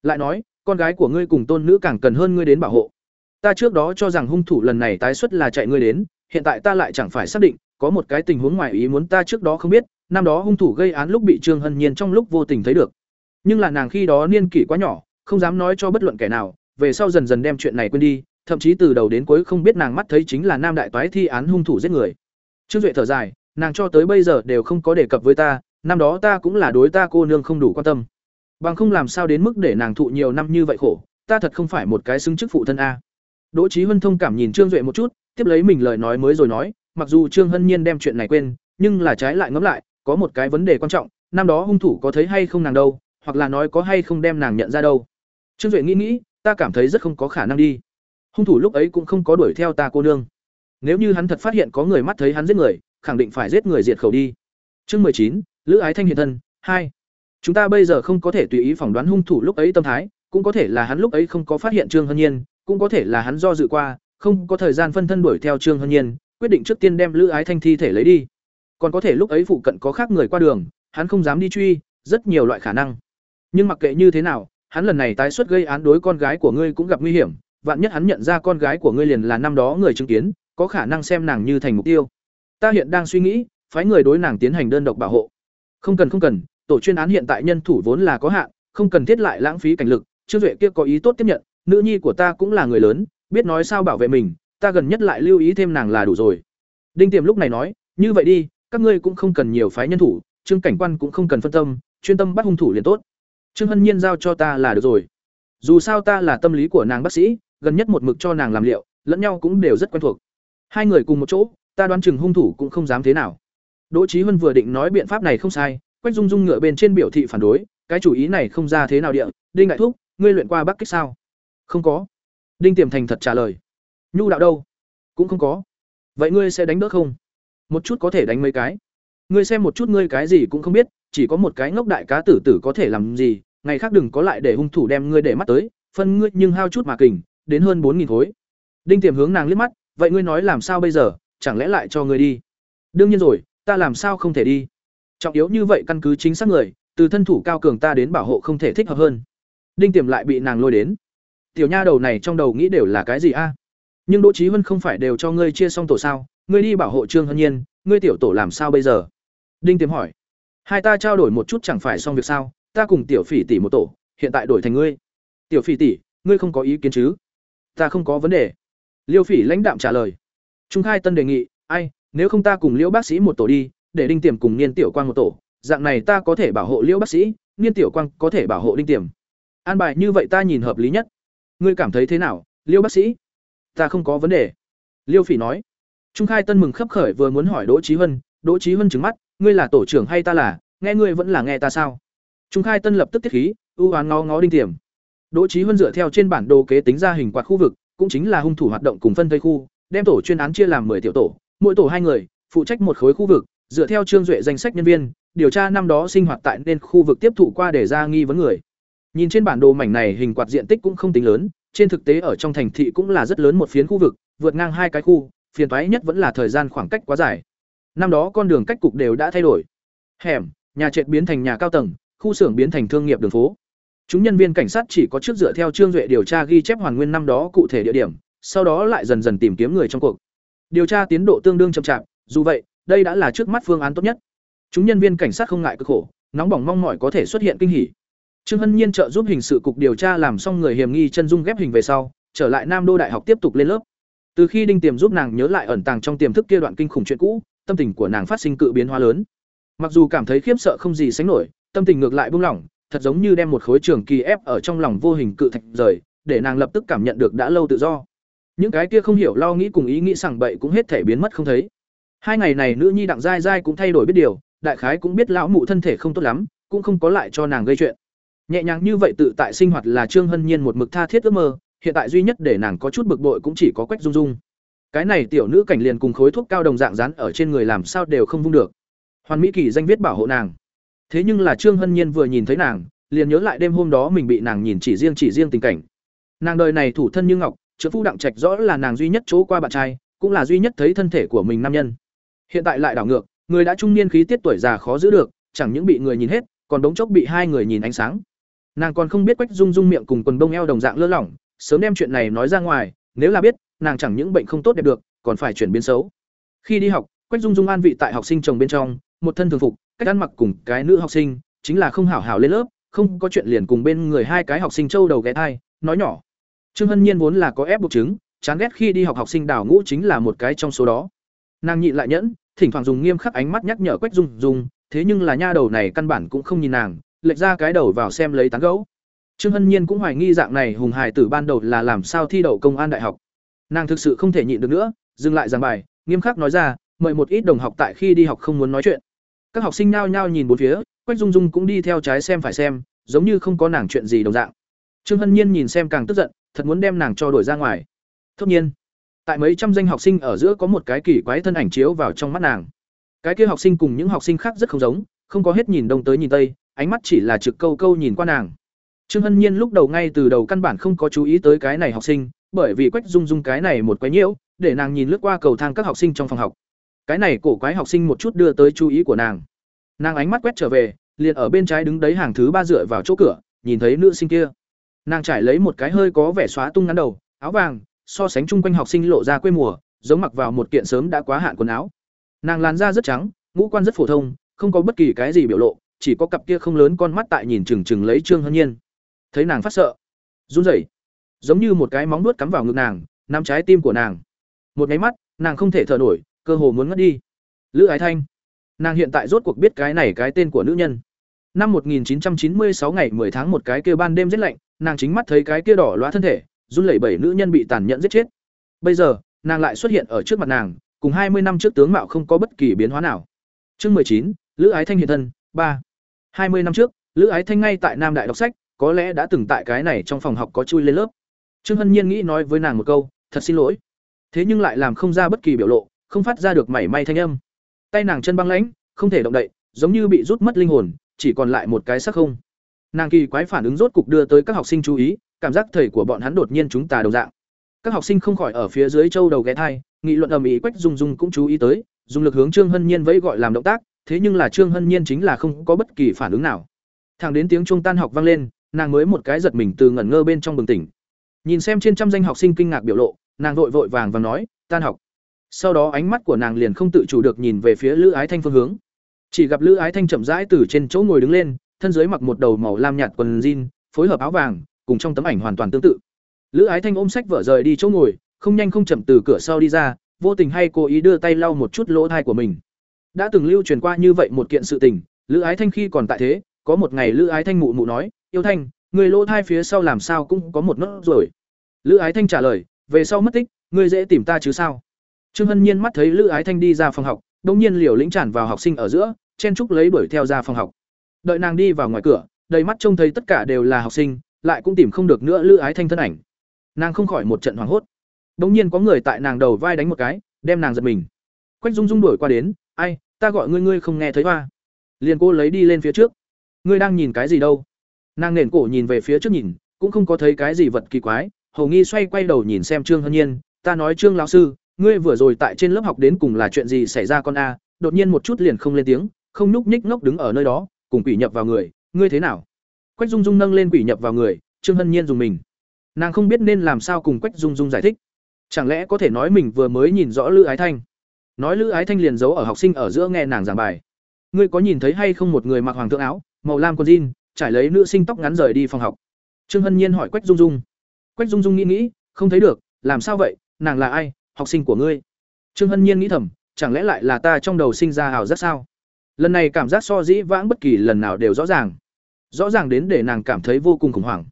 Lại nói, con gái của ngươi cùng tôn nữ càng cần hơn ngươi đến bảo hộ. Ta trước đó cho rằng hung thủ lần này tái xuất là chạy ngươi đến, hiện tại ta lại chẳng phải xác định, có một cái tình huống ngoài ý muốn ta trước đó không biết, năm đó hung thủ gây án lúc bị Trương Hân Nhiên trong lúc vô tình thấy được. Nhưng là nàng khi đó niên kỷ quá nhỏ, không dám nói cho bất luận kẻ nào, về sau dần dần đem chuyện này quên đi, thậm chí từ đầu đến cuối không biết nàng mắt thấy chính là nam đại toái thi án hung thủ giết người. Trương Duệ thở dài, nàng cho tới bây giờ đều không có đề cập với ta, năm đó ta cũng là đối ta cô nương không đủ quan tâm. Bằng không làm sao đến mức để nàng thụ nhiều năm như vậy khổ, ta thật không phải một cái xứng chức phụ thân a. Đỗ Chí Hân thông cảm nhìn Trương Duệ một chút, tiếp lấy mình lời nói mới rồi nói, mặc dù Trương Hân Nhiên đem chuyện này quên, nhưng là trái lại ngẫm lại, có một cái vấn đề quan trọng, năm đó hung thủ có thấy hay không nàng đâu, hoặc là nói có hay không đem nàng nhận ra đâu. Trương Duệ nghĩ nghĩ, ta cảm thấy rất không có khả năng đi. Hung thủ lúc ấy cũng không có đuổi theo ta cô nương. Nếu như hắn thật phát hiện có người mắt thấy hắn giết người, khẳng định phải giết người diệt khẩu đi. Chương mười chín, Lữ Ái Thanh hiện thân, hai. Chúng ta bây giờ không có thể tùy ý phỏng đoán hung thủ lúc ấy tâm thái, cũng có thể là hắn lúc ấy không có phát hiện Trương Hân Nhiên, cũng có thể là hắn do dự qua, không có thời gian phân thân đuổi theo Trương Hân Nhiên, quyết định trước tiên đem Lữ Ái Thanh thi thể lấy đi. Còn có thể lúc ấy phụ cận có khác người qua đường, hắn không dám đi truy, rất nhiều loại khả năng. Nhưng mặc kệ như thế nào, hắn lần này tái xuất gây án đối con gái của ngươi cũng gặp nguy hiểm, vạn nhất hắn nhận ra con gái của ngươi liền là năm đó người chứng kiến, có khả năng xem nàng như thành mục tiêu. Ta hiện đang suy nghĩ, phái người đối nàng tiến hành đơn độc bảo hộ. Không cần không cần, tổ chuyên án hiện tại nhân thủ vốn là có hạn, không cần thiết lại lãng phí cảnh lực, Trương Duệ kia có ý tốt tiếp nhận, nữ nhi của ta cũng là người lớn, biết nói sao bảo vệ mình, ta gần nhất lại lưu ý thêm nàng là đủ rồi. Đinh Tiềm lúc này nói, như vậy đi, các ngươi cũng không cần nhiều phái nhân thủ, Trương cảnh quan cũng không cần phân tâm, chuyên tâm bắt hung thủ liền tốt. Trương Hân Nhiên giao cho ta là được rồi. Dù sao ta là tâm lý của nàng bác sĩ, gần nhất một mực cho nàng làm liệu, lẫn nhau cũng đều rất quen thuộc. Hai người cùng một chỗ, ta đoán chừng hung thủ cũng không dám thế nào. Đỗ trí Huân vừa định nói biện pháp này không sai, Quách Dung Dung ngựa bên trên biểu thị phản đối, cái chủ ý này không ra thế nào địa, Đinh đại thúc, ngươi luyện qua Bắc kích sao? Không có. Đinh Tiềm thành thật trả lời. Nhu đạo đâu? Cũng không có. Vậy ngươi sẽ đánh đỡ không? Một chút có thể đánh mấy cái. Ngươi xem một chút ngươi cái gì cũng không biết, chỉ có một cái ngốc đại cá tử tử có thể làm gì, ngày khác đừng có lại để hung thủ đem ngươi để mắt tới, phân ngươi nhưng hao chút mà kình, đến hơn bốn nghìn khối. Đinh Tiềm hướng nàng liếc mắt, vậy ngươi nói làm sao bây giờ, chẳng lẽ lại cho ngươi đi? Đương nhiên rồi, ta làm sao không thể đi? Trọng yếu như vậy căn cứ chính xác người, từ thân thủ cao cường ta đến bảo hộ không thể thích hợp hơn. Đinh Tiềm lại bị nàng lôi đến. Tiểu nha đầu này trong đầu nghĩ đều là cái gì a? Nhưng Đỗ Chí Vân không phải đều cho ngươi chia xong tổ sao? Ngươi đi bảo hộ Trương Hân Nhiên, ngươi tiểu tổ làm sao bây giờ? Đinh Tiềm hỏi. Hai ta trao đổi một chút chẳng phải xong việc sao? Ta cùng tiểu phỉ tỷ một tổ, hiện tại đổi thành ngươi. Tiểu phỉ tỷ, ngươi không có ý kiến chứ? Ta không có vấn đề. Liêu Phỉ lãnh đạm trả lời. Trung Khai Tân đề nghị, ai, nếu không ta cùng Liễu bác sĩ một tổ đi, để Đinh Tiềm cùng Niên Tiểu Quang một tổ, dạng này ta có thể bảo hộ Liễu bác sĩ, Niên Tiểu Quang có thể bảo hộ Đinh Tiềm. An bài như vậy ta nhìn hợp lý nhất. Ngươi cảm thấy thế nào, liêu bác sĩ? Ta không có vấn đề. liêu phỉ nói trung khai tân mừng khấp khởi vừa muốn hỏi đỗ trí huân đỗ trí huân trừng mắt ngươi là tổ trưởng hay ta là nghe ngươi vẫn là nghe ta sao trung khai tân lập tức tiết khí ưu oán ngó ngó đinh tiềm đỗ trí huân dựa theo trên bản đồ kế tính ra hình quạt khu vực cũng chính là hung thủ hoạt động cùng phân thây khu đem tổ chuyên án chia làm 10 tiểu tổ mỗi tổ hai người phụ trách một khối khu vực dựa theo trương duệ danh sách nhân viên điều tra năm đó sinh hoạt tại nên khu vực tiếp thụ qua để ra nghi vấn người nhìn trên bản đồ mảnh này hình quạt diện tích cũng không tính lớn, trên thực tế ở trong thành thị cũng là rất lớn một phiến khu vực, vượt ngang hai cái khu, phiền toái nhất vẫn là thời gian khoảng cách quá dài. Năm đó con đường cách cục đều đã thay đổi. Hẻm, nhà trệt biến thành nhà cao tầng, khu xưởng biến thành thương nghiệp đường phố. Chúng nhân viên cảnh sát chỉ có trước dựa theo trương duệ điều tra ghi chép hoàn nguyên năm đó cụ thể địa điểm, sau đó lại dần dần tìm kiếm người trong cuộc. Điều tra tiến độ tương đương chậm chạp, dù vậy, đây đã là trước mắt phương án tốt nhất. Chúng nhân viên cảnh sát không ngại cực khổ, nóng bỏng mong mỏi có thể xuất hiện kinh hỉ trương hân nhiên trợ giúp hình sự cục điều tra làm xong người hiểm nghi chân dung ghép hình về sau, trở lại nam đô đại học tiếp tục lên lớp. Từ khi đinh tiềm giúp nàng nhớ lại ẩn tàng trong tiềm thức kia đoạn kinh khủng chuyện cũ, tâm tình của nàng phát sinh cự biến hóa lớn. Mặc dù cảm thấy khiếp sợ không gì sánh nổi, tâm tình ngược lại buông lỏng, thật giống như đem một khối trường kỳ ép ở trong lòng vô hình cự thạch rời, để nàng lập tức cảm nhận được đã lâu tự do. Những cái kia không hiểu lo nghĩ cùng ý nghĩ sảng bậy cũng hết thể biến mất không thấy. Hai ngày này nữ nhi đặng dai dai cũng thay đổi biết điều, đại khái cũng biết lão mụ thân thể không tốt lắm, cũng không có lại cho nàng gây chuyện nhẹ nhàng như vậy tự tại sinh hoạt là trương hân nhiên một mực tha thiết ước mơ, hiện tại duy nhất để nàng có chút bực bội cũng chỉ có quách dung dung. Cái này tiểu nữ cảnh liền cùng khối thuốc cao đồng dạng rán ở trên người làm sao đều không vung được. Hoàn mỹ kỳ danh viết bảo hộ nàng. Thế nhưng là trương hân nhiên vừa nhìn thấy nàng, liền nhớ lại đêm hôm đó mình bị nàng nhìn chỉ riêng chỉ riêng tình cảnh. Nàng đời này thủ thân như ngọc chữ phu đặng trạch rõ là nàng duy nhất chỗ qua bạn trai, cũng là duy nhất thấy thân thể của mình nam nhân. Hiện tại lại đảo ngược, người đã trung niên khí tiết tuổi già khó giữ được, chẳng những bị người nhìn hết, còn đống chốc bị hai người nhìn ánh sáng nàng còn không biết quách dung dung miệng cùng quần bông eo đồng dạng lơ lỏng, sớm đem chuyện này nói ra ngoài, nếu là biết, nàng chẳng những bệnh không tốt đẹp được, còn phải chuyển biến xấu. Khi đi học, quách dung dung an vị tại học sinh chồng bên trong, một thân thường phục, cách ăn mặc cùng cái nữ học sinh, chính là không hảo hảo lên lớp, không có chuyện liền cùng bên người hai cái học sinh trâu đầu ghé thai, nói nhỏ. Trương hân nhiên vốn là có ép buộc chứng, chán ghét khi đi học học sinh đảo ngũ chính là một cái trong số đó. Nàng nhịn lại nhẫn, thỉnh thoảng dùng nghiêm khắc ánh mắt nhắc nhở quách dung dung, thế nhưng là nha đầu này căn bản cũng không nhìn nàng lệch ra cái đầu vào xem lấy tán gẫu. Trương hân nhiên cũng hoài nghi dạng này hùng hài tử ban đầu là làm sao thi đậu công an đại học. Nàng thực sự không thể nhịn được nữa, dừng lại giảng bài, nghiêm khắc nói ra, mời một ít đồng học tại khi đi học không muốn nói chuyện. Các học sinh nao nhao nhìn bốn phía, quách dung dung cũng đi theo trái xem phải xem, giống như không có nàng chuyện gì đồng dạng. Trương hân nhiên nhìn xem càng tức giận, thật muốn đem nàng cho đổi ra ngoài. Tất nhiên, tại mấy trăm danh học sinh ở giữa có một cái kỳ quái thân ảnh chiếu vào trong mắt nàng. Cái kia học sinh cùng những học sinh khác rất không giống, không có hết nhìn đông tới nhìn tây ánh mắt chỉ là trực câu câu nhìn qua nàng. Trương hân nhiên lúc đầu ngay từ đầu căn bản không có chú ý tới cái này học sinh, bởi vì quách dung dung cái này một quái nhiễu, để nàng nhìn lướt qua cầu thang các học sinh trong phòng học. Cái này cổ quái học sinh một chút đưa tới chú ý của nàng. Nàng ánh mắt quét trở về, liền ở bên trái đứng đấy hàng thứ ba dựa vào chỗ cửa, nhìn thấy nữ sinh kia. Nàng trải lấy một cái hơi có vẻ xóa tung ngắn đầu, áo vàng, so sánh chung quanh học sinh lộ ra quê mùa, giống mặc vào một kiện sớm đã quá hạn quần áo. Nàng làn da rất trắng, ngũ quan rất phổ thông, không có bất kỳ cái gì biểu lộ chỉ có cặp kia không lớn con mắt tại nhìn chừng chừng lấy trương hân nhiên. Thấy nàng phát sợ, run rẩy, giống như một cái móng nuốt cắm vào ngực nàng, nắm trái tim của nàng. Một nháy mắt, nàng không thể thở nổi, cơ hồ muốn ngất đi. Lữ ái thanh, nàng hiện tại rốt cuộc biết cái này cái tên của nữ nhân. Năm 1996 ngày 10 tháng một cái kia ban đêm rất lạnh, nàng chính mắt thấy cái kia đỏ loa thân thể, run lẩy bẩy nữ nhân bị tàn nhẫn giết chết. Bây giờ, nàng lại xuất hiện ở trước mặt nàng, cùng hai mươi năm trước tướng mạo không có bất kỳ biến hóa nào. Chương mười chín, lữ ái thanh hiện thân, ba hai mươi năm trước, lữ ái thanh ngay tại nam đại đọc sách, có lẽ đã từng tại cái này trong phòng học có chui lên lớp. Trương hân nhiên nghĩ nói với nàng một câu, thật xin lỗi. Thế nhưng lại làm không ra bất kỳ biểu lộ, không phát ra được mảy may thanh âm. Tay nàng chân băng lãnh, không thể động đậy, giống như bị rút mất linh hồn, chỉ còn lại một cái sắc không. Nàng kỳ quái phản ứng rốt cục đưa tới các học sinh chú ý, cảm giác thầy của bọn hắn đột nhiên chúng ta đồng dạng. Các học sinh không khỏi ở phía dưới châu đầu ghé thai, nghị luận ầm ĩ quách dung dung cũng chú ý tới, dùng lực hướng trương hân nhiên vẫy gọi làm động tác thế nhưng là trương hân nhiên chính là không có bất kỳ phản ứng nào. Thẳng đến tiếng chuông tan học vang lên, nàng mới một cái giật mình từ ngẩn ngơ bên trong bừng tỉnh. Nhìn xem trên trăm danh học sinh kinh ngạc biểu lộ, nàng vội vội vàng và nói, tan học. Sau đó ánh mắt của nàng liền không tự chủ được nhìn về phía lữ ái thanh phương hướng. Chỉ gặp lữ ái thanh chậm rãi từ trên chỗ ngồi đứng lên, thân dưới mặc một đầu màu lam nhạt quần jean, phối hợp áo vàng, cùng trong tấm ảnh hoàn toàn tương tự. Lữ ái thanh ôm sách vở rời đi chỗ ngồi, không nhanh không chậm từ cửa sau đi ra, vô tình hay cố ý đưa tay lau một chút lỗ thai của mình đã từng lưu truyền qua như vậy một kiện sự tình, lữ ái thanh khi còn tại thế, có một ngày lữ ái thanh mụ mụ nói, yêu thanh, người lỗ thai phía sau làm sao cũng có một nốt rồi lữ ái thanh trả lời, về sau mất tích, ngươi dễ tìm ta chứ sao? Trương hân nhiên mắt thấy lữ ái thanh đi ra phòng học đông nhiên liều lĩnh tràn vào học sinh ở giữa, chen trúc lấy đuổi theo ra phòng học. Đợi nàng đi vào ngoài cửa, đầy mắt trông thấy tất cả đều là học sinh, lại cũng tìm không được nữa lữ ái thanh thân ảnh. Nàng không khỏi một trận hoảng hốt. Đông nhiên có người tại nàng đầu vai đánh một cái, đem nàng giật mình. Quách dung dung đuổi qua đến ai, ta gọi ngươi ngươi không nghe thấy hoa. Liền cô lấy đi lên phía trước. Ngươi đang nhìn cái gì đâu? Nàng nền cổ nhìn về phía trước nhìn, cũng không có thấy cái gì vật kỳ quái, hầu nghi xoay quay đầu nhìn xem trương hân nhiên. Ta nói, trương lão sư, ngươi vừa rồi tại trên lớp học đến cùng là chuyện gì xảy ra con a? Đột nhiên một chút liền không lên tiếng, không nhúc nhích ngốc đứng ở nơi đó, cùng quỷ nhập vào người. Ngươi thế nào? Quách dung dung nâng lên quỷ nhập vào người, trương hân nhiên dùng mình. Nàng không biết nên làm sao cùng quách dung dung giải thích. Chẳng lẽ có thể nói mình vừa mới nhìn rõ lữ ái thanh? Nói lữ ái thanh liền giấu ở học sinh ở giữa nghe nàng giảng bài. Ngươi có nhìn thấy hay không một người mặc hoàng thượng áo, màu lam con jean, trải lấy nữ sinh tóc ngắn rời đi phòng học? Trương hân nhiên hỏi quách dung dung. Quách dung dung nghĩ nghĩ, không thấy được, làm sao vậy, nàng là ai, học sinh của ngươi? Trương hân nhiên nghĩ thầm, chẳng lẽ lại là ta trong đầu sinh ra hào rất sao? Lần này cảm giác so dĩ vãng bất kỳ lần nào đều rõ ràng. Rõ ràng đến để nàng cảm thấy vô cùng khủng hoảng.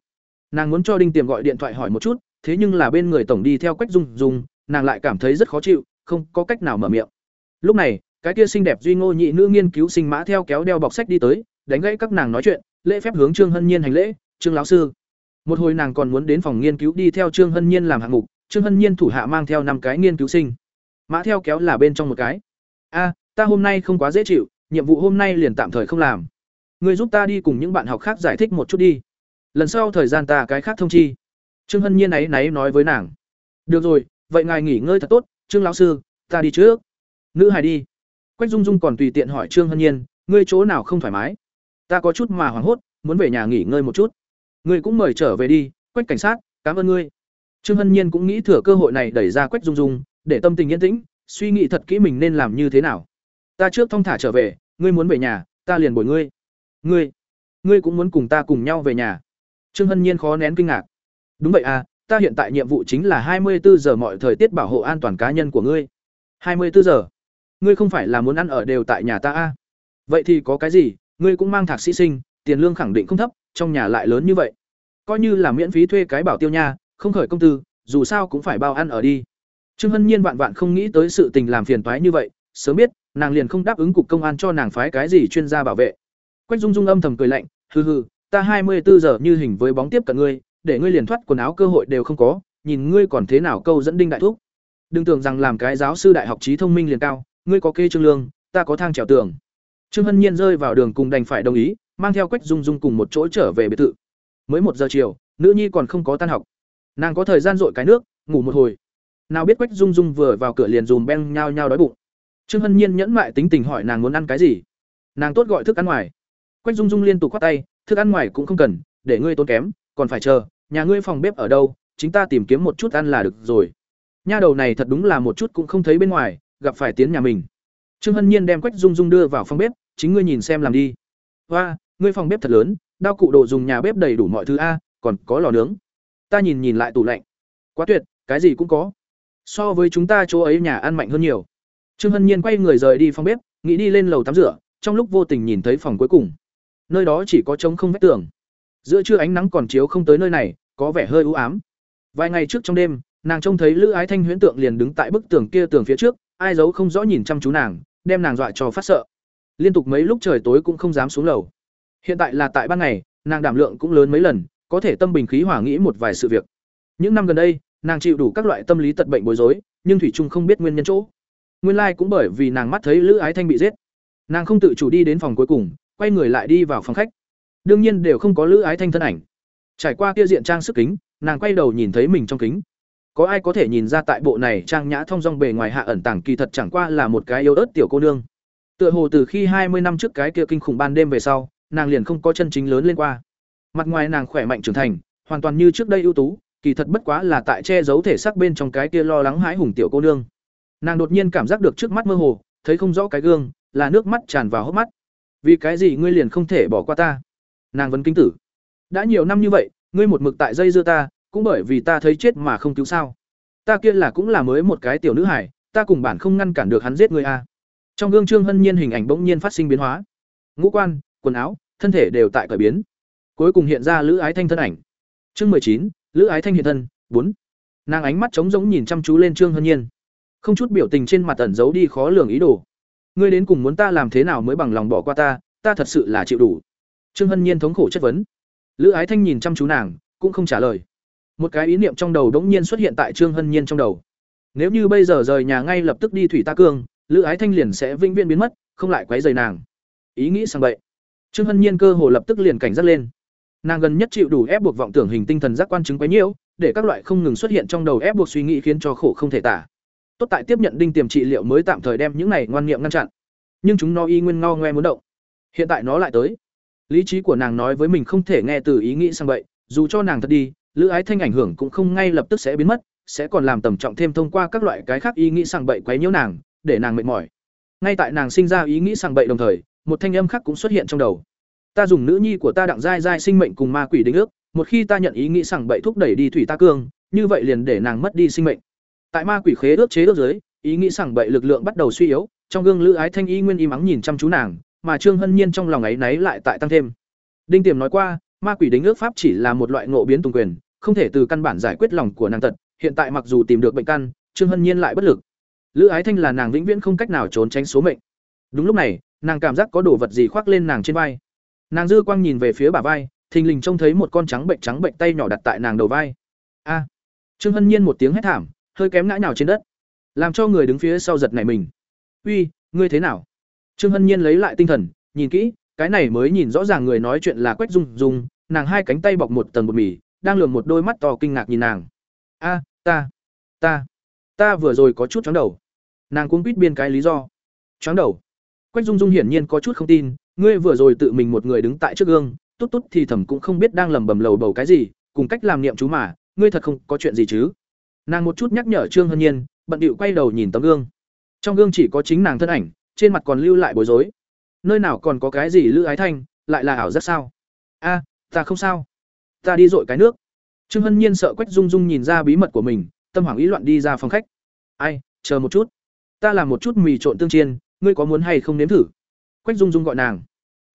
Nàng muốn cho đinh tiềm gọi điện thoại hỏi một chút, thế nhưng là bên người tổng đi theo quách dung dung, nàng lại cảm thấy rất khó chịu không có cách nào mở miệng. Lúc này, cái kia xinh đẹp duy ngô nhị nữ nghiên cứu sinh mã theo kéo đeo bọc sách đi tới, đánh gãy các nàng nói chuyện, lễ phép hướng trương hân nhiên hành lễ, trương lão sư. Một hồi nàng còn muốn đến phòng nghiên cứu đi theo trương hân nhiên làm hạng mục, trương hân nhiên thủ hạ mang theo năm cái nghiên cứu sinh. Mã theo kéo là bên trong một cái. A, ta hôm nay không quá dễ chịu, nhiệm vụ hôm nay liền tạm thời không làm. Người giúp ta đi cùng những bạn học khác giải thích một chút đi. Lần sau thời gian ta cái khác thông chi. Trương hân nhiên ấy náy nói với nàng. Được rồi, vậy ngài nghỉ ngơi thật tốt trương lão sư, ta đi trước. Nữ hài đi. Quách dung dung còn tùy tiện hỏi trương hân nhiên, ngươi chỗ nào không thoải mái? Ta có chút mà hoảng hốt, muốn về nhà nghỉ ngơi một chút. Ngươi cũng mời trở về đi, quách cảnh sát, cảm ơn ngươi. Trương hân nhiên cũng nghĩ thừa cơ hội này đẩy ra quách dung dung, để tâm tình yên tĩnh, suy nghĩ thật kỹ mình nên làm như thế nào. Ta trước thong thả trở về, ngươi muốn về nhà, ta liền bồi ngươi. Ngươi ngươi cũng muốn cùng ta cùng nhau về nhà. Trương hân nhiên khó nén kinh ngạc. Đúng vậy à ta hiện tại nhiệm vụ chính là hai mươi bốn giờ mọi thời tiết bảo hộ an toàn cá nhân của ngươi. hai mươi bốn giờ? Ngươi không phải là muốn ăn ở đều tại nhà ta à? vậy thì có cái gì? Ngươi cũng mang thạc sĩ sinh, tiền lương khẳng định không thấp, trong nhà lại lớn như vậy. Coi như là miễn phí thuê cái bảo tiêu nha, không khởi công tư, dù sao cũng phải bao ăn ở đi. Trương hân nhiên vạn vạn không nghĩ tới sự tình làm phiền toái như vậy, sớm biết, nàng liền không đáp ứng cục công an cho nàng phái cái gì chuyên gia bảo vệ. Quách dung dung âm thầm cười lạnh, hừ hừ, ta hai mươi bốn giờ như hình với bóng tiếp cận ngươi để ngươi liền thoát quần áo cơ hội đều không có, nhìn ngươi còn thế nào câu dẫn đinh đại thúc. Đừng tưởng rằng làm cái giáo sư đại học trí thông minh liền cao, ngươi có kê trương lương, ta có thang trèo tường. Trương hân nhiên rơi vào đường cùng đành phải đồng ý, mang theo quách dung dung cùng một chỗ trở về biệt thự. Mới một giờ chiều, nữ nhi còn không có tan học. Nàng có thời gian dội cái nước, ngủ một hồi. Nào biết quách dung dung vừa vào cửa liền dùm beng nhao nhao đói bụng. Trương hân nhiên nhẫn mại tính tình hỏi nàng muốn ăn cái gì. Nàng tốt gọi thức ăn ngoài. Quách dung dung liên tục khoát tay, thức ăn ngoài cũng không cần, để ngươi tốn kém, còn phải chờ nhà ngươi phòng bếp ở đâu, chính ta tìm kiếm một chút ăn là được rồi. Nha đầu này thật đúng là một chút cũng không thấy bên ngoài, gặp phải tiến nhà mình. Trương hân nhiên đem quách dung dung đưa vào phòng bếp, chính ngươi nhìn xem làm đi. Hoa, ngươi phòng bếp thật lớn, đao cụ đồ dùng nhà bếp đầy đủ mọi thứ a, còn có lò nướng. Ta nhìn nhìn lại tủ lạnh. Quá tuyệt, cái gì cũng có. So với chúng ta chỗ ấy nhà ăn mạnh hơn nhiều. Trương hân nhiên quay người rời đi phòng bếp, nghĩ đi lên lầu tắm rửa, trong lúc vô tình nhìn thấy phòng cuối cùng. Nơi đó chỉ có trống không vách tường. Giữa trưa ánh nắng còn chiếu không tới nơi này có vẻ hơi u ám. Vài ngày trước trong đêm, nàng trông thấy lữ ái thanh huyễn tượng liền đứng tại bức tường kia tường phía trước, ai giấu không rõ nhìn chăm chú nàng, đem nàng dọa cho phát sợ. Liên tục mấy lúc trời tối cũng không dám xuống lầu. Hiện tại là tại ban ngày, nàng đảm lượng cũng lớn mấy lần, có thể tâm bình khí hòa nghĩ một vài sự việc. Những năm gần đây, nàng chịu đủ các loại tâm lý tật bệnh bối rối, nhưng thủy trung không biết nguyên nhân chỗ. Nguyên lai cũng bởi vì nàng mắt thấy lữ ái thanh bị giết. Nàng không tự chủ đi đến phòng cuối cùng, quay người lại đi vào phòng khách. Đương nhiên đều không có lữ ái thanh thân ảnh trải qua kia diện trang sức kính, nàng quay đầu nhìn thấy mình trong kính. Có ai có thể nhìn ra tại bộ này trang nhã thông dong bề ngoài hạ ẩn tàng kỳ thật chẳng qua là một cái yếu ớt tiểu cô nương. Tựa hồ từ khi hai mươi năm trước cái kia kinh khủng ban đêm về sau, nàng liền không có chân chính lớn lên qua. Mặt ngoài nàng khỏe mạnh trưởng thành, hoàn toàn như trước đây ưu tú, kỳ thật bất quá là tại che giấu thể xác bên trong cái kia lo lắng hãi hùng tiểu cô nương. Nàng đột nhiên cảm giác được trước mắt mơ hồ, thấy không rõ cái gương, là nước mắt tràn vào hốc mắt. Vì cái gì ngươi liền không thể bỏ qua ta? Nàng vẫn kính tử đã nhiều năm như vậy, ngươi một mực tại dây dưa ta, cũng bởi vì ta thấy chết mà không cứu sao. Ta kia là cũng là mới một cái tiểu nữ hải ta cùng bản không ngăn cản được hắn giết ngươi a. Trong gương trương hân nhiên hình ảnh bỗng nhiên phát sinh biến hóa. Ngũ quan, quần áo, thân thể đều tại cải biến. Cuối cùng hiện ra lữ ái thanh thân ảnh. Chương mười chín, lữ ái thanh hiện thân, bốn. Nàng ánh mắt trống rỗng nhìn chăm chú lên trương hân nhiên. Không chút biểu tình trên mặt tẩn giấu đi khó lường ý đồ. Ngươi đến cùng muốn ta làm thế nào mới bằng lòng bỏ qua ta ta thật sự là chịu đủ. Trương hân nhiên thống khổ chất vấn lữ ái thanh nhìn chăm chú nàng, cũng không trả lời. Một cái ý niệm trong đầu đống nhiên xuất hiện tại trương hân nhiên trong đầu. Nếu như bây giờ rời nhà ngay lập tức đi thủy ta cương, lữ ái thanh liền sẽ vĩnh viễn biến mất, không lại quấy rầy nàng. Ý nghĩ sang vậy trương hân nhiên cơ hồ lập tức liền cảnh giác lên. Nàng gần nhất chịu đủ ép buộc vọng tưởng hình tinh thần giác quan chứng quấy nhiễu để các loại không ngừng xuất hiện trong đầu ép buộc suy nghĩ khiến cho khổ không thể tả. Tốt tại tiếp nhận đinh tiềm trị liệu mới tạm thời đem những này ngoan niệm ngăn chặn. Nhưng chúng nó y nguyên ngao ngoe muốn động. Hiện tại nó lại tới lý trí của nàng nói với mình không thể nghe từ ý nghĩ sang vậy dù cho nàng thật đi, lữ ái thanh ảnh hưởng cũng không ngay lập tức sẽ biến mất, sẽ còn làm tầm trọng thêm thông qua các loại cái khác ý nghĩ sang bậy quấy nhiễu nàng, để nàng mệt mỏi. Ngay tại nàng sinh ra ý nghĩ sang bậy đồng thời, một thanh âm khác cũng xuất hiện trong đầu. Ta dùng nữ nhi của ta đặng dai dai sinh mệnh cùng ma quỷ đính ước, một khi ta nhận ý nghĩ sang bậy thúc đẩy đi thủy ta cương, như vậy liền để nàng mất đi sinh mệnh. Tại ma quỷ khế ước chế ước dưới ý nghĩ sang bậy lực lượng bắt đầu suy yếu, trong gương lữ ái thanh y nguyên y mắng nhìn chăm chú nàng mà trương hân nhiên trong lòng ấy náy lại tại tăng thêm. Đinh tiềm nói qua, ma quỷ đính ước pháp chỉ là một loại ngộ biến tùng quyền, không thể từ căn bản giải quyết lòng của nàng tật. Hiện tại mặc dù tìm được bệnh căn, trương hân nhiên lại bất lực. Lữ ái thanh là nàng vĩnh viễn không cách nào trốn tránh số mệnh. Đúng lúc này, nàng cảm giác có đồ vật gì khoác lên nàng trên vai. Nàng dư quang nhìn về phía bả vai, thình lình trông thấy một con trắng bệnh trắng bệnh tay nhỏ đặt tại nàng đầu vai. A! Trương hân nhiên một tiếng hét thảm, hơi kém ngã nhào trên đất, làm cho người đứng phía sau giật này mình. Uy, ngươi thế nào? Trương hân nhiên lấy lại tinh thần, nhìn kỹ, cái này mới nhìn rõ ràng người nói chuyện là quách dung dung, nàng hai cánh tay bọc một tầng bột mì, đang lườm một đôi mắt to kinh ngạc nhìn nàng. A, ta ta ta vừa rồi có chút chóng đầu. Nàng cũng biết biên cái lý do. Chóng đầu? Quách dung dung hiển nhiên có chút không tin, ngươi vừa rồi tự mình một người đứng tại trước gương tốt tốt thì thầm cũng không biết đang lẩm bẩm lầu bầu cái gì, cùng cách làm niệm chú mà, ngươi thật không có chuyện gì chứ? Nàng một chút nhắc nhở trương hân nhiên, bận điệu quay đầu nhìn tấm gương. Trong gương chỉ có chính nàng thân ảnh trên mặt còn lưu lại bối rối. Nơi nào còn có cái gì lữ ái thanh, lại là ảo rất sao? A, ta không sao. Ta đi dội cái nước. Trương hân nhiên sợ quách dung dung nhìn ra bí mật của mình, tâm hoảng ý loạn đi ra phòng khách. Ai, chờ một chút. Ta làm một chút mì trộn tương chiên, ngươi có muốn hay không nếm thử? Quách dung dung gọi nàng.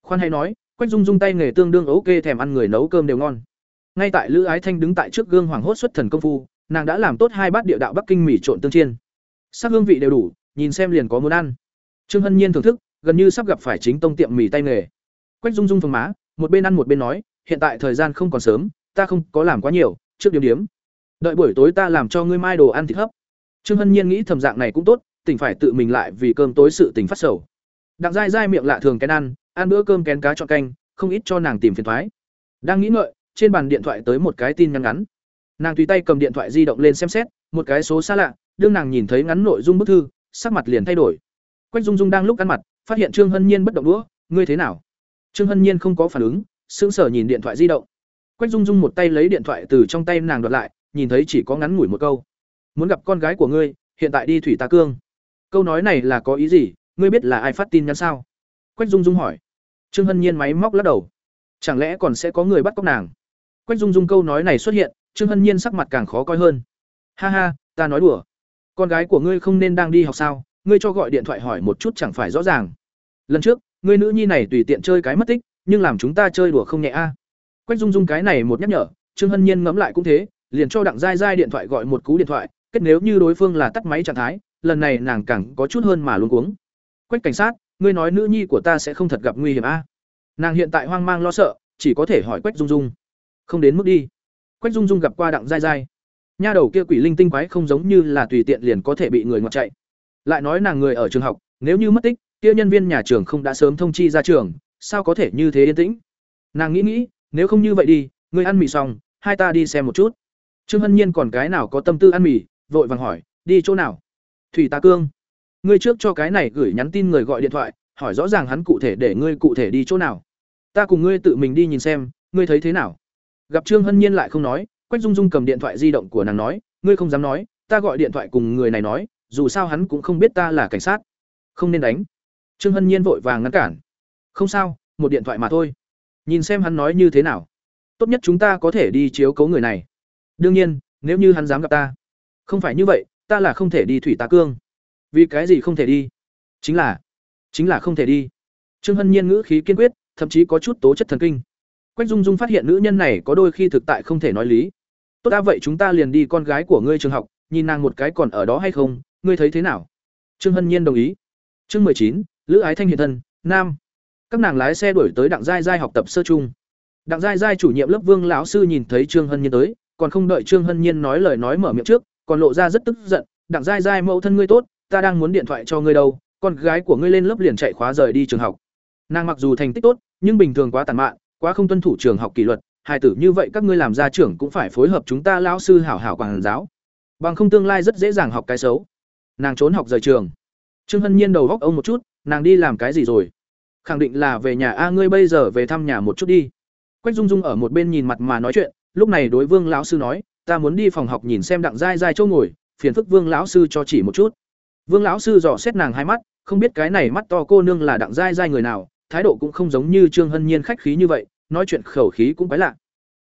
Khoan hay nói, quách dung dung tay nghề tương đương ok thèm ăn người nấu cơm đều ngon. Ngay tại lữ ái thanh đứng tại trước gương hoàng hốt xuất thần công phu, nàng đã làm tốt hai bát địa đạo bắc kinh mì trộn tương chiên. Sắc hương vị đều đủ, nhìn xem liền có muốn ăn trương hân nhiên thưởng thức, gần như sắp gặp phải chính tông tiệm mì tay nghề. Quách dung dung phồng má, một bên ăn một bên nói, hiện tại thời gian không còn sớm, ta không có làm quá nhiều, trước điểm điểm. Đợi buổi tối ta làm cho ngươi mai đồ ăn thịt hấp. Trương hân nhiên nghĩ thầm dạng này cũng tốt, tỉnh phải tự mình lại vì cơm tối sự tình phát sầu. Đặng dai dai miệng lạ thường kén ăn ăn bữa cơm kén cá cho canh, không ít cho nàng tìm phiền thoái. Đang nghĩ ngợi, trên bàn điện thoại tới một cái tin nhắn ngắn. Nàng tùy tay cầm điện thoại di động lên xem xét, một cái số xa lạ, đương nàng nhìn thấy ngắn nội dung bức thư, sắc mặt liền thay đổi quách dung dung đang lúc ăn mặt, phát hiện trương hân nhiên bất động đũa, ngươi thế nào? Trương hân nhiên không có phản ứng, sững sờ nhìn điện thoại di động. Quách dung dung một tay lấy điện thoại từ trong tay nàng đoạt lại, nhìn thấy chỉ có ngắn ngủi một câu. Muốn gặp con gái của ngươi, hiện tại đi thủy ta cương. Câu nói này là có ý gì? Ngươi biết là ai phát tin nhắn sao? Quách dung dung hỏi. Trương hân nhiên máy móc lắc đầu. Chẳng lẽ còn sẽ có người bắt cóc nàng? Quách dung dung câu nói này xuất hiện, trương hân nhiên sắc mặt càng khó coi hơn. Ha ha, ta nói đùa. Con gái của ngươi không nên đang đi học sao? Ngươi cho gọi điện thoại hỏi một chút chẳng phải rõ ràng. Lần trước, ngươi nữ nhi này tùy tiện chơi cái mất tích, nhưng làm chúng ta chơi đùa không nhẹ a. Quách dung dung cái này một nhắc nhở, trương hân nhiên ngẫm lại cũng thế, liền cho đặng giai giai điện thoại gọi một cú điện thoại, kết nếu như đối phương là tắt máy trạng thái, lần này nàng càng có chút hơn mà luống cuống. Quách cảnh sát, ngươi nói nữ nhi của ta sẽ không thật gặp nguy hiểm a. Nàng hiện tại hoang mang lo sợ, chỉ có thể hỏi quách dung dung. Không đến mức đi. Quách dung dung gặp qua đặng dai dai nha đầu kia quỷ linh tinh quái không giống như là tùy tiện liền có thể bị người ngoặt chạy lại nói nàng người ở trường học, nếu như mất tích, kia nhân viên nhà trường không đã sớm thông chi ra trường, sao có thể như thế yên tĩnh? Nàng nghĩ nghĩ, nếu không như vậy đi, ngươi ăn mì xong, hai ta đi xem một chút. Trương hân nhiên còn cái nào có tâm tư ăn mì, vội vàng hỏi, đi chỗ nào? Thủy tá cương. Ngươi trước cho cái này gửi nhắn tin người gọi điện thoại, hỏi rõ ràng hắn cụ thể để ngươi cụ thể đi chỗ nào. Ta cùng ngươi tự mình đi nhìn xem, ngươi thấy thế nào? Gặp trương hân nhiên lại không nói, quách dung dung cầm điện thoại di động của nàng nói, ngươi không dám nói, ta gọi điện thoại cùng người này nói dù sao hắn cũng không biết ta là cảnh sát. Không nên đánh. Trương hân nhiên vội vàng ngăn cản. Không sao, một điện thoại mà thôi. Nhìn xem hắn nói như thế nào. Tốt nhất chúng ta có thể đi chiếu cấu người này. Đương nhiên, nếu như hắn dám gặp ta. Không phải như vậy, ta là không thể đi thủy tá cương. Vì cái gì không thể đi? Chính là chính là không thể đi. Trương hân nhiên ngữ khí kiên quyết, thậm chí có chút tố chất thần kinh. Quách dung dung phát hiện nữ nhân này có đôi khi thực tại không thể nói lý. Tốt đã vậy chúng ta liền đi con gái của ngươi trường học, nhìn nàng một cái còn ở đó hay không ngươi thấy thế nào? Trương hân nhiên đồng ý. Chương mười chín, lữ ái thanh hiện thân, nam. Các nàng lái xe đuổi tới đặng giai giai học tập sơ chung. Đặng giai giai chủ nhiệm lớp vương lão sư nhìn thấy trương hân nhiên tới, còn không đợi trương hân nhiên nói lời nói mở miệng trước, còn lộ ra rất tức giận. Đặng giai giai mẫu thân ngươi tốt, ta đang muốn điện thoại cho ngươi đâu, con gái của ngươi lên lớp liền chạy khóa rời đi trường học. Nàng mặc dù thành tích tốt, nhưng bình thường quá tàn mạn, quá không tuân thủ trường học kỷ luật, hài tử như vậy các ngươi làm gia trưởng cũng phải phối hợp chúng ta lão sư hảo hảo quản giáo. Bằng không tương lai rất dễ dàng học cái xấu nàng trốn học rời trường. Trương hân nhiên đầu góc ông một chút, nàng đi làm cái gì rồi? Khẳng định là về nhà a, ngươi bây giờ về thăm nhà một chút đi. Quách dung dung ở một bên nhìn mặt mà nói chuyện, lúc này đối vương lão sư nói, ta muốn đi phòng học nhìn xem đặng dai dai chỗ ngồi, phiền phức vương lão sư cho chỉ một chút. Vương lão sư dò xét nàng hai mắt, không biết cái này mắt to cô nương là đặng dai dai người nào, thái độ cũng không giống như trương hân nhiên khách khí như vậy, nói chuyện khẩu khí cũng quái lạ.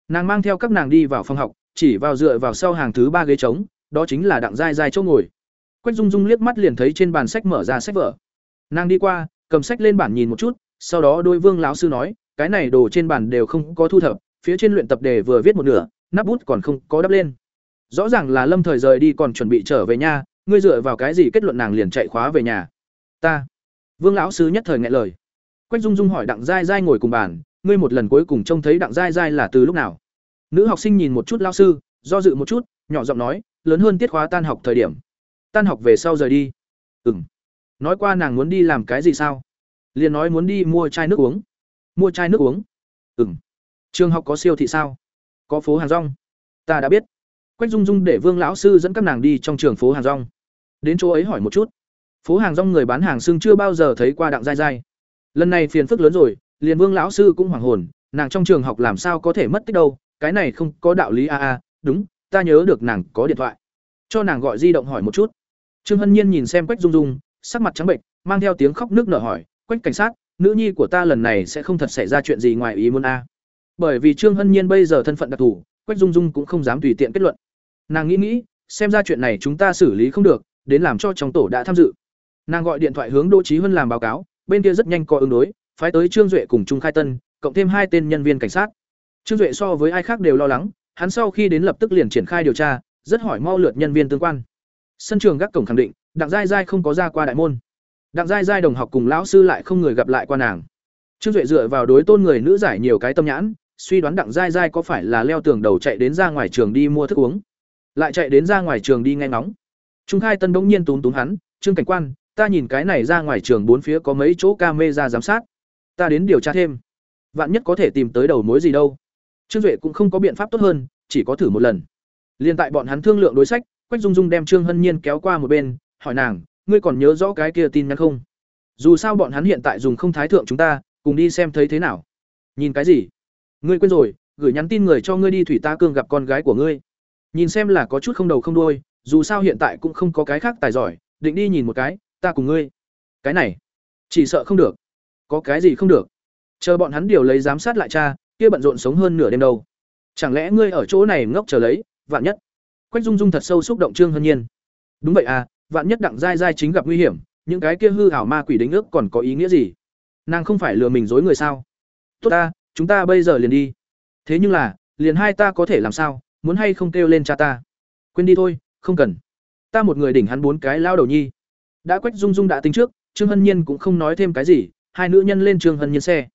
Nàng mang theo các nàng đi vào phòng học, chỉ vào dựa vào sau hàng thứ ba ghế trống, đó chính là đặng dai dai chỗ ngồi quách dung dung liếc mắt liền thấy trên bàn sách mở ra sách vở. Nàng đi qua, cầm sách lên bản nhìn một chút, sau đó đôi vương lão sư nói, cái này đồ trên bàn đều không có thu thập, phía trên luyện tập đề vừa viết một nửa, nắp bút còn không có đắp lên. Rõ ràng là lâm thời rời đi còn chuẩn bị trở về nhà, ngươi dựa vào cái gì kết luận nàng liền chạy khóa về nhà? Ta. Vương lão sư nhất thời nghẹn lời. Quách dung dung hỏi đặng giai giai ngồi cùng bàn, ngươi một lần cuối cùng trông thấy đặng giai giai là từ lúc nào? Nữ học sinh nhìn một chút Lão sư, do dự một chút, nhỏ giọng nói, lớn hơn tiết khóa tan học thời điểm tan học về sau rời đi. Ừ m nói qua nàng muốn đi làm cái gì sao? Liền nói muốn đi mua chai nước uống. Mua chai nước uống. Ừ m trường học có siêu thị sao? Có phố hàng rong. Ta đã biết. Quách dung dung để vương lão sư dẫn các nàng đi trong trường phố hàng rong. Đến chỗ ấy hỏi một chút. Phố hàng rong người bán hàng xương chưa bao giờ thấy qua đặng dai dai. Lần này phiền phức lớn rồi, liền vương lão sư cũng hoảng hồn, nàng trong trường học làm sao có thể mất tích đâu, cái này không có đạo lý a a, đúng, ta nhớ được nàng có điện thoại. Cho nàng gọi di động hỏi một chút trương hân nhiên nhìn xem quách dung dung, sắc mặt trắng bệnh mang theo tiếng khóc nước nở hỏi, quách cảnh sát, nữ nhi của ta lần này sẽ không thật xảy ra chuyện gì ngoài ý muốn a? Bởi vì trương hân nhiên bây giờ thân phận đặc thù, quách dung dung cũng không dám tùy tiện kết luận. Nàng nghĩ nghĩ, xem ra chuyện này chúng ta xử lý không được, đến làm cho trong tổ đã tham dự. Nàng gọi điện thoại hướng đỗ Chí huân làm báo cáo, bên kia rất nhanh có ứng đối, phái tới trương duệ cùng trung khai tân, cộng thêm hai tên nhân viên cảnh sát. Trương duệ so với ai khác đều lo lắng, hắn sau khi đến lập tức liền triển khai điều tra, rất hỏi mau lượt nhân viên tương quan sân trường gác cổng khẳng định, đặng giai giai không có ra qua đại môn. Đặng giai giai đồng học cùng lão sư lại không người gặp lại qua nàng. Trương duệ dựa vào đối tôn người nữ giải nhiều cái tâm nhãn, suy đoán đặng giai giai có phải là leo tường đầu chạy đến ra ngoài trường đi mua thức uống. Lại chạy đến ra ngoài trường đi nghe ngóng. Trung khai tân bỗng nhiên túm túm hắn, trương cảnh quan, ta nhìn cái này ra ngoài trường bốn phía có mấy chỗ camera giám sát. Ta đến điều tra thêm. Vạn nhất có thể tìm tới đầu mối gì đâu. Trương duệ cũng không có biện pháp tốt hơn, chỉ có thử một lần. Liền tại bọn hắn thương lượng đối sách quách dung dung đem trương hân nhiên kéo qua một bên, hỏi nàng, ngươi còn nhớ rõ cái kia tin nhắn không? Dù sao bọn hắn hiện tại dùng không thái thượng chúng ta, cùng đi xem thấy thế nào. Nhìn cái gì? Ngươi quên rồi, gửi nhắn tin người cho ngươi đi thủy ta cương gặp con gái của ngươi. Nhìn xem là có chút không đầu không đuôi, dù sao hiện tại cũng không có cái khác tài giỏi, định đi nhìn một cái, ta cùng ngươi. Cái này, chỉ sợ không được. Có cái gì không được? Chờ bọn hắn điều lấy giám sát lại cha, kia bận rộn sống hơn nửa đêm đâu. Chẳng lẽ ngươi ở chỗ này ngốc chờ lấy, vạn nhất? Quách dung dung thật sâu xúc động trương hân nhiên. Đúng vậy à vạn nhất đặng giai giai chính gặp nguy hiểm, những cái kia hư ảo ma quỷ đính ước còn có ý nghĩa gì? Nàng không phải lừa mình dối người sao? Tốt ta, chúng ta bây giờ liền đi. Thế nhưng là, liền hai ta có thể làm sao, muốn hay không kêu lên cha ta? Quên đi thôi, không cần. Ta một người đỉnh hắn bốn cái lao đầu nhi. Đã quách dung dung đã tính trước, trương hân nhiên cũng không nói thêm cái gì, hai nữ nhân lên trương hân nhiên xe.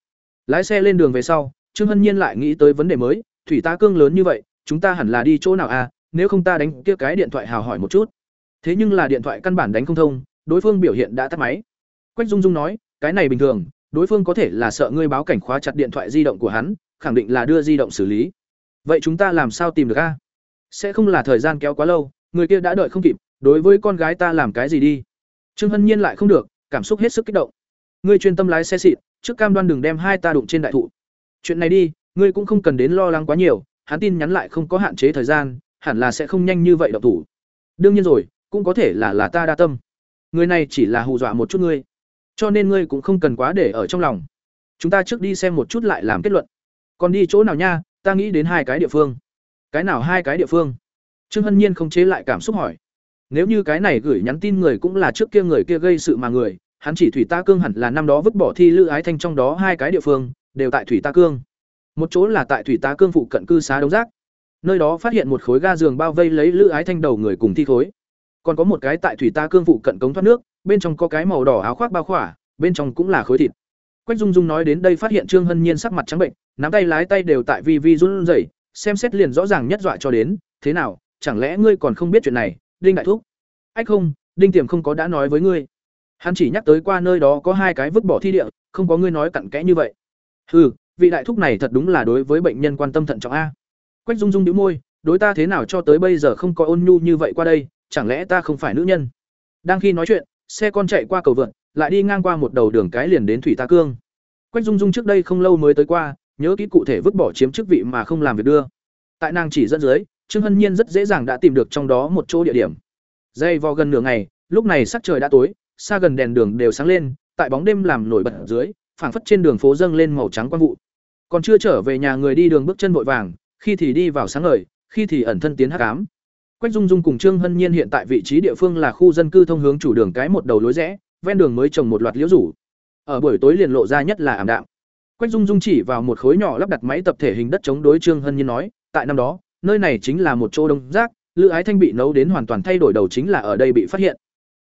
Lái xe lên đường về sau, trương hân nhiên lại nghĩ tới vấn đề mới, thủy tá cương lớn như vậy, chúng ta hẳn là đi chỗ nào à? Nếu không ta đánh kia cái điện thoại hào hỏi một chút. Thế nhưng là điện thoại căn bản đánh không thông, đối phương biểu hiện đã tắt máy. Quách dung dung nói, cái này bình thường, đối phương có thể là sợ ngươi báo cảnh khóa chặt điện thoại di động của hắn, khẳng định là đưa di động xử lý. Vậy chúng ta làm sao tìm được a? Sẽ không là thời gian kéo quá lâu, người kia đã đợi không kịp, đối với con gái ta làm cái gì đi? Trương hân nhiên lại không được, cảm xúc hết sức kích động. Ngươi chuyên tâm lái xe xịn, trước cam đoan đừng đem hai ta đụng trên đại thụ. Chuyện này đi, ngươi cũng không cần đến lo lắng quá nhiều, hắn tin nhắn lại không có hạn chế thời gian hẳn là sẽ không nhanh như vậy độc thủ. Đương nhiên rồi, cũng có thể là là ta đa tâm. Người này chỉ là hù dọa một chút ngươi. Cho nên ngươi cũng không cần quá để ở trong lòng. Chúng ta trước đi xem một chút lại làm kết luận. Còn đi chỗ nào nha, ta nghĩ đến hai cái địa phương. Cái nào hai cái địa phương? Trương hân nhiên không chế lại cảm xúc hỏi. Nếu như cái này gửi nhắn tin người cũng là trước kia người kia gây sự mà người, hắn chỉ thủy ta cương hẳn là năm đó vứt bỏ thi lữ ái thanh trong đó hai cái địa phương, đều tại thủy ta cương. Một chỗ là tại thủy ta cương phụ cận cư xá đống rác nơi đó phát hiện một khối ga giường bao vây lấy lữ ái thanh đầu người cùng thi khối. Còn có một cái tại thủy ta cương phụ cận cống thoát nước, bên trong có cái màu đỏ áo khoác bao khỏa, bên trong cũng là khối thịt. Quách dung dung nói đến đây phát hiện trương hân nhiên sắc mặt trắng bệnh, nắm tay lái tay đều tại vi vi run rẩy, xem xét liền rõ ràng nhất dọa cho đến, thế nào, chẳng lẽ ngươi còn không biết chuyện này, đinh đại thúc? Ách không, đinh tiềm không có đã nói với ngươi. Hắn chỉ nhắc tới qua nơi đó có hai cái vứt bỏ thi địa, không có ngươi nói cặn kẽ như vậy. Ừ vị đại thúc này thật đúng là đối với bệnh nhân quan tâm thận trọng a quách dung dung đĩu môi, đối ta thế nào cho tới bây giờ không có ôn nhu như vậy qua đây, chẳng lẽ ta không phải nữ nhân? Đang khi nói chuyện, xe con chạy qua cầu vượt lại đi ngang qua một đầu đường cái liền đến thủy ta cương. Quách dung dung trước đây không lâu mới tới qua, nhớ kỹ cụ thể vứt bỏ chiếm chức vị mà không làm việc đưa. Tại nàng chỉ dẫn dưới, trương hân nhiên rất dễ dàng đã tìm được trong đó một chỗ địa điểm. Dây vò gần nửa ngày, lúc này sắc trời đã tối, xa gần đèn đường đều sáng lên, tại bóng đêm làm nổi bật ở dưới, phảng phất trên đường phố dâng lên màu trắng quang vụ. Còn chưa trở về nhà người đi đường bước chân vội vàng khi thì đi vào sáng ngời, khi thì ẩn thân tiến hắc ám. Quách dung dung cùng trương hân nhiên hiện tại vị trí địa phương là khu dân cư thông hướng chủ đường cái một đầu lối rẽ, ven đường mới trồng một loạt liễu rủ. Ở buổi tối liền lộ ra nhất là ảm đạm. Quách dung dung chỉ vào một khối nhỏ lắp đặt máy tập thể hình đất chống đối trương hân nhiên nói, tại năm đó, nơi này chính là một chỗ đông rác, lữ ái thanh bị nấu đến hoàn toàn thay đổi đầu chính là ở đây bị phát hiện.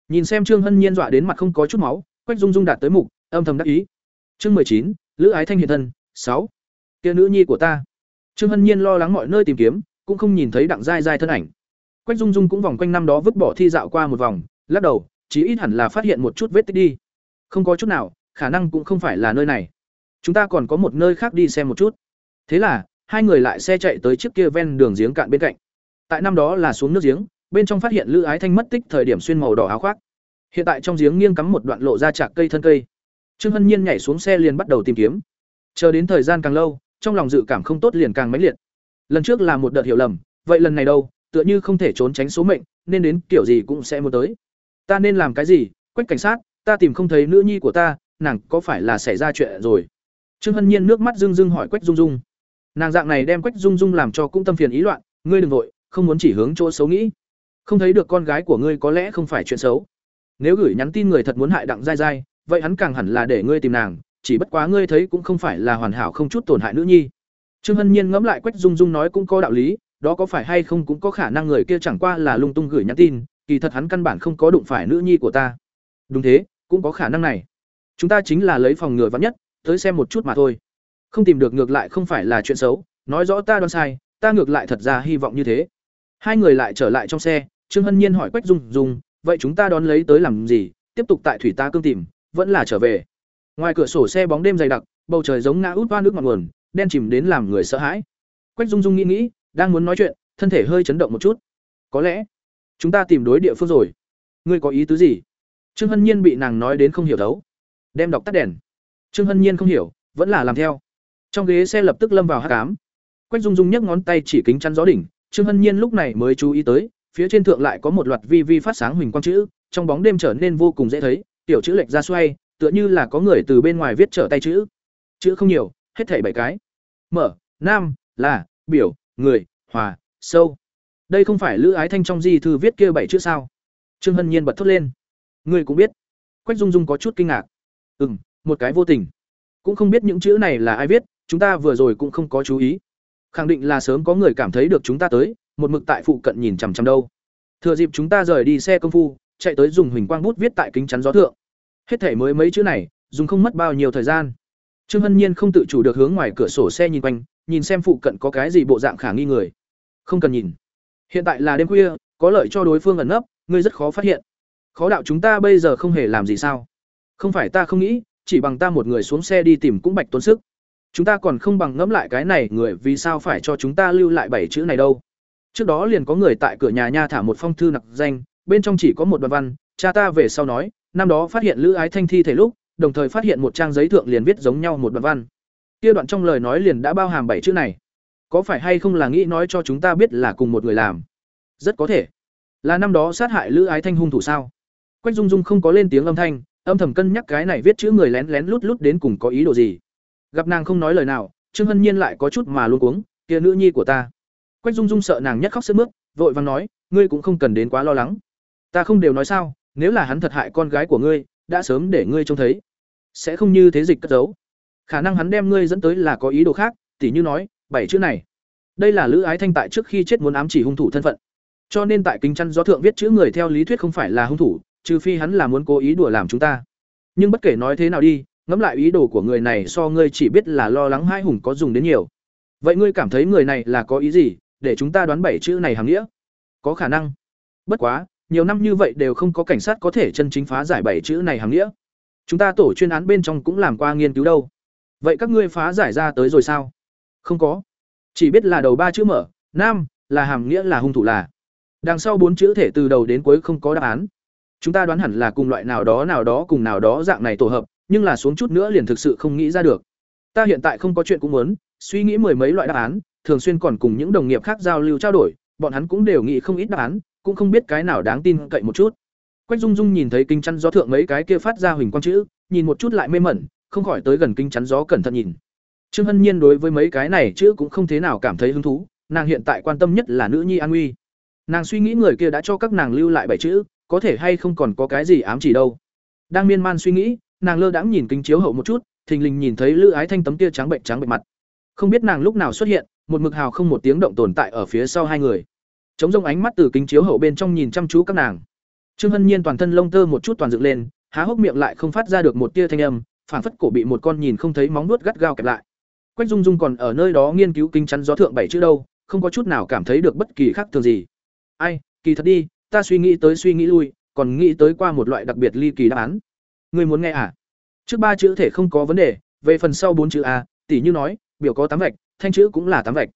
Nhìn xem trương hân nhiên dọa đến mặt không có chút máu, quách dung dung đạt tới mục, âm thầm đắc ý. Chương mười chín, lữ ái thanh hiện thân, sáu. Kia nữ nhi của ta trương hân nhiên lo lắng mọi nơi tìm kiếm, cũng không nhìn thấy đặng dai dai thân ảnh. Quách dung dung cũng vòng quanh năm đó vứt bỏ thi dạo qua một vòng, lắc đầu, chí ít hẳn là phát hiện một chút vết tích đi. Không có chút nào, khả năng cũng không phải là nơi này. Chúng ta còn có một nơi khác đi xem một chút. Thế là, hai người lại xe chạy tới chiếc kia ven đường giếng cạn bên cạnh. Tại năm đó là xuống nước giếng, bên trong phát hiện lữ ái thanh mất tích thời điểm xuyên màu đỏ áo khoác. Hiện tại trong giếng nghiêng cắm một đoạn lộ ra chạc cây thân cây. Trương hân nhiên nhảy xuống xe liền bắt đầu tìm kiếm. Chờ đến thời gian càng lâu trong lòng dự cảm không tốt liền càng mãnh liệt. Lần trước là một đợt hiểu lầm, vậy lần này đâu, tựa như không thể trốn tránh số mệnh, nên đến kiểu gì cũng sẽ muốn tới. Ta nên làm cái gì? Quách cảnh sát, ta tìm không thấy nữ nhi của ta, nàng có phải là xảy ra chuyện rồi? Trương hân nhiên nước mắt rưng rưng hỏi quách dung dung. Nàng dạng này đem quách dung dung làm cho cũng tâm phiền ý loạn, ngươi đừng vội, không muốn chỉ hướng chỗ xấu nghĩ. Không thấy được con gái của ngươi có lẽ không phải chuyện xấu. Nếu gửi nhắn tin người thật muốn hại đặng dai dai, vậy hắn càng hẳn là để ngươi tìm nàng chỉ bất quá ngươi thấy cũng không phải là hoàn hảo không chút tổn hại nữ nhi. Trương hân nhiên ngẫm lại quách dung dung nói cũng có đạo lý, đó có phải hay không cũng có khả năng người kia chẳng qua là lung tung gửi nhắn tin, kỳ thật hắn căn bản không có đụng phải nữ nhi của ta. Đúng thế, cũng có khả năng này. Chúng ta chính là lấy phòng ngừa vắn nhất, tới xem một chút mà thôi. Không tìm được ngược lại không phải là chuyện xấu, nói rõ ta đoán sai, ta ngược lại thật ra hy vọng như thế. Hai người lại trở lại trong xe, trương hân nhiên hỏi quách dung dung, vậy chúng ta đón lấy tới làm gì? Tiếp tục tại thủy ta cương tìm, vẫn là trở về ngoài cửa sổ xe bóng đêm dày đặc, bầu trời giống ngã út hoa nước mặt nguồn, đen chìm đến làm người sợ hãi. Quách dung dung nghĩ nghĩ, đang muốn nói chuyện, thân thể hơi chấn động một chút. Có lẽ, chúng ta tìm đối địa phương rồi. Ngươi có ý tứ gì? Trương hân nhiên bị nàng nói đến không hiểu thấu. Đem đọc tắt đèn. Trương hân nhiên không hiểu, vẫn là làm theo. Trong ghế xe lập tức lâm vào hát cám quách dung dung nhấc ngón tay chỉ kính chắn gió đỉnh, trương hân nhiên lúc này mới chú ý tới, phía trên thượng lại có một loạt vi vi phát sáng huỳnh quang chữ, trong bóng đêm trở nên vô cùng dễ thấy, tiểu chữ lệch ra xoay tựa như là có người từ bên ngoài viết trở tay chữ. Chữ không nhiều, hết thảy bảy cái. Mở, nam, là, biểu, người, hòa, sâu. Đây không phải lữ ái thanh trong di thư viết kia bảy chữ sao? Trương hân nhiên bật thốt lên. Ngươi cũng biết. Quách dung dung có chút kinh ngạc. Ừ m một cái vô tình. Cũng không biết những chữ này là ai viết, chúng ta vừa rồi cũng không có chú ý. Khẳng định là sớm có người cảm thấy được chúng ta tới, một mực tại phụ cận nhìn chằm chằm đâu. Thừa dịp chúng ta rời đi xe công phu, chạy tới dùng huỳnh quang bút viết tại kính chắn gió thượng hết thể mới mấy chữ này, dùng không mất bao nhiêu thời gian. Trương hân nhiên không tự chủ được hướng ngoài cửa sổ xe nhìn quanh, nhìn xem phụ cận có cái gì bộ dạng khả nghi người. Không cần nhìn. Hiện tại là đêm khuya, có lợi cho đối phương ẩn nấp, ngươi rất khó phát hiện. Khó đạo chúng ta bây giờ không hề làm gì sao. Không phải ta không nghĩ, chỉ bằng ta một người xuống xe đi tìm cũng bạch tốn sức. Chúng ta còn không bằng ngẫm lại cái này người vì sao phải cho chúng ta lưu lại bảy chữ này đâu. Trước đó liền có người tại cửa nhà nha thả một phong thư nặc danh, bên trong chỉ có một đoạn văn, cha ta về sau nói năm đó phát hiện lữ ái thanh thi thể lúc, đồng thời phát hiện một trang giấy thượng liền viết giống nhau một đoạn văn. Kia đoạn trong lời nói liền đã bao hàm bảy chữ này. Có phải hay không là nghĩ nói cho chúng ta biết là cùng một người làm? Rất có thể. Là năm đó sát hại lữ ái thanh hung thủ sao? Quách dung dung không có lên tiếng âm thanh, âm thầm cân nhắc cái này viết chữ người lén lén lút lút đến cùng có ý đồ gì. Gặp nàng không nói lời nào, trương hân nhiên lại có chút mà luôn cuống, kia nữ nhi của ta. Quách dung dung sợ nàng nhất khóc sức mướt, vội vàng nói, ngươi cũng không cần đến quá lo lắng. Ta không đều nói sao nếu là hắn thật hại con gái của ngươi, đã sớm để ngươi trông thấy. Sẽ không như thế dịch cất giấu. Khả năng hắn đem ngươi dẫn tới là có ý đồ khác, tỉ như nói, bảy chữ này. Đây là lữ ái thanh tại trước khi chết muốn ám chỉ hung thủ thân phận. Cho nên tại kính chăn gió thượng viết chữ người theo lý thuyết không phải là hung thủ, trừ phi hắn là muốn cố ý đùa làm chúng ta. Nhưng bất kể nói thế nào đi, ngẫm lại ý đồ của người này so ngươi chỉ biết là lo lắng hai hùng có dùng đến nhiều. Vậy ngươi cảm thấy người này là có ý gì, để chúng ta đoán bảy chữ này hàng nghĩa? Có khả năng. Bất quá nhiều năm như vậy đều không có cảnh sát có thể chân chính phá giải bảy chữ này hàng nghĩa. Chúng ta tổ chuyên án bên trong cũng làm qua nghiên cứu đâu. Vậy các ngươi phá giải ra tới rồi sao? Không có. Chỉ biết là đầu ba chữ mở, nam, là hàm nghĩa, là hung thủ là. Đằng sau bốn chữ thể từ đầu đến cuối không có đáp án. Chúng ta đoán hẳn là cùng loại nào đó nào đó, cùng nào đó dạng này tổ hợp, nhưng là xuống chút nữa liền thực sự không nghĩ ra được. Ta hiện tại không có chuyện cũng muốn, suy nghĩ mười mấy loại đáp án, thường xuyên còn cùng những đồng nghiệp khác giao lưu trao đổi, bọn hắn cũng đều nghĩ không ít đáp án cũng không biết cái nào đáng tin cậy một chút. Quách dung dung nhìn thấy kính chắn gió thượng mấy cái kia phát ra huỳnh quang chữ, nhìn một chút lại mê mẩn, không khỏi tới gần kính chắn gió cẩn thận nhìn. Trương hân nhiên đối với mấy cái này chữ cũng không thế nào cảm thấy hứng thú, nàng hiện tại quan tâm nhất là nữ nhi an nguy nàng suy nghĩ người kia đã cho các nàng lưu lại bảy chữ, có thể hay không còn có cái gì ám chỉ đâu. Đang miên man suy nghĩ, nàng lơ đãng nhìn kính chiếu hậu một chút, thình lình nhìn thấy lữ ái thanh tấm kia trắng bệnh trắng bệnh mặt. Không biết nàng lúc nào xuất hiện, một mực hào không một tiếng động tồn tại ở phía sau hai người chống rông ánh mắt từ kính chiếu hậu bên trong nhìn chăm chú các nàng. Trương hân nhiên toàn thân lông tơ một chút toàn dựng lên, há hốc miệng lại không phát ra được một tia thanh âm phản phất cổ bị một con nhìn không thấy móng nuốt gắt gao kẹp lại. Quách dung dung còn ở nơi đó nghiên cứu kính chắn gió thượng bảy chữ đâu, không có chút nào cảm thấy được bất kỳ khác thường gì. Ai, kỳ thật đi, ta suy nghĩ tới suy nghĩ lui, còn nghĩ tới qua một loại đặc biệt ly kỳ đáp án. Người muốn nghe à? Trước ba chữ thể không có vấn đề, về phần sau bốn chữ à, a tỷ như nói, biểu có tám vạch, thanh chữ cũng là tám vạch.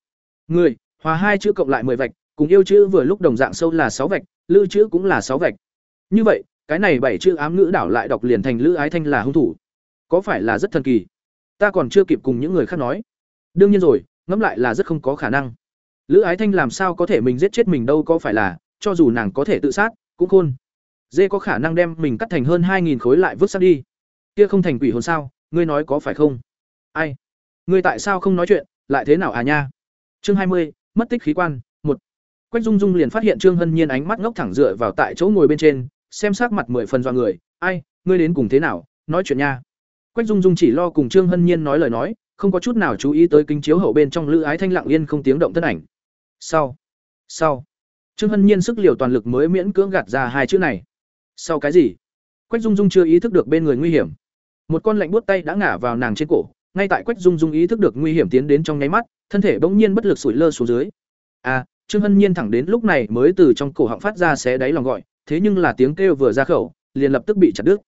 Người, hòa hai chữ cộng lại mười vạch cùng yêu chữ vừa lúc đồng dạng sâu là sáu vạch, lư chữ cũng là sáu vạch. Như vậy, cái này bảy chữ ám ngữ đảo lại đọc liền thành lữ ái thanh là hung thủ. Có phải là rất thần kỳ? Ta còn chưa kịp cùng những người khác nói. Đương nhiên rồi, ngẫm lại là rất không có khả năng. Lữ ái thanh làm sao có thể mình giết chết mình đâu có phải là, cho dù nàng có thể tự sát, cũng khôn. Dê có khả năng đem mình cắt thành hơn hai nghìn khối lại vứt sát đi. Kia không thành quỷ hồn sao, ngươi nói có phải không? Ai? Ngươi tại sao không nói chuyện, lại thế nào à nha? Chương hai mươi, mất tích khí quan quách dung dung liền phát hiện trương hân nhiên ánh mắt ngốc thẳng dựa vào tại chỗ ngồi bên trên, xem sắc mặt mười phần do người. Ai, ngươi đến cùng thế nào? Nói chuyện nha. Quách dung dung chỉ lo cùng trương hân nhiên nói lời nói, không có chút nào chú ý tới kính chiếu hậu bên trong lữ ái thanh lặng yên không tiếng động thân ảnh. Sau sau. Trương hân nhiên sức liều toàn lực mới miễn cưỡng gạt ra hai chữ này. Sau cái gì? Quách dung dung chưa ý thức được bên người nguy hiểm. Một con lạnh buốt tay đã ngả vào nàng trên cổ, ngay tại quách dung dung ý thức được nguy hiểm tiến đến trong nháy mắt, thân thể bỗng nhiên bất lực sủi lơ xuống dưới. À trương hân nhiên thẳng đến lúc này mới từ trong cổ họng phát ra xé đáy lòng gọi, thế nhưng là tiếng kêu vừa ra khẩu, liền lập tức bị chặt đứt.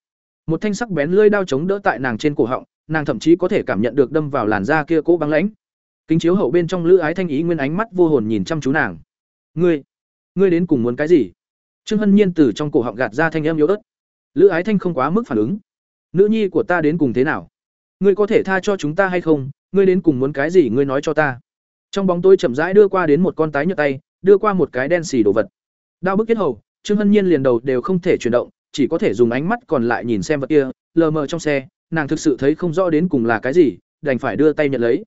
Một thanh sắc bén lưỡi dao chống đỡ tại nàng trên cổ họng, nàng thậm chí có thể cảm nhận được đâm vào làn da kia cỗ băng lãnh. Kính chiếu hậu bên trong lữ ái thanh ý nguyên ánh mắt vô hồn nhìn chăm chú nàng. Ngươi ngươi đến cùng muốn cái gì? Trương hân nhiên từ trong cổ họng gạt ra thanh âm yếu ớt. Lữ ái thanh không quá mức phản ứng. Nữ nhi của ta đến cùng thế nào? Ngươi có thể tha cho chúng ta hay không? Ngươi đến cùng muốn cái gì? Ngươi nói cho ta trong bóng tối chậm rãi đưa qua đến một con tái nhợt tay, đưa qua một cái đen xì đồ vật. Đao bức kết hầu, trương hân nhiên liền đầu đều không thể chuyển động, chỉ có thể dùng ánh mắt còn lại nhìn xem vật kia, lờ mờ trong xe, nàng thực sự thấy không rõ đến cùng là cái gì, đành phải đưa tay nhận lấy.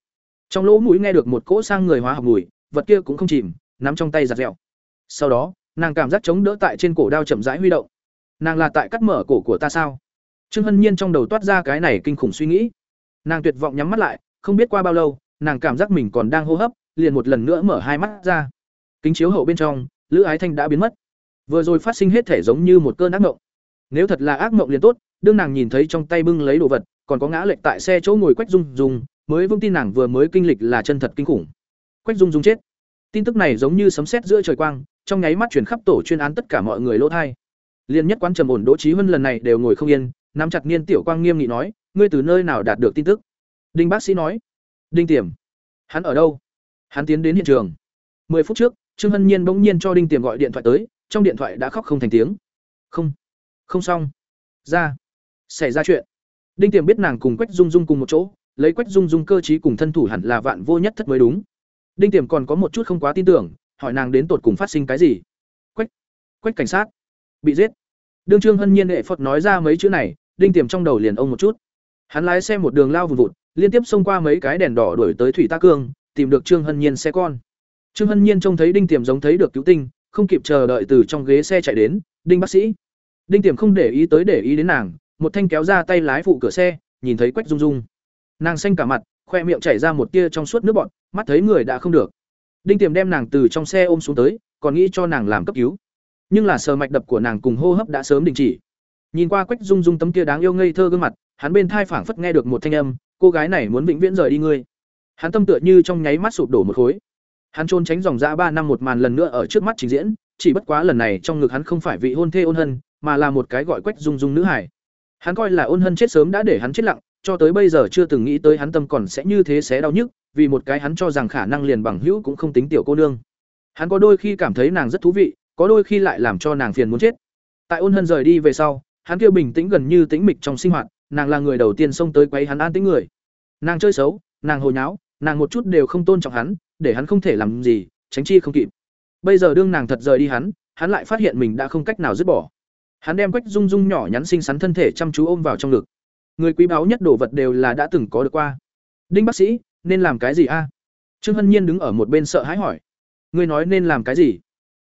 Trong lỗ mũi nghe được một cỗ sang người hóa học mùi, vật kia cũng không chìm, nắm trong tay giặt dẻo sau đó, nàng cảm giác chống đỡ tại trên cổ đao chậm rãi huy động. Nàng là tại cắt mở cổ của ta sao? Trương hân nhiên trong đầu toát ra cái này kinh khủng suy nghĩ. Nàng tuyệt vọng nhắm mắt lại, không biết qua bao lâu, nàng cảm giác mình còn đang hô hấp liền một lần nữa mở hai mắt ra. Kính chiếu hậu bên trong, lữ ái thanh đã biến mất. Vừa rồi phát sinh hết thể giống như một cơn ác mộng. Nếu thật là ác mộng liền tốt, đương nàng nhìn thấy trong tay bưng lấy đồ vật, còn có ngã lệch tại xe chỗ ngồi quách dung dung, mới vững tin nàng vừa mới kinh lịch là chân thật kinh khủng. Quách dung dung chết. Tin tức này giống như sấm sét giữa trời quang, trong nháy mắt chuyển khắp tổ chuyên án tất cả mọi người lỗ thai. Liên nhất quán trầm ổn đỗ trí huân lần này đều ngồi không yên, nắm chặt niên tiểu quang nghiêm nghị nói, ngươi từ nơi nào đạt được tin tức? Đinh bác sĩ nói, đinh tiềm, hắn ở đâu? Hắn tiến đến hiện trường. Mười phút trước, trương hân nhiên bỗng nhiên cho đinh tiềm gọi điện thoại tới, trong điện thoại đã khóc không thành tiếng. Không không xong. Ra, xảy ra chuyện. Đinh tiềm biết nàng cùng quách dung dung cùng một chỗ, lấy quách dung dung cơ trí cùng thân thủ hẳn là vạn vô nhất thất mới đúng. Đinh tiềm còn có một chút không quá tin tưởng, hỏi nàng đến tột cùng phát sinh cái gì. Quách quách cảnh sát, bị giết. Đương trương hân nhiên đệ phật nói ra mấy chữ này, đinh tiềm trong đầu liền ông một chút. Hắn lái xe một đường lao vùn vụt, liên tiếp xông qua mấy cái đèn đỏ đuổi tới thủy ta cương tìm được trương hân nhiên xe con. Trương hân nhiên trông thấy đinh tiềm giống thấy được cứu tinh, không kịp chờ đợi từ trong ghế xe chạy đến, đinh bác sĩ. Đinh tiềm không để ý tới để ý đến nàng, một thanh kéo ra tay lái phụ cửa xe, nhìn thấy quách dung dung. Nàng xanh cả mặt, khoe miệng chảy ra một tia trong suốt nước bọt, mắt thấy người đã không được. Đinh tiềm đem nàng từ trong xe ôm xuống tới, còn nghĩ cho nàng làm cấp cứu. Nhưng là sờ mạch đập của nàng cùng hô hấp đã sớm đình chỉ. Nhìn qua quách dung dung tấm kia đáng yêu ngây thơ gương mặt, hắn bên thai phảng phất nghe được một thanh âm, cô gái này muốn vĩnh viễn rời đi ngươi hắn tâm tựa như trong nháy mắt sụp đổ một khối. Hắn trốn tránh dòng dã ba năm một màn lần nữa ở trước mắt trình diễn, chỉ bất quá lần này trong ngực hắn không phải vị hôn thê ôn hân, mà là một cái gọi quách dung dung nữ hải hắn coi là ôn hân chết sớm đã để hắn chết lặng, cho tới bây giờ chưa từng nghĩ tới hắn tâm còn sẽ như thế xé đau nhức, vì một cái hắn cho rằng khả năng liền bằng hữu cũng không tính tiểu cô nương. Hắn có đôi khi cảm thấy nàng rất thú vị, có đôi khi lại làm cho nàng phiền muốn chết. Tại ôn hân rời đi về sau, hắn kêu bình tĩnh gần như tĩnh mịch trong sinh hoạt, nàng là người đầu tiên xông tới quấy hắn an tĩnh người. Nàng chơi xấu, nàng hồi nháo nàng một chút đều không tôn trọng hắn, để hắn không thể làm gì, tránh chi không kịp. Bây giờ đương nàng thật rời đi hắn hắn lại phát hiện mình đã không cách nào dứt bỏ. Hắn đem quách dung dung nhỏ nhắn xinh xắn thân thể chăm chú ôm vào trong ngực. Người quý báu nhất đồ vật đều là đã từng có được qua. Đinh bác sĩ, nên làm cái gì a? Trương hân nhiên đứng ở một bên sợ hãi hỏi. Ngươi nói nên làm cái gì?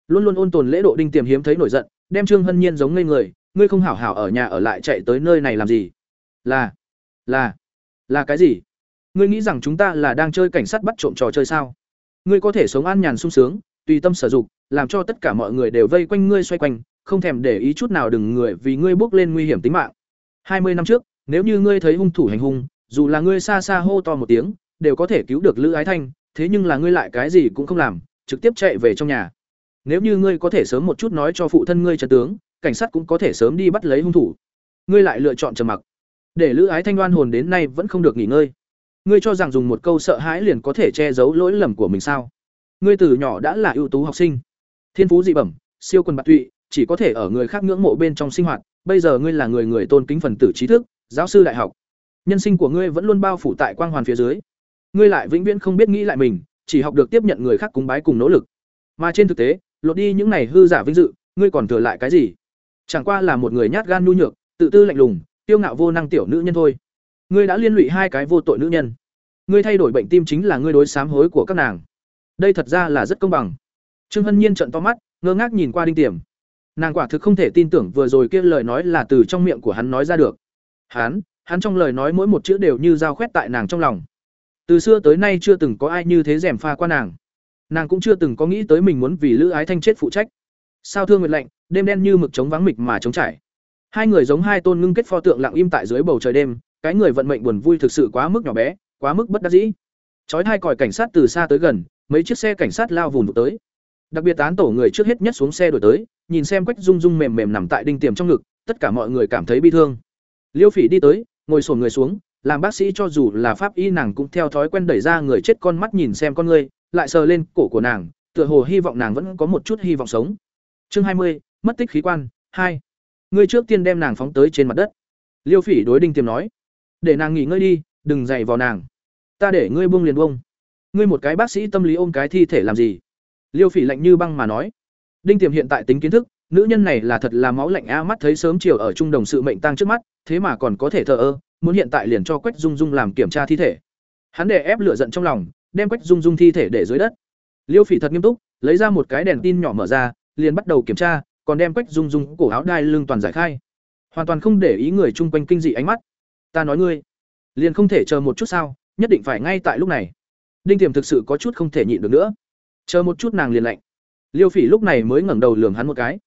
Luôn luôn ôn tồn lễ độ đinh tiềm hiếm thấy nổi giận, đem trương hân nhiên giống ngây người, ngươi không hảo hảo ở nhà ở lại chạy tới nơi này làm gì? Là là là cái gì? Ngươi nghĩ rằng chúng ta là đang chơi cảnh sát bắt trộm trò chơi sao? Ngươi có thể sống an nhàn sung sướng, tùy tâm sở dục, làm cho tất cả mọi người đều vây quanh ngươi xoay quanh, không thèm để ý chút nào đừng người vì ngươi bước lên nguy hiểm tính mạng. Hai mươi năm trước, nếu như ngươi thấy hung thủ hành hung, dù là ngươi xa xa hô to một tiếng, đều có thể cứu được lữ ái thanh, thế nhưng là ngươi lại cái gì cũng không làm, trực tiếp chạy về trong nhà. Nếu như ngươi có thể sớm một chút nói cho phụ thân ngươi trần tướng, cảnh sát cũng có thể sớm đi bắt lấy hung thủ. Ngươi lại lựa chọn trầm mặc. Để lữ ái thanh đoan hồn đến nay vẫn không được nghỉ ngơi ngươi cho rằng dùng một câu sợ hãi liền có thể che giấu lỗi lầm của mình sao? Ngươi từ nhỏ đã là ưu tú học sinh. Thiên phú dị bẩm, siêu quần bạc tụy, chỉ có thể ở người khác ngưỡng mộ bên trong sinh hoạt. Bây giờ ngươi là người người tôn kính phần tử trí thức, giáo sư đại học. Nhân sinh của ngươi vẫn luôn bao phủ tại quang hoàn phía dưới. Ngươi lại vĩnh viễn không biết nghĩ lại mình, chỉ học được tiếp nhận người khác cúng bái cùng nỗ lực. Mà trên thực tế, lột đi những này hư giả vinh dự, ngươi còn thừa lại cái gì? Chẳng qua là một người nhát gan nhu nhược, tự tư lạnh lùng tiêu ngạo vô năng tiểu nữ nhân thôi ngươi đã liên lụy hai cái vô tội nữ nhân. Ngươi thay đổi bệnh tim chính là ngươi đối sám hối của các nàng. Đây thật ra là rất công bằng. Trương hân nhiên trận to mắt, ngơ ngác nhìn qua đinh tiềm. Nàng quả thực không thể tin tưởng vừa rồi kia lời nói là từ trong miệng của hắn nói ra được. Hắn hắn trong lời nói mỗi một chữ đều như dao khoét tại nàng trong lòng. Từ xưa tới nay chưa từng có ai như thế rèm pha qua nàng. Nàng cũng chưa từng có nghĩ tới mình muốn vì lữ ái thanh chết phụ trách. Sao thương nguyệt lạnh, đêm đen như mực trống vắng mịch mà trống trải. Hai người giống hai tôn ngưng kết pho tượng lặng im tại dưới bầu trời đêm cái người vận mệnh buồn vui thực sự quá mức nhỏ bé, quá mức bất đắc dĩ. Chói hai còi cảnh sát từ xa tới gần, mấy chiếc xe cảnh sát lao vùng tới. Đặc biệt tán tổ người trước hết nhất xuống xe đổi tới, nhìn xem quách rung rung mềm mềm nằm tại đinh tiềm trong ngực, tất cả mọi người cảm thấy bi thương. Liêu phỉ đi tới, ngồi sổn người xuống, làm bác sĩ cho dù là pháp y nàng cũng theo thói quen đẩy ra người chết con mắt nhìn xem con người, lại sờ lên cổ của nàng, tựa hồ hy vọng nàng vẫn có một chút hy vọng sống. Chương hai mươi, mất tích khí quan, hai. Ngươi trước tiên đem nàng phóng tới trên mặt đất. Liêu phỉ đối đinh tiềm nói để nàng nghỉ ngơi đi, đừng dày vào nàng. Ta để ngươi buông liền buông. Ngươi một cái bác sĩ tâm lý ôm cái thi thể làm gì? Liêu phỉ lạnh như băng mà nói. Đinh tiềm hiện tại tính kiến thức, nữ nhân này là thật là máu lạnh a, mắt thấy sớm chiều ở trung đồng sự mệnh tăng trước mắt, thế mà còn có thể thờ ơ, muốn hiện tại liền cho quách dung dung làm kiểm tra thi thể. Hắn để ép lửa giận trong lòng, đem quách dung dung thi thể để dưới đất. Liêu phỉ thật nghiêm túc, lấy ra một cái đèn tin nhỏ mở ra, liền bắt đầu kiểm tra, còn đem quách dung dung cổ áo đai lưng toàn giải khai. Hoàn toàn không để ý người chung quanh kinh dị ánh mắt ta nói ngươi. Liền không thể chờ một chút sao, nhất định phải ngay tại lúc này. Đinh tiềm thực sự có chút không thể nhịn được nữa. Chờ một chút nàng liền lạnh. Liêu phỉ lúc này mới ngẩng đầu lườm hắn một cái.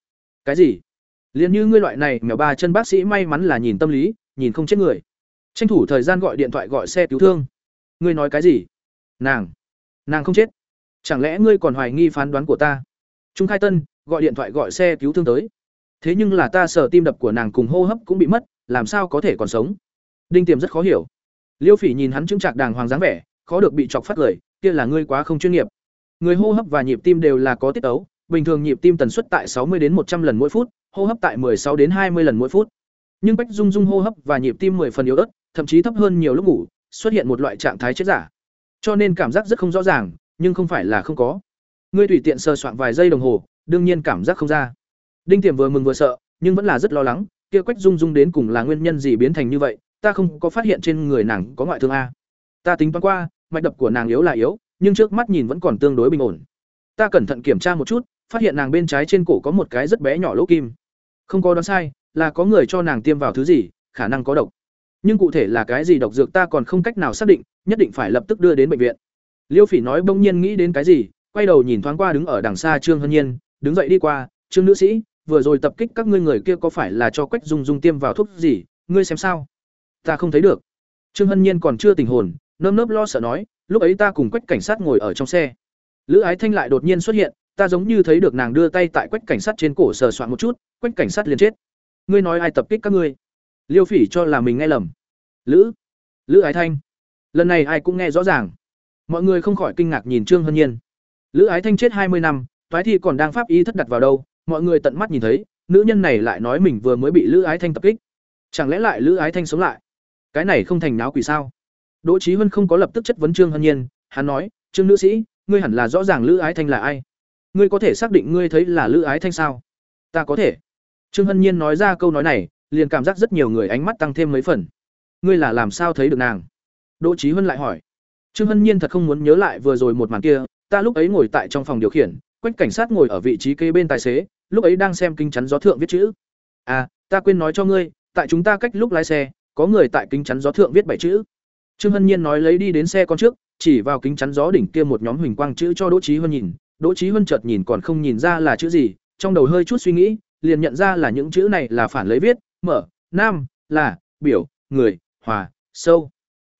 Cái gì? Liền như ngươi loại này, mèo ba chân bác sĩ may mắn là nhìn tâm lý, nhìn không chết người. Tranh thủ thời gian gọi điện thoại gọi xe cứu thương. Ngươi nói cái gì? Nàng. Nàng không chết. Chẳng lẽ ngươi còn hoài nghi phán đoán của ta? Trung khai tân, gọi điện thoại gọi xe cứu thương tới. Thế nhưng là ta sợ tim đập của nàng cùng hô hấp cũng bị mất, làm sao có thể còn sống? Đinh tiềm rất khó hiểu. Liêu phỉ nhìn hắn chứng trạc đàng hoàng dáng vẻ, khó được bị chọc phát lời, kia là ngươi quá không chuyên nghiệp. Người hô hấp và nhịp tim đều là có tiết tấu, bình thường nhịp tim tần suất tại 60 đến 100 lần mỗi phút, hô hấp tại 16 đến 20 lần mỗi phút. Nhưng bách dung dung hô hấp và nhịp tim 10 phần yếu ớt, thậm chí thấp hơn nhiều lúc ngủ, xuất hiện một loại trạng thái chết giả. Cho nên cảm giác rất không rõ ràng, nhưng không phải là không có. Ngươi tùy tiện sờ soạn vài giây đồng hồ, đương nhiên cảm giác không ra. Đinh tiềm vừa mừng vừa sợ, nhưng vẫn là rất lo lắng, kia quách dung dung đến cùng là nguyên nhân gì biến thành như vậy ta không có phát hiện trên người nàng có ngoại thương a. Ta tính toán qua, mạch đập của nàng yếu là yếu, nhưng trước mắt nhìn vẫn còn tương đối bình ổn. Ta cẩn thận kiểm tra một chút, phát hiện nàng bên trái trên cổ có một cái rất bé nhỏ lỗ kim. Không có đoán sai, là có người cho nàng tiêm vào thứ gì, khả năng có độc. Nhưng cụ thể là cái gì độc dược ta còn không cách nào xác định, nhất định phải lập tức đưa đến bệnh viện. Liêu phỉ nói bỗng nhiên nghĩ đến cái gì, quay đầu nhìn thoáng qua đứng ở đằng xa trương hân nhiên, đứng dậy đi qua, trương nữ sĩ, vừa rồi tập kích các ngươi người kia có phải là cho quách dung dung tiêm vào thuốc gì, ngươi xem sao? Ta không thấy được. Trương hân nhiên còn chưa tình hồn, nơm nớp lo sợ nói, lúc ấy ta cùng quách cảnh sát ngồi ở trong xe. Lữ ái thanh lại đột nhiên xuất hiện, ta giống như thấy được nàng đưa tay tại quách cảnh sát trên cổ sờ soạn một chút, quách cảnh sát liền chết. Ngươi nói ai tập kích các ngươi? Liêu phỉ cho là mình nghe lầm. Lữ lữ ái thanh. Lần này ai cũng nghe rõ ràng. Mọi người không khỏi kinh ngạc nhìn trương hân nhiên. Lữ ái thanh chết hai mươi năm, toái thi còn đang pháp y thất đặt vào đâu, mọi người tận mắt nhìn thấy, nữ nhân này lại nói mình vừa mới bị lữ ái thanh tập kích. Chẳng lẽ lại lữ ái thanh sống lại? Cái này không thành náo quỷ sao? Đỗ trí huân không có lập tức chất vấn trương hân nhiên, hắn nói, trương nữ sĩ, ngươi hẳn là rõ ràng lữ ái thanh là ai. Ngươi có thể xác định ngươi thấy là lữ ái thanh sao? Ta có thể. Trương hân nhiên nói ra câu nói này, liền cảm giác rất nhiều người ánh mắt tăng thêm mấy phần. Ngươi là làm sao thấy được nàng? Đỗ trí huân lại hỏi. Trương hân nhiên thật không muốn nhớ lại vừa rồi một màn kia, ta lúc ấy ngồi tại trong phòng điều khiển, quách cảnh sát ngồi ở vị trí kế bên tài xế, lúc ấy đang xem kinh chắn gió thượng viết chữ. À ta quên nói cho ngươi, tại chúng ta cách lúc lái xe có người tại kính chắn gió thượng viết bảy chữ. Trương hân nhiên nói lấy đi đến xe con trước, chỉ vào kính chắn gió đỉnh kia một nhóm huỳnh quang chữ cho đỗ trí huân nhìn. Đỗ trí huân chợt nhìn còn không nhìn ra là chữ gì, trong đầu hơi chút suy nghĩ, liền nhận ra là những chữ này là phản lấy viết, mở, nam, là, biểu, người, hòa, sâu.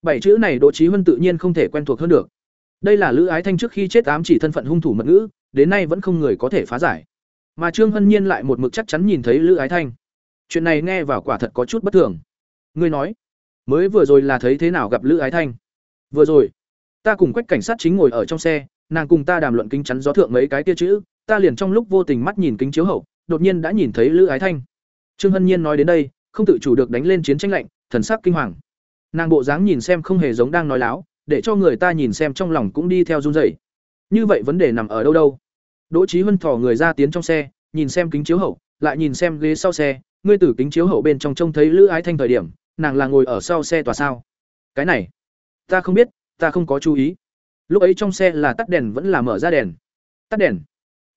Bảy chữ này đỗ trí huân tự nhiên không thể quen thuộc hơn được. Đây là lữ ái thanh trước khi chết ám chỉ thân phận hung thủ mật ngữ, đến nay vẫn không người có thể phá giải. Mà trương hân nhiên lại một mực chắc chắn nhìn thấy lữ ái thanh. Chuyện này nghe vào quả thật có chút bất thường ngươi nói, mới vừa rồi là thấy thế nào gặp lữ ái thanh? Vừa rồi, ta cùng quách cảnh sát chính ngồi ở trong xe, nàng cùng ta đàm luận kính chắn gió thượng mấy cái kia chữ, ta liền trong lúc vô tình mắt nhìn kính chiếu hậu, đột nhiên đã nhìn thấy lữ ái thanh. Trương hân nhiên nói đến đây, không tự chủ được đánh lên chiến tranh lạnh, thần sắc kinh hoàng. Nàng bộ dáng nhìn xem không hề giống đang nói láo, để cho người ta nhìn xem trong lòng cũng đi theo run rẩy. Như vậy vấn đề nằm ở đâu đâu? Đỗ trí huân thỏ người ra tiến trong xe, nhìn xem kính chiếu hậu, lại nhìn xem ghế sau xe, ngươi tử kính chiếu hậu bên trong trông thấy lữ ái thanh thời điểm nàng là ngồi ở sau xe tòa sao? Cái này, ta không biết, ta không có chú ý. Lúc ấy trong xe là tắt đèn vẫn là mở ra đèn. Tắt đèn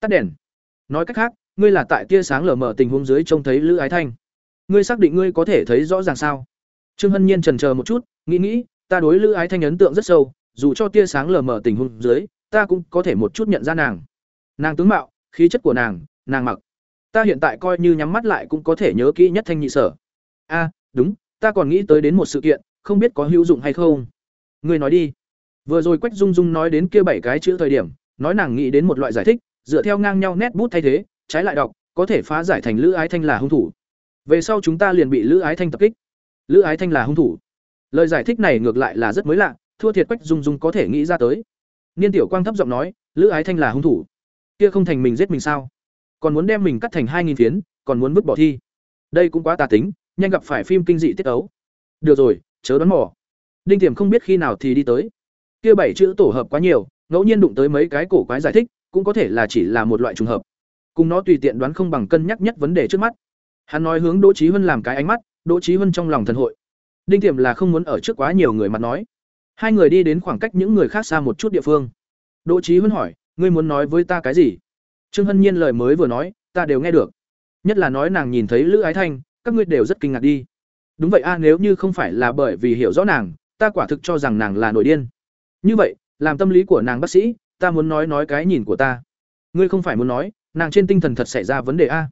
tắt đèn. Nói cách khác, ngươi là tại tia sáng lờ mở tình huống dưới trông thấy lữ ái thanh. Ngươi xác định ngươi có thể thấy rõ ràng sao? Trương hân nhiên trần chờ một chút, nghĩ nghĩ, ta đối lữ ái thanh ấn tượng rất sâu, dù cho tia sáng lờ mở tình huống dưới, ta cũng có thể một chút nhận ra nàng. Nàng tướng mạo, khí chất của nàng nàng mặc. Ta hiện tại coi như nhắm mắt lại cũng có thể nhớ kỹ nhất thanh nhị sở. A, đúng ta còn nghĩ tới đến một sự kiện, không biết có hữu dụng hay không. Ngươi nói đi. Vừa rồi quách dung dung nói đến kia bảy cái chữ thời điểm, nói nàng nghĩ đến một loại giải thích, dựa theo ngang nhau nét bút thay thế, trái lại đọc, có thể phá giải thành lữ ái thanh là hung thủ. Về sau chúng ta liền bị lữ ái thanh tập kích. Lữ ái thanh là hung thủ. Lời giải thích này ngược lại là rất mới lạ, thua thiệt quách dung dung có thể nghĩ ra tới. Niên tiểu quang thấp giọng nói, lữ ái thanh là hung thủ. Kia không thành mình giết mình sao? Còn muốn đem mình cắt thành hai nghìn phiến, còn muốn vứt bỏ thi. Đây cũng quá tà tính nhanh gặp phải phim kinh dị tiết ấu. Được rồi, chớ đoán mò. Đinh tiềm không biết khi nào thì đi tới. Kia bảy chữ tổ hợp quá nhiều, ngẫu nhiên đụng tới mấy cái cổ quái giải thích, cũng có thể là chỉ là một loại trùng hợp. Cùng nó tùy tiện đoán không bằng cân nhắc nhất vấn đề trước mắt. Hắn nói hướng đỗ trí huân làm cái ánh mắt, đỗ trí huân trong lòng thần hội. Đinh tiềm là không muốn ở trước quá nhiều người mặt nói. Hai người đi đến khoảng cách những người khác xa một chút địa phương. Đỗ trí huân hỏi, ngươi muốn nói với ta cái gì? Trương hân nhiên lời mới vừa nói, ta đều nghe được. Nhất là nói nàng nhìn thấy lữ ái thanh các ngươi đều rất kinh ngạc đi. Đúng vậy a, nếu như không phải là bởi vì hiểu rõ nàng, ta quả thực cho rằng nàng là nổi điên. Như vậy, làm tâm lý của nàng bác sĩ, ta muốn nói nói cái nhìn của ta. Ngươi không phải muốn nói, nàng trên tinh thần thật xảy ra vấn đề a.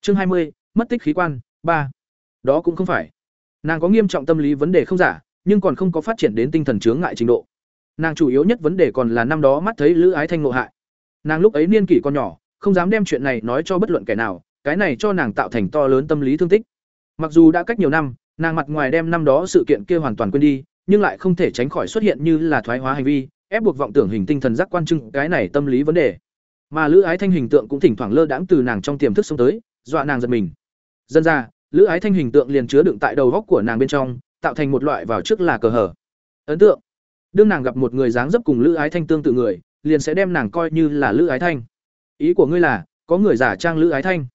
Chương hai mươi, mất tích khí quan, ba. Đó cũng không phải. Nàng có nghiêm trọng tâm lý vấn đề không giả, nhưng còn không có phát triển đến tinh thần chướng ngại trình độ. Nàng chủ yếu nhất vấn đề còn là năm đó mắt thấy lữ ái thanh ngộ hại. Nàng lúc ấy niên kỷ còn nhỏ, không dám đem chuyện này nói cho bất luận kẻ nào, cái này cho nàng tạo thành to lớn tâm lý thương tích mặc dù đã cách nhiều năm, nàng mặt ngoài đem năm đó sự kiện kia hoàn toàn quên đi, nhưng lại không thể tránh khỏi xuất hiện như là thoái hóa hành vi, ép buộc vọng tưởng hình tinh thần giác quan trưng cái này tâm lý vấn đề. Mà lữ ái thanh hình tượng cũng thỉnh thoảng lơ đãng từ nàng trong tiềm thức xông tới, dọa nàng giật mình. Dân ra, lữ ái thanh hình tượng liền chứa đựng tại đầu góc của nàng bên trong, tạo thành một loại vào trước là cờ hở. Ấn tượng. Đương nàng gặp một người dáng dấp cùng lữ ái thanh tương tự người, liền sẽ đem nàng coi như là lữ ái thanh. Ý của ngươi là, có người giả trang lữ ái thanh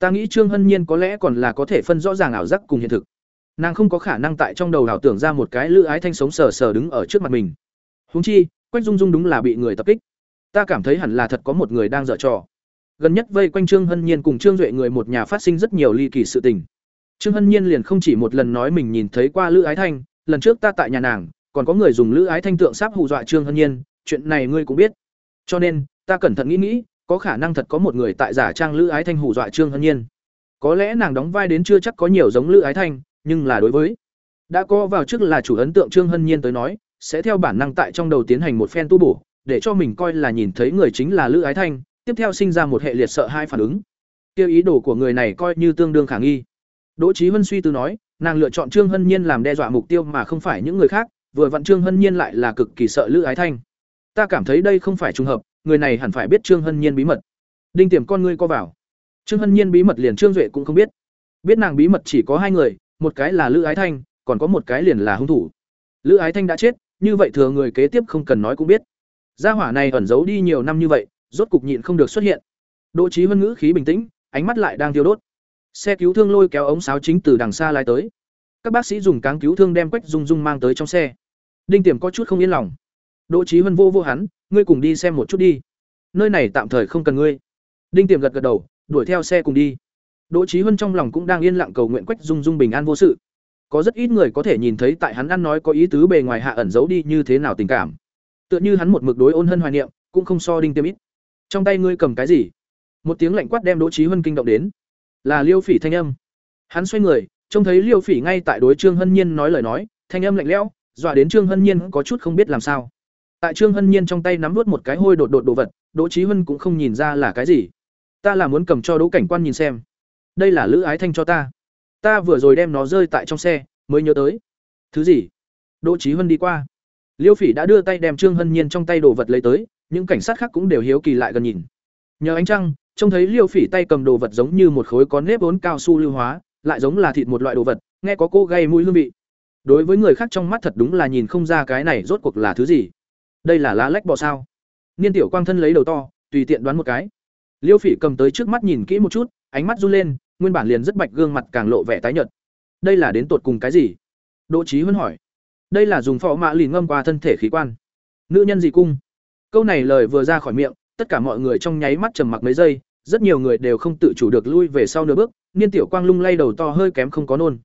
ta nghĩ trương hân nhiên có lẽ còn là có thể phân rõ ràng ảo giác cùng hiện thực. Nàng không có khả năng tại trong đầu ảo tưởng ra một cái lữ ái thanh sống sờ sờ đứng ở trước mặt mình. Húng chi, quách dung dung đúng là bị người tập kích. Ta cảm thấy hẳn là thật có một người đang dở trò. Gần nhất vây quanh trương hân nhiên cùng trương duệ người một nhà phát sinh rất nhiều ly kỳ sự tình. Trương hân nhiên liền không chỉ một lần nói mình nhìn thấy qua lữ ái thanh, lần trước ta tại nhà nàng, còn có người dùng lữ ái thanh tượng sáp hù dọa trương hân nhiên, chuyện này ngươi cũng biết. Cho nên, ta cẩn thận nghĩ nghĩ có khả năng thật có một người tại giả trang lữ ái thanh hù dọa trương hân nhiên. Có lẽ nàng đóng vai đến chưa chắc có nhiều giống lữ ái thanh, nhưng là đối với đã có vào trước là chủ ấn tượng trương hân nhiên tới nói, sẽ theo bản năng tại trong đầu tiến hành một phen tu bổ, để cho mình coi là nhìn thấy người chính là lữ ái thanh, tiếp theo sinh ra một hệ liệt sợ hai phản ứng. Tiêu ý đồ của người này coi như tương đương khả nghi. Đỗ trí hân suy tư nói, nàng lựa chọn trương hân nhiên làm đe dọa mục tiêu mà không phải những người khác, vừa vặn trương hân nhiên lại là cực kỳ sợ lữ ái thanh. Ta cảm thấy đây không phải trùng hợp người này hẳn phải biết trương hân nhiên bí mật. Đinh tiềm con ngươi co vào. Trương hân nhiên bí mật liền trương duệ cũng không biết. Biết nàng bí mật chỉ có hai người, một cái là lữ ái thanh, còn có một cái liền là hung thủ. Lữ ái thanh đã chết, như vậy thừa người kế tiếp không cần nói cũng biết. Gia hỏa này ẩn giấu đi nhiều năm như vậy, rốt cục nhịn không được xuất hiện. Đỗ trí hân ngữ khí bình tĩnh, ánh mắt lại đang tiêu đốt. Xe cứu thương lôi kéo ống sáo chính từ đằng xa lái tới. Các bác sĩ dùng cáng cứu thương đem quách dung dung mang tới trong xe. Đinh tiềm có chút không yên lòng. Đỗ trí hân vô vô hắn ngươi cùng đi xem một chút đi. Nơi này tạm thời không cần ngươi. Đinh tiềm gật gật đầu, đuổi theo xe cùng đi. Đỗ trí huân trong lòng cũng đang yên lặng cầu nguyện quách dung dung bình an vô sự. Có rất ít người có thể nhìn thấy tại hắn ăn nói có ý tứ bề ngoài hạ ẩn giấu đi như thế nào tình cảm. Tựa như hắn một mực đối ôn hân hoài niệm, cũng không so đinh tiêm ít. Trong tay ngươi cầm cái gì? Một tiếng lạnh quát đem đỗ trí huân kinh động đến. Là liêu phỉ thanh âm. Hắn xoay người, trông thấy liêu phỉ ngay tại đối trương hân nhiên nói lời nói, thanh âm lạnh lẽo, dọa đến trương hân nhiên có chút không biết làm sao tại trương hân nhiên trong tay nắm vút một cái hôi đột đột đồ vật, đỗ trí Hân cũng không nhìn ra là cái gì. Ta là muốn cầm cho đỗ cảnh quan nhìn xem. Đây là lữ ái thanh cho ta. Ta vừa rồi đem nó rơi tại trong xe, mới nhớ tới. Thứ gì? Đỗ trí Hân đi qua. Liêu phỉ đã đưa tay đem trương hân nhiên trong tay đồ vật lấy tới, những cảnh sát khác cũng đều hiếu kỳ lại gần nhìn. Nhờ ánh trăng, trông thấy liêu phỉ tay cầm đồ vật giống như một khối có nếp ốn cao su lưu hóa, lại giống là thịt một loại đồ vật, nghe có cô gây mũi hương vị. Đối với người khác trong mắt thật đúng là nhìn không ra cái này rốt cuộc là thứ gì đây là lá lách bò sao? Niên tiểu quang thân lấy đầu to, tùy tiện đoán một cái. Liêu phỉ cầm tới trước mắt nhìn kỹ một chút, ánh mắt run lên, nguyên bản liền rất bạch gương mặt càng lộ vẻ tái nhợt. Đây là đến tột cùng cái gì? Đỗ trí huân hỏi. Đây là dùng phò mạ lì ngâm qua thân thể khí quan. Nữ nhân gì cung? Câu này lời vừa ra khỏi miệng, tất cả mọi người trong nháy mắt trầm mặc mấy giây, rất nhiều người đều không tự chủ được lui về sau nửa bước, niên tiểu quang lung lay đầu to hơi kém không có nôn.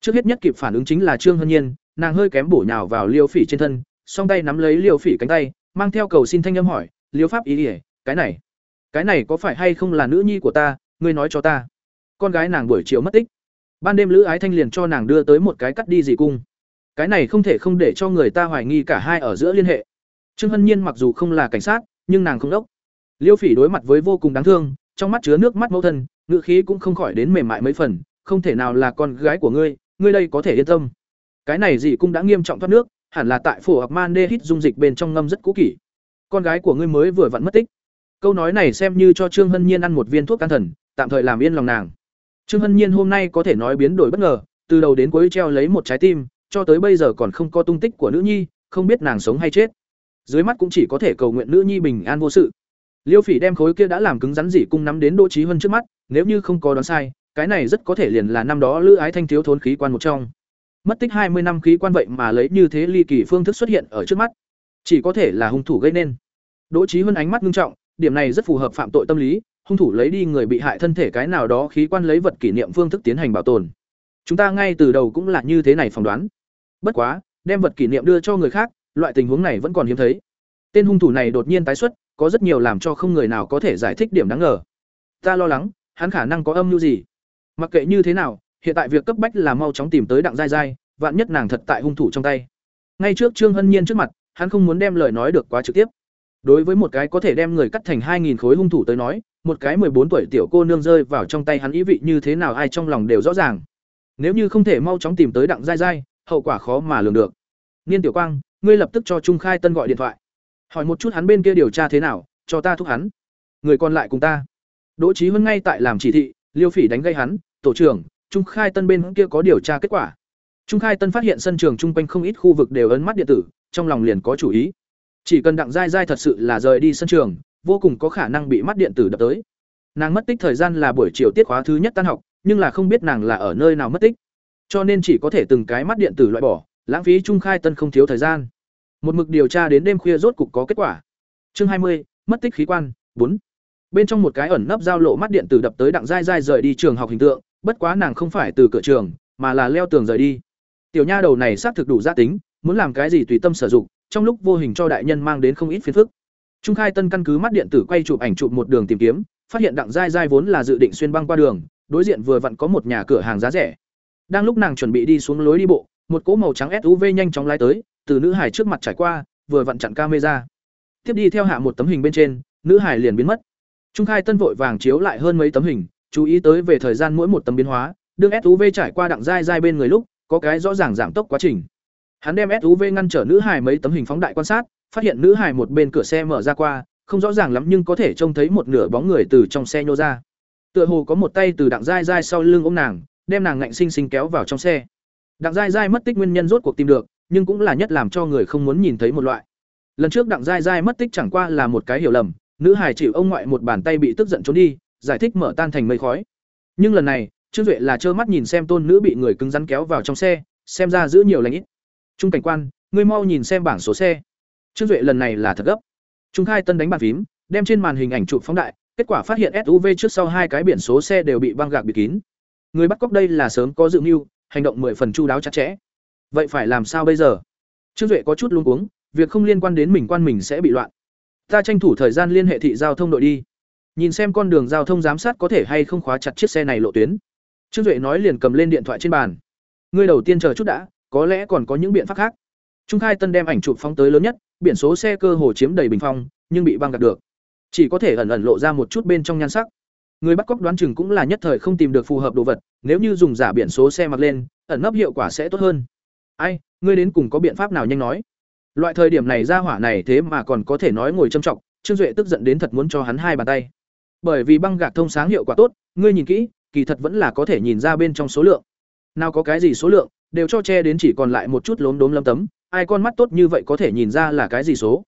Trước hết nhất kịp phản ứng chính là trương hân nhiên, nàng hơi kém bổ nhào vào liêu phỉ trên thân song tay nắm lấy liêu phỉ cánh tay, mang theo cầu xin thanh âm hỏi, liêu pháp ý ỉa cái này cái này có phải hay không là nữ nhi của ta, ngươi nói cho ta. Con gái nàng buổi chiều mất tích. Ban đêm lữ ái thanh liền cho nàng đưa tới một cái cắt đi dì cung. Cái này không thể không để cho người ta hoài nghi cả hai ở giữa liên hệ. Trương hân nhiên mặc dù không là cảnh sát, nhưng nàng không đốc. Liêu phỉ đối mặt với vô cùng đáng thương, trong mắt chứa nước mắt mẫu thân ngự khí cũng không khỏi đến mềm mại mấy phần, không thể nào là con gái của ngươi ngươi đây có thể yên tâm. Cái này dì cung đã nghiêm trọng thoát nước hẳn là tại phổ học man đê hít dung dịch bên trong ngâm rất cũ kỷ. Con gái của ngươi mới vừa vặn mất tích. Câu nói này xem như cho trương hân nhiên ăn một viên thuốc can thần, tạm thời làm yên lòng nàng. Trương hân nhiên hôm nay có thể nói biến đổi bất ngờ, từ đầu đến cuối treo lấy một trái tim, cho tới bây giờ còn không có tung tích của nữ nhi, không biết nàng sống hay chết. Dưới mắt cũng chỉ có thể cầu nguyện nữ nhi bình an vô sự. Liêu phỉ đem khối kia đã làm cứng rắn dị cung nắm đến đỗ trí hơn trước mắt, nếu như không có đoán sai, cái này rất có thể liền là năm đó lữ ái thanh thiếu thốn khí quan một trong mất tích hai mươi năm khí quan vậy mà lấy như thế ly kỳ phương thức xuất hiện ở trước mắt. Chỉ có thể là hung thủ gây nên. Đỗ trí hơn ánh mắt nghiêm trọng, điểm này rất phù hợp phạm tội tâm lý, hung thủ lấy đi người bị hại thân thể cái nào đó khí quan lấy vật kỷ niệm phương thức tiến hành bảo tồn. Chúng ta ngay từ đầu cũng là như thế này phỏng đoán. Bất quá, đem vật kỷ niệm đưa cho người khác, loại tình huống này vẫn còn hiếm thấy. Tên hung thủ này đột nhiên tái xuất, có rất nhiều làm cho không người nào có thể giải thích điểm đáng ngờ. Ta lo lắng, hắn khả năng có âm mưu gì? Mặc kệ như thế nào hiện tại việc cấp bách là mau chóng tìm tới đặng dai dai, vạn nhất nàng thật tại hung thủ trong tay. Ngay trước trương hân nhiên trước mặt, hắn không muốn đem lời nói được quá trực tiếp. Đối với một cái có thể đem người cắt thành hai nghìn khối hung thủ tới nói, một cái mười bốn tuổi tiểu cô nương rơi vào trong tay hắn ý vị như thế nào ai trong lòng đều rõ ràng. Nếu như không thể mau chóng tìm tới đặng dai dai, hậu quả khó mà lường được. Niên tiểu quang, ngươi lập tức cho trung khai tân gọi điện thoại. Hỏi một chút hắn bên kia điều tra thế nào, cho ta thúc hắn. Người còn lại cùng ta. Đỗ trí huân ngay tại làm chỉ thị, liêu phỉ đánh gây hắn, tổ trưởng trung khai tân bên kia có điều tra kết quả. Trung khai tân phát hiện sân trường Trung quanh không ít khu vực đều ấn mắt điện tử, trong lòng liền có chủ ý. Chỉ cần đặng dai dai thật sự là rời đi sân trường, vô cùng có khả năng bị mắt điện tử đập tới. Nàng mất tích thời gian là buổi chiều tiết khóa thứ nhất tan học, nhưng là không biết nàng là ở nơi nào mất tích. Cho nên chỉ có thể từng cái mắt điện tử loại bỏ, lãng phí trung khai tân không thiếu thời gian. Một mực điều tra đến đêm khuya rốt cục có kết quả. Chương hai mươi, mất tích khí quan, bốn. Bên trong một cái ẩn nấp giao lộ mắt điện tử đập tới đặng dai dai rời đi trường học hình tượng bất quá nàng không phải từ cửa trường mà là leo tường rời đi tiểu nha đầu này xác thực đủ gia tính muốn làm cái gì tùy tâm sử dụng trong lúc vô hình cho đại nhân mang đến không ít phiền phức Trung Khai Tân căn cứ mắt điện tử quay chụp ảnh chụp một đường tìm kiếm, phát hiện Đặng dai dai vốn là dự định xuyên băng qua đường, đối diện vừa vặn có một nhà cửa hàng giá rẻ. Đang lúc nàng chuẩn bị đi xuống lối đi bộ, một cỗ màu trắng SUV nhanh chóng lái tới, từ nữ hải trước mặt trải qua, vừa vặn chặn camera. Tiếp đi theo hạ một tấm hình bên trên, nữ hải liền biến mất. Trung Khai Tân vội vàng chiếu lại hơn mấy tấm hình, chú ý tới về thời gian mỗi một tấm biến hóa, đương SUV trải qua Đặng dai dai bên người lúc, có cái rõ ràng giảm tốc quá trình. Hắn đem SUV ngăn trở nữ hải mấy tấm hình phóng đại quan sát, phát hiện nữ hải một bên cửa xe mở ra qua, không rõ ràng lắm nhưng có thể trông thấy một nửa bóng người từ trong xe nhô ra. Tựa hồ có một tay từ đặng dai dai sau lưng ôm nàng, đem nàng ngạnh sinh sinh kéo vào trong xe. Đặng dai dai mất tích nguyên nhân rốt cuộc tìm được, nhưng cũng là nhất làm cho người không muốn nhìn thấy một loại. Lần trước đặng dai dai mất tích chẳng qua là một cái hiểu lầm, nữ hải chịu ông ngoại một bàn tay bị tức giận trốn đi, giải thích mở tan thành mây khói. Nhưng lần này, Trương Duệ là trơ mắt nhìn xem tôn nữ bị người cứng rắn kéo vào trong xe, xem ra giữ nhiều lành ít. Trung cảnh quan, ngươi mau nhìn xem bảng số xe. Trương Duệ lần này là thật gấp. Trung khai tân đánh bàn phím, đem trên màn hình ảnh chụp phóng đại, kết quả phát hiện SUV trước sau hai cái biển số xe đều bị băng gạc bịt kín. Người bắt cóc đây là sớm có dự mưu, hành động mười phần chu đáo chặt chẽ. Vậy phải làm sao bây giờ? Trương Duệ có chút luống cuống, việc không liên quan đến mình quan mình sẽ bị loạn. Ta tranh thủ thời gian liên hệ thị giao thông đội đi. Nhìn xem con đường giao thông giám sát có thể hay không khóa chặt chiếc xe này lộ tuyến. Trương Duệ nói liền cầm lên điện thoại trên bàn. Ngươi đầu tiên chờ chút đã, có lẽ còn có những biện pháp khác. Trung Khai Tân đem ảnh chụp phóng tới lớn nhất, biển số xe cơ hồ chiếm đầy bình phong, nhưng bị băng gạt được. Chỉ có thể ẩn ẩn lộ ra một chút bên trong nhan sắc. Người bắt cóc đoán chừng cũng là nhất thời không tìm được phù hợp đồ vật, nếu như dùng giả biển số xe mặc lên, ẩn nấp hiệu quả sẽ tốt hơn. Ai, ngươi đến cùng có biện pháp nào nhanh nói. Loại thời điểm này ra hỏa này thế mà còn có thể nói ngồi châm trọng, Trương Duệ tức giận đến thật muốn cho hắn hai bàn tay. Bởi vì băng gạc thông sáng hiệu quả tốt, ngươi nhìn kỹ, kỳ thật vẫn là có thể nhìn ra bên trong số lượng. Nào có cái gì số lượng, đều cho che đến chỉ còn lại một chút lốm đốm lấm tấm, ai con mắt tốt như vậy có thể nhìn ra là cái gì số?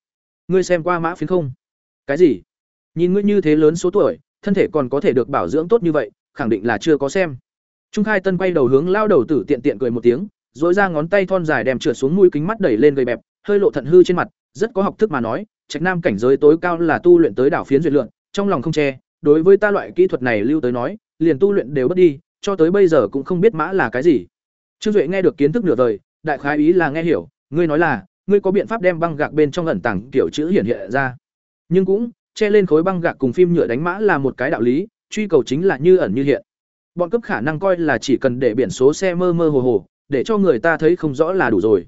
Ngươi xem qua mã phiến không? Cái gì? Nhìn ngươi như thế lớn số tuổi thân thể còn có thể được bảo dưỡng tốt như vậy khẳng định là chưa có xem. Trung khai tân quay đầu hướng lao đầu tử tiện tiện cười một tiếng dội ra ngón tay thon dài đem trượt xuống mũi kính mắt đẩy lên gầy bẹp hơi lộ thận hư trên mặt rất có học thức mà nói trạch nam cảnh giới tối cao là tu luyện tới đảo phiến duyệt lượng trong lòng không che đối với ta loại kỹ thuật này lưu tới nói, liền tu luyện đều bất đi, cho tới bây giờ cũng không biết mã là cái gì. Trương duệ nghe được kiến thức nửa đời đại khái ý là nghe hiểu, ngươi nói là, ngươi có biện pháp đem băng gạc bên trong ẩn tàng kiểu chữ hiển hiện ra. Nhưng cũng, che lên khối băng gạc cùng phim nhựa đánh mã là một cái đạo lý, truy cầu chính là như ẩn như hiện. Bọn cấp khả năng coi là chỉ cần để biển số xe mơ mơ hồ hồ, để cho người ta thấy không rõ là đủ rồi.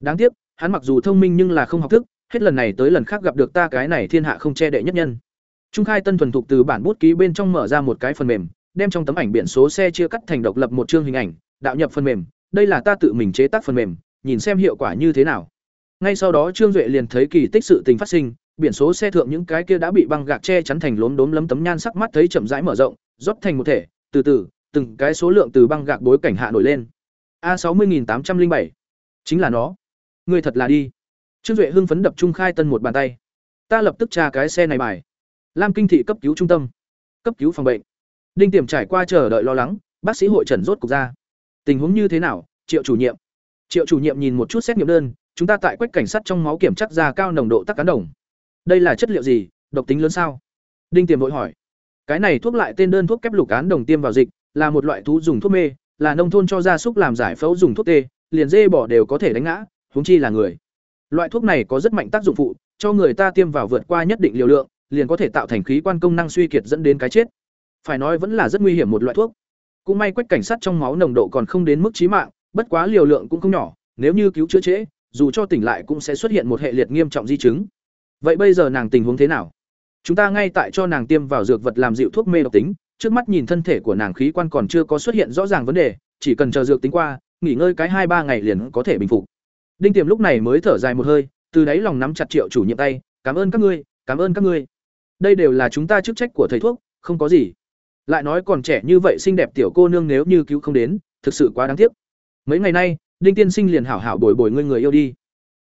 Đáng tiếc, hắn mặc dù thông minh nhưng là không học thức, hết lần này tới lần khác gặp được ta cái này thiên hạ không che đệ nhất nhân trung khai tân thuần thục từ bản bút ký bên trong mở ra một cái phần mềm đem trong tấm ảnh biển số xe chia cắt thành độc lập một chương hình ảnh đạo nhập phần mềm đây là ta tự mình chế tác phần mềm nhìn xem hiệu quả như thế nào. Ngay sau đó Trương Duệ liền thấy kỳ tích sự tình phát sinh, biển số xe thượng những cái kia đã bị băng gạc che chắn thành lốm đốm lấm tấm nhan sắc mắt thấy chậm rãi mở rộng, rót thành một thể, từ từ, từng cái số lượng từ băng gạc bối cảnh hạ nổi lên. a sáu mươi tám trăm linh bảy chính là nó. Ngươi thật là đi. Trương Duệ hưng phấn đập trung khai tân một bàn tay. Ta lập tức tra cái xe này bài. Lam Kinh thị cấp cứu trung tâm, cấp cứu phòng bệnh. Đinh Tiềm trải qua chờ đợi lo lắng, bác sĩ hội trần rốt cục ra. Tình huống như thế nào, Triệu chủ nhiệm? triệu chủ nhiệm nhìn một chút xét nghiệm đơn chúng ta tại quách cảnh sát trong máu kiểm chắc ra cao nồng độ tắc cán đồng. Đây là chất liệu gì? Độc tính lớn sao? Đinh tiềm vội hỏi. Cái này thuốc lại tên đơn thuốc kép lục cán đồng tiêm vào dịch là một loại thú dùng thuốc mê là nông thôn cho gia súc làm giải phẫu dùng thuốc tê liền dê bỏ đều có thể đánh ngã huống chi là người. Loại thuốc này có rất mạnh tác dụng phụ cho người ta tiêm vào vượt qua nhất định liều lượng liền có thể tạo thành khí quan công năng suy kiệt dẫn đến cái chết. Phải nói vẫn là rất nguy hiểm một loại thuốc. Cũng may quách cảnh sát trong máu nồng độ còn không đến mức chí mạng, bất quá liều lượng cũng không nhỏ, nếu như cứu chữa trễ, dù cho tỉnh lại cũng sẽ xuất hiện một hệ liệt nghiêm trọng di chứng. Vậy bây giờ nàng tình huống thế nào? Chúng ta ngay tại cho nàng tiêm vào dược vật làm dịu thuốc mê độc tính, trước mắt nhìn thân thể của nàng khí quan còn chưa có xuất hiện rõ ràng vấn đề, chỉ cần chờ dược tính qua, nghỉ ngơi cái hai ba ngày liền có thể bình phục. Đinh tiềm lúc này mới thở dài một hơi, từ đáy lòng nắm chặt triệu chủ nhiệm tay, cảm ơn các ngươi, cảm ơn các ngươi đây đều là chúng ta chức trách của thầy thuốc, không có gì. Lại nói còn trẻ như vậy xinh đẹp tiểu cô nương nếu như cứu không đến, thực sự quá đáng tiếc. Mấy ngày nay, đinh tiên sinh liền hảo hảo bồi bồi ngươi người yêu đi.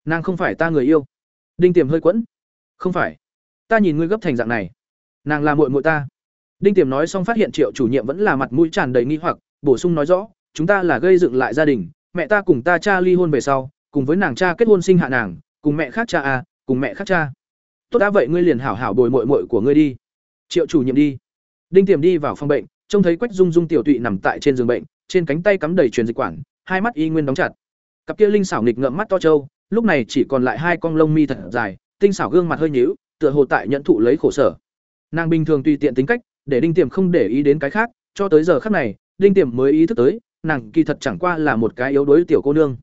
Nàng không phải ta người yêu. Đinh tiềm hơi quẫn. Không phải. Ta nhìn ngươi gấp thành dạng này. Nàng là muội muội ta. Đinh tiềm nói xong phát hiện triệu chủ nhiệm vẫn là mặt mũi tràn đầy nghi hoặc, bổ sung nói rõ, chúng ta là gây dựng lại gia đình, mẹ ta cùng ta cha ly hôn về sau, cùng với nàng cha kết hôn sinh hạ nàng, cùng mẹ khác cha à cùng mẹ khác cha tốt đã vậy ngươi liền hảo hảo bồi muội muội của ngươi đi. Triệu chủ nhiệm đi. Đinh tiềm đi vào phòng bệnh, trông thấy quách dung dung tiểu tụy nằm tại trên giường bệnh, trên cánh tay cắm đầy truyền dịch quản, hai mắt y nguyên đóng chặt. Cặp kia linh xảo nghịch ngợm mắt to trâu, lúc này chỉ còn lại hai con lông mi thật dài, tinh xảo gương mặt hơi nhíu, tựa hồ tại nhận thụ lấy khổ sở. Nàng bình thường tùy tiện tính cách, để đinh tiềm không để ý đến cái khác, cho tới giờ khắc này, đinh tiềm mới ý thức tới, nàng kỳ thật chẳng qua là một cái yếu đuối tiểu cô nương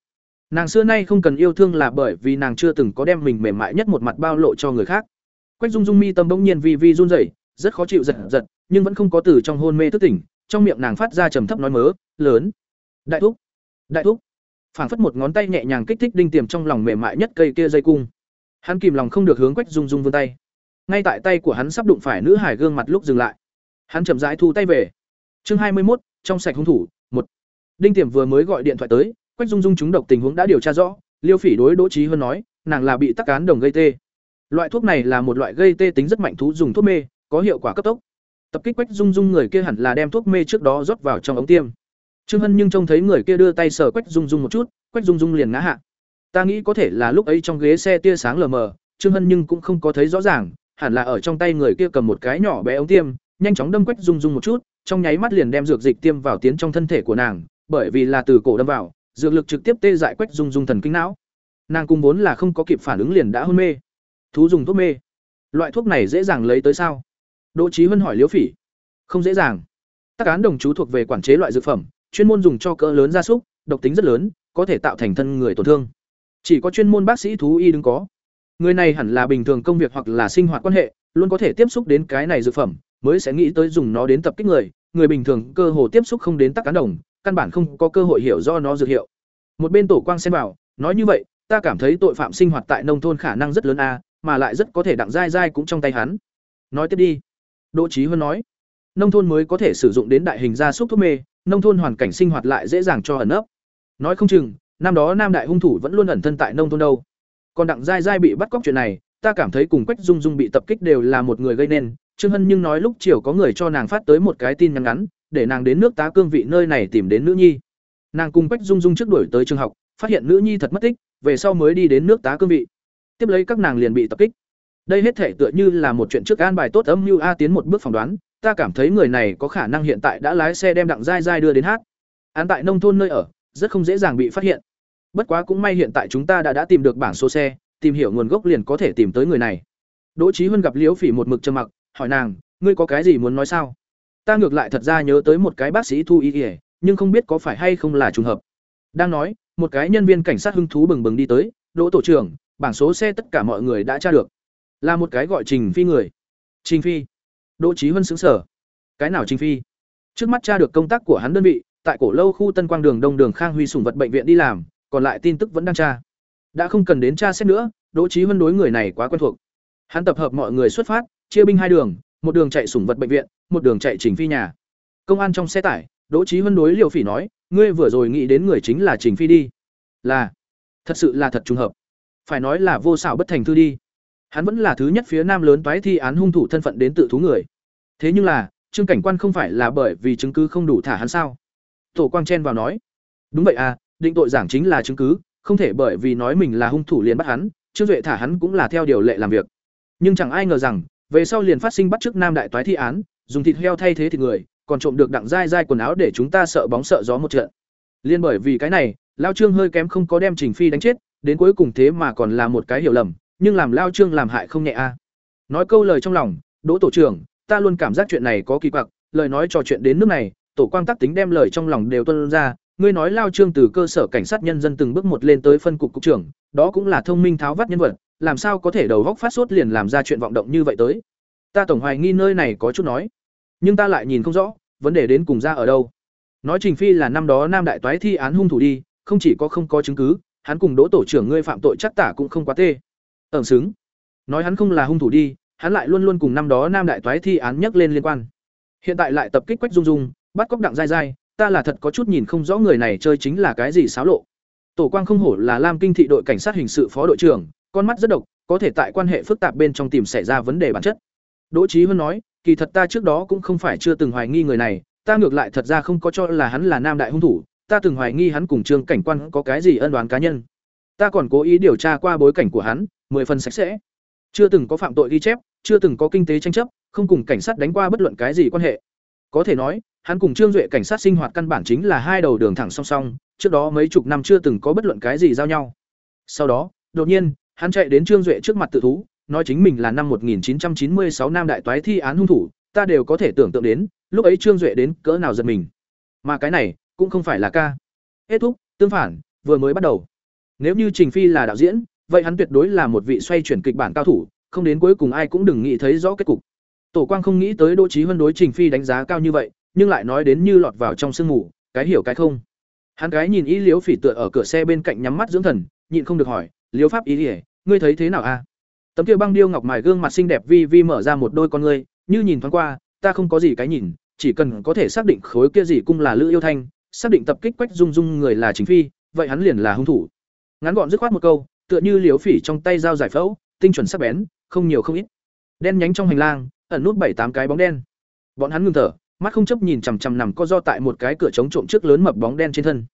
nàng xưa nay không cần yêu thương là bởi vì nàng chưa từng có đem mình mềm mại nhất một mặt bao lộ cho người khác. Quách dung dung mi tâm bỗng nhiên vi vi run rẩy rất khó chịu giật giật nhưng vẫn không có từ trong hôn mê thức tỉnh trong miệng nàng phát ra trầm thấp nói mớ lớn. Đại thúc đại thúc. Phảng phất một ngón tay nhẹ nhàng kích thích đinh tiềm trong lòng mềm mại nhất cây kia dây cung. Hắn kìm lòng không được hướng quách dung dung vươn tay. Ngay tại tay của hắn sắp đụng phải nữ hải gương mặt lúc dừng lại. Hắn chậm rãi thu tay về. Chương hai mươi 21, trong sạch hung thủ một. Đinh tiềm vừa mới gọi điện thoại tới quách dung dung chúng độc tình huống đã điều tra rõ, liêu phỉ đối đỗ Chí Hân nói, nàng là bị tắc cán đồng gây tê. Loại thuốc này là một loại gây tê tính rất mạnh thú dùng thuốc mê, có hiệu quả cấp tốc. Tập kích quách dung dung người kia hẳn là đem thuốc mê trước đó rót vào trong ống tiêm. Trương hân nhưng trông thấy người kia đưa tay sờ quách dung dung một chút, quách dung dung liền ngã hạ. Ta nghĩ có thể là lúc ấy trong ghế xe tia sáng lờ mờ, trương hân nhưng cũng không có thấy rõ ràng, hẳn là ở trong tay người kia cầm một cái nhỏ bé ống tiêm, nhanh chóng đâm quách dung dung một chút, trong nháy mắt liền đem dược dịch tiêm vào tiến trong thân thể của nàng, bởi vì là từ cổ đâm vào dược lực trực tiếp tê dại quách dung dung thần kinh não. Nàng cung vốn là không có kịp phản ứng liền đã hôn mê. Thú dùng thuốc mê. Loại thuốc này dễ dàng lấy tới sao? Đỗ trí huân hỏi liễu phỉ. Không dễ dàng. Tác án đồng chú thuộc về quản chế loại dược phẩm, chuyên môn dùng cho cỡ lớn gia súc, độc tính rất lớn, có thể tạo thành thân người tổn thương. Chỉ có chuyên môn bác sĩ thú y đứng có. Người này hẳn là bình thường công việc hoặc là sinh hoạt quan hệ, luôn có thể tiếp xúc đến cái này dược phẩm, mới sẽ nghĩ tới dùng nó đến tập kích người. Người bình thường cơ hồ tiếp xúc không đến tắc cán đồng căn bản không có cơ hội hiểu do nó dược hiệu. Một bên tổ quang xem vào, nói như vậy, ta cảm thấy tội phạm sinh hoạt tại nông thôn khả năng rất lớn a, mà lại rất có thể đặng dai dai cũng trong tay hắn. Nói tiếp đi. Đỗ trí hơn nói, nông thôn mới có thể sử dụng đến đại hình gia súc thuốc mê, nông thôn hoàn cảnh sinh hoạt lại dễ dàng cho ẩn ấp nói không chừng, năm đó nam đại hung thủ vẫn luôn ẩn thân tại nông thôn đâu. Còn đặng dai dai bị bắt cóc chuyện này, ta cảm thấy cùng quách dung dung bị tập kích đều là một người gây nên. Trương hân nhưng nói lúc chiều có người cho nàng phát tới một cái tin nhắn ngắn để nàng đến nước tá cương vị nơi này tìm đến nữ nhi. Nàng cùng quách dung dung trước đuổi tới trường học, phát hiện nữ nhi thật mất tích, về sau mới đi đến nước tá cương vị. Tiếp lấy các nàng liền bị tập kích. Đây hết thể tựa như là một chuyện trước an bài tốt âm mưu a tiến một bước phỏng đoán, ta cảm thấy người này có khả năng hiện tại đã lái xe đem đặng dai dai đưa đến hát. Án tại nông thôn nơi ở, rất không dễ dàng bị phát hiện. Bất quá cũng may hiện tại chúng ta đã đã tìm được bảng số xe, tìm hiểu nguồn gốc liền có thể tìm tới người này. Đỗ trí huân gặp liễu phỉ một mực trầm mặc, hỏi nàng, ngươi có cái gì muốn nói sao? Ta ngược lại thật ra nhớ tới một cái bác sĩ thu y ỉa nhưng không biết có phải hay không là trùng hợp. Đang nói, một cái nhân viên cảnh sát hưng thú bừng bừng đi tới, đỗ tổ trưởng, bảng số xe tất cả mọi người đã tra được. Là một cái gọi trình phi người. Trình phi. Đỗ trí huân xứng sở cái nào trình phi? Trước mắt tra được công tác của hắn đơn vị, tại cổ lâu khu tân quang đường đông đường khang huy sùng vật bệnh viện đi làm, còn lại tin tức vẫn đang tra. Đã không cần đến tra xét nữa, đỗ trí huân đối người này quá quen thuộc. Hắn tập hợp mọi người xuất phát, chia binh hai đường một đường chạy sủng vật bệnh viện, một đường chạy trình phi nhà. Công an trong xe tải, đỗ Chí huân đối liều phỉ nói, ngươi vừa rồi nghĩ đến người chính là trình phi đi. Là, thật sự là thật trùng hợp. Phải nói là vô xảo bất thành thư đi. Hắn vẫn là thứ nhất phía nam lớn toái thi án hung thủ thân phận đến tự thú người. Thế nhưng là, trương cảnh quan không phải là bởi vì chứng cứ không đủ thả hắn sao? Tổ quang chen vào nói, đúng vậy à định tội giảng chính là chứng cứ, không thể bởi vì nói mình là hung thủ liền bắt hắn, trương duệ thả hắn cũng là theo điều lệ làm việc. Nhưng chẳng ai ngờ rằng về sau liền phát sinh bắt chước nam đại toái thi án, dùng thịt heo thay thế thịt người, còn trộm được đặng dai dai quần áo để chúng ta sợ bóng sợ gió một trận. Liên bởi vì cái này, lao trương hơi kém không có đem trình phi đánh chết, đến cuối cùng thế mà còn là một cái hiểu lầm, nhưng làm lao trương làm hại không nhẹ a. Nói câu lời trong lòng, đỗ tổ trưởng, ta luôn cảm giác chuyện này có kỳ quặc, lời nói trò chuyện đến nước này, tổ quang tắc tính đem lời trong lòng đều tuân ra, ngươi nói lao trương từ cơ sở cảnh sát nhân dân từng bước một lên tới phân cục cục trưởng, đó cũng là thông minh tháo vắt nhân vật làm sao có thể đầu góc phát sốt liền làm ra chuyện vọng động như vậy tới? Ta tổng hoài nghi nơi này có chút nói, nhưng ta lại nhìn không rõ, vấn đề đến cùng ra ở đâu. Nói trình phi là năm đó nam đại toái thi án hung thủ đi, không chỉ có không có chứng cứ, hắn cùng đỗ tổ trưởng ngươi phạm tội chắc tả cũng không quá tê. Ẩn xứng. Nói hắn không là hung thủ đi, hắn lại luôn luôn cùng năm đó nam đại toái thi án nhắc lên liên quan. Hiện tại lại tập kích quách dung dung, bắt cóc đặng dai dai ta là thật có chút nhìn không rõ người này chơi chính là cái gì xáo lộ. Tổ quang không hổ là lam kinh thị đội cảnh sát hình sự phó đội trưởng con mắt rất độc, có thể tại quan hệ phức tạp bên trong tìm xảy ra vấn đề bản chất. Đỗ trí huân nói, kỳ thật ta trước đó cũng không phải chưa từng hoài nghi người này, ta ngược lại thật ra không có cho là hắn là nam đại hung thủ, ta từng hoài nghi hắn cùng trương cảnh quan có cái gì ân đoán cá nhân. Ta còn cố ý điều tra qua bối cảnh của hắn, mười phần sạch sẽ. Chưa từng có phạm tội ghi chép, chưa từng có kinh tế tranh chấp, không cùng cảnh sát đánh qua bất luận cái gì quan hệ. Có thể nói, hắn cùng trương duệ cảnh sát sinh hoạt căn bản chính là hai đầu đường thẳng song song, trước đó mấy chục năm chưa từng có bất luận cái gì giao nhau. Sau đó, đột nhiên hắn chạy đến trương duệ trước mặt tự thú nói chính mình là năm 1996 nam đại toái thi án hung thủ, ta đều có thể tưởng tượng đến, lúc ấy Trương Duệ đến cỡ nào giật mình. Mà cái này cũng không phải là ca. Kết thúc, tương phản, vừa mới bắt đầu. Nếu như Trình Phi là đạo diễn, vậy hắn tuyệt đối là một vị xoay chuyển kịch bản cao thủ, không đến cuối cùng ai cũng đừng nghĩ thấy rõ kết cục. Tổ Quang không nghĩ tới Đỗ trí Huân đối Trình Phi đánh giá cao như vậy, nhưng lại nói đến như lọt vào trong sương mù, cái hiểu cái không. Hắn gái nhìn Y liếu Phỉ tựa ở cửa xe bên cạnh nhắm mắt dưỡng thần, nhịn không được hỏi, Liếu Pháp ý ỉa ngươi thấy thế nào a?" Tấm kia băng điêu ngọc mài gương mặt xinh đẹp vi vi mở ra một đôi con ngươi, như nhìn thoáng qua, ta không có gì cái nhìn, chỉ cần có thể xác định khối kia gì cung là Lữ Yêu Thanh, xác định tập kích Quách Dung Dung người là chính phi, vậy hắn liền là hung thủ. Ngắn gọn dứt khoát một câu, tựa như liếu phỉ trong tay dao giải phẫu, tinh chuẩn sắc bén, không nhiều không ít. Đen nhánh trong hành lang, ẩn nút bảy tám cái bóng đen. Bọn hắn ngừng thở, mắt không chấp nhìn chằm chằm nằm co do tại một cái cửa chống trộm trước lớn mập bóng đen trên thân.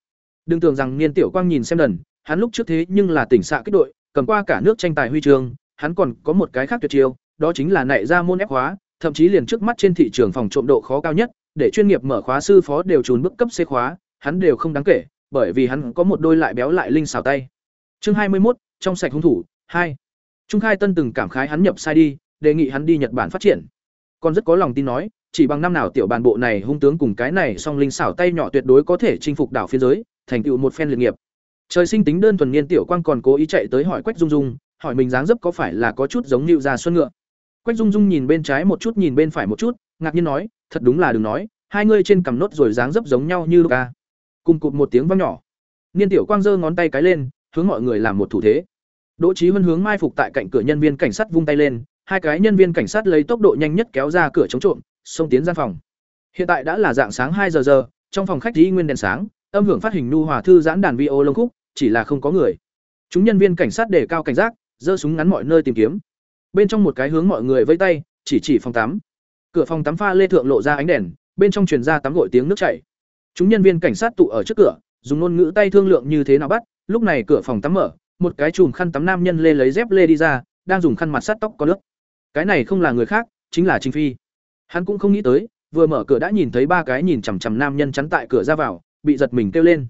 Đừng tưởng rằng Niên Tiểu Quang nhìn xem đần, hắn lúc trước thế nhưng là tỉnh xạ kích đội, cầm qua cả nước tranh tài huy chương, hắn còn có một cái khác tuyệt chiêu, đó chính là nảy ra môn ép khóa, thậm chí liền trước mắt trên thị trường phòng trộm độ khó cao nhất, để chuyên nghiệp mở khóa sư phó đều trốn bước cấp C khóa, hắn đều không đáng kể, bởi vì hắn có một đôi lại béo lại linh xào tay. Chương hai mươi 21, trong sạch hung thủ, hai. Trung Khai Tân từng cảm khái hắn nhập sai đi, đề nghị hắn đi Nhật Bản phát triển. Còn rất có lòng tin nói, chỉ bằng năm nào tiểu bàn bộ này hung tướng cùng cái này song linh xảo tay nhỏ tuyệt đối có thể chinh phục đảo phiên giới, thành tựu một phen liệt nghiệp. Trời sinh tính đơn thuần niên tiểu quang còn cố ý chạy tới hỏi Quách Dung Dung, hỏi mình dáng dấp có phải là có chút giống nịu già Xuân ngựa. Quách Dung Dung nhìn bên trái một chút nhìn bên phải một chút, ngạc nhiên nói, thật đúng là đừng nói, hai người trên cằm nốt rồi dáng dấp giống nhau như ca. Cùng cụt một tiếng vang nhỏ. Niên Tiểu Quang giơ ngón tay cái lên, hướng mọi người làm một thủ thế. Đỗ Chí Huân hướng mai phục tại cạnh cửa nhân viên cảnh sát vung tay lên, hai cái nhân viên cảnh sát lấy tốc độ nhanh nhất kéo ra cửa chống trộm, xông tiến gian phòng. Hiện tại đã là dạng sáng hai giờ giờ, trong phòng khách dĩ nguyên đèn sáng, âm hưởng phát hình nu hòa thư giãn đàn vi ô lông khúc, chỉ là không có người. Chúng nhân viên cảnh sát đề cao cảnh giác, giơ súng ngắn mọi nơi tìm kiếm. Bên trong một cái hướng mọi người vẫy tay, chỉ chỉ phòng tắm. Cửa phòng tắm pha lê thượng lộ ra ánh đèn, bên trong truyền ra tắm gội tiếng nước chảy. Chúng nhân viên cảnh sát tụ ở trước cửa, dùng ngôn ngữ tay thương lượng như thế nào bắt, lúc này cửa phòng tắm mở, một cái chùm khăn tắm nam nhân lê lấy dép lê đi ra, đang dùng khăn mặt sát tóc có nước. Cái này không là người khác, chính là Trình Phi. Hắn cũng không nghĩ tới, vừa mở cửa đã nhìn thấy ba cái nhìn chằm chằm nam nhân chắn tại cửa ra vào, bị giật mình kêu lên.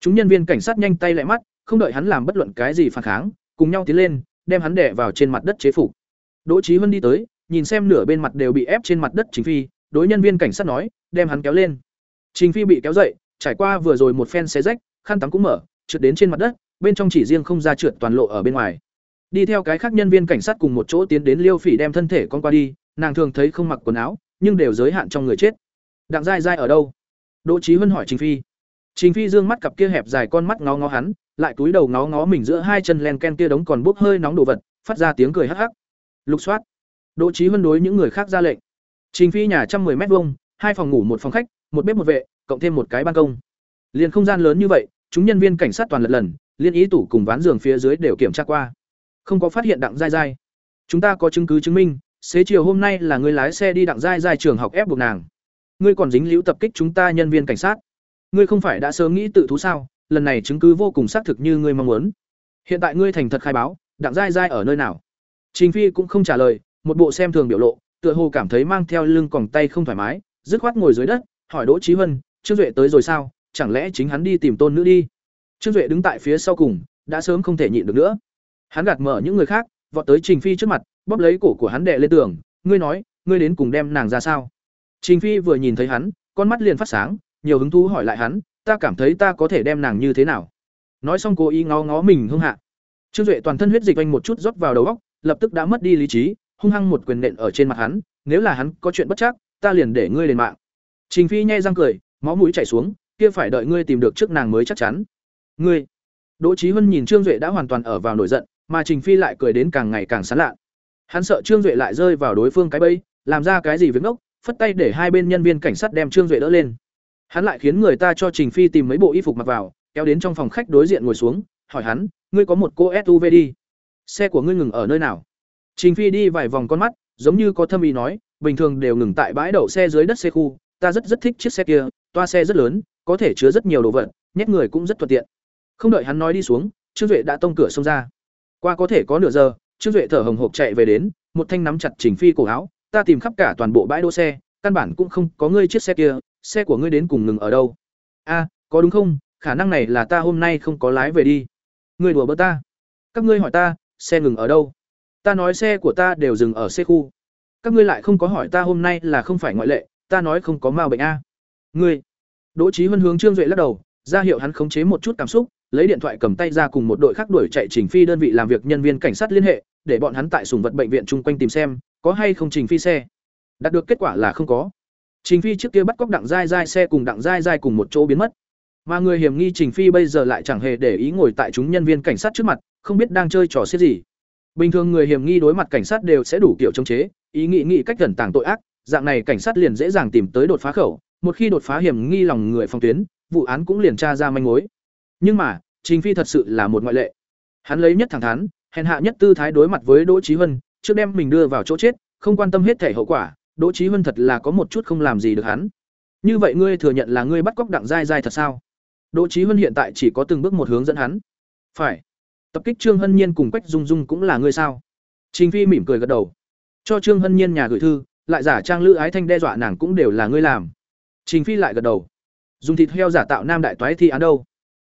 Chúng nhân viên cảnh sát nhanh tay lại mắt, không đợi hắn làm bất luận cái gì phản kháng, cùng nhau tiến lên, đem hắn đè vào trên mặt đất chế phục. Đỗ Chí Vân đi tới, nhìn xem nửa bên mặt đều bị ép trên mặt đất Trình Phi, đối nhân viên cảnh sát nói, đem hắn kéo lên. Trình Phi bị kéo dậy, trải qua vừa rồi một phen xé rách, khăn tắm cũng mở, trượt đến trên mặt đất, bên trong chỉ riêng không ra trượt toàn lộ ở bên ngoài. Đi theo cái khác nhân viên cảnh sát cùng một chỗ tiến đến Liêu Phỉ đem thân thể con qua đi, nàng thường thấy không mặc quần áo, nhưng đều giới hạn trong người chết. Đặng Giai Giai ở đâu? Đỗ Chí Vân hỏi Trình Phi. Trình Phi dương mắt cặp kia hẹp dài con mắt ngó ngó hắn, lại túi đầu ngó ngó mình giữa hai chân len ken kia đống còn bốc hơi nóng đồ vật, phát ra tiếng cười hắc hắc. Lục soát. Đỗ Chí Vân đối những người khác ra lệnh. Trình Phi nhà trăm mười mét vuông, hai phòng ngủ một phòng khách, một bếp một vệ, cộng thêm một cái ban công. Liền không gian lớn như vậy, chúng nhân viên cảnh sát toàn lật lần, liên ý tủ cùng ván giường phía dưới đều kiểm tra qua. Không có phát hiện đặng dai dai. Chúng ta có chứng cứ chứng minh, xế chiều hôm nay là người lái xe đi đặng dai dai trường học ép buộc nàng. Ngươi còn dính líu tập kích chúng ta nhân viên cảnh sát. Ngươi không phải đã sớm nghĩ tự thú sao? Lần này chứng cứ vô cùng xác thực như ngươi mong muốn. Hiện tại ngươi thành thật khai báo, đặng dai dai ở nơi nào? Trình Phi cũng không trả lời, một bộ xem thường biểu lộ, tựa hồ cảm thấy mang theo lưng còng tay không thoải mái, dứt khoát ngồi dưới đất, hỏi Đỗ Chí huân "Trương Duệ tới rồi sao? Chẳng lẽ chính hắn đi tìm tôn nữ đi?" Trương Duệ đứng tại phía sau cùng, đã sớm không thể nhịn được nữa. Hắn gạt mở những người khác, vọt tới Trình Phi trước mặt, bóp lấy cổ của hắn đè lên tường, "Ngươi nói, ngươi đến cùng đem nàng ra sao?" Trình Phi vừa nhìn thấy hắn, con mắt liền phát sáng, nhiều hứng thú hỏi lại hắn, "Ta cảm thấy ta có thể đem nàng như thế nào?" Nói xong cố ý ngó ngó mình hung hạ. Trương Duệ toàn thân huyết dịch oanh một chút rót vào đầu óc, lập tức đã mất đi lý trí, hung hăng một quyền nện ở trên mặt hắn, "Nếu là hắn có chuyện bất chắc, ta liền để ngươi lên mạng." Trình Phi nhe răng cười, máu mũi chảy xuống, kia phải đợi ngươi tìm được trước nàng mới chắc chắn. Ngươi. Đỗ trí huân nhìn Trương Duệ đã hoàn toàn ở vào nổi giận, mà Trình Phi lại cười đến càng ngày càng sán lạ. Hắn sợ Trương Duệ lại rơi vào đối phương cái bẫy, làm ra cái gì với ngốc, phất tay để hai bên nhân viên cảnh sát đem Trương Duệ đỡ lên. Hắn lại khiến người ta cho Trình Phi tìm mấy bộ y phục mặc vào, kéo đến trong phòng khách đối diện ngồi xuống, hỏi hắn, ngươi có một cô SUV đi, xe của ngươi ngừng ở nơi nào? Trình Phi đi vài vòng con mắt, giống như có thâm ý nói, bình thường đều ngừng tại bãi đậu xe dưới đất xe khu, ta rất rất thích chiếc xe kia, toa xe rất lớn, có thể chứa rất nhiều đồ vật, nhét người cũng rất thuận tiện. Không đợi hắn nói đi xuống, Trương Duệ đã tông cửa xông ra. Qua có thể có nửa giờ, Trương Duệ thở hồng hộc chạy về đến, một thanh nắm chặt Trình Phi cổ áo, ta tìm khắp cả toàn bộ bãi đỗ xe, căn bản cũng không có ngươi chiếc xe kia, xe của ngươi đến cùng ngừng ở đâu? A, có đúng không? Khả năng này là ta hôm nay không có lái về đi. Ngươi đùa bỡ ta. Các ngươi hỏi ta, xe ngừng ở đâu? Ta nói xe của ta đều dừng ở xe khu. Các ngươi lại không có hỏi ta hôm nay là không phải ngoại lệ, ta nói không có mao bệnh a. Ngươi. Đỗ Chí Huân hướng Trương Duệ lắc đầu, ra hiệu hắn khống chế một chút cảm xúc, lấy điện thoại cầm tay ra cùng một đội khác đuổi chạy Trình Phi đơn vị làm việc nhân viên cảnh sát liên hệ, để bọn hắn tại sùng vật bệnh viện chung quanh tìm xem, có hay không Trình Phi xe. Đạt được kết quả là không có. Trình Phi trước kia bắt cóc đặng dai dai xe cùng đặng dai dai cùng một chỗ biến mất. Mà người hiểm nghi Trình Phi bây giờ lại chẳng hề để ý ngồi tại chúng nhân viên cảnh sát trước mặt, không biết đang chơi trò xiết gì. Bình thường người hiểm nghi đối mặt cảnh sát đều sẽ đủ kiểu chống chế, ý nghĩ nghĩ cách gần tàng tội ác, dạng này cảnh sát liền dễ dàng tìm tới đột phá khẩu, một khi đột phá hiểm nghi lòng người phong tuyến, vụ án cũng liền tra ra manh mối. Nhưng mà, Trình Phi thật sự là một ngoại lệ. Hắn lấy nhất thẳng thắn, hèn hạ nhất tư thái đối mặt với Đỗ Chí Vân, trước đem mình đưa vào chỗ chết, không quan tâm hết thể hậu quả, Đỗ Chí Vân thật là có một chút không làm gì được hắn. Như vậy ngươi thừa nhận là ngươi bắt cóc đặng dai dai thật sao? Đỗ Chí Vân hiện tại chỉ có từng bước một hướng dẫn hắn. Phải. Tập kích Trương Hân Nhiên cùng Quách Dung Dung cũng là ngươi sao? Trình Phi mỉm cười gật đầu. Cho Trương Hân Nhiên nhà gửi thư, lại giả trang Lữ Ái Thanh đe dọa nàng cũng đều là ngươi làm. Trình Phi lại gật đầu. Dùng thịt heo giả tạo nam đại toái thi án đâu?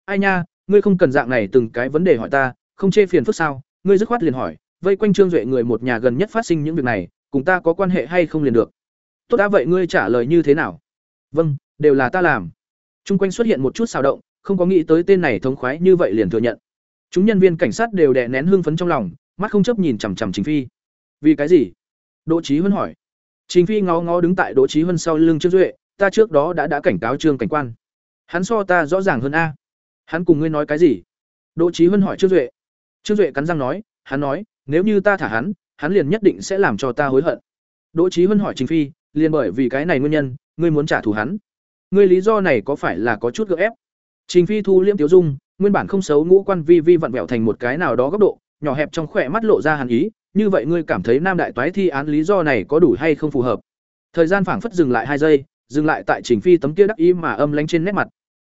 Ai nha, ngươi không cần dạng này từng cái vấn đề hỏi ta, không chê phiền phức sao? Ngươi dứt khoát liền hỏi, vây quanh Trương Duệ người một nhà gần nhất phát sinh những việc này, cùng ta có quan hệ hay không liền được. Tốt đã vậy ngươi trả lời như thế nào? Vâng, đều là ta làm. Trung quanh xuất hiện một chút xào động, không có nghĩ tới tên này thống khoái như vậy liền thừa nhận. Chúng nhân viên cảnh sát đều đè nén hương phấn trong lòng, mắt không chấp nhìn chằm chằm Trình Phi. Vì cái gì? Đỗ Chí Huân hỏi. Trình Phi ngó ngó đứng tại Đỗ Chí Huân sau lưng Trương Duệ, ta trước đó đã đã cảnh cáo Trương cảnh quan. Hắn so ta rõ ràng hơn a. Hắn cùng ngươi nói cái gì? Đỗ Chí Huân hỏi Trương Duệ. Trương Duệ cắn răng nói, hắn nói, nếu như ta thả hắn, hắn liền nhất định sẽ làm cho ta hối hận. Đỗ Chí Huân hỏi Trình Phi, liền bởi vì cái này nguyên nhân, ngươi muốn trả thù hắn. Ngươi lý do này có phải là có chút gượng ép? Trình Phi thu liễm tiểu dung, nguyên bản không xấu ngũ quan vi vi vặn vẹo thành một cái nào đó góc độ, nhỏ hẹp trong khỏe mắt lộ ra hàn ý, như vậy ngươi cảm thấy nam đại toái thi án lý do này có đủ hay không phù hợp? Thời gian phảng phất dừng lại hai giây, dừng lại tại Trình Phi tấm kia đắc ý mà âm lãnh trên nét mặt.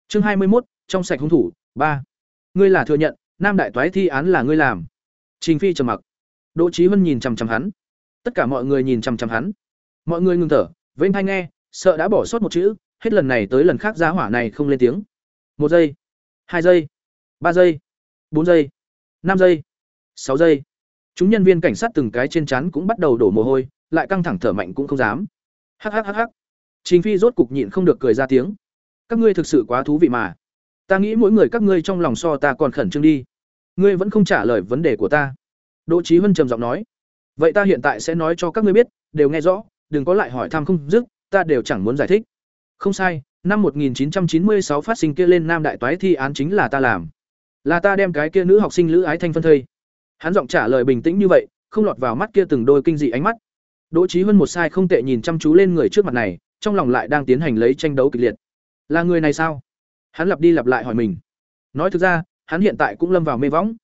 Chương hai mươi 21, trong sạch hung thủ, ba. Ngươi là thừa nhận, nam đại toái thi án là ngươi làm. Trình Phi trầm mặc. Đỗ Chí Hân nhìn chằm chằm hắn. Tất cả mọi người nhìn chằm chằm hắn. Mọi người ngừng thở, vênh tai nghe, sợ đã bỏ sót một chữ, hết lần này tới lần khác giá hỏa này không lên tiếng. Một giây, hai giây, ba giây, bốn giây, năm giây, sáu giây. Chúng nhân viên cảnh sát từng cái trên trán cũng bắt đầu đổ mồ hôi, lại căng thẳng thở mạnh cũng không dám. Hắc hắc hắc hắc. Trình Phi rốt cục nhịn không được cười ra tiếng. Các ngươi thực sự quá thú vị mà. Ta nghĩ mỗi người các ngươi trong lòng so ta còn khẩn trương đi. Ngươi vẫn không trả lời vấn đề của ta. Đỗ Chí Hân trầm giọng nói. Vậy ta hiện tại sẽ nói cho các ngươi biết, đều nghe rõ, đừng có lại hỏi thăm không dứt, ta đều chẳng muốn giải thích. Không sai, năm 1996 phát sinh kia lên Nam Đại Toái thi án chính là ta làm. Là ta đem cái kia nữ học sinh Lữ Ái Thanh phân thây. Hắn giọng trả lời bình tĩnh như vậy, không lọt vào mắt kia từng đôi kinh dị ánh mắt. Đỗ Chí Hân một sai không tệ nhìn chăm chú lên người trước mặt này, trong lòng lại đang tiến hành lấy tranh đấu kịch liệt. Là người này sao? Hắn lặp đi lặp lại hỏi mình. Nói thực ra, hắn hiện tại cũng lâm vào mê võng.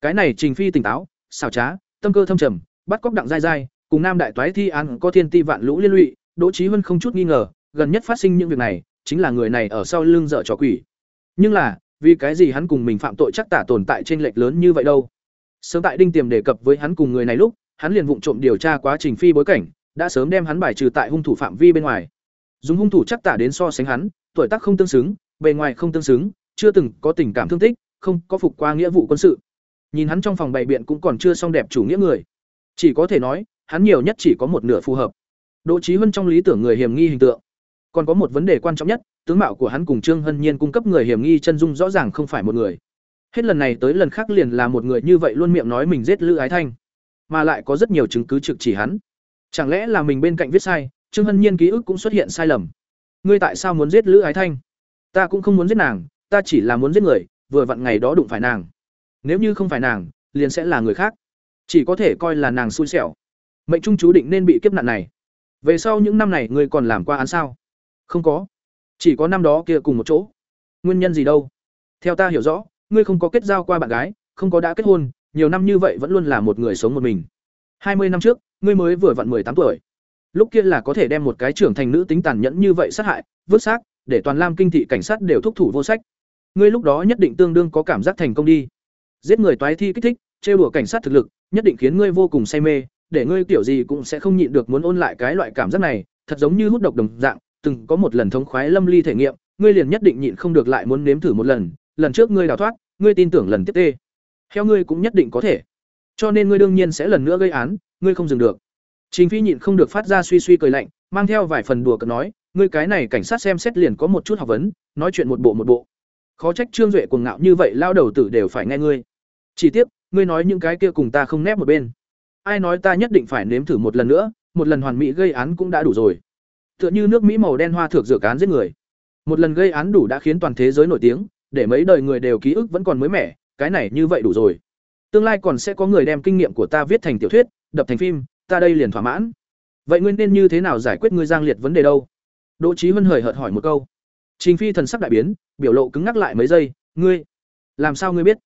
Cái này Trình Phi tỉnh táo, xảo trá, tâm cơ thâm trầm, bắt cóc đặng dai dai, cùng Nam đại toái thi án có thiên ti vạn lũ liên lụy, Đỗ Chí Hân không chút nghi ngờ, gần nhất phát sinh những việc này, chính là người này ở sau lưng dở trò quỷ. Nhưng là, vì cái gì hắn cùng mình phạm tội chắc tả tồn tại trên lệch lớn như vậy đâu? Sớm tại Đinh Tiềm đề cập với hắn cùng người này lúc, hắn liền vụng trộm điều tra quá trình phi bối cảnh, đã sớm đem hắn bài trừ tại hung thủ phạm vi bên ngoài. Dùng hung thủ chắc tả đến so sánh hắn, tuổi tác không tương xứng, bề ngoài không tương xứng, chưa từng có tình cảm thương tích, không có phục qua nghĩa vụ quân sự. Nhìn hắn trong phòng bày biện cũng còn chưa xong đẹp chủ nghĩa người. Chỉ có thể nói, hắn nhiều nhất chỉ có một nửa phù hợp. Đỗ trí hơn trong lý tưởng người hiểm nghi hình tượng. Còn có một vấn đề quan trọng nhất, tướng mạo của hắn cùng Trương Hân Nhiên cung cấp người hiểm nghi chân dung rõ ràng không phải một người. Hết lần này tới lần khác liền là một người như vậy luôn miệng nói mình giết Lữ Ái Thanh, mà lại có rất nhiều chứng cứ trực chỉ hắn. Chẳng lẽ là mình bên cạnh viết sai, Trương Hân Nhiên ký ức cũng xuất hiện sai lầm. Ngươi tại sao muốn giết Lữ Ái Thanh? Ta cũng không muốn giết nàng, ta chỉ là muốn giết người, vừa vặn ngày đó đụng phải nàng. Nếu như không phải nàng, liền sẽ là người khác. Chỉ có thể coi là nàng xui xẻo. Mệnh trung chú định nên bị kiếp nạn này. Về sau những năm này ngươi còn làm qua án sao? Không có. Chỉ có năm đó kia cùng một chỗ. Nguyên nhân gì đâu? Theo ta hiểu rõ, ngươi không có kết giao qua bạn gái, không có đã kết hôn, nhiều năm như vậy vẫn luôn là một người sống một mình. Hai mươi năm trước, ngươi mới vừa vặn tám tuổi. Lúc kia là có thể đem một cái trưởng thành nữ tính tàn nhẫn như vậy sát hại, vứt xác, để toàn Lam kinh thị cảnh sát đều thúc thủ vô sách. Ngươi lúc đó nhất định tương đương có cảm giác thành công đi. Giết người toái thi kích thích, trêu đùa cảnh sát thực lực, nhất định khiến ngươi vô cùng say mê, để ngươi kiểu gì cũng sẽ không nhịn được muốn ôn lại cái loại cảm giác này, thật giống như hút độc đồng dạng, từng có một lần thống khoái lâm ly thể nghiệm, ngươi liền nhất định nhịn không được lại muốn nếm thử một lần, lần trước ngươi đào thoát, ngươi tin tưởng lần tiếp tê. Theo ngươi cũng nhất định có thể. cho nên ngươi đương nhiên sẽ lần nữa gây án ngươi không dừng được trình phi nhịn không được phát ra suy suy cười lạnh mang theo vài phần đùa cợt nói ngươi cái này cảnh sát xem xét liền có một chút học vấn nói chuyện một bộ một bộ khó trách trương duệ cuồng ngạo như vậy lao đầu tử đều phải nghe ngươi chỉ tiếc, ngươi nói những cái kia cùng ta không nép một bên. Ai nói ta nhất định phải nếm thử một lần nữa, một lần hoàn mỹ gây án cũng đã đủ rồi. Tựa như nước mỹ màu đen hoa thược dược án giết người. Một lần gây án đủ đã khiến toàn thế giới nổi tiếng, để mấy đời người đều ký ức vẫn còn mới mẻ, cái này như vậy đủ rồi. Tương lai còn sẽ có người đem kinh nghiệm của ta viết thành tiểu thuyết, đập thành phim, ta đây liền thỏa mãn. Vậy ngươi nên như thế nào giải quyết ngươi giang liệt vấn đề đâu? Đỗ trí huân hời hợt hỏi một câu. Trình phi thần sắc đại biến, biểu lộ cứng ngắc lại mấy giây. Ngươi, làm sao ngươi biết?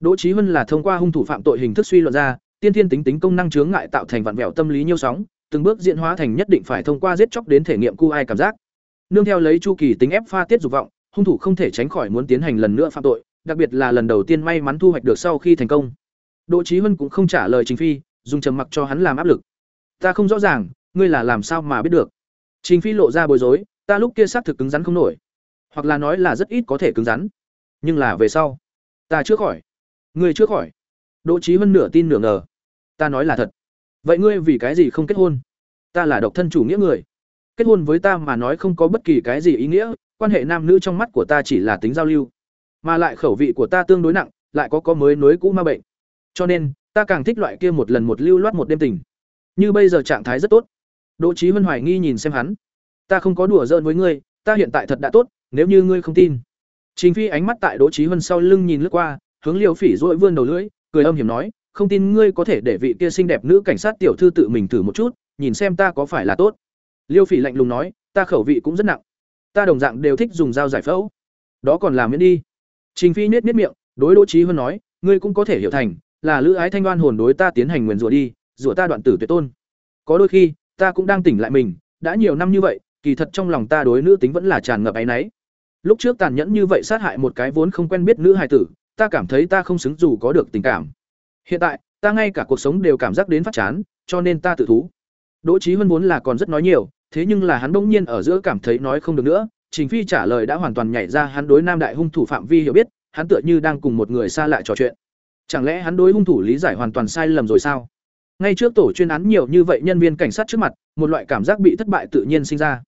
Đỗ Chí huân là thông qua hung thủ phạm tội hình thức suy luận ra, tiên thiên tính tính công năng chướng ngại tạo thành vạn vẹo tâm lý nhiêu sóng, từng bước diễn hóa thành nhất định phải thông qua giết chóc đến thể nghiệm cu ai cảm giác. Nương theo lấy chu kỳ tính ép pha tiết dục vọng, hung thủ không thể tránh khỏi muốn tiến hành lần nữa phạm tội, đặc biệt là lần đầu tiên may mắn thu hoạch được sau khi thành công. Đỗ Chí huân cũng không trả lời trình phi, dùng trầm mặc cho hắn làm áp lực. Ta không rõ ràng, ngươi là làm sao mà biết được? Trình phi lộ ra bối rối, ta lúc kia xác thực cứng rắn không nổi, hoặc là nói là rất ít có thể cứng rắn, nhưng là về sau, ta chưa khỏi ngươi chưa khỏi. Đỗ trí Hân nửa tin nửa ngờ. Ta nói là thật. Vậy ngươi vì cái gì không kết hôn? Ta là độc thân chủ nghĩa người. Kết hôn với ta mà nói không có bất kỳ cái gì ý nghĩa, quan hệ nam nữ trong mắt của ta chỉ là tính giao lưu. Mà lại khẩu vị của ta tương đối nặng, lại có có mới nối cũ ma bệnh. Cho nên, ta càng thích loại kia một lần một lưu loát một đêm tình. Như bây giờ trạng thái rất tốt. Đỗ trí huân hoài nghi nhìn xem hắn. Ta không có đùa giỡn với ngươi, ta hiện tại thật đã tốt, nếu như ngươi không tin. Trình phi ánh mắt tại đỗ trí huân sau lưng nhìn lướt qua hướng liêu phỉ dội vươn đầu lưỡi, cười âm hiểm nói, không tin ngươi có thể để vị kia xinh đẹp nữ cảnh sát tiểu thư tự mình thử một chút, nhìn xem ta có phải là tốt. Liêu phỉ lạnh lùng nói, ta khẩu vị cũng rất nặng. Ta đồng dạng đều thích dùng dao giải phẫu. Đó còn làm miễn đi. Trình phi nết nết miệng, đối đỗ trí huân nói, ngươi cũng có thể hiểu thành, là lữ ái thanh đoan hồn đối ta tiến hành nguyền rủa đi, rủa ta đoạn tử tuyệt tôn. Có đôi khi, ta cũng đang tỉnh lại mình, đã nhiều năm như vậy, kỳ thật trong lòng ta đối nữ tính vẫn là tràn ngập áy náy. Lúc trước tàn nhẫn như vậy sát hại một cái vốn không quen biết nữ hài tử ta cảm thấy ta không xứng dù có được tình cảm. Hiện tại, ta ngay cả cuộc sống đều cảm giác đến phát chán, cho nên ta tự thú. Đỗ Chí huân vốn là còn rất nói nhiều, thế nhưng là hắn bỗng nhiên ở giữa cảm thấy nói không được nữa, trình phi trả lời đã hoàn toàn nhảy ra hắn đối nam đại hung thủ phạm vi hiểu biết, hắn tựa như đang cùng một người xa lạ trò chuyện. Chẳng lẽ hắn đối hung thủ lý giải hoàn toàn sai lầm rồi sao? Ngay trước tổ chuyên án nhiều như vậy nhân viên cảnh sát trước mặt, một loại cảm giác bị thất bại tự nhiên sinh ra.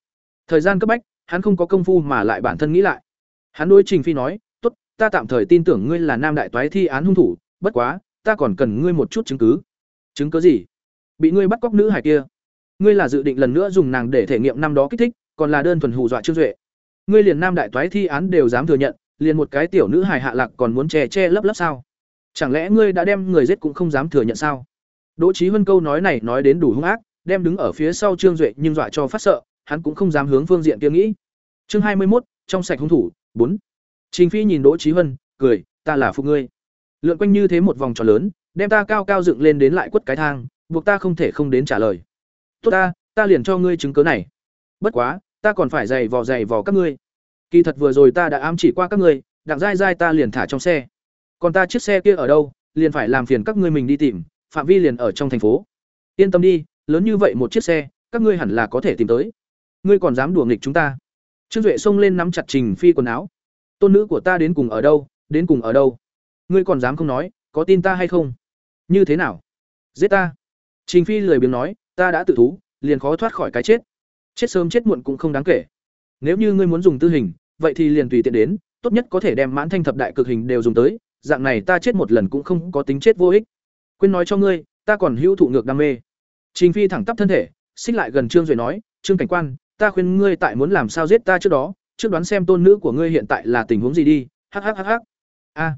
Thời gian cấp bách, hắn không có công phu mà lại bản thân nghĩ lại. Hắn đối trình phi nói ta tạm thời tin tưởng ngươi là nam đại toái thi án hung thủ, bất quá, ta còn cần ngươi một chút chứng cứ. Chứng cứ gì? Bị ngươi bắt cóc nữ hải kia. Ngươi là dự định lần nữa dùng nàng để thể nghiệm năm đó kích thích, còn là đơn thuần hù dọa trương duệ. Ngươi liền nam đại toái thi án đều dám thừa nhận, liền một cái tiểu nữ hài hạ lạc còn muốn che che lấp lấp sao? Chẳng lẽ ngươi đã đem người giết cũng không dám thừa nhận sao? Đỗ Chí Vân câu nói này nói đến đủ hung ác, đem đứng ở phía sau trương duệ nhưng dọa cho phát sợ, hắn cũng không dám hướng phương diện kia nghĩ. Chương hai mươi một trong sạch hung thủ, bốn trình phi nhìn đỗ Chí Hân, cười ta là phụ ngươi. Lượn quanh như thế một vòng tròn lớn đem ta cao cao dựng lên đến lại quất cái thang buộc ta không thể không đến trả lời. Tốt ta ta liền cho ngươi chứng cứ này. Bất quá ta còn phải giày vò giày vò các ngươi. Kỳ thật vừa rồi ta đã ám chỉ qua các ngươi đặng dai dai ta liền thả trong xe. Còn ta chiếc xe kia ở đâu liền phải làm phiền các ngươi mình đi tìm phạm vi liền ở trong thành phố. Yên tâm đi lớn như vậy một chiếc xe các ngươi hẳn là có thể tìm tới. Ngươi còn dám đùa nghịch chúng ta. Trương duệ xông lên nắm chặt trình phi quần áo tôn nữ của ta đến cùng ở đâu, đến cùng ở đâu? Ngươi còn dám không nói, có tin ta hay không? Như thế nào? Giết ta? Trình phi lười biếng nói, ta đã tự thú, liền khó thoát khỏi cái chết. Chết sớm chết muộn cũng không đáng kể. Nếu như ngươi muốn dùng tư hình, vậy thì liền tùy tiện đến, tốt nhất có thể đem mãn thanh thập đại cực hình đều dùng tới, dạng này ta chết một lần cũng không có tính chết vô ích. Quên nói cho ngươi, ta còn hữu thụ ngược đam mê. Trình phi thẳng tắp thân thể, xích lại gần trương duệ nói, trương cảnh quan, ta khuyên ngươi tại muốn làm sao giết ta trước đó trước đoán xem tôn nữ của ngươi hiện tại là tình huống gì đi hhhh a.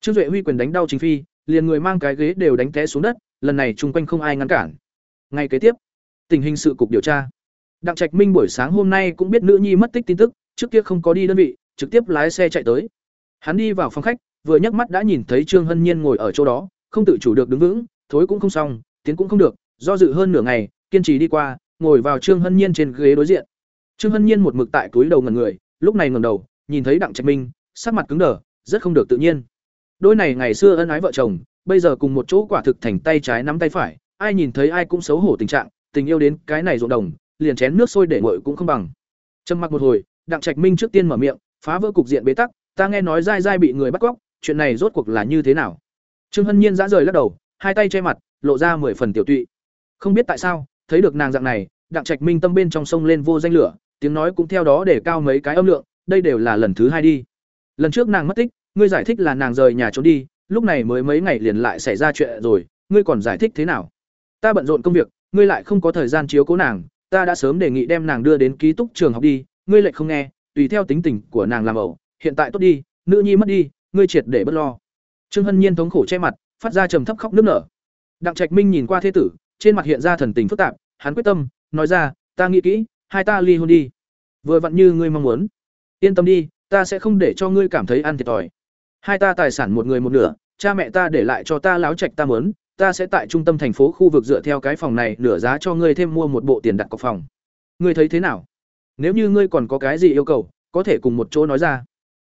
Trương duệ huy quyền đánh đau chính phi, liền người mang cái ghế đều đánh té xuống đất, lần này chung quanh không ai ngăn cản. Ngay kế tiếp, tình hình sự cục điều tra. Đặng trạch minh buổi sáng hôm nay cũng biết nữ nhi mất tích tin tức, trước kia không có đi đơn vị, trực tiếp lái xe chạy tới. Hắn đi vào phòng khách, vừa nhấc mắt đã nhìn thấy trương hân nhiên ngồi ở chỗ đó, không tự chủ được đứng vững, thối cũng không xong, tiến cũng không được, do dự hơn nửa ngày, kiên trì đi qua, ngồi vào trương hân nhiên trên ghế đối diện trương hân nhiên một mực tại túi đầu ngẩn người, lúc này ngẩng đầu, nhìn thấy đặng trạch minh, sắc mặt cứng đờ, rất không được tự nhiên. Đôi này ngày xưa ân ái vợ chồng, bây giờ cùng một chỗ quả thực thành tay trái nắm tay phải, ai nhìn thấy ai cũng xấu hổ tình trạng, tình yêu đến cái này ruộng đồng, liền chén nước sôi để nguội cũng không bằng. Trầm mặc một hồi, đặng trạch minh trước tiên mở miệng, phá vỡ cục diện bế tắc, ta nghe nói dai dai bị người bắt cóc, chuyện này rốt cuộc là như thế nào? Trương hân nhiên dã rời lắc đầu, hai tay che mặt, lộ ra mười phần tiểu tụy. Không biết tại sao, thấy được nàng dạng này, đặng trạch minh tâm bên trong sông lên vô danh lửa tiếng nói cũng theo đó để cao mấy cái âm lượng, đây đều là lần thứ hai đi. Lần trước nàng mất tích, ngươi giải thích là nàng rời nhà trốn đi, lúc này mới mấy ngày liền lại xảy ra chuyện rồi, ngươi còn giải thích thế nào? Ta bận rộn công việc, ngươi lại không có thời gian chiếu cố nàng, ta đã sớm đề nghị đem nàng đưa đến ký túc trường học đi, ngươi lại không nghe, tùy theo tính tình của nàng làm ẩu, hiện tại tốt đi, nữ nhi mất đi, ngươi triệt để bất lo. Trương hân nhiên thống khổ che mặt, phát ra trầm thấp khóc nức nở. Đặng trạch minh nhìn qua thế tử, trên mặt hiện ra thần tình phức tạp, hắn quyết tâm, nói ra, ta nghĩ kỹ hai ta ly hôn đi. Vừa vặn như ngươi mong muốn. Yên tâm đi, ta sẽ không để cho ngươi cảm thấy ăn thiệt thòi. Hai ta tài sản một người một nửa, cha mẹ ta để lại cho ta láo trạch ta mớn ta sẽ tại trung tâm thành phố khu vực dựa theo cái phòng này nửa giá cho ngươi thêm mua một bộ tiền đặt cọc phòng. Ngươi thấy thế nào? Nếu như ngươi còn có cái gì yêu cầu, có thể cùng một chỗ nói ra.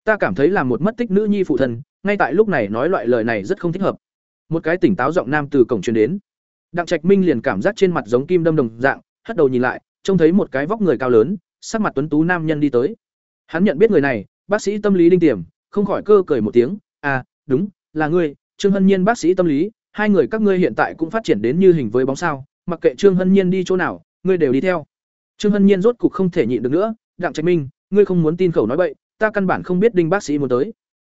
Ta cảm thấy là một mất tích nữ nhi phụ thân, ngay tại lúc này nói loại lời này rất không thích hợp. Một cái tỉnh táo giọng nam từ cổng truyền đến. Đặng trạch minh liền cảm giác trên mặt giống kim đâm đồng dạng, hất đầu nhìn lại trông thấy một cái vóc người cao lớn, sắc mặt tuấn tú nam nhân đi tới. Hắn nhận biết người này, bác sĩ tâm lý đinh tiềm, không khỏi cơ cười một tiếng à đúng, là ngươi, trương hân nhiên bác sĩ tâm lý, hai người các ngươi hiện tại cũng phát triển đến như hình với bóng sao, mặc kệ trương hân nhiên đi chỗ nào, ngươi đều đi theo. Trương hân nhiên rốt cục không thể nhịn được nữa, đặng trạch minh, ngươi không muốn tin khẩu nói bậy, ta căn bản không biết đinh bác sĩ muốn tới.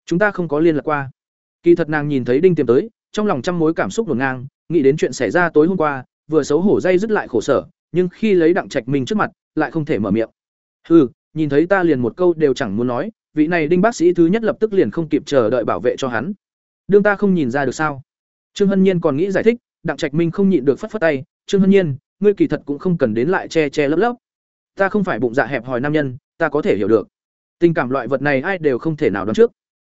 Chúng ta không có liên lạc qua. Kỳ thật nàng nhìn thấy đinh tiềm tới, trong lòng trăm mối cảm xúc ngổn ngang, nghĩ đến chuyện xảy ra tối hôm qua, vừa xấu hổ dây dứt lại khổ sở nhưng khi lấy đặng trạch minh trước mặt, lại không thể mở miệng. Hừ, nhìn thấy ta liền một câu đều chẳng muốn nói, vị này đinh bác sĩ thứ nhất lập tức liền không kịp chờ đợi bảo vệ cho hắn. Đương ta không nhìn ra được sao? Trương hân nhiên còn nghĩ giải thích, đặng trạch minh không nhịn được phất phất tay, trương hân nhiên, ngươi kỳ thật cũng không cần đến lại che che lấp lấp. Ta không phải bụng dạ hẹp hòi nam nhân, ta có thể hiểu được. Tình cảm loại vật này ai đều không thể nào đoán trước.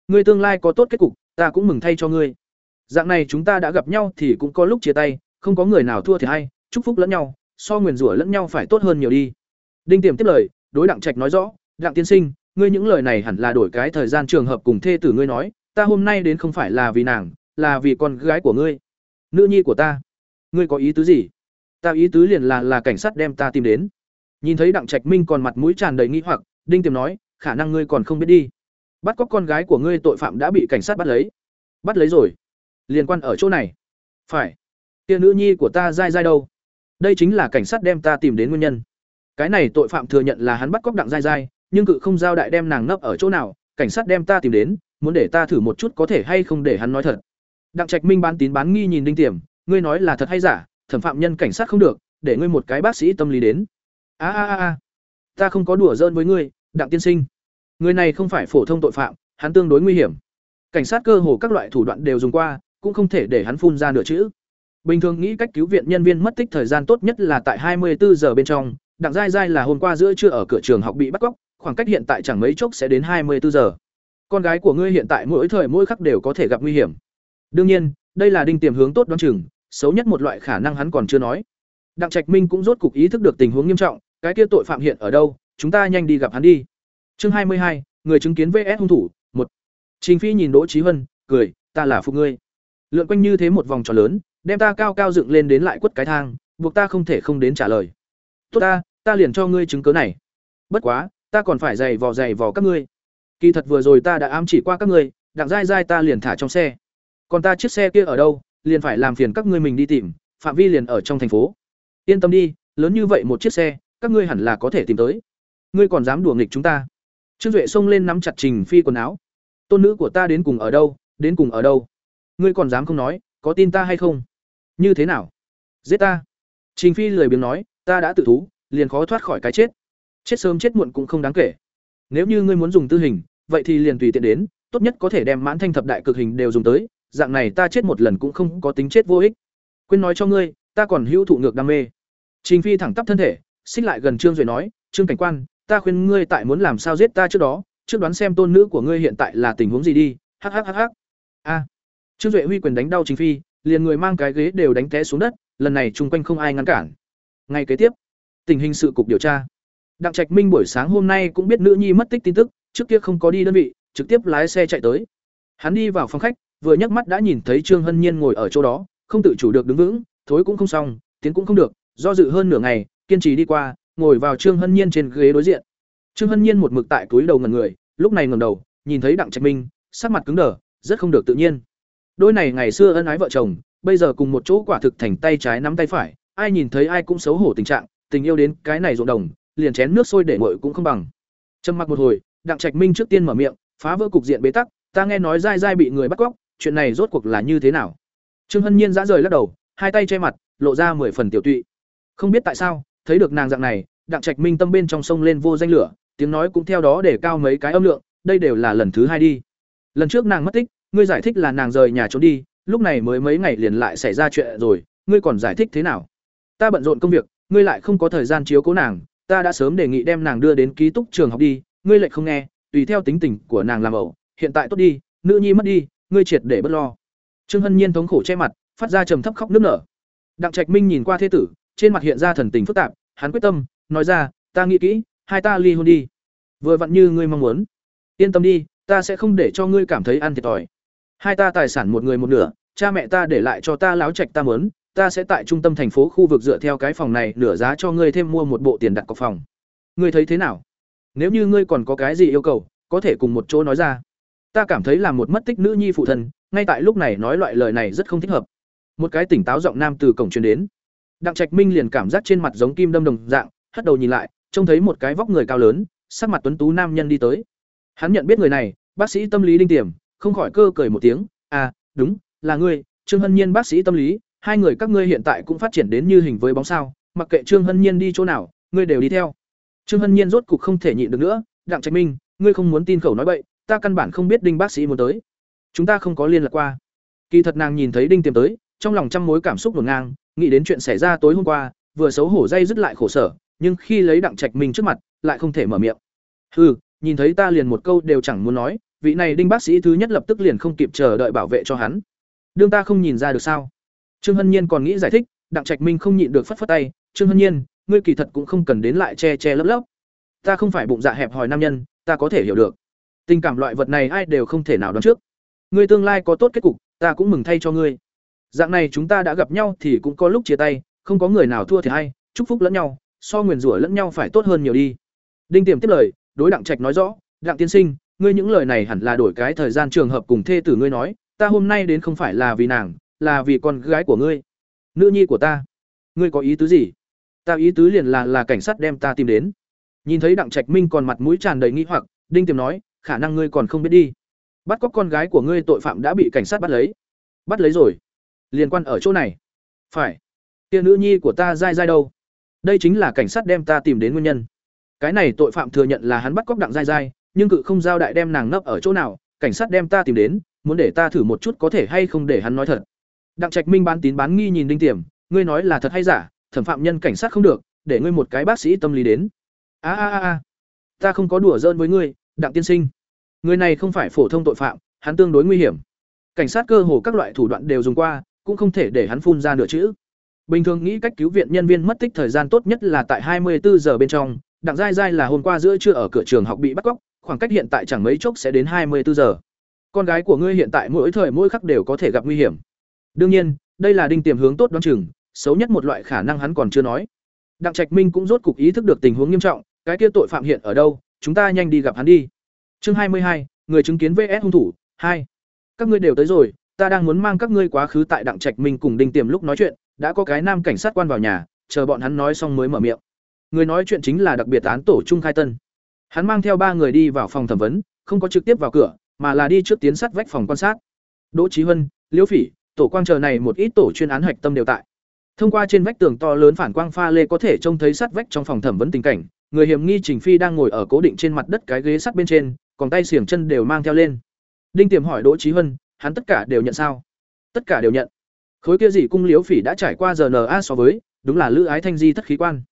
Ngươi tương lai có tốt kết cục, ta cũng mừng thay cho ngươi. Dạng này chúng ta đã gặp nhau thì cũng có lúc chia tay, không có người nào thua thì hay, chúc phúc lẫn nhau so nguyền rủa lẫn nhau phải tốt hơn nhiều đi. Đinh tiềm tiếp lời, đối đặng trạch nói rõ, đặng tiên sinh, ngươi những lời này hẳn là đổi cái thời gian trường hợp cùng thê tử ngươi nói, ta hôm nay đến không phải là vì nàng, là vì con gái của ngươi. Nữ nhi của ta, ngươi có ý tứ gì? Ta ý tứ liền là là cảnh sát đem ta tìm đến. Nhìn thấy đặng trạch minh còn mặt mũi tràn đầy nghi hoặc, đinh tiềm nói, khả năng ngươi còn không biết đi. Bắt cóc con gái của ngươi tội phạm đã bị cảnh sát bắt lấy. Bắt lấy rồi? Liên quan ở chỗ này? Phải. Tia nữ nhi của ta dai dai đâu? Đây chính là cảnh sát đem ta tìm đến nguyên nhân. Cái này tội phạm thừa nhận là hắn bắt cóc đặng dai dai, nhưng cự không giao đại đem nàng nấp ở chỗ nào, cảnh sát đem ta tìm đến, muốn để ta thử một chút có thể hay không để hắn nói thật. Đặng trạch minh bán tín bán nghi nhìn đinh tiềm, ngươi nói là thật hay giả, thẩm phạm nhân cảnh sát không được, để ngươi một cái bác sĩ tâm lý đến. A a a ta không có đùa giỡn với ngươi, đặng tiên sinh. Người này không phải phổ thông tội phạm, hắn tương đối nguy hiểm. Cảnh sát cơ hồ các loại thủ đoạn đều dùng qua, cũng không thể để hắn phun ra nửa chữ bình thường nghĩ cách cứu viện nhân viên mất tích thời gian tốt nhất là tại 24 giờ bên trong đặng giai giai là hôm qua giữa trưa ở cửa trường học bị bắt cóc khoảng cách hiện tại chẳng mấy chốc sẽ đến 24 giờ. Con gái của ngươi hiện tại mỗi thời mỗi khắc đều có thể gặp nguy hiểm. Đương nhiên đây là đinh tiềm hướng tốt đoán chừng xấu nhất một loại khả năng hắn còn chưa nói. Đặng trạch minh cũng rốt cục ý thức được tình huống nghiêm trọng cái kia tội phạm hiện ở đâu chúng ta nhanh đi gặp hắn đi. Chương 22, người chứng kiến vs hung thủ 1. trình phi nhìn đỗ Chí Hân, cười ta là phụ ngươi. Lượn quanh như thế một vòng tròn lớn đem ta cao cao dựng lên đến lại quất cái thang, buộc ta không thể không đến trả lời. Tốt ta ta liền cho ngươi chứng cớ này. Bất quá, ta còn phải giày vò giày vò các ngươi. Kỳ thật vừa rồi ta đã ám chỉ qua các ngươi, đặng dai dai ta liền thả trong xe. Còn ta chiếc xe kia ở đâu, liền phải làm phiền các ngươi mình đi tìm, phạm vi liền ở trong thành phố. Yên tâm đi, lớn như vậy một chiếc xe, các ngươi hẳn là có thể tìm tới. Ngươi còn dám đùa nghịch chúng ta. Trương duệ xông lên nắm chặt trình phi quần áo. Tôn nữ của ta đến cùng ở đâu, đến cùng ở đâu? Ngươi còn dám không nói, có tin ta hay không? Như thế nào? Giết ta. Trình phi lười biếng nói, ta đã tự thú, liền khó thoát khỏi cái chết. Chết sớm chết muộn cũng không đáng kể. Nếu như ngươi muốn dùng tư hình, vậy thì liền tùy tiện đến, tốt nhất có thể đem mãn thanh thập đại cực hình đều dùng tới, dạng này ta chết một lần cũng không có tính chết vô ích. Quên nói cho ngươi, ta còn hữu thụ ngược đam mê. Trình phi thẳng tắp thân thể, xích lại gần trương duệ nói, trương cảnh quan, ta khuyên ngươi tại muốn làm sao giết ta trước đó, trước đoán xem tôn nữ của ngươi hiện tại là tình huống gì đi. Hhhh a. Trương duệ huy quyền đánh đau trình phi liền người mang cái ghế đều đánh té xuống đất, lần này chung quanh không ai ngăn cản. Ngay kế tiếp, tình hình sự cục điều tra. Đặng trạch minh buổi sáng hôm nay cũng biết nữ nhi mất tích tin tức, trước kia không có đi đơn vị, trực tiếp lái xe chạy tới. Hắn đi vào phòng khách, vừa nhấc mắt đã nhìn thấy trương hân nhiên ngồi ở chỗ đó, không tự chủ được đứng vững, thối cũng không xong, tiến cũng không được, do dự hơn nửa ngày, kiên trì đi qua, ngồi vào trương hân nhiên trên ghế đối diện. Trương hân nhiên một mực tại túi đầu ngẩn người, lúc này ngẩng đầu, nhìn thấy đặng trạch minh, sắc mặt cứng đờ, rất không được tự nhiên đôi này ngày xưa ân ái vợ chồng bây giờ cùng một chỗ quả thực thành tay trái nắm tay phải, ai nhìn thấy ai cũng xấu hổ tình trạng, tình yêu đến cái này ruộng đồng, liền chén nước sôi để nguội cũng không bằng. Trầm mặc một hồi, Đặng Trạch Minh trước tiên mở miệng, phá vỡ cục diện bế tắc, ta nghe nói dai dai bị người bắt cóc, chuyện này rốt cuộc là như thế nào? Trương Hân Nhiên dã rời lắc đầu, hai tay che mặt, lộ ra mười phần tiểu tụy. Không biết tại sao, thấy được nàng dạng này, Đặng Trạch Minh tâm bên trong sông lên vô danh lửa, tiếng nói cũng theo đó để cao mấy cái âm lượng, đây đều là lần thứ hai đi. Lần trước nàng mất tích, ngươi giải thích là nàng rời nhà trốn đi, lúc này mới mấy ngày liền lại xảy ra chuyện rồi, ngươi còn giải thích thế nào? Ta bận rộn công việc, ngươi lại không có thời gian chiếu cố nàng, ta đã sớm đề nghị đem nàng đưa đến ký túc trường học đi, ngươi lại không nghe, tùy theo tính tình của nàng làm ẩu, hiện tại tốt đi, nữ nhi mất đi, ngươi triệt để bất lo. Trương Hân Nhiên thống khổ che mặt, phát ra trầm thấp khóc nức nở. Đặng Trạch Minh nhìn qua thế tử, trên mặt hiện ra thần tình phức tạp, hắn quyết tâm, nói ra, ta nghĩ kỹ, hai ta ly hôn đi. Vừa vặn như ngươi mong muốn. Yên tâm đi, ta sẽ không để cho ngươi cảm thấy ăn thiệt thòi. Hai ta tài sản một người một nửa, cha mẹ ta để lại cho ta láo trạch ta muốn, ta sẽ tại trung tâm thành phố khu vực dựa theo cái phòng này nửa giá cho ngươi thêm mua một bộ tiền đặt cọc phòng. Ngươi thấy thế nào? Nếu như ngươi còn có cái gì yêu cầu, có thể cùng một chỗ nói ra. Ta cảm thấy là một mất tích nữ nhi phụ thân, ngay tại lúc này nói loại lời này rất không thích hợp. Một cái tỉnh táo giọng nam từ cổng truyền đến. Đặng Trạch Minh liền cảm giác trên mặt giống kim đâm đồng dạng, hất đầu nhìn lại, trông thấy một cái vóc người cao lớn, sắc mặt tuấn tú nam nhân đi tới. Hắn nhận biết người này, bác sĩ tâm lý Đinh Tiềm, không khỏi cơ cười một tiếng, "À, đúng, là ngươi, Trương Hân Nhiên bác sĩ tâm lý, hai người các ngươi hiện tại cũng phát triển đến như hình với bóng sao, mặc kệ Trương Hân Nhiên đi chỗ nào, ngươi đều đi theo." Trương Hân Nhiên rốt cục không thể nhịn được nữa, "Đặng Trạch Minh, ngươi không muốn tin khẩu nói bậy, ta căn bản không biết Đinh bác sĩ muốn tới. Chúng ta không có liên lạc qua." Kỳ thật nàng nhìn thấy Đinh tìm tới, trong lòng trăm mối cảm xúc ngổn ngang, nghĩ đến chuyện xảy ra tối hôm qua, vừa xấu hổ dây dứt lại khổ sở, nhưng khi lấy Đặng Trạch Minh trước mặt, lại không thể mở miệng. "Hừ, nhìn thấy ta liền một câu đều chẳng muốn nói, vị này đinh bác sĩ thứ nhất lập tức liền không kịp chờ đợi bảo vệ cho hắn. Đương ta không nhìn ra được sao? Trương hân nhiên còn nghĩ giải thích, đặng trạch minh không nhịn được phất phất tay, trương hân nhiên, ngươi kỳ thật cũng không cần đến lại che che lấp lấp. Ta không phải bụng dạ hẹp hòi nam nhân, ta có thể hiểu được. Tình cảm loại vật này ai đều không thể nào đoán trước. Ngươi tương lai có tốt kết cục, ta cũng mừng thay cho ngươi. Dạng này chúng ta đã gặp nhau thì cũng có lúc chia tay, không có người nào thua thì hay, chúc phúc lẫn nhau, so nguyền rủa lẫn nhau phải tốt hơn nhiều đi. Đinh tiềm tiếp lời, đối đặng trạch nói rõ, đặng tiên sinh ngươi những lời này hẳn là đổi cái thời gian trường hợp cùng thê tử ngươi nói, ta hôm nay đến không phải là vì nàng, là vì con gái của ngươi. Nữ nhi của ta, ngươi có ý tứ gì? Ta ý tứ liền là là cảnh sát đem ta tìm đến. Nhìn thấy đặng trạch minh còn mặt mũi tràn đầy nghi hoặc, đinh tiềm nói, khả năng ngươi còn không biết đi. Bắt cóc con gái của ngươi tội phạm đã bị cảnh sát bắt lấy. Bắt lấy rồi. Liên quan ở chỗ này. Phải. Kia nữ nhi của ta dai dai đâu? Đây chính là cảnh sát đem ta tìm đến nguyên nhân. Cái này tội phạm thừa nhận là hắn bắt cóc đặng dai dai nhưng cự không giao đại đem nàng nấp ở chỗ nào, cảnh sát đem ta tìm đến, muốn để ta thử một chút có thể hay không để hắn nói thật. Đặng trạch minh bán tín bán nghi nhìn đinh tiềm, ngươi nói là thật hay giả, thẩm phạm nhân cảnh sát không được, để ngươi một cái bác sĩ tâm lý đến. A a a ta không có đùa giỡn với ngươi, đặng tiên sinh. Người này không phải phổ thông tội phạm, hắn tương đối nguy hiểm. Cảnh sát cơ hồ các loại thủ đoạn đều dùng qua, cũng không thể để hắn phun ra nửa chữ. Bình thường nghĩ cách cứu viện nhân viên mất tích thời gian tốt nhất là tại 24 giờ bên trong, đặng dai dai là hôm qua giữa trưa ở cửa trường học bị bắt cóc khoảng cách hiện tại chẳng mấy chốc sẽ đến hai mươi bốn giờ. Con gái của ngươi hiện tại mỗi thời mỗi khắc đều có thể gặp nguy hiểm. Đương nhiên, đây là đinh tiềm hướng tốt đoán chừng, xấu nhất một loại khả năng hắn còn chưa nói. Đặng Trạch Minh cũng rốt cục ý thức được tình huống nghiêm trọng, cái kia tội phạm hiện ở đâu, chúng ta nhanh đi gặp hắn đi. Chương hai mươi hai, người chứng kiến VS hung thủ, hai. Các ngươi đều tới rồi, ta đang muốn mang các ngươi quá khứ tại Đặng Trạch Minh cùng Đinh Tiềm lúc nói chuyện, đã có cái nam cảnh sát quan vào nhà, chờ bọn hắn nói xong mới mở miệng. Người nói chuyện chính là đặc biệt án tổ Trung Khai Tân. Hắn mang theo ba người đi vào phòng thẩm vấn, không có trực tiếp vào cửa, mà là đi trước tiến sát vách phòng quan sát. Đỗ Chí Hân, Liễu Phỉ, tổ quang chờ này một ít tổ chuyên án hạch tâm đều tại. Thông qua trên vách tường to lớn phản quang pha lê có thể trông thấy sát vách trong phòng thẩm vấn tình cảnh, người hiểm nghi Trình Phi đang ngồi ở cố định trên mặt đất cái ghế sắt bên trên, còn tay xiềng chân đều mang theo lên. Đinh Tiềm hỏi Đỗ Chí Hân, hắn tất cả đều nhận sao? Tất cả đều nhận. Khối kia gì cung Liễu Phỉ đã trải qua giờ RNA so với, đúng là Lữ Ái Thanh di thất khí quan.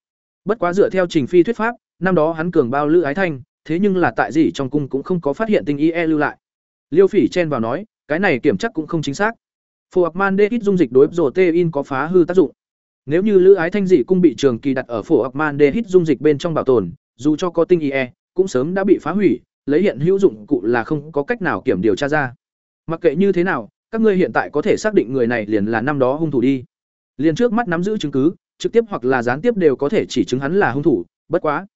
Bất quá dựa theo Trình Phi thuyết pháp, năm đó hắn cường bao lữ ái thanh, thế nhưng là tại gì trong cung cũng không có phát hiện tinh y e lưu lại. Liêu phỉ chen vào nói, cái này kiểm chắc cũng không chính xác. Phù hợp man đê ít dung dịch đối rổ tê in có phá hư tác dụng. Nếu như lữ ái thanh dị cung bị trường kỳ đặt ở phổ hợp man đê hít dung dịch bên trong bảo tồn, dù cho có tinh y e cũng sớm đã bị phá hủy, lấy hiện hữu dụng cụ là không có cách nào kiểm điều tra ra. Mặc kệ như thế nào, các ngươi hiện tại có thể xác định người này liền là năm đó hung thủ đi. Liền trước mắt nắm giữ chứng cứ, trực tiếp hoặc là gián tiếp đều có thể chỉ chứng hắn là hung thủ, bất quá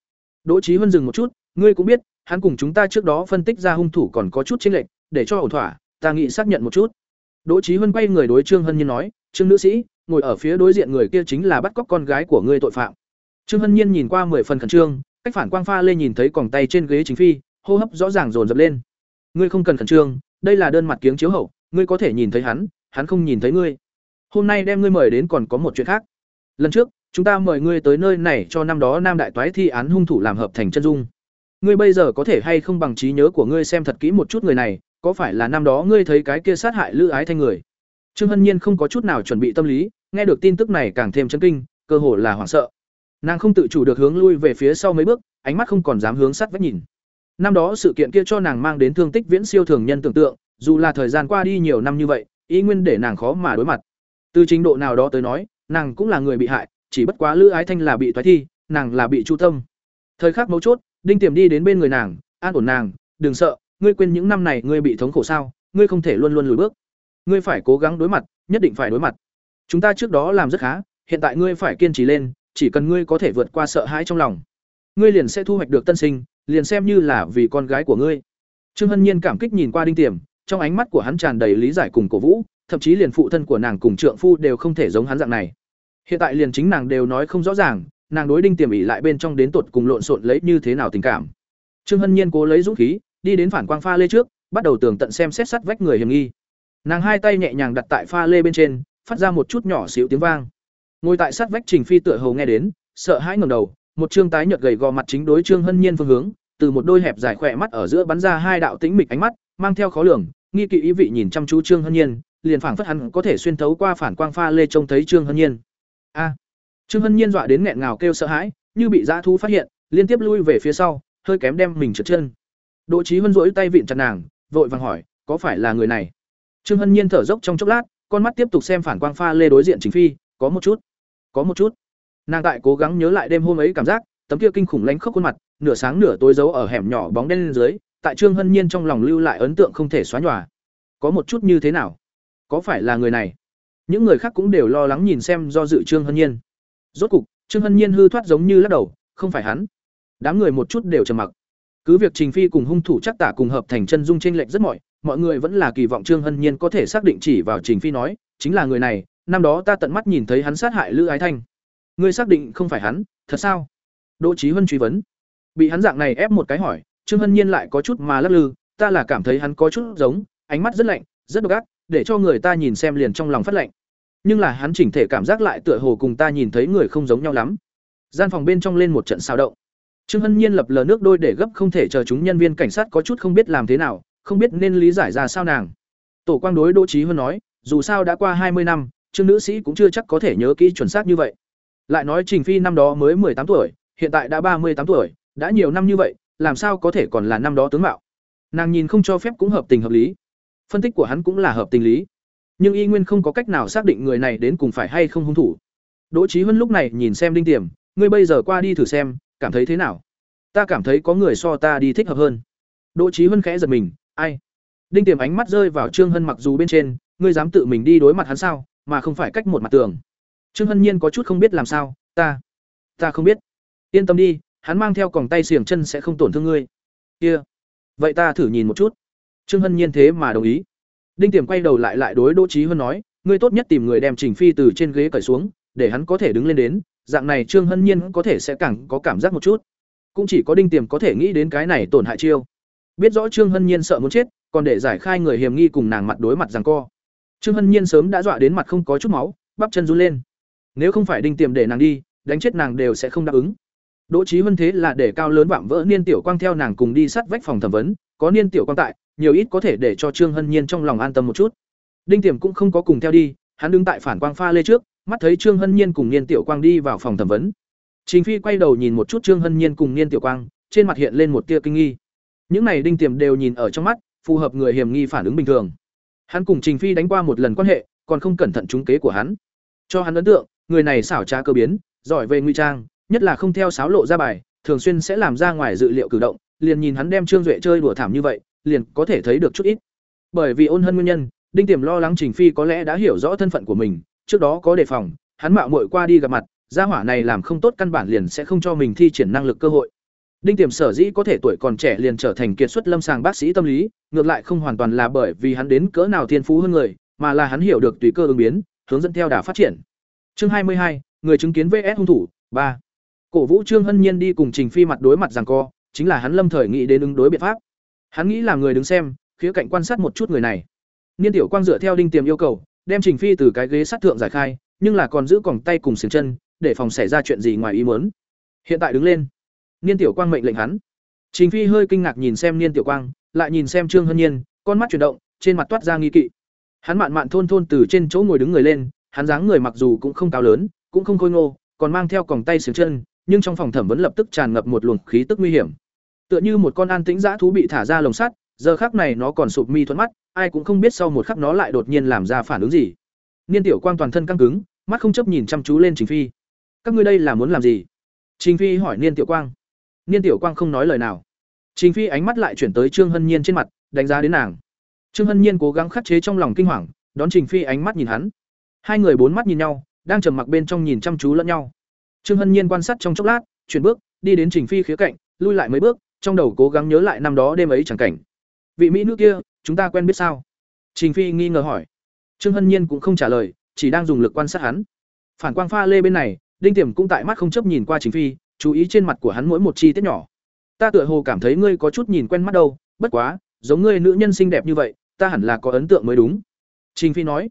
Đỗ Chí Huân dừng một chút, ngươi cũng biết, hắn cùng chúng ta trước đó phân tích ra hung thủ còn có chút chênh lệch, để cho ổn thỏa, ta nghĩ xác nhận một chút. Đỗ Chí Huân quay người đối Trương Hân Nhiên nói, trương nữ sĩ ngồi ở phía đối diện người kia chính là bắt cóc con gái của ngươi tội phạm. Trương hân nhiên nhìn qua mười phần khẩn trương cách phản quang pha lê nhìn thấy còng tay trên ghế chính phi hô hấp rõ ràng dồn dập lên. Ngươi không cần khẩn trương đây là đơn mặt kiếng chiếu hậu ngươi có thể nhìn thấy hắn hắn không nhìn thấy ngươi. Hôm nay đem ngươi mời đến còn có một chuyện khác. Lần trước chúng ta mời ngươi tới nơi này cho năm đó nam đại toái thi án hung thủ làm hợp thành chân dung. Ngươi bây giờ có thể hay không bằng trí nhớ của ngươi xem thật kỹ một chút người này, có phải là năm đó ngươi thấy cái kia sát hại lữ ái thanh người? Trương hân nhiên không có chút nào chuẩn bị tâm lý, nghe được tin tức này càng thêm chấn kinh, cơ hồ là hoảng sợ. Nàng không tự chủ được hướng lui về phía sau mấy bước, ánh mắt không còn dám hướng sát vách nhìn. Năm đó sự kiện kia cho nàng mang đến thương tích viễn siêu thường nhân tưởng tượng, dù là thời gian qua đi nhiều năm như vậy ý nguyên để nàng khó mà đối mặt. Từ trình độ nào đó tới nói, nàng cũng là người bị hại chỉ bất quá lữ ái thanh là bị thoái thi, nàng là bị chu tâm. Thời khắc mấu chốt, đinh tiềm đi đến bên người nàng, an ổn nàng, đừng sợ, ngươi quên những năm này ngươi bị thống khổ sao, ngươi không thể luôn luôn lùi bước. Ngươi phải cố gắng đối mặt, nhất định phải đối mặt. Chúng ta trước đó làm rất khá, hiện tại ngươi phải kiên trì lên, chỉ cần ngươi có thể vượt qua sợ hãi trong lòng. Ngươi liền sẽ thu hoạch được tân sinh, liền xem như là vì con gái của ngươi. Trương hân nhiên cảm kích nhìn qua đinh tiềm, trong ánh mắt của hắn tràn đầy lý giải cùng cổ vũ, thậm chí liền phụ thân của nàng cùng trượng phu đều không thể giống hắn dạng này hiện tại liền chính nàng đều nói không rõ ràng, nàng đối đinh tiềm ỉ lại bên trong đến tột cùng lộn xộn lấy như thế nào tình cảm. Trương hân nhiên cố lấy dũng khí, đi đến phản quang pha lê trước, bắt đầu tường tận xem xét sắt vách người hiểm nghi. Nàng hai tay nhẹ nhàng đặt tại pha lê bên trên, phát ra một chút nhỏ xíu tiếng vang. Ngồi tại sát vách trình phi tựa hầu nghe đến, sợ hãi ngẩng đầu, một trương tái nhợt gầy gò mặt chính đối trương hân nhiên phương hướng, từ một đôi hẹp dài khỏe mắt ở giữa bắn ra hai đạo tĩnh mịch ánh mắt, mang theo khó lường, nghi kỵ ý vị nhìn chăm chú trương hân nhiên, liền phảng phất hắn có thể xuyên thấu qua phản quang pha lê trông thấy trương hân nhiên a. Trương hân nhiên dọa đến nghẹn ngào kêu sợ hãi, như bị dã thú phát hiện, liên tiếp lui về phía sau, hơi kém đem mình trượt chân. Đỗ trí hân rỗi tay vịn chặt nàng, vội vàng hỏi, có phải là người này? Trương hân nhiên thở dốc trong chốc lát, con mắt tiếp tục xem phản quang pha lê đối diện chính phi, có một chút, có một chút. Nàng tại cố gắng nhớ lại đêm hôm ấy cảm giác, tấm kia kinh khủng lánh khóc khuôn mặt, nửa sáng nửa tối giấu ở hẻm nhỏ bóng đen lên dưới, tại trương hân nhiên trong lòng lưu lại ấn tượng không thể xóa nhòa. Có một chút như thế nào? Có phải là người này? Những người khác cũng đều lo lắng nhìn xem do dự trương hân nhiên. Rốt cục, trương hân nhiên hư thoát giống như lắc đầu, không phải hắn. Đám người một chút đều trầm mặc. Cứ việc trình phi cùng hung thủ chắc tả cùng hợp thành chân dung trên lệch rất mọi mọi người vẫn là kỳ vọng trương hân nhiên có thể xác định chỉ vào trình phi nói, chính là người này, năm đó ta tận mắt nhìn thấy hắn sát hại lữ ái thanh. Ngươi xác định không phải hắn, thật sao? Đỗ Chí Hân truy vấn. Bị hắn dạng này ép một cái hỏi, trương hân nhiên lại có chút mà lắc lư, ta là cảm thấy hắn có chút giống, ánh mắt rất lạnh, rất độc ác để cho người ta nhìn xem liền trong lòng phát lạnh nhưng là hắn chỉnh thể cảm giác lại tựa hồ cùng ta nhìn thấy người không giống nhau lắm. Gian phòng bên trong lên một trận sao động. Trương hân nhiên lập lờ nước đôi để gấp không thể chờ chúng nhân viên cảnh sát có chút không biết làm thế nào, không biết nên lý giải ra sao nàng. Tổ quang đối đỗ trí hơn nói, dù sao đã qua hai mươi năm, trương nữ sĩ cũng chưa chắc có thể nhớ kỹ chuẩn xác như vậy. Lại nói trình phi năm đó mới tám tuổi, hiện tại đã ba mươi tám tuổi, đã nhiều năm như vậy, làm sao có thể còn là năm đó tướng mạo? Nàng nhìn không cho phép cũng hợp tình hợp lý phân tích của hắn cũng là hợp tình lý. Nhưng y nguyên không có cách nào xác định người này đến cùng phải hay không hung thủ. Đỗ trí huân lúc này nhìn xem đinh tiềm, ngươi bây giờ qua đi thử xem, cảm thấy thế nào? Ta cảm thấy có người so ta đi thích hợp hơn. Đỗ trí huân khẽ giật mình, ai? Đinh tiềm ánh mắt rơi vào trương hân mặc dù bên trên, ngươi dám tự mình đi đối mặt hắn sao, mà không phải cách một mặt tường. Trương hân nhiên có chút không biết làm sao, ta ta không biết. Yên tâm đi, hắn mang theo còng tay xiềng chân sẽ không tổn thương ngươi. Kia, vậy ta thử nhìn một chút trương hân nhiên thế mà đồng ý. Đinh tiềm quay đầu lại lại đối đỗ trí Hân nói, ngươi tốt nhất tìm người đem trình phi từ trên ghế cởi xuống, để hắn có thể đứng lên đến, dạng này trương hân nhiên có thể sẽ càng có cảm giác một chút. Cũng chỉ có đinh tiềm có thể nghĩ đến cái này tổn hại chiêu. Biết rõ trương hân nhiên sợ muốn chết, còn để giải khai người hiểm nghi cùng nàng mặt đối mặt rằng co. Trương hân nhiên sớm đã dọa đến mặt không có chút máu, bắp chân run lên. Nếu không phải đinh tiềm để nàng đi, đánh chết nàng đều sẽ không đáp ứng. Đỗ trí huân thế là để cao lớn vạm vỡ niên tiểu quang theo nàng cùng đi sát vách phòng thẩm vấn, có niên tiểu quang tại nhiều ít có thể để cho trương hân nhiên trong lòng an tâm một chút. Đinh tiềm cũng không có cùng theo đi, hắn đứng tại phản quang pha lê trước, mắt thấy trương hân nhiên cùng niên tiểu quang đi vào phòng thẩm vấn. Trình phi quay đầu nhìn một chút trương hân nhiên cùng niên tiểu quang, trên mặt hiện lên một tia kinh nghi. Những này đinh tiềm đều nhìn ở trong mắt, phù hợp người hiểm nghi phản ứng bình thường. Hắn cùng trình phi đánh qua một lần quan hệ, còn không cẩn thận trúng kế của hắn. Cho hắn ấn tượng, người này xảo trá cơ biến, giỏi về nguy trang, nhất là không theo sáo lộ ra bài, thường xuyên sẽ làm ra ngoài dự liệu cử động, liền nhìn hắn đem trương duệ chơi đùa thảm như vậy liền có thể thấy được chút ít bởi vì ôn hân nguyên nhân đinh tiềm lo lắng trình phi có lẽ đã hiểu rõ thân phận của mình trước đó có đề phòng hắn mạo muội qua đi gặp mặt gia hỏa này làm không tốt căn bản liền sẽ không cho mình thi triển năng lực cơ hội đinh tiềm sở dĩ có thể tuổi còn trẻ liền trở thành kiệt xuất lâm sàng bác sĩ tâm lý ngược lại không hoàn toàn là bởi vì hắn đến cỡ nào thiên phú hơn người mà là hắn hiểu được tùy cơ ứng biến hướng dẫn theo đà phát triển. Chương hai mươi hai, người chứng kiến VS hung thủ, ba. Cổ Vũ Trương Hân Nhiên đi cùng Trình Phi mặt đối mặt giằng co, chính là hắn lâm thời nghĩ đến ứng đối biện pháp. Hắn nghĩ làm người đứng xem, khía cạnh quan sát một chút người này. Niên Tiểu Quang dựa theo đinh tiềm yêu cầu, đem Trình Phi từ cái ghế sát thượng giải khai, nhưng là còn giữ còng tay cùng xiềng chân, để phòng xảy ra chuyện gì ngoài ý muốn. Hiện tại đứng lên. Niên Tiểu Quang mệnh lệnh hắn. Trình Phi hơi kinh ngạc nhìn xem Niên Tiểu Quang, lại nhìn xem Trương Hân Nhiên, con mắt chuyển động, trên mặt toát ra nghi kỵ. Hắn mạn mạn thôn thôn từ trên chỗ ngồi đứng người lên, hắn dáng người mặc dù cũng không cao lớn, cũng không khôi ngô, còn mang theo còng tay xiềng chân, nhưng trong phòng thẩm vấn lập tức tràn ngập một luồng khí tức nguy hiểm. Tựa như một con an tĩnh dã thú bị thả ra lồng sắt, giờ khắc này nó còn sụp mi thuận mắt, ai cũng không biết sau một khắc nó lại đột nhiên làm ra phản ứng gì. Niên Tiểu Quang toàn thân căng cứng, mắt không chấp nhìn chăm chú lên Trình Phi. Các ngươi đây là muốn làm gì? Trình Phi hỏi Niên Tiểu Quang. Niên Tiểu Quang không nói lời nào. Trình Phi ánh mắt lại chuyển tới Trương Hân Nhiên trên mặt, đánh giá đến nàng. Trương Hân Nhiên cố gắng khắc chế trong lòng kinh hoàng, đón Trình Phi ánh mắt nhìn hắn. Hai người bốn mắt nhìn nhau, đang trầm mặc bên trong nhìn chăm chú lẫn nhau. Trương Hân Nhiên quan sát trong chốc lát, chuyển bước, đi đến Trình Phi khía cạnh, lui lại mấy bước, trong đầu cố gắng nhớ lại năm đó đêm ấy chẳng cảnh. Vị mỹ nữ kia, chúng ta quen biết sao? Trình Phi nghi ngờ hỏi. Trương Hân Nhiên cũng không trả lời, chỉ đang dùng lực quan sát hắn. Phản quang pha lê bên này, Đinh Tiềm cũng tại mắt không chấp nhìn qua Trình Phi, chú ý trên mặt của hắn mỗi một chi tiết nhỏ. Ta tựa hồ cảm thấy ngươi có chút nhìn quen mắt đâu, bất quá, giống ngươi nữ nhân xinh đẹp như vậy, ta hẳn là có ấn tượng mới đúng. Trình Phi nói.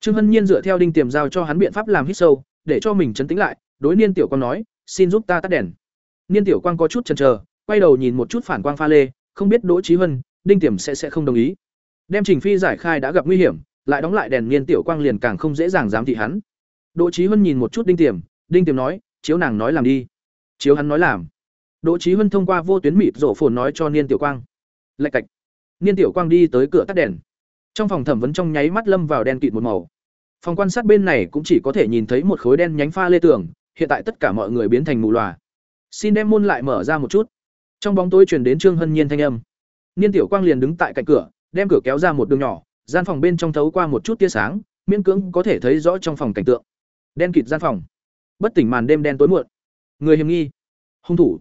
Trương Hân Nhiên dựa theo Đinh Tiềm giao cho hắn biện pháp làm hít sâu, để cho mình chấn tĩnh lại, đối Niên Tiểu Quang nói, "Xin giúp ta tắt đèn." Niên Tiểu Quang có chút chần chờ, quay đầu nhìn một chút phản quang pha lê, không biết Đỗ Chí Hân, Đinh Tiểm sẽ sẽ không đồng ý. Đem Trình Phi giải khai đã gặp nguy hiểm, lại đóng lại đèn Niên Tiểu Quang liền càng không dễ dàng dám thị hắn. Đỗ Chí Hân nhìn một chút Đinh Tiểm, Đinh Tiểm nói, "Chiếu nàng nói làm đi." Chiếu hắn nói làm. Đỗ Chí Hân thông qua vô tuyến mịt rộ phồn nói cho Niên Tiểu Quang. Lạch cạch. Niên Tiểu Quang đi tới cửa tắt đèn. Trong phòng thẩm vấn trong nháy mắt lâm vào đen kịt một màu. Phòng quan sát bên này cũng chỉ có thể nhìn thấy một khối đen nhánh pha lê tường, hiện tại tất cả mọi người biến thành mù lòa. Xin đem môn lại mở ra một chút. Trong bóng tối truyền đến Trương Hân Nhiên thanh âm. Niên Tiểu Quang liền đứng tại cạnh cửa, đem cửa kéo ra một đường nhỏ, gian phòng bên trong thấu qua một chút tia sáng, miễn cưỡng có thể thấy rõ trong phòng cảnh tượng. Đen kịt gian phòng. Bất tỉnh màn đêm đen tối muộn. Người hiểm nghi. Hung thủ.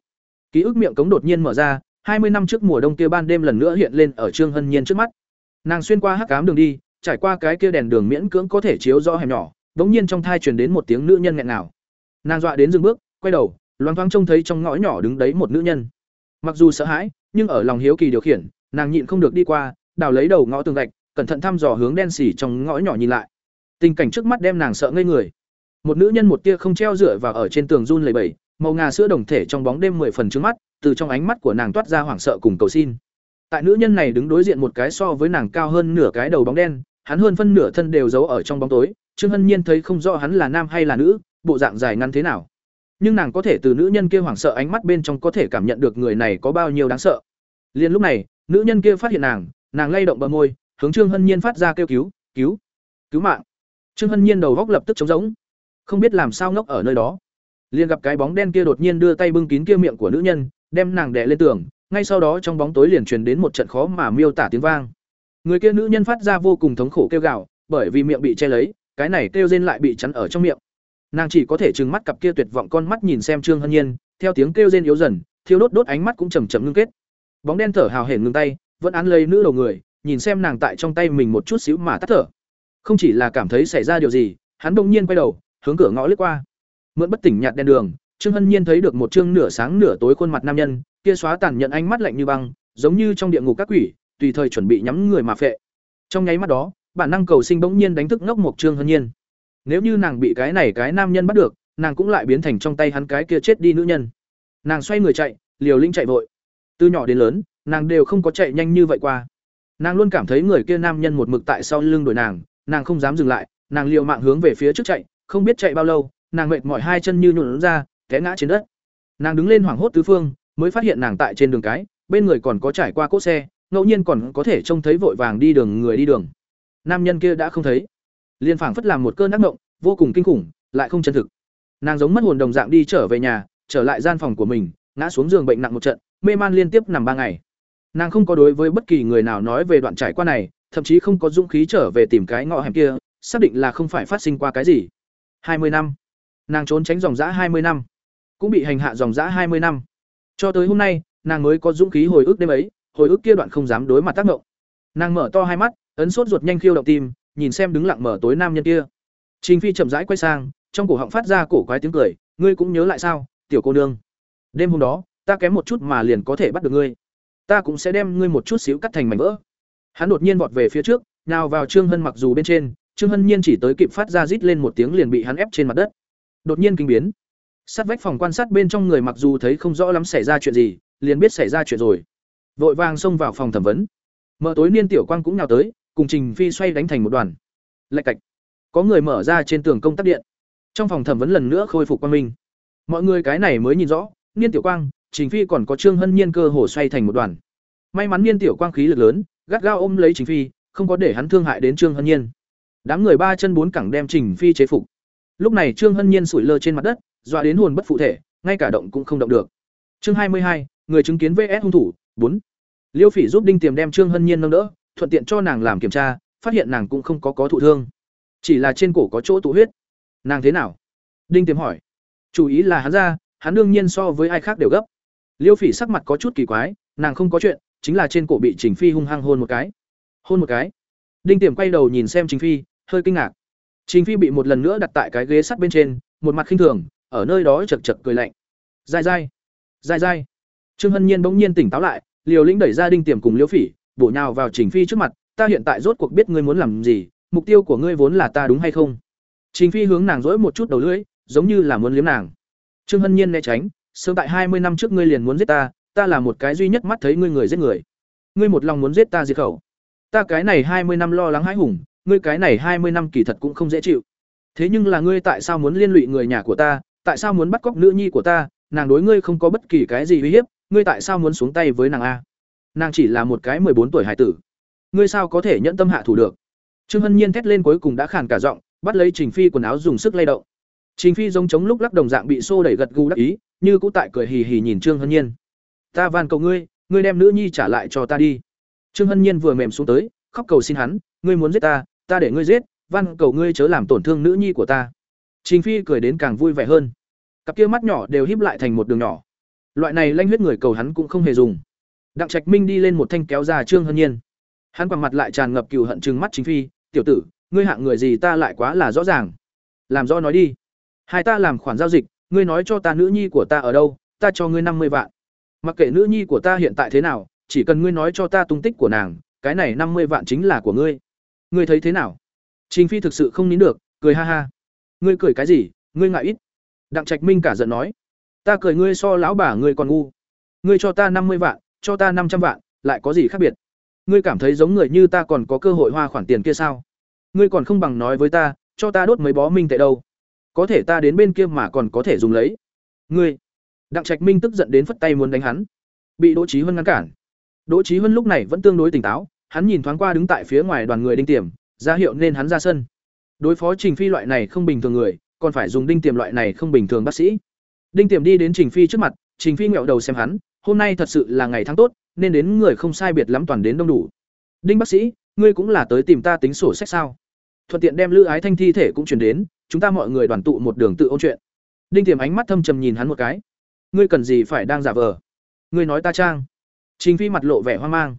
Ký ức miệng cống đột nhiên mở ra, hai mươi năm trước mùa đông kia ban đêm lần nữa hiện lên ở Trương Hân Nhiên trước mắt. Nàng xuyên qua hắc cám đường đi, trải qua cái kia đèn đường miễn cưỡng có thể chiếu rõ hẻm nhỏ, bỗng nhiên trong thai truyền đến một tiếng nữ nhân nghẹn ngào. Nàng dọa đến dừng bước, quay đầu, loáng thoáng trông thấy trong ngõ nhỏ đứng đấy một nữ nhân. Mặc dù sợ hãi, nhưng ở lòng hiếu kỳ điều khiển, nàng nhịn không được đi qua, đào lấy đầu ngõ tường gạch, cẩn thận thăm dò hướng đen xỉ trong ngõ nhỏ nhìn lại. Tình cảnh trước mắt đem nàng sợ ngây người. Một nữ nhân một tia không treo dựa và ở trên tường run lẩy bẩy, màu ngà sữa đồng thể trong bóng đêm mười phần trước mắt, từ trong ánh mắt của nàng toát ra hoảng sợ cùng cầu xin. Tại nữ nhân này đứng đối diện một cái so với nàng cao hơn nửa cái đầu bóng đen, hắn hơn phân nửa thân đều giấu ở trong bóng tối, Trương Hân Nhiên thấy không rõ hắn là nam hay là nữ, bộ dạng dài ngắn thế nào. Nhưng nàng có thể từ nữ nhân kia hoảng sợ ánh mắt bên trong có thể cảm nhận được người này có bao nhiêu đáng sợ. Liên lúc này, nữ nhân kia phát hiện nàng, nàng lay động bờ môi, hướng Trương Hân Nhiên phát ra kêu cứu, cứu, cứu mạng. Trương Hân Nhiên đầu góc lập tức trống rỗng, không biết làm sao ngốc ở nơi đó. Liền gặp cái bóng đen kia đột nhiên đưa tay bưng kín kia miệng của nữ nhân, đem nàng đè lên tường, ngay sau đó trong bóng tối liền truyền đến một trận khó mà miêu tả tiếng vang. Người kia nữ nhân phát ra vô cùng thống khổ kêu gào, bởi vì miệng bị che lấy, cái này kêu rên lại bị chắn ở trong miệng. Nàng chỉ có thể trừng mắt cặp kia tuyệt vọng con mắt nhìn xem Trương Hân Nhiên, theo tiếng kêu rên yếu dần, thiêu đốt đốt ánh mắt cũng chậm chậm ngưng kết. Bóng đen thở hào hển ngừng tay, vẫn án lấy nữ đầu người, nhìn xem nàng tại trong tay mình một chút xíu mà tắt thở. Không chỉ là cảm thấy xảy ra điều gì, hắn đột nhiên quay đầu, hướng cửa ngõ lướt qua. Mượn bất tỉnh nhạt đèn đường, Trương Hân Nhiên thấy được một trương nửa sáng nửa tối khuôn mặt nam nhân, kia xóa tàn nhận ánh mắt lạnh như băng, giống như trong địa ngục các quỷ, tùy thời chuẩn bị nhắm người mà phệ. Trong nháy mắt đó, bản năng cầu sinh bỗng nhiên đánh thức ngốc một Trương Hân Nhiên. Nếu như nàng bị cái này cái nam nhân bắt được, nàng cũng lại biến thành trong tay hắn cái kia chết đi nữ nhân. Nàng xoay người chạy, liều lĩnh chạy vội. Từ nhỏ đến lớn, nàng đều không có chạy nhanh như vậy qua. Nàng luôn cảm thấy người kia nam nhân một mực tại sau lưng đuổi nàng, nàng không dám dừng lại, nàng liều mạng hướng về phía trước chạy, không biết chạy bao lâu, nàng mệt mỏi hai chân như nhũn ra, té ngã trên đất. Nàng đứng lên hoảng hốt tứ phương, mới phát hiện nàng tại trên đường cái, bên người còn có trải qua cỗ xe, ngẫu nhiên còn có thể trông thấy vội vàng đi đường người đi đường. Nam nhân kia đã không thấy. Liên phảng phất làm một cơn ác mộng, vô cùng kinh khủng, lại không chân thực. Nàng giống mất hồn đồng dạng đi trở về nhà, trở lại gian phòng của mình, ngã xuống giường bệnh nặng một trận, mê man liên tiếp nằm ba ngày. Nàng không có đối với bất kỳ người nào nói về đoạn trải qua này, thậm chí không có dũng khí trở về tìm cái ngõ hẻm kia, xác định là không phải phát sinh qua cái gì. hai mươi năm. Nàng trốn tránh dòng dã hai mươi năm, cũng bị hành hạ dòng dã hai mươi năm. Cho tới hôm nay, nàng mới có dũng khí hồi ức đêm ấy, hồi ức kia đoạn không dám đối mặt tác động. Nàng mở to hai mắt, ấn sốt ruột nhanh khiêu động tim, nhìn xem đứng lặng mở tối nam nhân kia. Trình Phi chậm rãi quay sang, trong cổ họng phát ra cổ quái tiếng cười, "Ngươi cũng nhớ lại sao, tiểu cô nương? Đêm hôm đó, ta kém một chút mà liền có thể bắt được ngươi. Ta cũng sẽ đem ngươi một chút xíu cắt thành mảnh vỡ." Hắn đột nhiên vọt về phía trước, nào vào Trương Hân mặc dù bên trên, Trương Hân Nhiên chỉ tới kịp phát ra rít lên một tiếng liền bị hắn ép trên mặt đất. Đột nhiên kinh biến. Sát vách phòng quan sát bên trong người mặc dù thấy không rõ lắm xảy ra chuyện gì, liền biết xảy ra chuyện rồi. Vội vàng xông vào phòng thẩm vấn. Mở tối niên tiểu quang cũng nhào tới, cùng Trình Phi xoay đánh thành một đoàn. Lạch cạch. Có người mở ra trên tường công tắc điện. Trong phòng thẩm vấn lần nữa khôi phục quang minh. Mọi người cái này mới nhìn rõ, niên tiểu quang, Trình Phi còn có Trương Hân Nhiên cơ hồ xoay thành một đoàn. May mắn niên tiểu quang khí lực lớn, gắt gao ôm lấy Trình Phi, không có để hắn thương hại đến Trương Hân Nhiên. Đám người ba chân bốn cẳng đem Trình Phi chế phục. Lúc này Trương Hân Nhiên sủi lơ trên mặt đất, dọa đến hồn bất phụ thể, ngay cả động cũng không động được. Chương hai mươi hai, người chứng kiến VS hung thủ, bốn. Liêu Phỉ giúp Đinh Tiềm đem Trương Hân Nhiên nâng đỡ, thuận tiện cho nàng làm kiểm tra, phát hiện nàng cũng không có có thụ thương, chỉ là trên cổ có chỗ tụ huyết. Nàng thế nào? Đinh Tiềm hỏi. Chủ ý là hắn ra, hắn đương nhiên so với ai khác đều gấp. Liêu Phỉ sắc mặt có chút kỳ quái, nàng không có chuyện, chính là trên cổ bị Trình Phi hung hăng hôn một cái. Hôn một cái. Đinh Tiềm quay đầu nhìn xem Trình Phi, hơi kinh ngạc. Trình Phi bị một lần nữa đặt tại cái ghế sắt bên trên, một mặt khinh thường, ở nơi đó chật chật cười lạnh. Dai dai, dai dai. Trương Hân Nhiên bỗng nhiên tỉnh táo lại, Liều Lĩnh đẩy ra Đinh Tiềm cùng Liêu Phỉ, bổ nhào vào Trình Phi trước mặt, "Ta hiện tại rốt cuộc biết ngươi muốn làm gì, mục tiêu của ngươi vốn là ta đúng hay không?" Trình Phi hướng nàng rỗi một chút đầu lưỡi, giống như là muốn liếm nàng. Trương Hân Nhiên né tránh, "Sớm tại hai mươi năm trước ngươi liền muốn giết ta, ta là một cái duy nhất mắt thấy ngươi người giết người. Ngươi một lòng muốn giết ta diệt khẩu. Ta cái này hai mươi năm lo lắng hãi hùng, ngươi cái này hai mươi năm kỳ thật cũng không dễ chịu. Thế nhưng là ngươi tại sao muốn liên lụy người nhà của ta, tại sao muốn bắt cóc nữ nhi của ta, nàng đối ngươi không có bất kỳ cái gì uy hiếp, ngươi tại sao muốn xuống tay với nàng a? Nàng chỉ là một cái bốn tuổi hải tử. Ngươi sao có thể nhẫn tâm hạ thủ được? Trương Hân Nhiên thét lên cuối cùng đã khàn cả giọng, bắt lấy Trình Phi quần áo dùng sức lay động. Trình Phi giống chống lúc lắc đồng dạng bị xô đẩy gật gù đắc ý, như cũ tại cười hì hì nhìn Trương Hân Nhiên. "Ta van cầu ngươi, ngươi đem nữ nhi trả lại cho ta đi." Trương Hân Nhiên vừa mềm xuống tới, khóc cầu xin hắn, "Ngươi muốn giết ta, ta để ngươi giết, van cầu ngươi chớ làm tổn thương nữ nhi của ta." Trình Phi cười đến càng vui vẻ hơn. Cặp kia mắt nhỏ đều híp lại thành một đường nhỏ. Loại này lanh huyết người cầu hắn cũng không hề dùng. Đặng Trạch Minh đi lên một thanh kéo ra Trương Hân Nhiên. Hắn quằn mặt lại tràn ngập cừu hận trừng mắt chính Phi, "Tiểu tử, ngươi hạng người gì ta lại quá là rõ ràng. Làm rõ nói đi. Hai ta làm khoản giao dịch, ngươi nói cho ta nữ nhi của ta ở đâu, ta cho ngươi năm mươi vạn. Mặc kệ nữ nhi của ta hiện tại thế nào, chỉ cần ngươi nói cho ta tung tích của nàng, cái này năm mươi vạn chính là của ngươi. Ngươi thấy thế nào?" Trình Phi thực sự không nín được, cười ha ha. "Ngươi cười cái gì, ngươi ngại ít." Đặng Trạch Minh cả giận nói, "Ta cười ngươi so lão bà ngươi còn ngu. Ngươi cho ta năm mươi vạn, cho ta năm trăm vạn, lại có gì khác biệt? Ngươi cảm thấy giống người như ta còn có cơ hội hoa khoản tiền kia sao? Ngươi còn không bằng nói với ta, cho ta đốt mấy bó minh tệ đâu. Có thể ta đến bên kia mà còn có thể dùng lấy. Ngươi." Đặng Trạch Minh tức giận đến phất tay muốn đánh hắn, bị Đỗ Chí Huân ngăn cản. Đỗ Chí Huân lúc này vẫn tương đối tỉnh táo, hắn nhìn thoáng qua đứng tại phía ngoài đoàn người đinh tiềm, ra hiệu nên hắn ra sân. Đối phó Trình Phi loại này không bình thường người, còn phải dùng đinh tiềm loại này không bình thường bác sĩ. Đinh tiềm đi đến Trình Phi trước mặt, Trình Phi ngẹo đầu xem hắn, hôm nay thật sự là ngày tháng tốt, nên đến người không sai biệt lắm toàn đến đông đủ. Đinh bác sĩ, ngươi cũng là tới tìm ta tính sổ sách sao? Thuận tiện đem Lữ Ái Thanh thi thể cũng chuyển đến, chúng ta mọi người đoàn tụ một đường tự ôn chuyện. Đinh Tiềm ánh mắt thâm trầm nhìn hắn một cái. Ngươi cần gì phải đang giả vờ? Ngươi nói ta trang? Trình Phi mặt lộ vẻ hoang mang.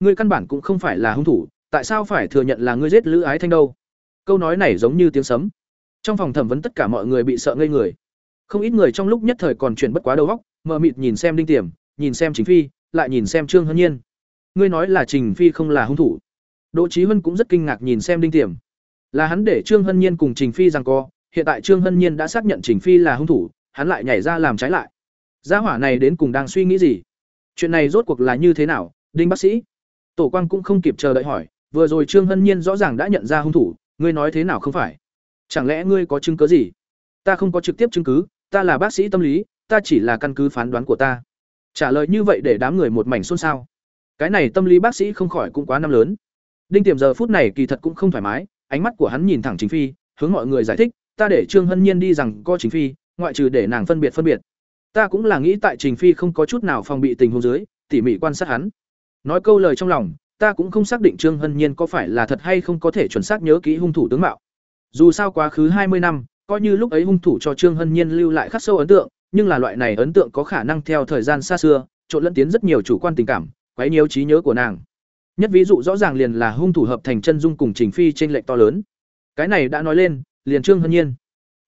Ngươi căn bản cũng không phải là hung thủ, tại sao phải thừa nhận là ngươi giết Lữ Ái Thanh đâu? Câu nói này giống như tiếng sấm. Trong phòng thẩm vấn tất cả mọi người bị sợ ngây người. Không ít người trong lúc nhất thời còn chuyển bất quá đầu óc, mờ mịt nhìn xem Đinh Tiềm, nhìn xem Trình Phi, lại nhìn xem Trương Hân Nhiên. Ngươi nói là Trình Phi không là hung thủ. Đỗ trí Hân cũng rất kinh ngạc nhìn xem Đinh Tiềm. Là hắn để Trương Hân Nhiên cùng Trình Phi giằng co, hiện tại Trương Hân Nhiên đã xác nhận Trình Phi là hung thủ, hắn lại nhảy ra làm trái lại. Gia hỏa này đến cùng đang suy nghĩ gì? Chuyện này rốt cuộc là như thế nào? Đinh bác sĩ. Tổ Quang cũng không kịp chờ đợi hỏi, vừa rồi Trương Hân Nhiên rõ ràng đã nhận ra hung thủ, ngươi nói thế nào không phải? Chẳng lẽ ngươi có chứng cứ gì? Ta không có trực tiếp chứng cứ, ta là bác sĩ tâm lý, ta chỉ là căn cứ phán đoán của ta. Trả lời như vậy để đám người một mảnh xôn xao. Cái này tâm lý bác sĩ không khỏi cũng quá năm lớn. Đinh Tiềm giờ phút này kỳ thật cũng không thoải mái, ánh mắt của hắn nhìn thẳng Chính Phi, hướng mọi người giải thích, ta để Trương Hân Nhiên đi rằng co Chính Phi, ngoại trừ để nàng phân biệt phân biệt. Ta cũng là nghĩ tại Trình Phi không có chút nào phòng bị tình huống dưới, tỉ mỉ quan sát hắn. Nói câu lời trong lòng, ta cũng không xác định Trương Hân Nhiên có phải là thật hay không có thể chuẩn xác nhớ kỹ hung thủ tướng mạo. Dù sao quá khứ hai mươi năm, coi như lúc ấy hung thủ cho Trương Hân Nhiên lưu lại khắc sâu ấn tượng, nhưng là loại này ấn tượng có khả năng theo thời gian xa xưa, trộn lẫn tiến rất nhiều chủ quan tình cảm, quấy nhiễu trí nhớ của nàng. Nhất ví dụ rõ ràng liền là hung thủ hợp thành chân dung cùng Trình Phi trên lệch to lớn. Cái này đã nói lên, liền Trương Hân Nhiên.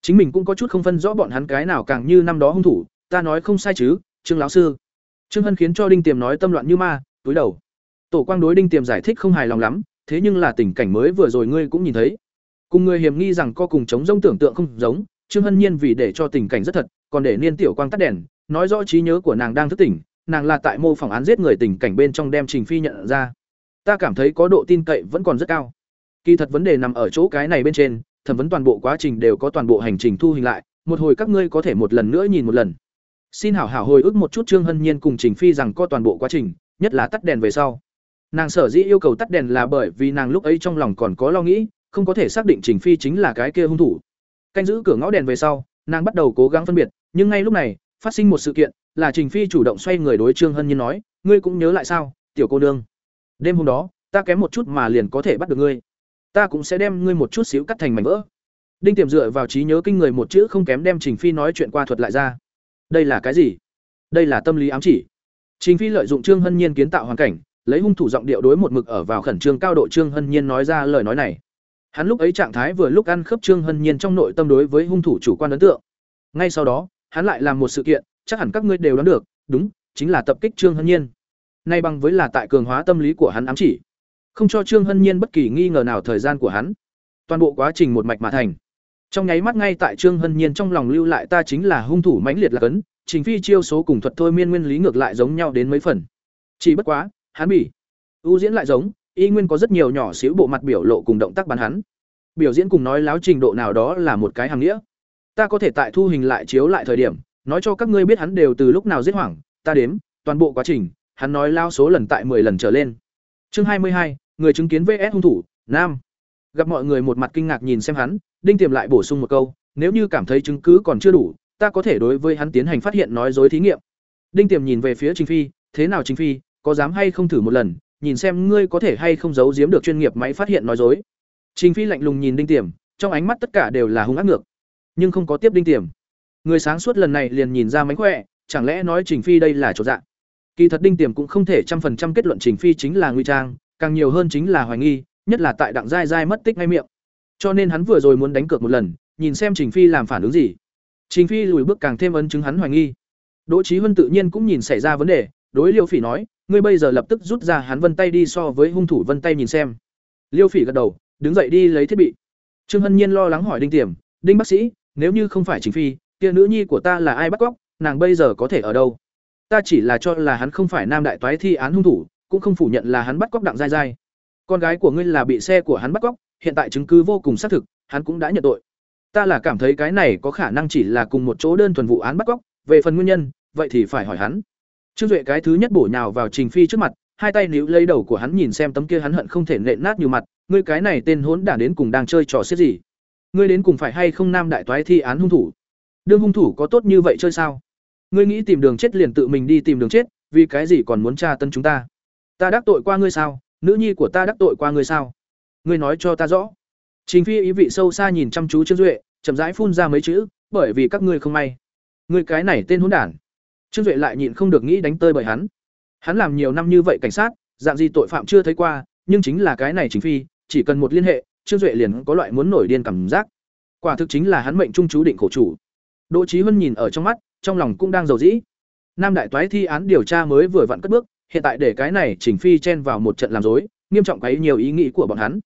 Chính mình cũng có chút không phân rõ bọn hắn cái nào càng như năm đó hung thủ, ta nói không sai chứ, Trương lão sư. Trương Hân khiến cho Đinh Tiềm nói tâm loạn như ma, túi đầu. Tổ Quang đối Đinh Tiềm giải thích không hài lòng lắm, thế nhưng là tình cảnh mới vừa rồi ngươi cũng nhìn thấy. Cùng người hiểm nghi rằng co cùng chống giống tưởng tượng không giống, Trương Hân Nhiên vì để cho tình cảnh rất thật, còn để Niên Tiểu Quang tắt đèn, nói rõ trí nhớ của nàng đang thức tỉnh, nàng là tại mô phỏng án giết người tình cảnh bên trong đem Trình Phi nhận ra. Ta cảm thấy có độ tin cậy vẫn còn rất cao. Kỳ thật vấn đề nằm ở chỗ cái này bên trên, thẩm vấn toàn bộ quá trình đều có toàn bộ hành trình thu hình lại, một hồi các ngươi có thể một lần nữa nhìn một lần. Xin hảo hảo hồi ức một chút Trương Hân Nhiên cùng Trình Phi rằng có toàn bộ quá trình, nhất là tắt đèn về sau. Nàng sở dĩ yêu cầu tắt đèn là bởi vì nàng lúc ấy trong lòng còn có lo nghĩ, không có thể xác định Trình Phi chính là cái kia hung thủ. Canh giữ cửa ngõ đèn về sau, nàng bắt đầu cố gắng phân biệt, nhưng ngay lúc này, phát sinh một sự kiện, là Trình Phi chủ động xoay người đối Trương Hân Nhiên nói, ngươi cũng nhớ lại sao, tiểu cô nương. Đêm hôm đó, ta kém một chút mà liền có thể bắt được ngươi. Ta cũng sẽ đem ngươi một chút xíu cắt thành mảnh vỡ. Đinh Tiềm dựa vào trí nhớ kinh người một chữ không kém đem Trình Phi nói chuyện qua thuật lại ra. Đây là cái gì? Đây là tâm lý ám chỉ. Trình Phi lợi dụng Trương Hân Nhiên kiến tạo hoàn cảnh, lấy hung thủ giọng điệu đối một mực ở vào khẩn trương cao độ Trương Hân Nhiên nói ra lời nói này. Hắn lúc ấy trạng thái vừa lúc ăn khớp Trương Hân Nhiên trong nội tâm đối với hung thủ chủ quan ấn tượng. Ngay sau đó, hắn lại làm một sự kiện, chắc hẳn các ngươi đều đoán được, đúng, chính là tập kích Trương Hân Nhiên. Nay bằng với là tại cường hóa tâm lý của hắn ám chỉ, không cho Trương Hân Nhiên bất kỳ nghi ngờ nào thời gian của hắn. Toàn bộ quá trình một mạch mà thành. Trong nháy mắt ngay tại Trương Hân Nhiên trong lòng lưu lại ta chính là hung thủ mãnh liệt là cấn, trình phi chiêu số cùng thuật thôi miên nguyên lý ngược lại giống nhau đến mấy phần. Chỉ bất quá, hắn bị u diễn lại giống, y nguyên có rất nhiều nhỏ xíu bộ mặt biểu lộ cùng động tác bắn hắn. Biểu diễn cùng nói láo trình độ nào đó là một cái hàng nghĩa. Ta có thể tại thu hình lại chiếu lại thời điểm, nói cho các ngươi biết hắn đều từ lúc nào giết hoảng, ta đếm, toàn bộ quá trình, hắn nói lao số lần tại 10 lần trở lên. Chương 22, người chứng kiến VS hung thủ, nam. Gặp mọi người một mặt kinh ngạc nhìn xem hắn, Đinh Tiềm lại bổ sung một câu, nếu như cảm thấy chứng cứ còn chưa đủ, ta có thể đối với hắn tiến hành phát hiện nói dối thí nghiệm. Đinh Tiềm nhìn về phía Trình Phi, thế nào Trình Phi, có dám hay không thử một lần, nhìn xem ngươi có thể hay không giấu giếm được chuyên nghiệp máy phát hiện nói dối. Trình Phi lạnh lùng nhìn Đinh Tiềm, trong ánh mắt tất cả đều là hung ác ngược, nhưng không có tiếp Đinh Tiềm. Người sáng suốt lần này liền nhìn ra mánh khỏe, chẳng lẽ nói Trình Phi đây là chỗ dạng. Kỳ thật Đinh Tiềm cũng không thể trăm phần trăm kết luận Trình Phi chính là nguy trang, càng nhiều hơn chính là hoài nghi, nhất là tại đặng dai dai mất tích ngay miệng. Cho nên hắn vừa rồi muốn đánh cược một lần, nhìn xem Trình Phi làm phản ứng gì. Trình Phi lùi bước càng thêm ấn chứng hắn hoài nghi. Đỗ Chí Huân tự nhiên cũng nhìn xảy ra vấn đề, đối Liêu Phỉ nói, ngươi bây giờ lập tức rút ra hắn vân tay đi so với hung thủ vân tay nhìn xem. Liêu Phỉ gật đầu, đứng dậy đi lấy thiết bị. Trương Hân Nhiên lo lắng hỏi Đinh Tiềm, "Đinh bác sĩ, nếu như không phải Trình Phi, kia nữ nhi của ta là ai bắt cóc, nàng bây giờ có thể ở đâu?" Ta chỉ là cho là hắn không phải nam đại toái thi án hung thủ, cũng không phủ nhận là hắn bắt cóc đặng dai dai. Con gái của ngươi là bị xe của hắn bắt cóc, hiện tại chứng cứ vô cùng xác thực, hắn cũng đã nhận tội. Ta là cảm thấy cái này có khả năng chỉ là cùng một chỗ đơn thuần vụ án bắt cóc, về phần nguyên nhân, vậy thì phải hỏi hắn. Trương Duệ cái thứ nhất bổ nhào vào Trình Phi trước mặt, hai tay níu lấy đầu của hắn nhìn xem tấm kia hắn hận không thể nện nát như mặt, ngươi cái này tên hỗn đản đến cùng đang chơi trò xiết gì? Ngươi đến cùng phải hay không nam đại toái thi án hung thủ? Đương hung thủ có tốt như vậy chơi sao? Ngươi nghĩ tìm đường chết liền tự mình đi tìm đường chết, vì cái gì còn muốn tra tân chúng ta? Ta đắc tội qua ngươi sao? Nữ nhi của ta đắc tội qua ngươi sao? Ngươi nói cho ta rõ. Trình Phi ý vị sâu xa nhìn chăm chú Trương Duệ, chậm rãi phun ra mấy chữ, bởi vì các ngươi không may. Ngươi cái này tên hỗn đản. Trương Duệ lại nhịn không được nghĩ đánh tơi bởi hắn. Hắn làm nhiều năm như vậy cảnh sát, dạng gì tội phạm chưa thấy qua, nhưng chính là cái này chính Phi, chỉ cần một liên hệ, Trương Duệ liền có loại muốn nổi điên cảm giác. Quả thực chính là hắn mệnh trung chú định khổ chủ. Đỗ Chí Hân nhìn ở trong mắt, trong lòng cũng đang dầu dĩ. Nam đại toái thi án điều tra mới vừa vặn cất bước, hiện tại để cái này chỉnh Phi chen vào một trận làm rối, nghiêm trọng quấy nhiều ý nghĩ của bọn hắn.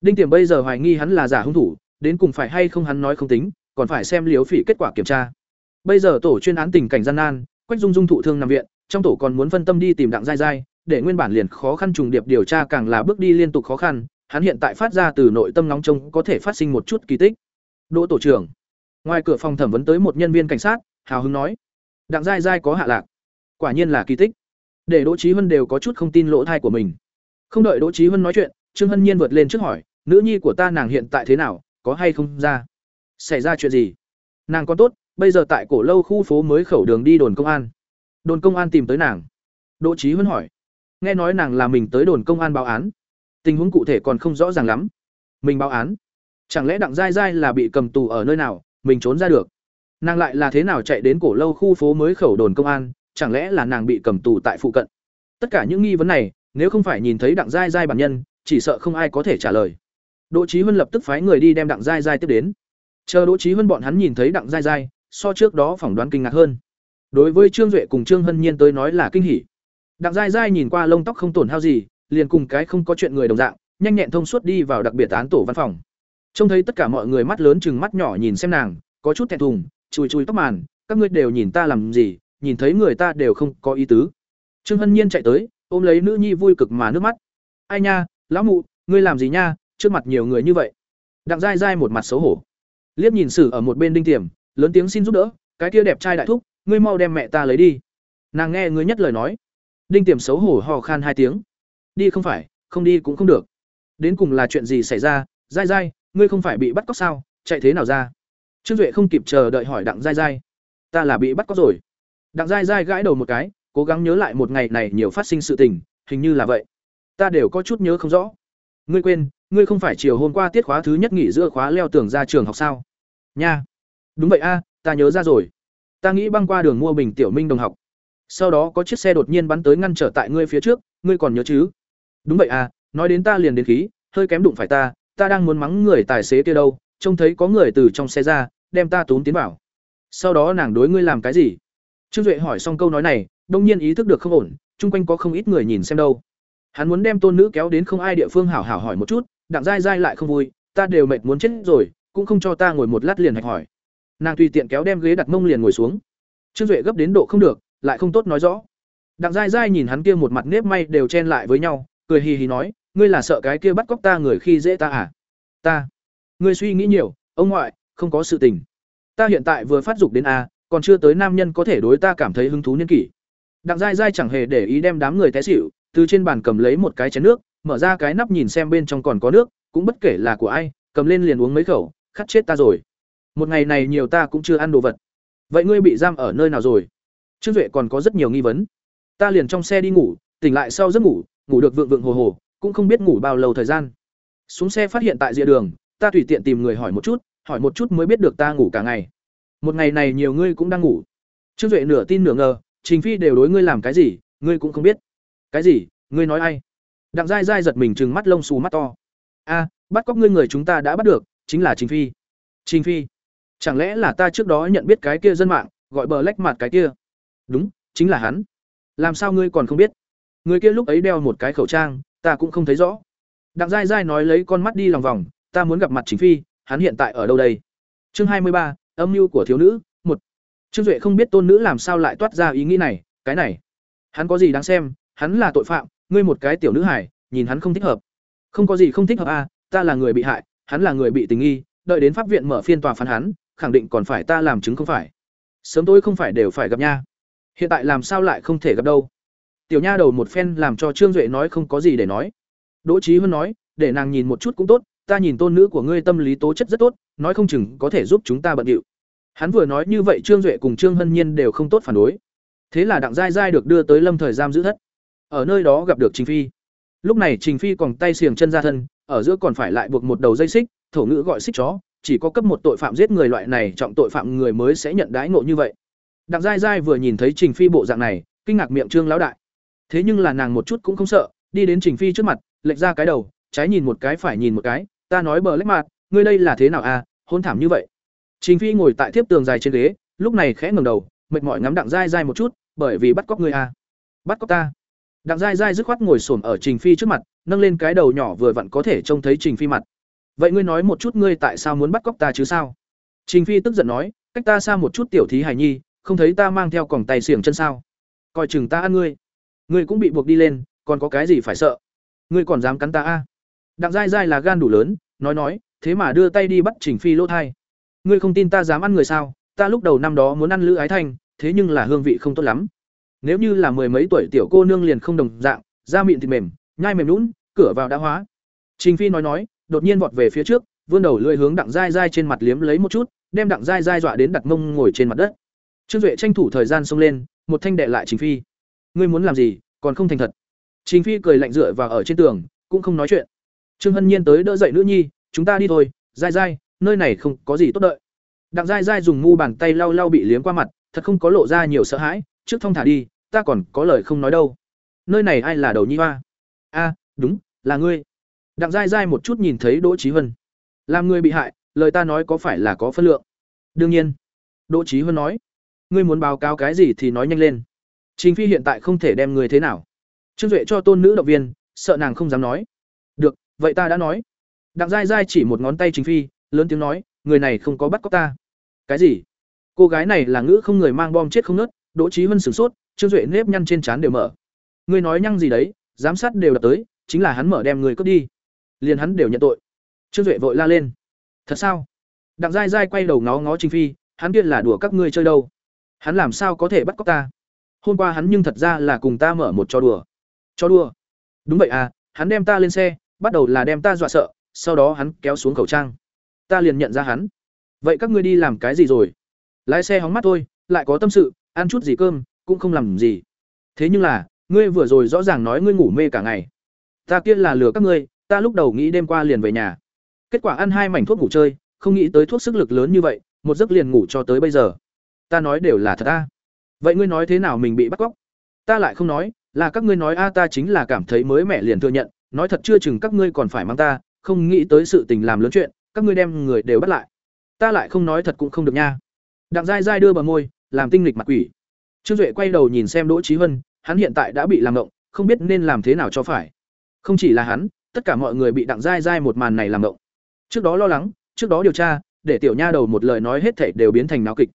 Đinh Tiềm bây giờ hoài nghi hắn là giả hung thủ, đến cùng phải hay không hắn nói không tính, còn phải xem Liếu Phỉ kết quả kiểm tra. Bây giờ tổ chuyên án tình cảnh gian nan, Quách Dung Dung thụ thương nằm viện, trong tổ còn muốn phân tâm đi tìm Đặng Giai Giai, để nguyên bản liền khó khăn trùng điệp điều tra càng là bước đi liên tục khó khăn, hắn hiện tại phát ra từ nội tâm nóng trông có thể phát sinh một chút kỳ tích. Đỗ tổ trưởng. Ngoài cửa phòng thẩm vấn tới một nhân viên cảnh sát, hào hứng nói: "Đặng Giai Giai có hạ lạc." Quả nhiên là kỳ tích. Để Đỗ Chí Hân đều có chút không tin lỗ thai của mình. Không đợi Đỗ Chí Hân nói chuyện, Trương Hân Nhiên vượt lên trước hỏi: "Nữ nhi của ta nàng hiện tại thế nào, có hay không ra?" "Xảy ra chuyện gì?" "Nàng có tốt, bây giờ tại cổ lâu khu phố mới khẩu đường đi đồn công an." "Đồn công an tìm tới nàng?" Đỗ Chí huân hỏi. Nghe nói nàng là mình tới đồn công an báo án. Tình huống cụ thể còn không rõ ràng lắm. Mình báo án? Chẳng lẽ Đặng dai dai là bị cầm tù ở nơi nào, mình trốn ra được? Nàng lại là thế nào chạy đến cổ lâu khu phố mới khẩu đồn công an, chẳng lẽ là nàng bị cầm tù tại phụ cận? Tất cả những nghi vấn này, nếu không phải nhìn thấy Đặng dai dai bản nhân, chỉ sợ không ai có thể trả lời. Đỗ Chí Huân lập tức phái người đi đem Đặng dai dai tiếp đến. chờ đỗ trí huân bọn hắn nhìn thấy đặng dai dai so trước đó phỏng đoán kinh ngạc hơn. Đối với trương duệ cùng trương hân nhiên tới nói là kinh hỉ. Đặng dai dai nhìn qua lông tóc không tổn hao gì, liền cùng cái không có chuyện người đồng dạng, nhanh nhẹn thông suốt đi vào đặc biệt án tổ văn phòng. Trông thấy tất cả mọi người mắt lớn chừng mắt nhỏ nhìn xem nàng, có chút thẹn thùng, chùi chùi tóc màn, các ngươi đều nhìn ta làm gì, nhìn thấy người ta đều không có ý tứ. Trương hân nhiên chạy tới, ôm lấy nữ nhi vui cực mà nước mắt. Ai nha, lão mụ, ngươi làm gì nha, trước mặt nhiều người như vậy. Đặng dai dai một mặt xấu hổ. Liếc nhìn sử ở một bên đinh tiềm lớn tiếng xin giúp đỡ, cái kia đẹp trai đại thúc, ngươi mau đem mẹ ta lấy đi. Nàng nghe ngươi nhất lời nói. Đinh tiềm xấu hổ hò khan hai tiếng. Đi không phải, không đi cũng không được. Đến cùng là chuyện gì xảy ra? Dai dai, ngươi không phải bị bắt cóc sao? Chạy thế nào ra? Trương duệ không kịp chờ đợi hỏi đặng dai dai. Ta là bị bắt cóc rồi. Đặng dai dai gãi đầu một cái, cố gắng nhớ lại một ngày này nhiều phát sinh sự tình, hình như là vậy. Ta đều có chút nhớ không rõ. Ngươi quên, ngươi không phải chiều hôm qua tiết khóa thứ nhất nghỉ giữa khóa leo tường ra trường học sao? Nha đúng vậy a, ta nhớ ra rồi. Ta nghĩ băng qua đường mua bình tiểu minh đồng học. Sau đó có chiếc xe đột nhiên bắn tới ngăn trở tại ngươi phía trước, ngươi còn nhớ chứ? Đúng vậy à nói đến ta liền đến khí, hơi kém đụng phải ta ta đang muốn mắng người tài xế kia đâu, trông thấy có người từ trong xe ra, đem ta tốn tiến vào sau đó nàng đối ngươi làm cái gì? Trương duệ hỏi xong câu nói này, đông nhiên ý thức được không ổn, chung quanh có không ít người nhìn xem đâu. Hắn muốn đem tôn nữ kéo đến không ai địa phương hảo hảo hỏi một chút, đặng dai dai lại không vui, ta đều mệt muốn chết rồi, cũng không cho ta ngồi một lát liền hạch hỏi nàng tùy tiện kéo đem ghế đặt mông liền ngồi xuống. Trương duệ gấp đến độ không được, lại không tốt nói rõ. Đặng dai dai nhìn hắn kia một mặt nếp may đều chen lại với nhau, cười hì hì nói, ngươi là sợ cái kia bắt cóc ta người khi dễ ta à? Ta. Ngươi suy nghĩ nhiều, ông ngoại, không có sự tình. Ta hiện tại vừa phát dục đến a, còn chưa tới nam nhân có thể đối ta cảm thấy hứng thú niên kỷ. Đặng dai dai chẳng hề để ý đem đám người té xỉu, từ trên bàn cầm lấy một cái chén nước, mở ra cái nắp nhìn xem bên trong còn có nước, cũng bất kể là của ai, cầm lên liền uống mấy khẩu, khát chết ta rồi một ngày này nhiều ta cũng chưa ăn đồ vật. Vậy ngươi bị giam ở nơi nào rồi? Trương duệ còn có rất nhiều nghi vấn. Ta liền trong xe đi ngủ, tỉnh lại sau giấc ngủ ngủ được vượng vượng hồ hồ, cũng không biết ngủ bao lâu thời gian. Xuống xe phát hiện tại rìa đường, ta tùy tiện tìm người hỏi một chút, hỏi một chút mới biết được ta ngủ cả ngày. Một ngày này nhiều ngươi cũng đang ngủ. Trương duệ nửa tin nửa ngờ, trình phi đều đối ngươi làm cái gì, ngươi cũng không biết. Cái gì? Ngươi nói ai? Đặng dai dai giật mình chừng mắt lông xù mắt to. A, bắt cóc ngươi người chúng ta đã bắt được, chính là trình phi. Trình phi chẳng lẽ là ta trước đó nhận biết cái kia dân mạng, gọi bờ lách mặt cái kia? Đúng, chính là hắn. Làm sao ngươi còn không biết? Người kia lúc ấy đeo một cái khẩu trang, ta cũng không thấy rõ. Đặng dai dai nói lấy con mắt đi lòng vòng, ta muốn gặp mặt chính phi, hắn hiện tại ở đâu đây? Chương hai mươi ba, âm mưu của thiếu nữ, một. Trương duệ không biết tôn nữ làm sao lại toát ra ý nghĩ này, cái này. Hắn có gì đáng xem, hắn là tội phạm, ngươi một cái tiểu nữ hải nhìn hắn không thích hợp. Không có gì không thích hợp à ta là người bị hại, hắn là người bị tình nghi, đợi đến pháp viện mở phiên tòa phán hắn khẳng định còn phải ta làm chứng không phải. Sớm tối không phải đều phải gặp nha. Hiện tại làm sao lại không thể gặp đâu. Tiểu nha đầu một phen làm cho trương duệ nói không có gì để nói. Đỗ trí hơn nói, để nàng nhìn một chút cũng tốt, ta nhìn tôn nữ của ngươi tâm lý tố chất rất tốt, nói không chừng có thể giúp chúng ta bận điệu. Hắn vừa nói như vậy trương duệ cùng trương hân nhiên đều không tốt phản đối. Thế là đặng giai giai được đưa tới lâm thời giam giữ thất. Ở nơi đó gặp được trình phi. Lúc này trình phi còn tay xiềng chân ra thân, ở giữa còn phải lại buộc một đầu dây xích, thổ ngữ gọi xích chó chỉ có cấp một tội phạm giết người loại này, trọng tội phạm người mới sẽ nhận đãi ngộ như vậy. Đặng dai dai vừa nhìn thấy trình phi bộ dạng này, kinh ngạc miệng trương lão đại. Thế nhưng là nàng một chút cũng không sợ, đi đến trình phi trước mặt, lệch ra cái đầu, trái nhìn một cái, phải nhìn một cái, ta nói bờ lách mặt ngươi đây là thế nào à hôn thảm như vậy? Trình phi ngồi tại thiếp tường dài trên ghế, lúc này khẽ ngẩng đầu, mệt mỏi ngắm đặng dai dai một chút, bởi vì bắt cóc ngươi à. Bắt cóc ta? Đặng dai dai dứt khoát ngồi xổm ở trình phi trước mặt, nâng lên cái đầu nhỏ vừa vặn có thể trông thấy trình phi mặt vậy ngươi nói một chút ngươi tại sao muốn bắt cóc ta chứ sao? Trình phi tức giận nói, cách ta xa một chút tiểu thí Hải nhi, không thấy ta mang theo còng tay xiềng chân sao? Coi chừng ta ăn ngươi. Ngươi cũng bị buộc đi lên, còn có cái gì phải sợ? Ngươi còn dám cắn ta a? À? đặng dai dai là gan đủ lớn, nói nói, thế mà đưa tay đi bắt trình phi lỗ thai. Ngươi không tin ta dám ăn người sao? Ta lúc đầu năm đó muốn ăn lữ ái thanh, thế nhưng là hương vị không tốt lắm. Nếu như là mười mấy tuổi tiểu cô nương liền không đồng dạng, da mịn thịt mềm, nhai mềm lún cửa vào đã hóa. Trình phi nói nói đột nhiên vọt về phía trước, vươn đầu lưỡi hướng đặng dai dai trên mặt liếm lấy một chút, đem đặng dai dai dọa đến đặt mông ngồi trên mặt đất. Trương duệ tranh thủ thời gian xông lên, một thanh đệ lại trình phi. Ngươi muốn làm gì, còn không thành thật. Trình phi cười lạnh dựa vào ở trên tường, cũng không nói chuyện. Trương hân nhiên tới đỡ dậy nữ nhi, chúng ta đi thôi dai dai nơi này không có gì tốt đợi. Đặng dai dai dùng ngu bàn tay lau lau bị liếm qua mặt, thật không có lộ ra nhiều sợ hãi, trước thông thả đi, ta còn có lời không nói đâu. Nơi này ai là đầu nhi hoa? A, đúng, là ngươi đặng dai dai một chút nhìn thấy đỗ trí huân. Làm người bị hại, lời ta nói có phải là có phân lượng? Đương nhiên. Đỗ trí huân nói. Ngươi muốn báo cáo cái gì thì nói nhanh lên. Trình phi hiện tại không thể đem người thế nào. Trương duệ cho tôn nữ động viên, sợ nàng không dám nói. Được, vậy ta đã nói. Đặng dai dai chỉ một ngón tay trình phi, lớn tiếng nói, người này không có bắt cóc ta. Cái gì? Cô gái này là ngữ không người mang bom chết không nớt, đỗ trí huân sửng sốt, trương duệ nếp nhăn trên trán đều mở. Ngươi nói nhăng gì đấy, giám sát đều đập tới, chính là hắn mở đem người cướp đi liền hắn đều nhận tội. Trương duệ vội la lên. Thật sao? Đặng giai giai quay đầu ngó ngó trinh phi, hắn kia là đùa các ngươi chơi đâu? Hắn làm sao có thể bắt cóc ta? Hôm qua hắn nhưng thật ra là cùng ta mở một trò đùa. Trò đùa? Đúng vậy à hắn đem ta lên xe, bắt đầu là đem ta dọa sợ, sau đó hắn kéo xuống khẩu trang. Ta liền nhận ra hắn. Vậy các ngươi đi làm cái gì rồi? Lái xe hóng mắt thôi, lại có tâm sự, ăn chút gì cơm, cũng không làm gì. Thế nhưng là, ngươi vừa rồi rõ ràng nói ngươi ngủ mê cả ngày. Ta kia là lừa các ngươi ta lúc đầu nghĩ đêm qua liền về nhà. Kết quả ăn hai mảnh thuốc ngủ chơi, không nghĩ tới thuốc sức lực lớn như vậy, một giấc liền ngủ cho tới bây giờ. Ta nói đều là thật ta vậy ngươi nói thế nào mình bị bắt cóc? Ta lại không nói, là các ngươi nói a, ta chính là cảm thấy mới mẹ liền thừa nhận, nói thật chưa chừng các ngươi còn phải mang ta, không nghĩ tới sự tình làm lớn chuyện, các ngươi đem người đều bắt lại. Ta lại không nói thật cũng không được nha. Đặng dai dai đưa bờ môi, làm tinh lịch mặt quỷ. Trương duệ quay đầu nhìn xem đỗ trí huân hắn hiện tại đã bị làm ngộng, không biết nên làm thế nào cho phải. Không chỉ là hắn tất cả mọi người bị đặng dai dai một màn này làm động. trước đó lo lắng, trước đó điều tra, để tiểu nha đầu một lời nói hết thảy đều biến thành náo kịch.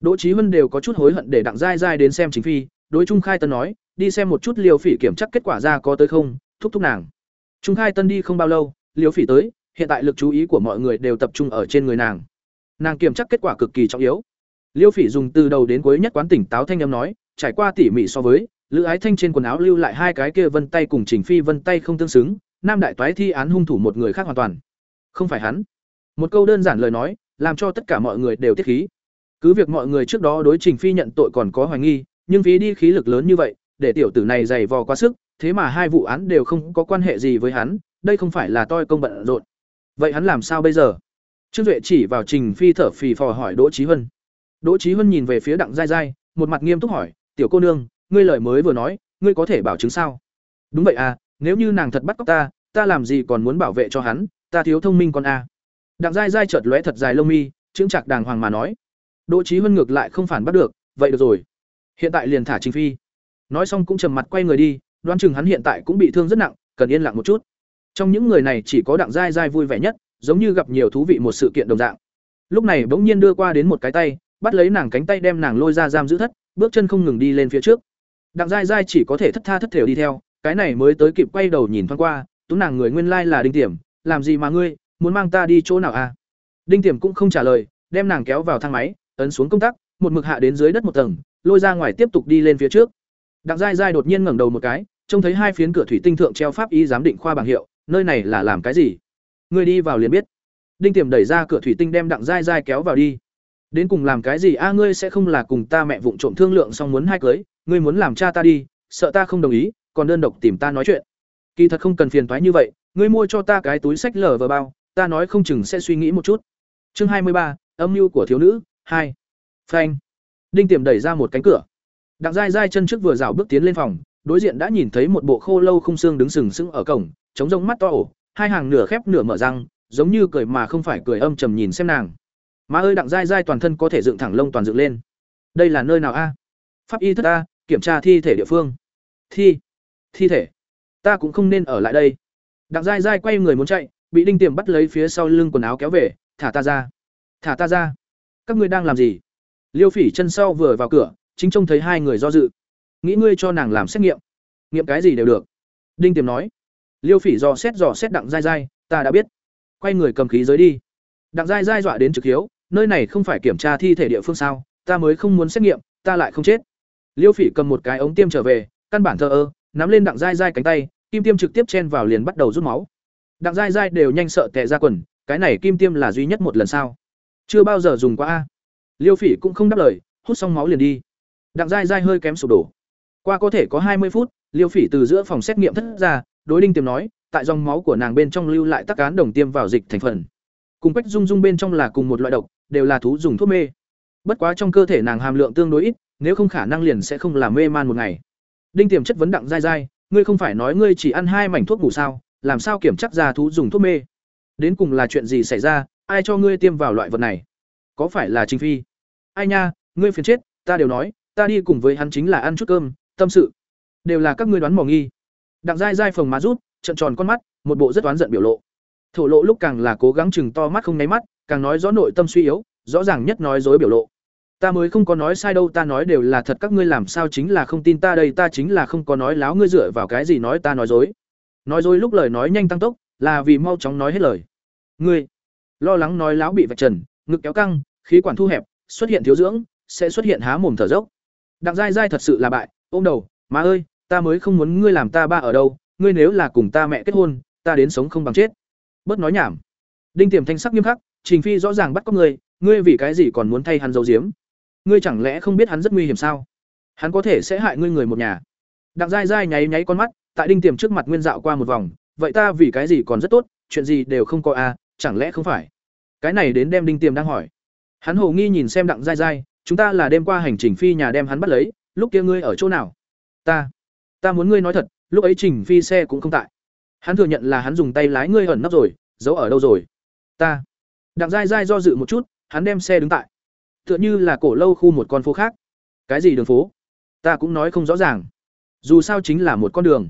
Đỗ trí huân đều có chút hối hận để đặng dai dai đến xem chính phi, đối trung khai tân nói, đi xem một chút liều phỉ kiểm chắc kết quả ra có tới không, thúc thúc nàng. Trung khai tân đi không bao lâu liều phỉ tới, hiện tại lực chú ý của mọi người đều tập trung ở trên người nàng. Nàng kiểm chắc kết quả cực kỳ trọng yếu. Liêu phỉ dùng từ đầu đến cuối nhất quán tỉnh táo thanh âm nói, trải qua tỉ mỉ so với, lữ ái thanh trên quần áo lưu lại hai cái kia vân tay cùng trình phi vân tay không tương xứng nam đại toái thi án hung thủ một người khác hoàn toàn. Không phải hắn. Một câu đơn giản lời nói, làm cho tất cả mọi người đều tiết khí. Cứ việc mọi người trước đó đối trình phi nhận tội còn có hoài nghi, nhưng phí đi khí lực lớn như vậy, để tiểu tử này dày vò quá sức, thế mà hai vụ án đều không có quan hệ gì với hắn, đây không phải là toi công bận rộn. Vậy hắn làm sao bây giờ? Trương duệ chỉ vào trình phi thở phì phò hỏi đỗ trí huân. Đỗ trí huân nhìn về phía đặng dai dai một mặt nghiêm túc hỏi, tiểu cô nương, ngươi lời mới vừa nói, ngươi có thể bảo chứng sao? Đúng vậy à nếu như nàng thật bắt cóc ta ta làm gì còn muốn bảo vệ cho hắn, ta thiếu thông minh con a. À. đặng dai dai chợt lóe thật dài lông mi, chững chạc đàng hoàng mà nói. Đỗ trí huân ngược lại không phản bắt được, vậy được rồi. Hiện tại liền thả trình phi. Nói xong cũng trầm mặt quay người đi, đoán chừng hắn hiện tại cũng bị thương rất nặng, cần yên lặng một chút. Trong những người này chỉ có đặng dai dai vui vẻ nhất, giống như gặp nhiều thú vị một sự kiện đồng dạng. Lúc này bỗng nhiên đưa qua đến một cái tay, bắt lấy nàng cánh tay đem nàng lôi ra giam giữ thất, bước chân không ngừng đi lên phía trước. Đặng dai dai chỉ có thể thất tha thất thểu đi theo cái này mới tới kịp quay đầu nhìn thoáng qua, tú nàng người nguyên lai là đinh tiềm làm gì mà ngươi, muốn mang ta đi chỗ nào à? Đinh tiềm cũng không trả lời, đem nàng kéo vào thang máy, ấn xuống công tắc, một mực hạ đến dưới đất một tầng, lôi ra ngoài tiếp tục đi lên phía trước. Đặng giai giai đột nhiên ngẩng đầu một cái, trông thấy hai phiến cửa thủy tinh thượng treo pháp y giám định khoa bảng hiệu, nơi này là làm cái gì? Ngươi đi vào liền biết. Đinh tiềm đẩy ra cửa thủy tinh đem đặng dai dai kéo vào đi. Đến cùng làm cái gì? A, ngươi sẽ không là cùng ta mẹ vụng trộm thương lượng xong muốn hai cưới, ngươi muốn làm cha ta đi, sợ ta không đồng ý còn đơn độc tìm ta nói chuyện. Kỳ thật không cần phiền toái như vậy, ngươi mua cho ta cái túi sách lở vào bao, ta nói không chừng sẽ suy nghĩ một chút. Chương hai mươi ba, âm mưu của thiếu nữ, hai. Phanh. Đinh tiềm đẩy ra một cánh cửa. Đặng dai dai chân trước vừa rào bước tiến lên phòng, đối diện đã nhìn thấy một bộ khô lâu không xương đứng sừng sững ở cổng chống rông mắt to ổ, hai hàng nửa khép nửa mở răng, giống như cười mà không phải cười âm trầm nhìn xem nàng. Má ơi đặng dai dai toàn thân có thể dựng thẳng lông toàn dựng lên. Đây là nơi nào a? Pháp y thất a, kiểm tra thi thể địa phương. Thi thi thể. Ta cũng không nên ở lại đây. Đặng dai dai quay người muốn chạy, bị đinh tiềm bắt lấy phía sau lưng quần áo kéo về, thả ta ra. Thả ta ra. Các ngươi đang làm gì? Liêu phỉ chân sau vừa vào cửa, chính trông thấy hai người do dự. Nghĩ ngươi cho nàng làm xét nghiệm. Nghiệm cái gì đều được. Đinh tiềm nói. Liêu phỉ dò xét dò xét đặng dai dai ta đã biết. Quay người cầm khí giới đi. Đặng dai dai dọa đến trực hiếu, nơi này không phải kiểm tra thi thể địa phương sao? Ta mới không muốn xét nghiệm, ta lại không chết. Liêu phỉ cầm một cái ống tiêm trở về, căn bản thờ ơ nắm lên đặng dai dai cánh tay, kim tiêm trực tiếp chen vào liền bắt đầu rút máu. Đặng dai dai đều nhanh sợ tệ ra quần, cái này kim tiêm là duy nhất một lần sao? Chưa bao giờ dùng qua a. Liêu phỉ cũng không đáp lời, hút xong máu liền đi. Đặng dai dai hơi kém sụp đổ. Qua có thể có hai mươi phút, liêu phỉ từ giữa phòng xét nghiệm thất ra, đối đinh tiềm nói, tại dòng máu của nàng bên trong lưu lại tắc cán đồng tiêm vào dịch thành phần. Cùng quách dung dung bên trong là cùng một loại độc, đều là thú dùng thuốc mê. Bất quá trong cơ thể nàng hàm lượng tương đối ít, nếu không khả năng liền sẽ không làm mê man một ngày đinh tiềm chất vấn đặng dai dai, ngươi không phải nói ngươi chỉ ăn hai mảnh thuốc ngủ sao, làm sao kiểm chắc ra thú dùng thuốc mê? Đến cùng là chuyện gì xảy ra, ai cho ngươi tiêm vào loại vật này? Có phải là trình phi? Ai nha, ngươi phiền chết, ta đều nói, ta đi cùng với hắn chính là ăn chút cơm, tâm sự. Đều là các ngươi đoán mò nghi. Đặng dai dai phồng má rút, trợn tròn con mắt, một bộ rất oán giận biểu lộ. Thổ lộ lúc càng là cố gắng chừng to mắt không nháy mắt, càng nói rõ nội tâm suy yếu, rõ ràng nhất nói dối biểu lộ ta mới không có nói sai đâu, ta nói đều là thật, các ngươi làm sao chính là không tin ta đây, ta chính là không có nói láo, ngươi dựa vào cái gì nói ta nói dối. Nói dối lúc lời nói nhanh tăng tốc, là vì mau chóng nói hết lời. Ngươi, lo lắng nói láo bị vạch trần, ngực kéo căng, khí quản thu hẹp, xuất hiện thiếu dưỡng, sẽ xuất hiện há mồm thở dốc. Đặng dai dai thật sự là bại, ôm đầu, má ơi, ta mới không muốn ngươi làm ta ba ở đâu, ngươi nếu là cùng ta mẹ kết hôn, ta đến sống không bằng chết. Bớt nói nhảm. Đinh tiềm thanh sắc nghiêm khắc, trình phi rõ ràng bắt cóc ngươi ngươi vì cái gì còn muốn thay hắn giấu giếm? Ngươi chẳng lẽ không biết hắn rất nguy hiểm sao? Hắn có thể sẽ hại ngươi người một nhà. Đặng dai dai nháy nháy con mắt, tại đinh tiềm trước mặt nguyên dạo qua một vòng. Vậy ta vì cái gì còn rất tốt? Chuyện gì đều không có à chẳng lẽ không phải? Cái này đến đem đinh tiềm đang hỏi. Hắn hồ nghi nhìn xem đặng dai dai chúng ta là đêm qua hành trình phi nhà đem hắn bắt lấy, lúc kia ngươi ở chỗ nào? Ta ta muốn ngươi nói thật, lúc ấy trình phi xe cũng không tại. Hắn thừa nhận là hắn dùng tay lái ngươi ẩn nấp rồi, giấu ở đâu rồi? Ta, đặng dai dai do dự một chút, hắn đem xe đứng tại tựa như là cổ lâu khu một con phố khác. Cái gì đường phố? Ta cũng nói không rõ ràng. Dù sao chính là một con đường.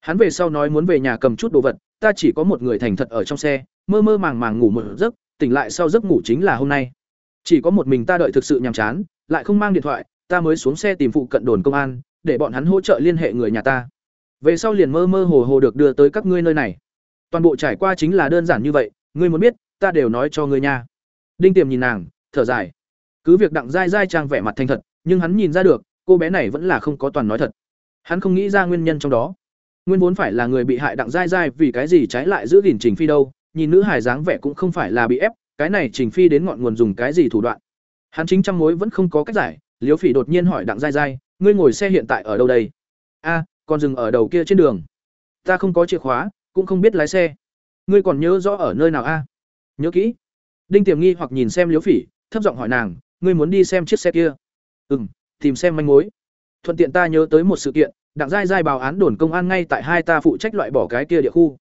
Hắn về sau nói muốn về nhà cầm chút đồ vật, ta chỉ có một người thành thật ở trong xe, mơ mơ màng màng ngủ một giấc, tỉnh lại sau giấc ngủ chính là hôm nay. Chỉ có một mình ta đợi thực sự nhàm chán, lại không mang điện thoại, ta mới xuống xe tìm phụ cận đồn công an, để bọn hắn hỗ trợ liên hệ người nhà ta. Về sau liền mơ mơ hồ hồ được đưa tới các ngươi nơi này. Toàn bộ trải qua chính là đơn giản như vậy, ngươi muốn biết, ta đều nói cho ngươi nha. Đinh tiềm nhìn nàng, thở dài cứ việc đặng dai dai trang vẻ mặt thành thật, nhưng hắn nhìn ra được, cô bé này vẫn là không có toàn nói thật. Hắn không nghĩ ra nguyên nhân trong đó. Nguyên vốn phải là người bị hại đặng dai dai vì cái gì trái lại giữ gìn trình phi đâu, nhìn nữ hài dáng vẻ cũng không phải là bị ép, cái này trình phi đến ngọn nguồn dùng cái gì thủ đoạn? Hắn chính trăm mối vẫn không có cách giải liếu phỉ đột nhiên hỏi đặng dai dai ngươi ngồi xe hiện tại ở đâu đây? A còn dừng ở đầu kia trên đường. Ta không có chìa khóa, cũng không biết lái xe. Ngươi còn nhớ rõ ở nơi nào a? Nhớ kỹ. Đinh tiềm nghi hoặc nhìn xem liếu phỉ, thấp giọng hỏi nàng ngươi muốn đi xem chiếc xe kia. Ừ tìm xem manh mối. Thuận tiện ta nhớ tới một sự kiện, đặng giai giai báo án đồn công an ngay tại hai ta phụ trách loại bỏ cái kia địa khu.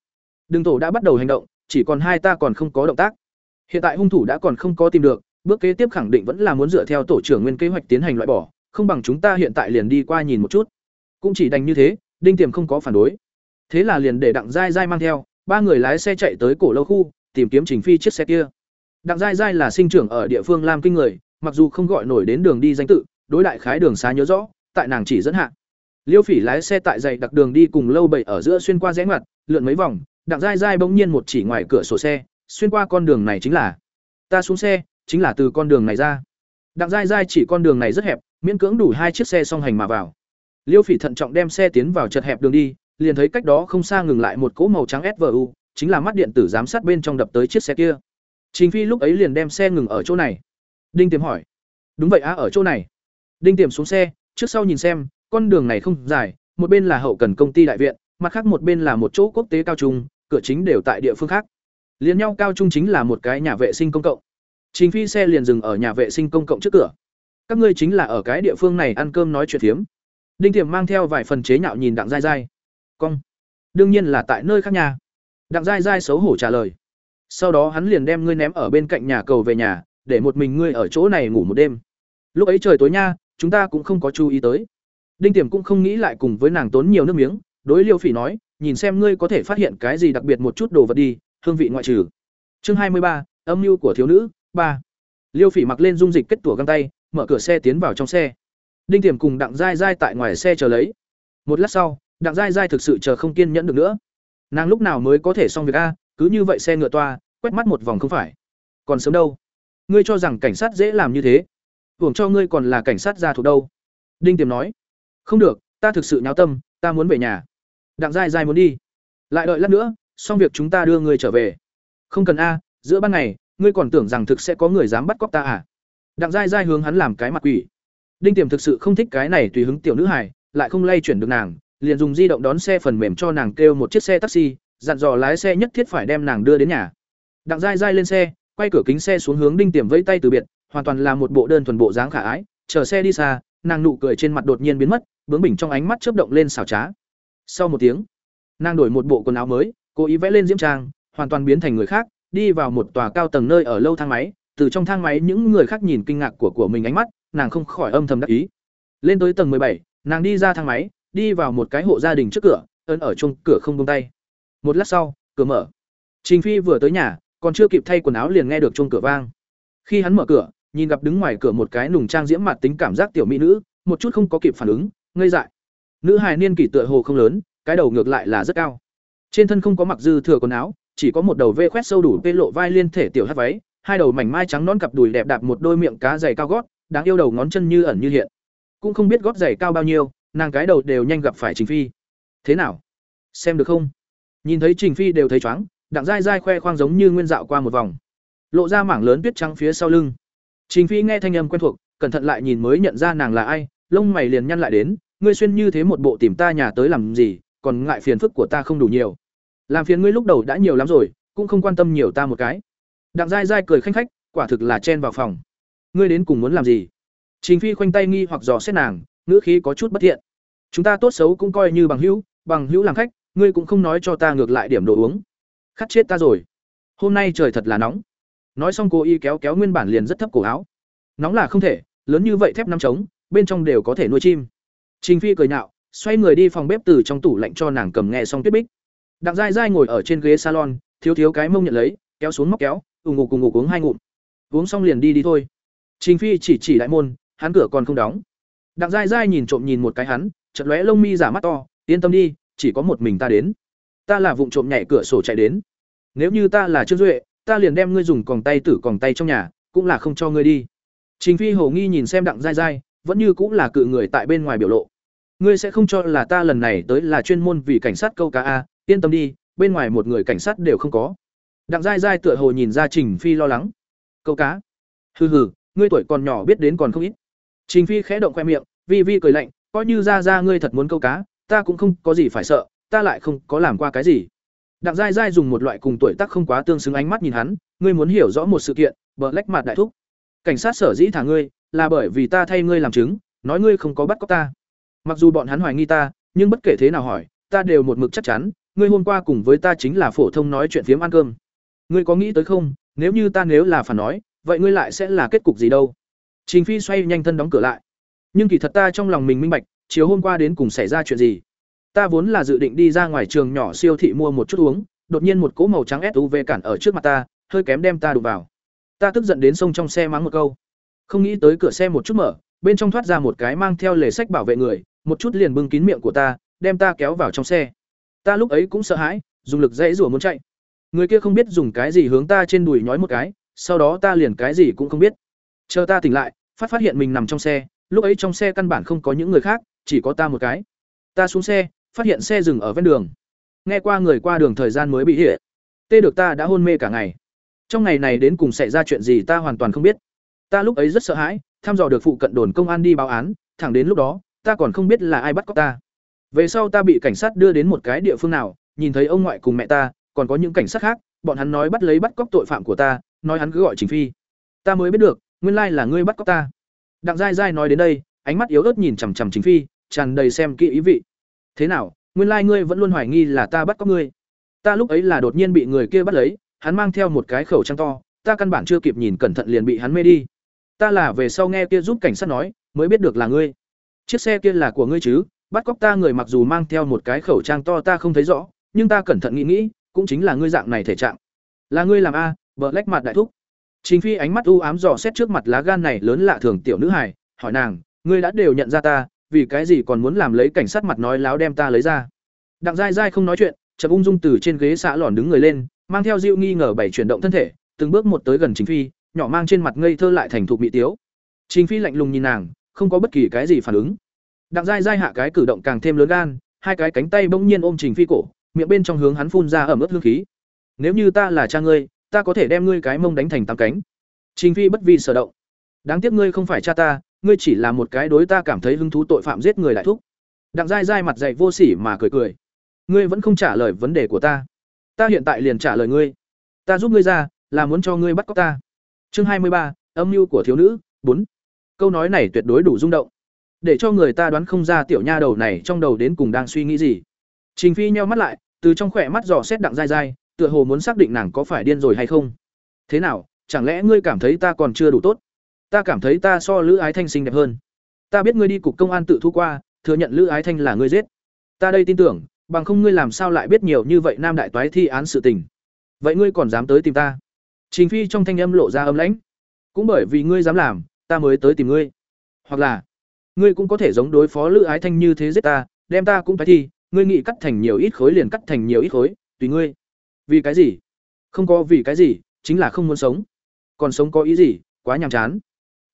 Đừng tổ đã bắt đầu hành động, chỉ còn hai ta còn không có động tác. Hiện tại hung thủ đã còn không có tìm được, bước kế tiếp khẳng định vẫn là muốn dựa theo tổ trưởng nguyên kế hoạch tiến hành loại bỏ, không bằng chúng ta hiện tại liền đi qua nhìn một chút. Cũng chỉ đành như thế, đinh tiềm không có phản đối. Thế là liền để đặng giai giai mang theo, ba người lái xe chạy tới cổ lâu khu, tìm kiếm trình phi chiếc xe kia. Đặng giai giai là sinh trưởng ở địa phương lam kinh người mặc dù không gọi nổi đến đường đi danh tự, đối đại khái đường xá nhớ rõ, tại nàng chỉ dẫn hạ. Liêu phỉ lái xe tại dày đặc đường đi cùng lâu bậy ở giữa xuyên qua rẽ ngoặt, lượn mấy vòng, đặng dai dai bỗng nhiên một chỉ ngoài cửa sổ xe, xuyên qua con đường này chính là, ta xuống xe, chính là từ con đường này ra. Đặng dai dai chỉ con đường này rất hẹp, miễn cưỡng đủ hai chiếc xe song hành mà vào. Liêu phỉ thận trọng đem xe tiến vào chật hẹp đường đi, liền thấy cách đó không xa ngừng lại một cỗ màu trắng svu chính là mắt điện tử giám sát bên trong đập tới chiếc xe kia. Trình phi lúc ấy liền đem xe ngừng ở chỗ này đinh tiềm hỏi. Đúng vậy á ở chỗ này. Đinh tiềm xuống xe trước sau nhìn xem con đường này không dài một bên là hậu cần công ty đại viện mặt khác một bên là một chỗ quốc tế cao trung cửa chính đều tại địa phương khác. Liên nhau cao trung chính là một cái nhà vệ sinh công cộng. Trình phi xe liền dừng ở nhà vệ sinh công cộng trước cửa. Các ngươi chính là ở cái địa phương này ăn cơm nói chuyện thiếm. đinh tiềm mang theo vài phần chế nhạo nhìn đặng Gai Gai, cong. Đương nhiên là tại nơi khác nhà. Đặng Gai Gai xấu hổ trả lời. Sau đó hắn liền đem ngươi ném ở bên cạnh nhà cầu về nhà để một mình ngươi ở chỗ này ngủ một đêm. Lúc ấy trời tối nha chúng ta cũng không có chú ý tới. Đinh tiềm cũng không nghĩ lại cùng với nàng tốn nhiều nước miếng đối liêu phỉ nói nhìn xem ngươi có thể phát hiện cái gì đặc biệt một chút đồ vật đi hương vị ngoại trừ. Chương hai mươi ba, âm mưu của thiếu nữ ba. Liêu phỉ mặc lên dung dịch kết tủa găng tay mở cửa xe tiến vào trong xe. Đinh tiềm cùng đặng dai dai tại ngoài xe chờ lấy. Một lát sau đặng dai dai thực sự chờ không kiên nhẫn được nữa. Nàng lúc nào mới có thể xong việc a cứ như vậy xe ngựa toa quét mắt một vòng không phải. Còn sớm đâu ngươi cho rằng cảnh sát dễ làm như thế. Hưởng cho ngươi còn là cảnh sát ra thuộc đâu. Đinh tiềm nói, không được, ta thực sự nháo tâm, ta muốn về nhà. Đặng dai dai muốn đi. Lại đợi lát nữa, xong việc chúng ta đưa ngươi trở về. Không cần a, giữa ban ngày, ngươi còn tưởng rằng thực sẽ có người dám bắt cóc ta à? Đặng dai dai hướng hắn làm cái mặt quỷ. Đinh tiềm thực sự không thích cái này tùy hứng tiểu nữ hải lại không lay chuyển được nàng, liền dùng di động đón xe phần mềm cho nàng kêu một chiếc xe taxi, dặn dò lái xe nhất thiết phải đem nàng đưa đến nhà. Đặng dai dai lên xe quay cửa kính xe xuống hướng đinh tiềm vẫy tay từ biệt hoàn toàn là một bộ đơn thuần bộ dáng khả ái chờ xe đi xa nàng nụ cười trên mặt đột nhiên biến mất bướng bỉnh trong ánh mắt chớp động lên xảo trá sau một tiếng nàng đổi một bộ quần áo mới cố ý vẽ lên diễm trang hoàn toàn biến thành người khác đi vào một tòa cao tầng nơi ở lâu thang máy, từ trong thang máy những người khác nhìn kinh ngạc của của mình ánh mắt, nàng không khỏi âm thầm đắc ý. Lên tới tầng bảy, nàng đi ra thang máy, đi vào một cái hộ gia đình trước cửa, ấn ở chung cửa không buông tay. Một lát sau, cửa mở. Trình Phi vừa tới nhà, còn chưa kịp thay quần áo liền nghe được chuông cửa vang. Khi hắn mở cửa, nhìn gặp đứng ngoài cửa một cái nùng trang diễm mặt tính cảm giác tiểu mỹ nữ, một chút không có kịp phản ứng, ngây dại. Nữ hài niên kỷ tựa hồ không lớn, cái đầu ngược lại là rất cao. Trên thân không có mặc dư thừa quần áo, chỉ có một đầu vê khoét sâu đủ vê lộ vai liên thể tiểu hát váy, hai đầu mảnh mai trắng non cặp đùi đẹp đạp một đôi miệng cá dày cao gót, đáng yêu đầu ngón chân như ẩn như hiện. Cũng không biết gót dày cao bao nhiêu, nàng cái đầu đều nhanh gặp phải Trình Phi. Thế nào? Xem được không? Nhìn thấy Trình Phi đều thấy chóng, đặng dai dai khoe khoang giống như nguyên dạo qua một vòng. Lộ ra mảng lớn tuyết trắng phía sau lưng. Trình Phi nghe thanh âm quen thuộc, cẩn thận lại nhìn mới nhận ra nàng là ai, lông mày liền nhăn lại đến, ngươi xuyên như thế một bộ tìm ta nhà tới làm gì, còn ngại phiền phức của ta không đủ nhiều. Làm phiền ngươi lúc đầu đã nhiều lắm rồi, cũng không quan tâm nhiều ta một cái. Đặng dai dai cười khanh khách, quả thực là chen vào phòng. Ngươi đến cùng muốn làm gì? Trình Phi khoanh tay nghi hoặc dò xét nàng, ngữ khí có chút bất thiện. Chúng ta tốt xấu cũng coi như bằng hữu, bằng hữu làm khách, ngươi cũng không nói cho ta ngược lại điểm đồ uống. Khát chết ta rồi. Hôm nay trời thật là nóng. Nói xong cô y kéo kéo nguyên bản liền rất thấp cổ áo. Nóng là không thể, lớn như vậy thép năm trống, bên trong đều có thể nuôi chim. Trình Phi cười nhạo, xoay người đi phòng bếp từ trong tủ lạnh cho nàng cầm nghe xong tuyết bích. Đặng dai dai ngồi ở trên ghế salon, thiếu thiếu cái mông nhận lấy, kéo xuống móc kéo, ùng ngủ cùng ngủ uống hai ngụm. Uống xong liền đi đi thôi. Trình Phi chỉ chỉ đại môn, hắn cửa còn không đóng. Đặng dai dai nhìn trộm nhìn một cái hắn, chật lóe lông mi giả mắt to, yên tâm đi, chỉ có một mình ta đến. Ta là vụng trộm nhảy cửa sổ chạy đến. Nếu như ta là Trương Duệ, ta liền đem ngươi dùng còng tay tử còng tay trong nhà, cũng là không cho ngươi đi. Trình Phi hồ nghi nhìn xem Đặng Giai Giai, vẫn như cũng là cự người tại bên ngoài biểu lộ. Ngươi sẽ không cho là ta lần này tới là chuyên môn vì cảnh sát câu cá a, yên tâm đi, bên ngoài một người cảnh sát đều không có. Đặng Giai Giai tựa hồ nhìn ra Trình Phi lo lắng. Câu cá? Hừ hừ, ngươi tuổi còn nhỏ biết đến còn không ít. Trình Phi khẽ động khoe miệng, vi vi cười lạnh, coi như ra ra ngươi thật muốn câu cá, ta cũng không có gì phải sợ, ta lại không có làm qua cái gì. Đặng dai dai dùng một loại cùng tuổi tác không quá tương xứng ánh mắt nhìn hắn, ngươi muốn hiểu rõ một sự kiện, bờ lách mặt đại thúc. Cảnh sát sở dĩ thả ngươi, là bởi vì ta thay ngươi làm chứng, nói ngươi không có bắt cóc ta. Mặc dù bọn hắn hoài nghi ta, nhưng bất kể thế nào hỏi, ta đều một mực chắc chắn, ngươi hôm qua cùng với ta chính là phổ thông nói chuyện phiếm ăn cơm. Ngươi có nghĩ tới không, nếu như ta nếu là phản nói, vậy ngươi lại sẽ là kết cục gì đâu? Trình Phi xoay nhanh thân đóng cửa lại. Nhưng kỳ thật ta trong lòng mình minh bạch, chiều hôm qua đến cùng xảy ra chuyện gì. Ta vốn là dự định đi ra ngoài trường nhỏ siêu thị mua một chút uống, đột nhiên một cỗ màu trắng SUV cản ở trước mặt ta, hơi kém đem ta đụng vào. Ta tức giận đến sông trong xe mắng một câu. Không nghĩ tới cửa xe một chút mở, bên trong thoát ra một cái mang theo lề sách bảo vệ người, một chút liền bưng kín miệng của ta, đem ta kéo vào trong xe. Ta lúc ấy cũng sợ hãi, dùng lực dãy rủa muốn chạy. Người kia không biết dùng cái gì hướng ta trên đùi nhói một cái, sau đó ta liền cái gì cũng không biết. Chờ ta tỉnh lại, phát phát hiện mình nằm trong xe, lúc ấy trong xe căn bản không có những người khác, chỉ có ta một cái. Ta xuống xe, phát hiện xe dừng ở ven đường. Nghe qua người qua đường thời gian mới bị hiện. Tê được ta đã hôn mê cả ngày. Trong ngày này đến cùng xảy ra chuyện gì ta hoàn toàn không biết. Ta lúc ấy rất sợ hãi, thăm dò được phụ cận đồn công an đi báo án, thẳng đến lúc đó, ta còn không biết là ai bắt cóc ta. Về sau ta bị cảnh sát đưa đến một cái địa phương nào, nhìn thấy ông ngoại cùng mẹ ta, còn có những cảnh sát khác, bọn hắn nói bắt lấy bắt cóc tội phạm của ta, nói hắn cứ gọi Trình Phi. Ta mới biết được, nguyên lai là ngươi bắt cóc ta. Đặng dai dai nói đến đây, ánh mắt yếu ớt nhìn chằm chằm Trình Phi, tràn đầy xem kỹ ý vị. Thế nào, nguyên lai ngươi vẫn luôn hoài nghi là ta bắt cóc ngươi? Ta lúc ấy là đột nhiên bị người kia bắt lấy, hắn mang theo một cái khẩu trang to, ta căn bản chưa kịp nhìn cẩn thận liền bị hắn mê đi. Ta là về sau nghe kia giúp cảnh sát nói, mới biết được là ngươi. Chiếc xe kia là của ngươi chứ? Bắt cóc ta người mặc dù mang theo một cái khẩu trang to ta không thấy rõ, nhưng ta cẩn thận nghĩ nghĩ, cũng chính là ngươi dạng này thể trạng. Là ngươi làm a, vợ lách mặt đại thúc. chính Phi ánh mắt u ám dò xét trước mặt lá gan này lớn lạ thường tiểu nữ hải, hỏi nàng, ngươi đã đều nhận ra ta, vì cái gì còn muốn làm lấy cảnh sát mặt nói láo đem ta lấy ra? Đặng dai dai không nói chuyện, chập ung dung từ trên ghế xạ lòn đứng người lên, mang theo dịu nghi ngờ bảy chuyển động thân thể, từng bước một tới gần Trình Phi, nhỏ mang trên mặt ngây thơ lại thành thục mỹ tiếu. Trình Phi lạnh lùng nhìn nàng, không có bất kỳ cái gì phản ứng. Đặng dai dai hạ cái cử động càng thêm lớn gan, hai cái cánh tay bỗng nhiên ôm Trình Phi cổ, miệng bên trong hướng hắn phun ra ẩm ướt hương khí. Nếu như ta là cha ngươi, ta có thể đem ngươi cái mông đánh thành tám cánh. Trình Phi bất vi sở động. Đáng tiếc ngươi không phải cha ta, ngươi chỉ là một cái đối ta cảm thấy hứng thú tội phạm giết người lại thúc. Đặng dai dai mặt dày vô sỉ mà cười cười. Ngươi vẫn không trả lời vấn đề của ta. Ta hiện tại liền trả lời ngươi. Ta giúp ngươi ra, là muốn cho ngươi bắt cóc ta. Chương hai mươi ba, âm mưu của thiếu nữ, bốn. Câu nói này tuyệt đối đủ rung động. Để cho người ta đoán không ra tiểu nha đầu này trong đầu đến cùng đang suy nghĩ gì. Trình Phi nheo mắt lại, từ trong khỏe mắt dò xét đặng dai dai, tựa hồ muốn xác định nàng có phải điên rồi hay không thế nào chẳng lẽ ngươi cảm thấy ta còn chưa đủ tốt ta cảm thấy ta so lữ ái thanh xinh đẹp hơn. Ta biết ngươi đi cục công an tự thu qua, thừa nhận lữ ái thanh là ngươi giết. Ta đây tin tưởng, bằng không ngươi làm sao lại biết nhiều như vậy nam đại toái thi án sự tình. Vậy ngươi còn dám tới tìm ta? Trình phi trong thanh âm lộ ra âm lãnh. Cũng bởi vì ngươi dám làm, ta mới tới tìm ngươi. Hoặc là, ngươi cũng có thể giống đối phó lữ ái thanh như thế giết ta, đem ta cũng phải thi, ngươi nghĩ cắt thành nhiều ít khối liền cắt thành nhiều ít khối, tùy ngươi. Vì cái gì? Không có vì cái gì, chính là không muốn sống. Còn sống có ý gì? Quá nhàm chán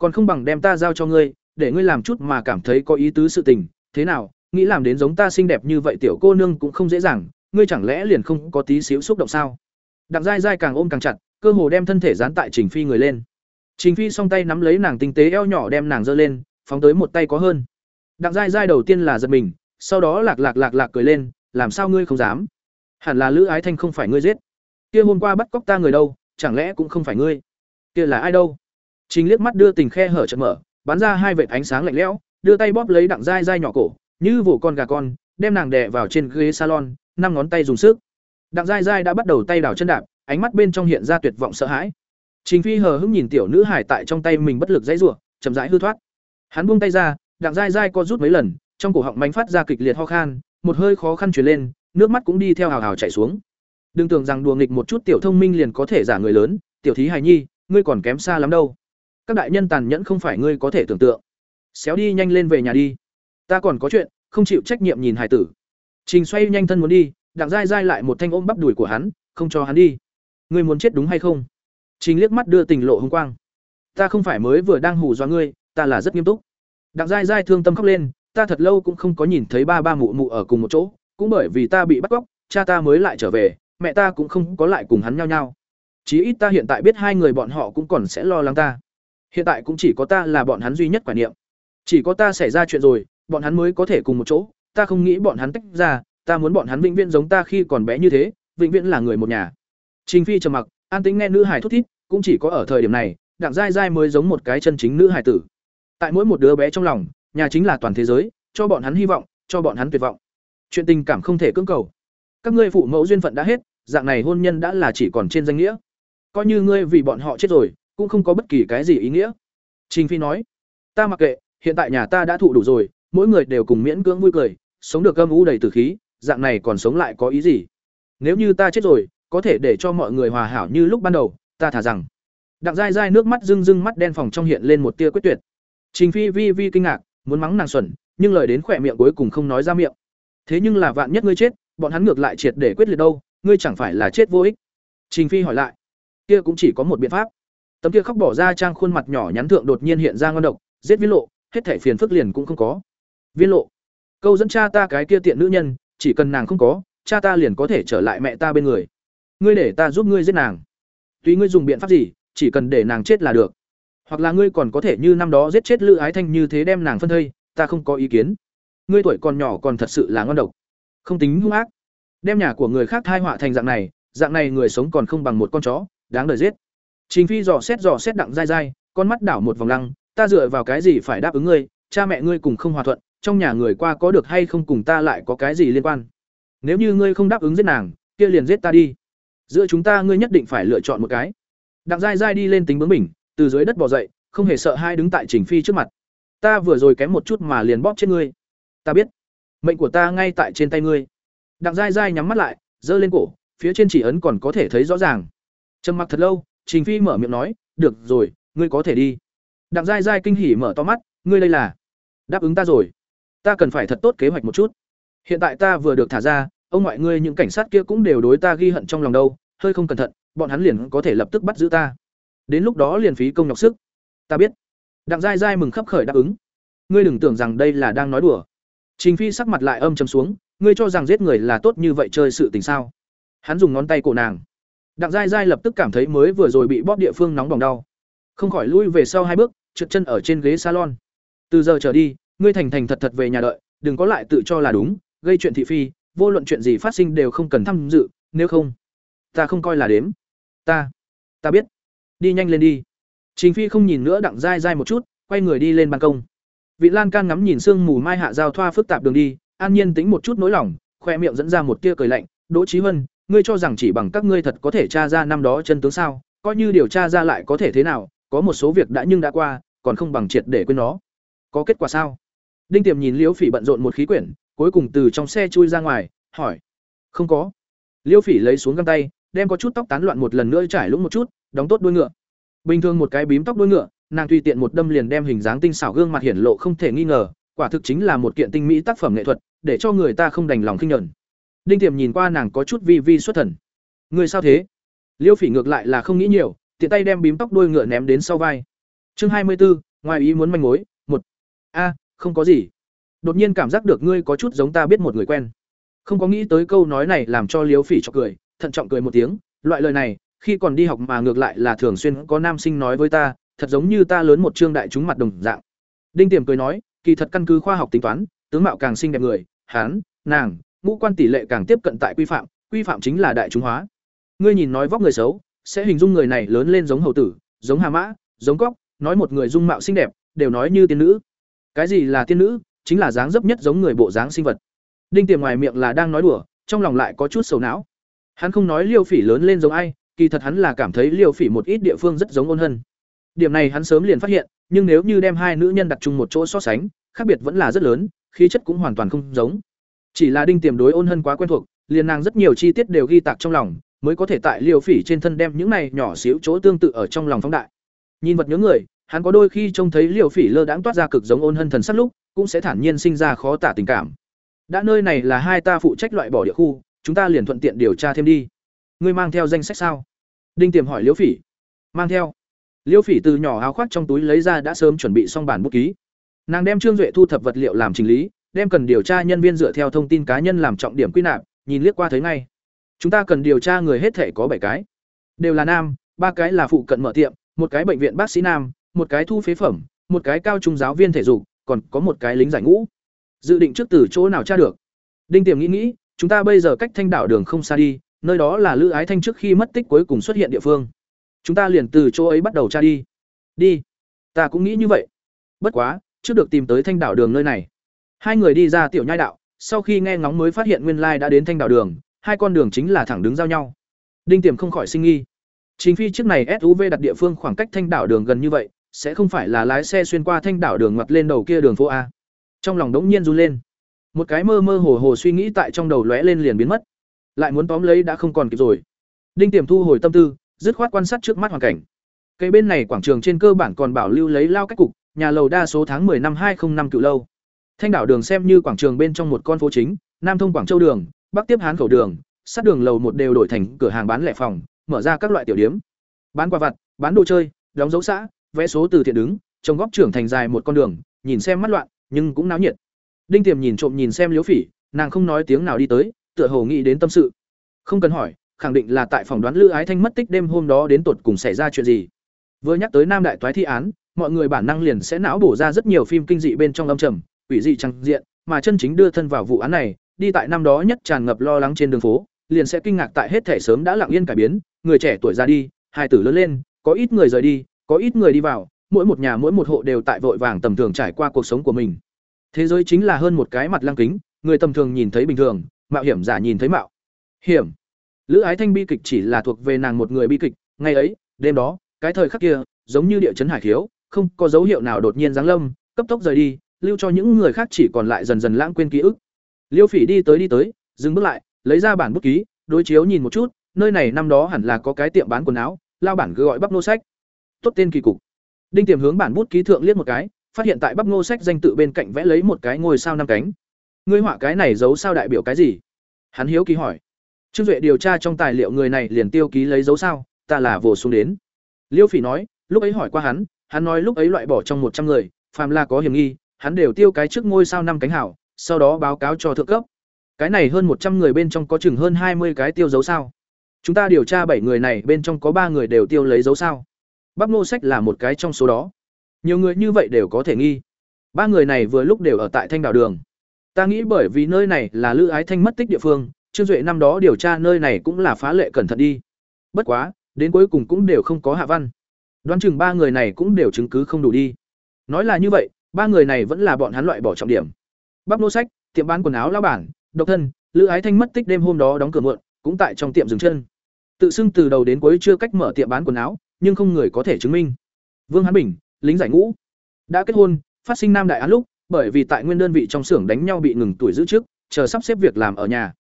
còn không bằng đem ta giao cho ngươi, để ngươi làm chút mà cảm thấy có ý tứ sự tình. Thế nào, nghĩ làm đến giống ta xinh đẹp như vậy tiểu cô nương cũng không dễ dàng, ngươi chẳng lẽ liền không có tí xíu xúc động sao? Đặng dai dai càng ôm càng chặt, cơ hồ đem thân thể dán tại trình phi người lên. Trình phi song tay nắm lấy nàng tinh tế eo nhỏ đem nàng giơ lên, phóng tới một tay có hơn. Đặng dai dai đầu tiên là giật mình, sau đó lạc lạc lạc lạc cười lên, làm sao ngươi không dám? Hẳn là lữ ái thanh không phải ngươi giết. Kia hôm qua bắt cóc ta người đâu, chẳng lẽ cũng không phải ngươi? Kia là ai đâu? Trình liếc mắt đưa tình khe hở chợt mở, bắn ra hai vệt ánh sáng lạnh lẽo, đưa tay bóp lấy đặng dai dai nhỏ cổ, như vỗ con gà con, đem nàng đè vào trên ghế salon, năm ngón tay dùng sức. Đặng dai dai đã bắt đầu tay đảo chân đạp, ánh mắt bên trong hiện ra tuyệt vọng sợ hãi. Trình phi hờ hững nhìn tiểu nữ hải tại trong tay mình bất lực dãy rủa, chậm rãi hư thoát. Hắn buông tay ra, đặng dai dai co rút mấy lần, trong cổ họng mánh phát ra kịch liệt ho khan, một hơi khó khăn truyền lên, nước mắt cũng đi theo hào hào chảy xuống. Đừng tưởng rằng đùa nghịch một chút tiểu thông minh liền có thể giả người lớn, tiểu thí hài nhi, ngươi còn kém xa lắm đâu các đại nhân tàn nhẫn không phải ngươi có thể tưởng tượng. Xéo đi nhanh lên về nhà đi. Ta còn có chuyện, không chịu trách nhiệm nhìn hải tử. Trình xoay nhanh thân muốn đi, đặng dai dai lại một thanh ôm bắp đùi của hắn, không cho hắn đi. Ngươi muốn chết đúng hay không? Trình liếc mắt đưa tình lộ hồng quang. Ta không phải mới vừa đang hù do ngươi, ta là rất nghiêm túc. Đặng dai dai thương tâm khóc lên, ta thật lâu cũng không có nhìn thấy ba ba mụ mụ ở cùng một chỗ, cũng bởi vì ta bị bắt cóc, cha ta mới lại trở về, mẹ ta cũng không có lại cùng hắn nhau nhau chí ít ta hiện tại biết hai người bọn họ cũng còn sẽ lo lắng ta hiện tại cũng chỉ có ta là bọn hắn duy nhất quả niệm. Chỉ có ta xảy ra chuyện rồi, bọn hắn mới có thể cùng một chỗ. Ta không nghĩ bọn hắn tách ra, ta muốn bọn hắn vĩnh viễn giống ta khi còn bé như thế, vĩnh viễn là người một nhà. Trình phi trầm mặc, an tính nghe nữ hải thút thít, cũng chỉ có ở thời điểm này, đặng dai dai mới giống một cái chân chính nữ hải tử. Tại mỗi một đứa bé trong lòng, nhà chính là toàn thế giới, cho bọn hắn hy vọng, cho bọn hắn tuyệt vọng. Chuyện tình cảm không thể cưỡng cầu. Các ngươi phụ mẫu duyên phận đã hết, dạng này hôn nhân đã là chỉ còn trên danh nghĩa. Coi như ngươi vì bọn họ chết rồi cũng không có bất kỳ cái gì ý nghĩa. Trình phi nói, ta mặc kệ, hiện tại nhà ta đã thụ đủ rồi, mỗi người đều cùng miễn cưỡng vui cười, sống được âm u đầy tử khí, dạng này còn sống lại có ý gì? Nếu như ta chết rồi, có thể để cho mọi người hòa hảo như lúc ban đầu, ta thả rằng. Đặng dai dai nước mắt rưng rưng mắt đen phòng trong hiện lên một tia quyết tuyệt. Trình phi vi vi kinh ngạc, muốn mắng nàng xuẩn, nhưng lời đến khỏe miệng cuối cùng không nói ra miệng. Thế nhưng là vạn nhất ngươi chết, bọn hắn ngược lại triệt để quyết liệt đâu, ngươi chẳng phải là chết vô ích? Trình phi hỏi lại. Kia cũng chỉ có một biện pháp tấm kia khóc bỏ ra trang khuôn mặt nhỏ nhắn thượng đột nhiên hiện ra ngon độc, giết viên lộ, hết thẻ phiền phức liền cũng không có. Viên lộ, câu dẫn cha ta cái kia tiện nữ nhân, chỉ cần nàng không có, cha ta liền có thể trở lại mẹ ta bên người. Ngươi để ta giúp ngươi giết nàng. Tùy ngươi dùng biện pháp gì, chỉ cần để nàng chết là được. Hoặc là ngươi còn có thể như năm đó giết chết lữ ái thanh như thế đem nàng phân thây, ta không có ý kiến. Ngươi tuổi còn nhỏ còn thật sự là ngon độc. Không tính hung ác. Đem nhà của người khác thai họa thành dạng này dạng này người sống còn không bằng một con chó, đáng đời giết trình phi dò xét dò xét đặng dai dai con mắt đảo một vòng lăng ta dựa vào cái gì phải đáp ứng ngươi? Cha mẹ ngươi cùng không hòa thuận trong nhà người qua có được hay không cùng ta lại có cái gì liên quan? Nếu như ngươi không đáp ứng giết nàng kia liền giết ta đi. Giữa chúng ta ngươi nhất định phải lựa chọn một cái. Đặng dai dai đi lên tính bướng bỉnh, từ dưới đất bò dậy không hề sợ hai đứng tại trình phi trước mặt. Ta vừa rồi kém một chút mà liền bóp chết ngươi. Ta biết. Mệnh của ta ngay tại trên tay ngươi. Đặng dai dai nhắm mắt lại giơ lên cổ phía trên chỉ ấn còn có thể thấy rõ ràng. Trầm mặc thật lâu trình phi mở miệng nói, được rồi, ngươi có thể đi. Đặng dai dai kinh hỉ mở to mắt, ngươi đây là? Đáp ứng ta rồi. Ta cần phải thật tốt kế hoạch một chút. Hiện tại ta vừa được thả ra, ông ngoại ngươi những cảnh sát kia cũng đều đối ta ghi hận trong lòng đâu, hơi không cẩn thận, bọn hắn liền có thể lập tức bắt giữ ta. Đến lúc đó liền phí công nhọc sức. Ta biết. Đặng dai dai mừng khấp khởi đáp ứng. Ngươi đừng tưởng rằng đây là đang nói đùa. Trình phi sắc mặt lại âm trầm xuống, ngươi cho rằng giết người là tốt như vậy chơi sự tình sao? Hắn dùng ngón tay cổ nàng đặng dai dai lập tức cảm thấy mới vừa rồi bị bóp địa phương nóng bỏng đau. Không khỏi lui về sau hai bước, trượt chân ở trên ghế salon. Từ giờ trở đi, ngươi thành thành thật thật về nhà đợi, đừng có lại tự cho là đúng, gây chuyện thị phi, vô luận chuyện gì phát sinh đều không cần tham dự, nếu không, ta không coi là đếm. Ta ta biết. Đi nhanh lên đi. Trình phi không nhìn nữa đặng dai dai một chút, quay người đi lên ban công. Vị lan can ngắm nhìn sương mù mai hạ giao thoa phức tạp đường đi, an nhiên tính một chút nỗi lòng khoe miệng dẫn ra một tia cười lạnh, đỗ trí huân ngươi cho rằng chỉ bằng các ngươi thật có thể tra ra năm đó chân tướng sao? Coi như điều tra ra lại có thể thế nào, có một số việc đã nhưng đã qua, còn không bằng triệt để quên nó. Có kết quả sao? Đinh tiềm nhìn liễu phỉ bận rộn một khí quyển, cuối cùng từ trong xe chui ra ngoài, hỏi. Không có. Liễu phỉ lấy xuống găng tay, đem có chút tóc tán loạn một lần nữa trải lũng một chút, đóng tốt đuôi ngựa. Bình thường một cái bím tóc đuôi ngựa, nàng tùy tiện một đâm liền đem hình dáng tinh xảo gương mặt hiển lộ không thể nghi ngờ, quả thực chính là một kiện tinh mỹ tác phẩm nghệ thuật, để cho người ta không đành lòng khinh nhẫn đinh tiềm nhìn qua nàng có chút vi vi xuất thần. Người sao thế? Liêu phỉ ngược lại là không nghĩ nhiều tiện tay đem bím tóc đuôi ngựa ném đến sau vai. Chương hai mươi 24, ngoài ý muốn manh mối một. A không có gì. Đột nhiên cảm giác được ngươi có chút giống ta biết một người quen. Không có nghĩ tới câu nói này làm cho liêu phỉ cho cười thận trọng cười một tiếng loại lời này khi còn đi học mà ngược lại là thường xuyên có nam sinh nói với ta thật giống như ta lớn một trương đại chúng mặt đồng dạng. Đinh tiềm cười nói kỳ thật căn cứ khoa học tính toán tướng mạo càng xinh đẹp người hán nàng ngũ quan tỷ lệ càng tiếp cận tại quy phạm quy phạm chính là đại chúng hóa. Ngươi nhìn nói vóc người xấu, sẽ hình dung người này lớn lên giống hầu tử, giống hà mã, giống cóc, nói một người dung mạo xinh đẹp, đều nói như tiên nữ. Cái gì là tiên nữ? Chính là dáng dấp nhất giống người bộ dáng sinh vật. Đinh tiềm ngoài miệng là đang nói đùa, trong lòng lại có chút sầu não. Hắn không nói liêu phỉ lớn lên giống ai, kỳ thật hắn là cảm thấy liêu phỉ một ít địa phương rất giống ôn hân. Điểm này hắn sớm liền phát hiện, nhưng nếu như đem hai nữ nhân đặt chung một chỗ so sánh, khác biệt vẫn là rất lớn, khí chất cũng hoàn toàn không giống chỉ là đinh tiềm đối ôn hân quá quen thuộc, liền nàng rất nhiều chi tiết đều ghi tạc trong lòng, mới có thể tại liều phỉ trên thân đem những này nhỏ xíu chỗ tương tự ở trong lòng phóng đại. Nhìn vật nhớ người, hắn có đôi khi trông thấy liều phỉ lơ đãng toát ra cực giống ôn hân thần sắc lúc, cũng sẽ thản nhiên sinh ra khó tả tình cảm. Đã nơi này là hai ta phụ trách loại bỏ địa khu, chúng ta liền thuận tiện điều tra thêm đi. Ngươi mang theo danh sách sao? Đinh tiềm hỏi liễu phỉ. Mang theo. Liễu phỉ từ nhỏ áo khoác trong túi lấy ra đã sớm chuẩn bị xong bản bút ký. Nàng đem trương duệ thu thập vật liệu làm chỉnh lý đem cần điều tra nhân viên dựa theo thông tin cá nhân làm trọng điểm quy nạp, nhìn liếc qua thấy ngay. Chúng ta cần điều tra người hết thể có bảy cái. Đều là nam, ba cái là phụ cận mở tiệm, một cái bệnh viện bác sĩ nam, một cái thu phế phẩm, một cái cao trung giáo viên thể dục, còn có một cái lính giải ngũ. Dự định trước từ chỗ nào tra được? Đinh tiềm nghĩ nghĩ, chúng ta bây giờ cách thanh đảo đường không xa đi, nơi đó là lữ ái thanh trước khi mất tích cuối cùng xuất hiện địa phương. Chúng ta liền từ chỗ ấy bắt đầu tra đi. Đi. Ta cũng nghĩ như vậy. Bất quá, trước được tìm tới thanh đảo đường nơi này hai người đi ra tiểu nhai đạo, sau khi nghe ngóng mới phát hiện nguyên lai đã đến thanh đảo đường, hai con đường chính là thẳng đứng giao nhau. Đinh tiềm không khỏi sinh nghi. Chính phi chiếc này suv đặt địa phương khoảng cách thanh đảo đường gần như vậy, sẽ không phải là lái xe xuyên qua thanh đảo đường ngoặt lên đầu kia đường phố a. Trong lòng đống nhiên run lên. Một cái mơ mơ hồ hồ suy nghĩ tại trong đầu lóe lên liền biến mất. Lại muốn tóm lấy đã không còn kịp rồi. Đinh tiềm thu hồi tâm tư, dứt khoát quan sát trước mắt hoàn cảnh. Cây bên này quảng trường trên cơ bản còn bảo lưu lấy lao cách cục, nhà lầu đa số tháng 10 năm 2005 cựu lâu thanh đảo đường xem như quảng trường bên trong một con phố chính, nam thông quảng châu đường, bắc tiếp hán khẩu đường, sát đường lầu một đều đổi thành cửa hàng bán lẻ phòng, mở ra các loại tiểu điếm bán quà vặt, bán đồ chơi, đóng dấu xã vẽ số từ thiện đứng trồng góc trưởng thành dài một con đường, nhìn xem mắt loạn, nhưng cũng náo nhiệt. Đinh tiềm nhìn trộm nhìn xem liếu phỉ, nàng không nói tiếng nào đi tới, tựa hồ nghĩ đến tâm sự. Không cần hỏi, khẳng định là tại phòng đoán lữ ái thanh mất tích đêm hôm đó đến tột cùng xảy ra chuyện gì. Vừa nhắc tới nam đại toái thi án, mọi người bản năng liền sẽ não bổ ra rất nhiều phim kinh dị bên trong âm trầm quỷ dị trang diện, mà chân chính đưa thân vào vụ án này, đi tại năm đó nhất tràn ngập lo lắng trên đường phố, liền sẽ kinh ngạc tại hết thể sớm đã lặng yên cải biến, người trẻ tuổi ra đi, hai tử lớn lên, có ít người rời đi, có ít người đi vào, mỗi một nhà mỗi một hộ đều tại vội vàng tầm thường trải qua cuộc sống của mình. Thế giới chính là hơn một cái mặt lăng kính, người tầm thường nhìn thấy bình thường, mạo hiểm giả nhìn thấy mạo. Hiểm. Lữ ái thanh bi kịch chỉ là thuộc về nàng một người bi kịch, ngày ấy, đêm đó, cái thời khắc kia, giống như địa chấn hải khiếu, không có dấu hiệu nào đột nhiên giáng lâm, cấp tốc rời đi lưu cho những người khác chỉ còn lại dần dần lãng quên ký ức. Liêu phỉ đi tới đi tới, dừng bước lại, lấy ra bản bút ký, đối chiếu nhìn một chút, nơi này năm đó hẳn là có cái tiệm bán quần áo, lao bản cứ gọi bắp nô sách. Tốt tên kỳ cục. Đinh tiềm hướng bản bút ký thượng liếc một cái, phát hiện tại bắp nô sách danh tự bên cạnh vẽ lấy một cái ngôi sao năm cánh. Ngươi họa cái này giấu sao đại biểu cái gì? Hắn hiếu kỳ hỏi. Trương duệ điều tra trong tài liệu người này liền tiêu ký lấy dấu sao, ta là vồ xuống đến. Liêu phỉ nói, lúc ấy hỏi qua hắn hắn nói lúc ấy loại bỏ trong một trăm người, phàm là có hiểm nghi hắn đều tiêu cái trước ngôi sao năm cánh hảo, sau đó báo cáo cho thượng cấp. Cái này hơn một trăm người bên trong có chừng hơn hai mươi cái tiêu dấu sao. Chúng ta điều tra bảy người này bên trong có ba người đều tiêu lấy dấu sao. Bắp nô sách là một cái trong số đó. Nhiều người như vậy đều có thể nghi. Ba người này vừa lúc đều ở tại thanh đảo đường. Ta nghĩ bởi vì nơi này là lữ ái thanh mất tích địa phương, trương duệ năm đó điều tra nơi này cũng là phá lệ cẩn thận đi. Bất quá, đến cuối cùng cũng đều không có hạ văn. Đoán chừng ba người này cũng đều chứng cứ không đủ đi. Nói là như vậy ba người này vẫn là bọn hắn loại bỏ trọng điểm bắp nô sách tiệm bán quần áo lao bản độc thân lữ ái thanh mất tích đêm hôm đó đóng cửa muộn cũng tại trong tiệm dừng chân. Tự xưng từ đầu đến cuối chưa cách mở tiệm bán quần áo, nhưng không người có thể chứng minh. Vương Hán Bình, lính giải ngũ, đã kết hôn, phát sinh nam đại án lúc, bởi vì tại nguyên đơn vị trong xưởng đánh nhau bị ngừng tuổi giữ trước, chờ sắp xếp việc làm ở nhà.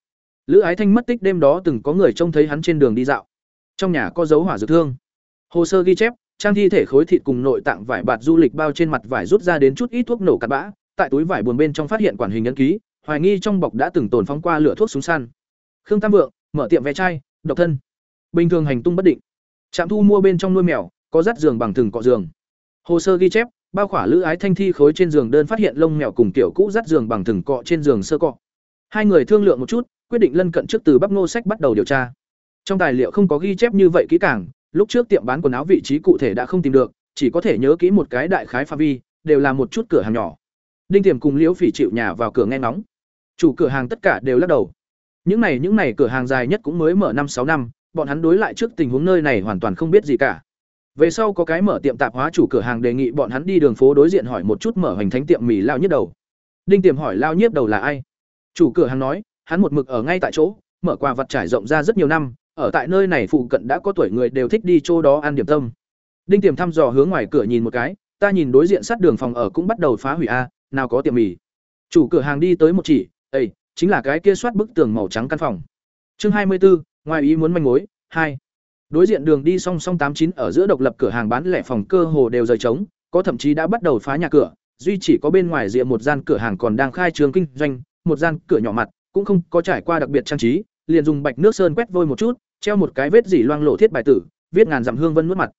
Lữ Ái Thanh mất tích đêm đó từng có người trông thấy hắn trên đường đi dạo. Trong nhà có dấu hỏa dược thương. Hồ sơ ghi chép, trang thi thể khối thịt cùng nội tạng vải bạt du lịch bao trên mặt vải rút ra đến chút ít thuốc nổ cặn bã, tại túi vải buồn bên trong phát hiện quản hình ấn ký, hoài nghi trong bọc đã từng tồn phóng qua lửa thuốc súng săn. Khương Tam Vượng, mở tiệm vé chai, độc thân. Bình thường hành tung bất định. Trạm thu mua bên trong nuôi mèo, có dắt giường bằng thừng cọ giường. Hồ sơ ghi chép, bao khỏa lữ ái thanh thi khối trên giường đơn phát hiện lông mèo cùng tiểu cũ dắt giường bằng thừng cọ trên giường sơ cọ. Hai người thương lượng một chút, quyết định lân cận trước từ bắp Ngô sách bắt đầu điều tra. Trong tài liệu không có ghi chép như vậy kỹ càng, lúc trước tiệm bán quần áo vị trí cụ thể đã không tìm được, chỉ có thể nhớ kỹ một cái đại khái pha vi, đều là một chút cửa hàng nhỏ. Đinh Tiềm cùng Liễu Phỉ chịu nhà vào cửa nghe ngóng. Chủ cửa hàng tất cả đều lắc đầu. Những này những này cửa hàng dài nhất cũng mới mở năm sáu năm, bọn hắn đối lại trước tình huống nơi này hoàn toàn không biết gì cả. Về sau có cái mở tiệm tạp hóa chủ cửa hàng đề nghị bọn hắn đi đường phố đối diện hỏi một chút mở hoành thánh tiệm mì lao nhất đầu. Đinh Tiềm hỏi lao nhiếp đầu là ai? Chủ cửa hàng nói, hắn một mực ở ngay tại chỗ, mở quà vật trải rộng ra rất nhiều năm, ở tại nơi này phụ cận đã có tuổi người đều thích đi chỗ đó ăn điểm tâm. Đinh Tiềm thăm dò hướng ngoài cửa nhìn một cái, ta nhìn đối diện sát đường phòng ở cũng bắt đầu phá hủy a, nào có tiệm mì. Chủ cửa hàng đi tới một chỉ, "Ê, chính là cái kia soát bức tường màu trắng căn phòng." Chương hai mươi 24, ngoài ý muốn manh mối, hai. Đối diện đường đi song song tám chín ở giữa độc lập cửa hàng bán lẻ phòng cơ hồ đều rời trống, có thậm chí đã bắt đầu phá nhà cửa, duy chỉ có bên ngoài diện một gian cửa hàng còn đang khai trương kinh doanh, một gian cửa nhỏ mặt, cũng không có trải qua đặc biệt trang trí, liền dùng bạch nước sơn quét vôi một chút, treo một cái vết dỉ loang lộ thiết bài tử, viết ngàn dặm hương vân nuốt mặt.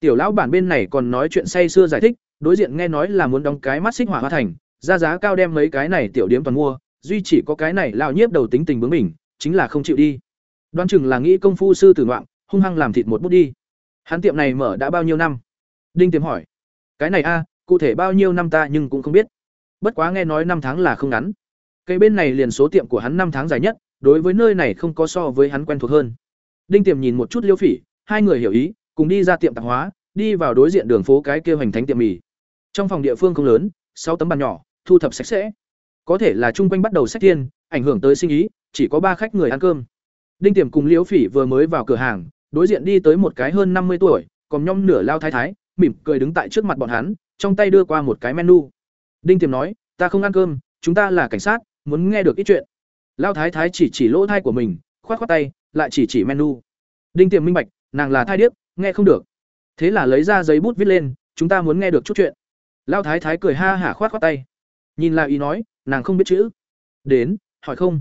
Tiểu lão bản bên này còn nói chuyện say xưa giải thích, đối diện nghe nói là muốn đóng cái mắt xích hỏa hoa thành, ra giá cao đem mấy cái này tiểu điếm toàn mua, duy chỉ có cái này lão nhiếp đầu tính tình bướng mình, chính là không chịu đi. Đoán chừng là nghĩ công phu sư tử ngoạn, hung hăng làm thịt một bút đi. Hắn tiệm này mở đã bao nhiêu năm? Đinh Tiệm hỏi. Cái này a, cụ thể bao nhiêu năm ta nhưng cũng không biết. Bất quá nghe nói năm tháng là không ngắn. Cây bên này liền số tiệm của hắn năm tháng dài nhất, đối với nơi này không có so với hắn quen thuộc hơn. Đinh Tiềm nhìn một chút Liêu Phỉ, hai người hiểu ý, cùng đi ra tiệm tạp hóa, đi vào đối diện đường phố cái kia hành thánh tiệm mì. Trong phòng địa phương không lớn, sáu tấm bàn nhỏ, thu thập sạch sẽ. Có thể là chung quanh bắt đầu sách thiên, ảnh hưởng tới sinh ý, chỉ có ba khách người ăn cơm. Đinh Tiềm cùng Liễu Phỉ vừa mới vào cửa hàng, đối diện đi tới một cái hơn năm mươi tuổi, còn nhom nửa lao thái thái, mỉm cười đứng tại trước mặt bọn hắn, trong tay đưa qua một cái menu. Đinh Tiềm nói, "Ta không ăn cơm, chúng ta là cảnh sát, muốn nghe được ít chuyện." Lao thái thái chỉ chỉ lỗ thai của mình, khoát khoát tay, lại chỉ chỉ menu. Đinh Tiềm minh bạch, nàng là thai điếc, nghe không được. Thế là lấy ra giấy bút viết lên, chúng ta muốn nghe được chút chuyện. Lao thái thái cười ha hả khoát khoát tay. Nhìn lại ý nói, nàng không biết chữ. Đến, hỏi không.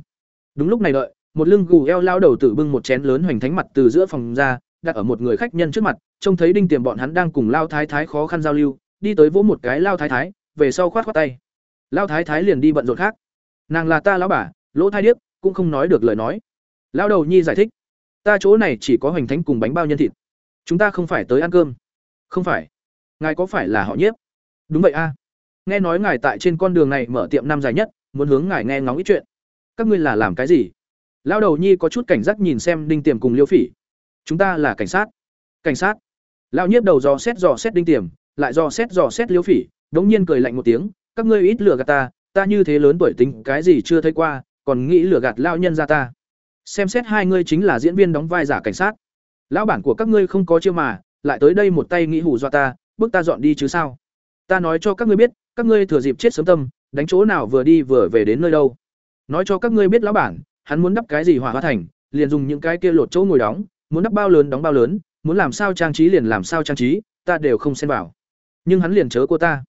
Đúng lúc này đợi, một lưng gù eo lao đầu tử bưng một chén lớn hoành thánh mặt từ giữa phòng ra, đặt ở một người khách nhân trước mặt, trông thấy đinh tiềm bọn hắn đang cùng lao thái thái khó khăn giao lưu, đi tới vỗ một cái lao thái thái, về sau khoát khoát tay. Lao thái thái liền đi bận rộn khác. Nàng là ta lão bà, lỗ thai điếc, cũng không nói được lời nói. Lão đầu nhi giải thích, ta chỗ này chỉ có hoành thánh cùng bánh bao nhân thịt. Chúng ta không phải tới ăn cơm. Không phải. Ngài có phải là họ nhiếp? Đúng vậy a. Nghe nói ngài tại trên con đường này mở tiệm năm dài nhất muốn hướng ngài nghe ngóng ít chuyện. Các ngươi là làm cái gì? Lão đầu nhi có chút cảnh giác nhìn xem đinh tiềm cùng liêu phỉ. Chúng ta là cảnh sát. Cảnh sát? Lão nhiếp đầu dò xét dò xét đinh tiềm lại dò xét dò xét liêu phỉ đống nhiên cười lạnh một tiếng các ngươi ít lừa gạt ta ta như thế lớn tuổi tính cái gì chưa thấy qua còn nghĩ lừa gạt lão nhân ra ta xem xét hai ngươi chính là diễn viên đóng vai giả cảnh sát. Lão bản của các ngươi không có chiêu mà, lại tới đây một tay nghĩ hù dọa ta, bước ta dọn đi chứ sao? Ta nói cho các ngươi biết, các ngươi thừa dịp chết sớm tâm, đánh chỗ nào vừa đi vừa về đến nơi đâu. Nói cho các ngươi biết lão bản, hắn muốn đắp cái gì hỏa hoa thành, liền dùng những cái kia lột chỗ ngồi đóng, muốn đắp bao lớn đóng bao lớn, muốn làm sao trang trí liền làm sao trang trí, ta đều không xen vào. Nhưng hắn liền chớ cô ta.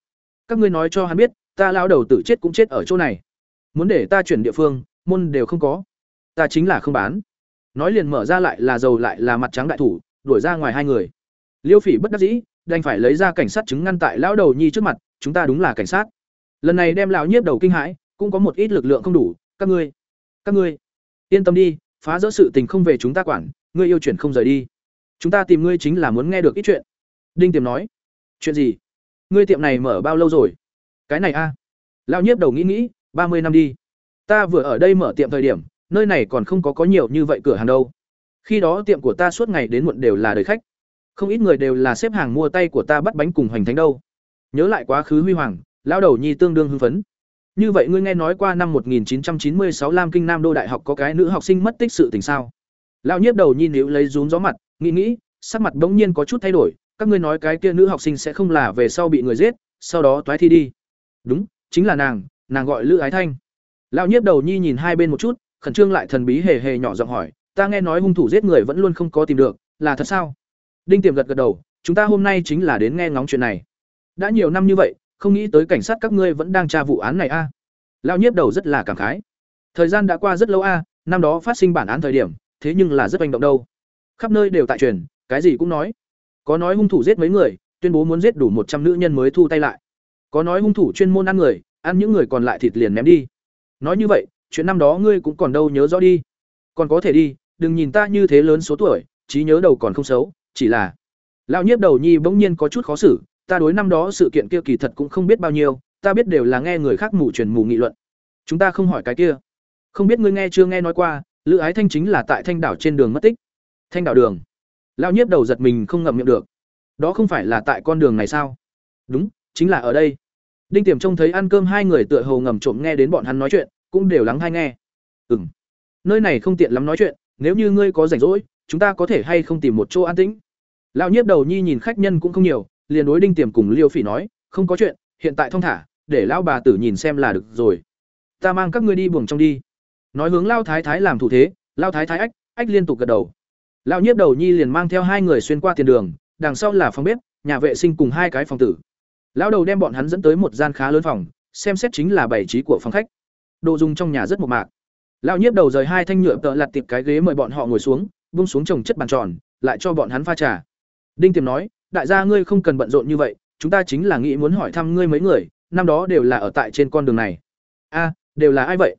Các ngươi nói cho hắn biết, ta lao đầu tự chết cũng chết ở chỗ này. Muốn để ta chuyển địa phương, môn đều không có ta chính là không bán. Nói liền mở ra lại là dầu lại là mặt trắng đại thủ, đuổi ra ngoài hai người. Liêu phỉ bất đắc dĩ, đành phải lấy ra cảnh sát chứng ngăn tại lão đầu nhi trước mặt, chúng ta đúng là cảnh sát. Lần này đem lão nhiếp đầu kinh hãi, cũng có một ít lực lượng không đủ, các ngươi các ngươi, yên tâm đi, phá rỡ sự tình không về chúng ta quản, ngươi yêu chuyển không rời đi. Chúng ta tìm ngươi chính là muốn nghe được ít chuyện. Đinh tiềm nói, chuyện gì? Ngươi tiệm này mở bao lâu rồi? Cái này a. Lão nhiếp đầu nghĩ nghĩ, ba mươi năm đi. Ta vừa ở đây mở tiệm thời điểm nơi này còn không có có nhiều như vậy cửa hàng đâu. Khi đó tiệm của ta suốt ngày đến muộn đều là đời khách. Không ít người đều là xếp hàng mua tay của ta bắt bánh cùng hoành thánh đâu. Nhớ lại quá khứ huy hoàng, lão đầu nhi tương đương hưng phấn. Như vậy ngươi nghe nói qua năm 1996 Lam Kinh Nam Đô Đại học có cái nữ học sinh mất tích sự tình sao? Lão nhiếp đầu nhìn níu lấy rúm gió mặt, nghĩ nghĩ, sắc mặt bỗng nhiên có chút thay đổi, các ngươi nói cái kia nữ học sinh sẽ không là về sau bị người giết, sau đó toái thi đi. Đúng, chính là nàng, nàng gọi Lữ Ái Thanh. Lão nhiếp đầu nhi nhìn hai bên một chút, khẩn trương lại thần bí hề hề nhỏ giọng hỏi, ta nghe nói hung thủ giết người vẫn luôn không có tìm được, là thật sao? Đinh Tiềm gật gật đầu, chúng ta hôm nay chính là đến nghe ngóng chuyện này. Đã nhiều năm như vậy, không nghĩ tới cảnh sát các ngươi vẫn đang tra vụ án này a. À? Lão nhiếp đầu rất là cảm khái. Thời gian đã qua rất lâu a, năm đó phát sinh bản án thời điểm, thế nhưng là rất hành động đâu. Khắp nơi đều tại truyền, cái gì cũng nói. Có nói hung thủ giết mấy người, tuyên bố muốn giết đủ một trăm nữ nhân mới thu tay lại. Có nói hung thủ chuyên môn ăn người, ăn những người còn lại thịt liền ném đi. Nói như vậy, chuyện năm đó ngươi cũng còn đâu nhớ rõ đi. Còn có thể đi, đừng nhìn ta như thế lớn số tuổi, trí nhớ đầu còn không xấu, chỉ là Lão nhiếp đầu nhi bỗng nhiên có chút khó xử, ta đối năm đó sự kiện kia kỳ thật cũng không biết bao nhiêu, ta biết đều là nghe người khác mù truyền mù nghị luận. Chúng ta không hỏi cái kia. Không biết ngươi nghe chưa nghe nói qua, Lữ Ái Thanh chính là tại Thanh đảo trên đường mất tích. Thanh đảo đường? Lão nhiếp đầu giật mình không ngậm miệng được. Đó không phải là tại con đường này sao? Đúng, chính là ở đây. Đinh Tiềm trông thấy ăn cơm hai người tựa hồ ngầm trộm nghe đến bọn hắn nói chuyện, cũng đều lắng hay nghe. Ừm. Nơi này không tiện lắm nói chuyện, nếu như ngươi có rảnh rỗi, chúng ta có thể hay không tìm một chỗ an tĩnh. Lão nhiếp đầu nhi nhìn khách nhân cũng không nhiều, liền đối Đinh Tiềm cùng Liêu Phỉ nói, không có chuyện, hiện tại thông thả, để lão bà tử nhìn xem là được rồi. Ta mang các ngươi đi buồng trong đi. Nói hướng Lão Thái Thái làm thủ thế, Lão Thái Thái ách, ách liên tục gật đầu. Lão nhiếp đầu nhi liền mang theo hai người xuyên qua tiền đường, đằng sau là phòng bếp, nhà vệ sinh cùng hai cái phòng tử. Lão đầu đem bọn hắn dẫn tới một gian khá lớn phòng, xem xét chính là bảy trí của phòng khách. Đồ dùng trong nhà rất mộc mạc. Lão nhiếp đầu rời hai thanh nhựa tợ lật tiệp cái ghế mời bọn họ ngồi xuống, buông xuống chồng chất bàn tròn, lại cho bọn hắn pha trà. Đinh Tiềm nói, đại gia ngươi không cần bận rộn như vậy, chúng ta chính là nghĩ muốn hỏi thăm ngươi mấy người, năm đó đều là ở tại trên con đường này. A, đều là ai vậy?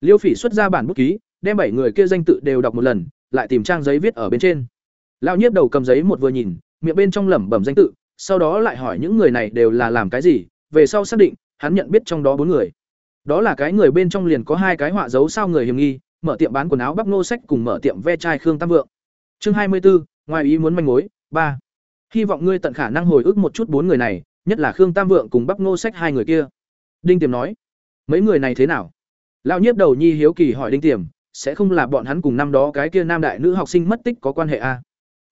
Liêu Phỉ xuất ra bản bút ký, đem bảy người kia danh tự đều đọc một lần, lại tìm trang giấy viết ở bên trên. Lão nhiếp đầu cầm giấy một vừa nhìn, miệng bên trong lẩm bẩm danh tự, sau đó lại hỏi những người này đều là làm cái gì, về sau xác định, hắn nhận biết trong đó bốn người. Đó là cái người bên trong liền có hai cái họa dấu sao người hiểm nghi, mở tiệm bán quần áo Bắc Nô Sách cùng mở tiệm ve chai Khương Tam Vượng. Chương hai mươi 24, ngoài ý muốn manh mối, ba hy vọng ngươi tận khả năng hồi ức một chút bốn người này nhất là khương tam vượng cùng bắc nô sách hai người kia đinh tiềm nói mấy người này thế nào lão nhiếp đầu nhi hiếu kỳ hỏi đinh tiềm sẽ không là bọn hắn cùng năm đó cái kia nam đại nữ học sinh mất tích có quan hệ a à?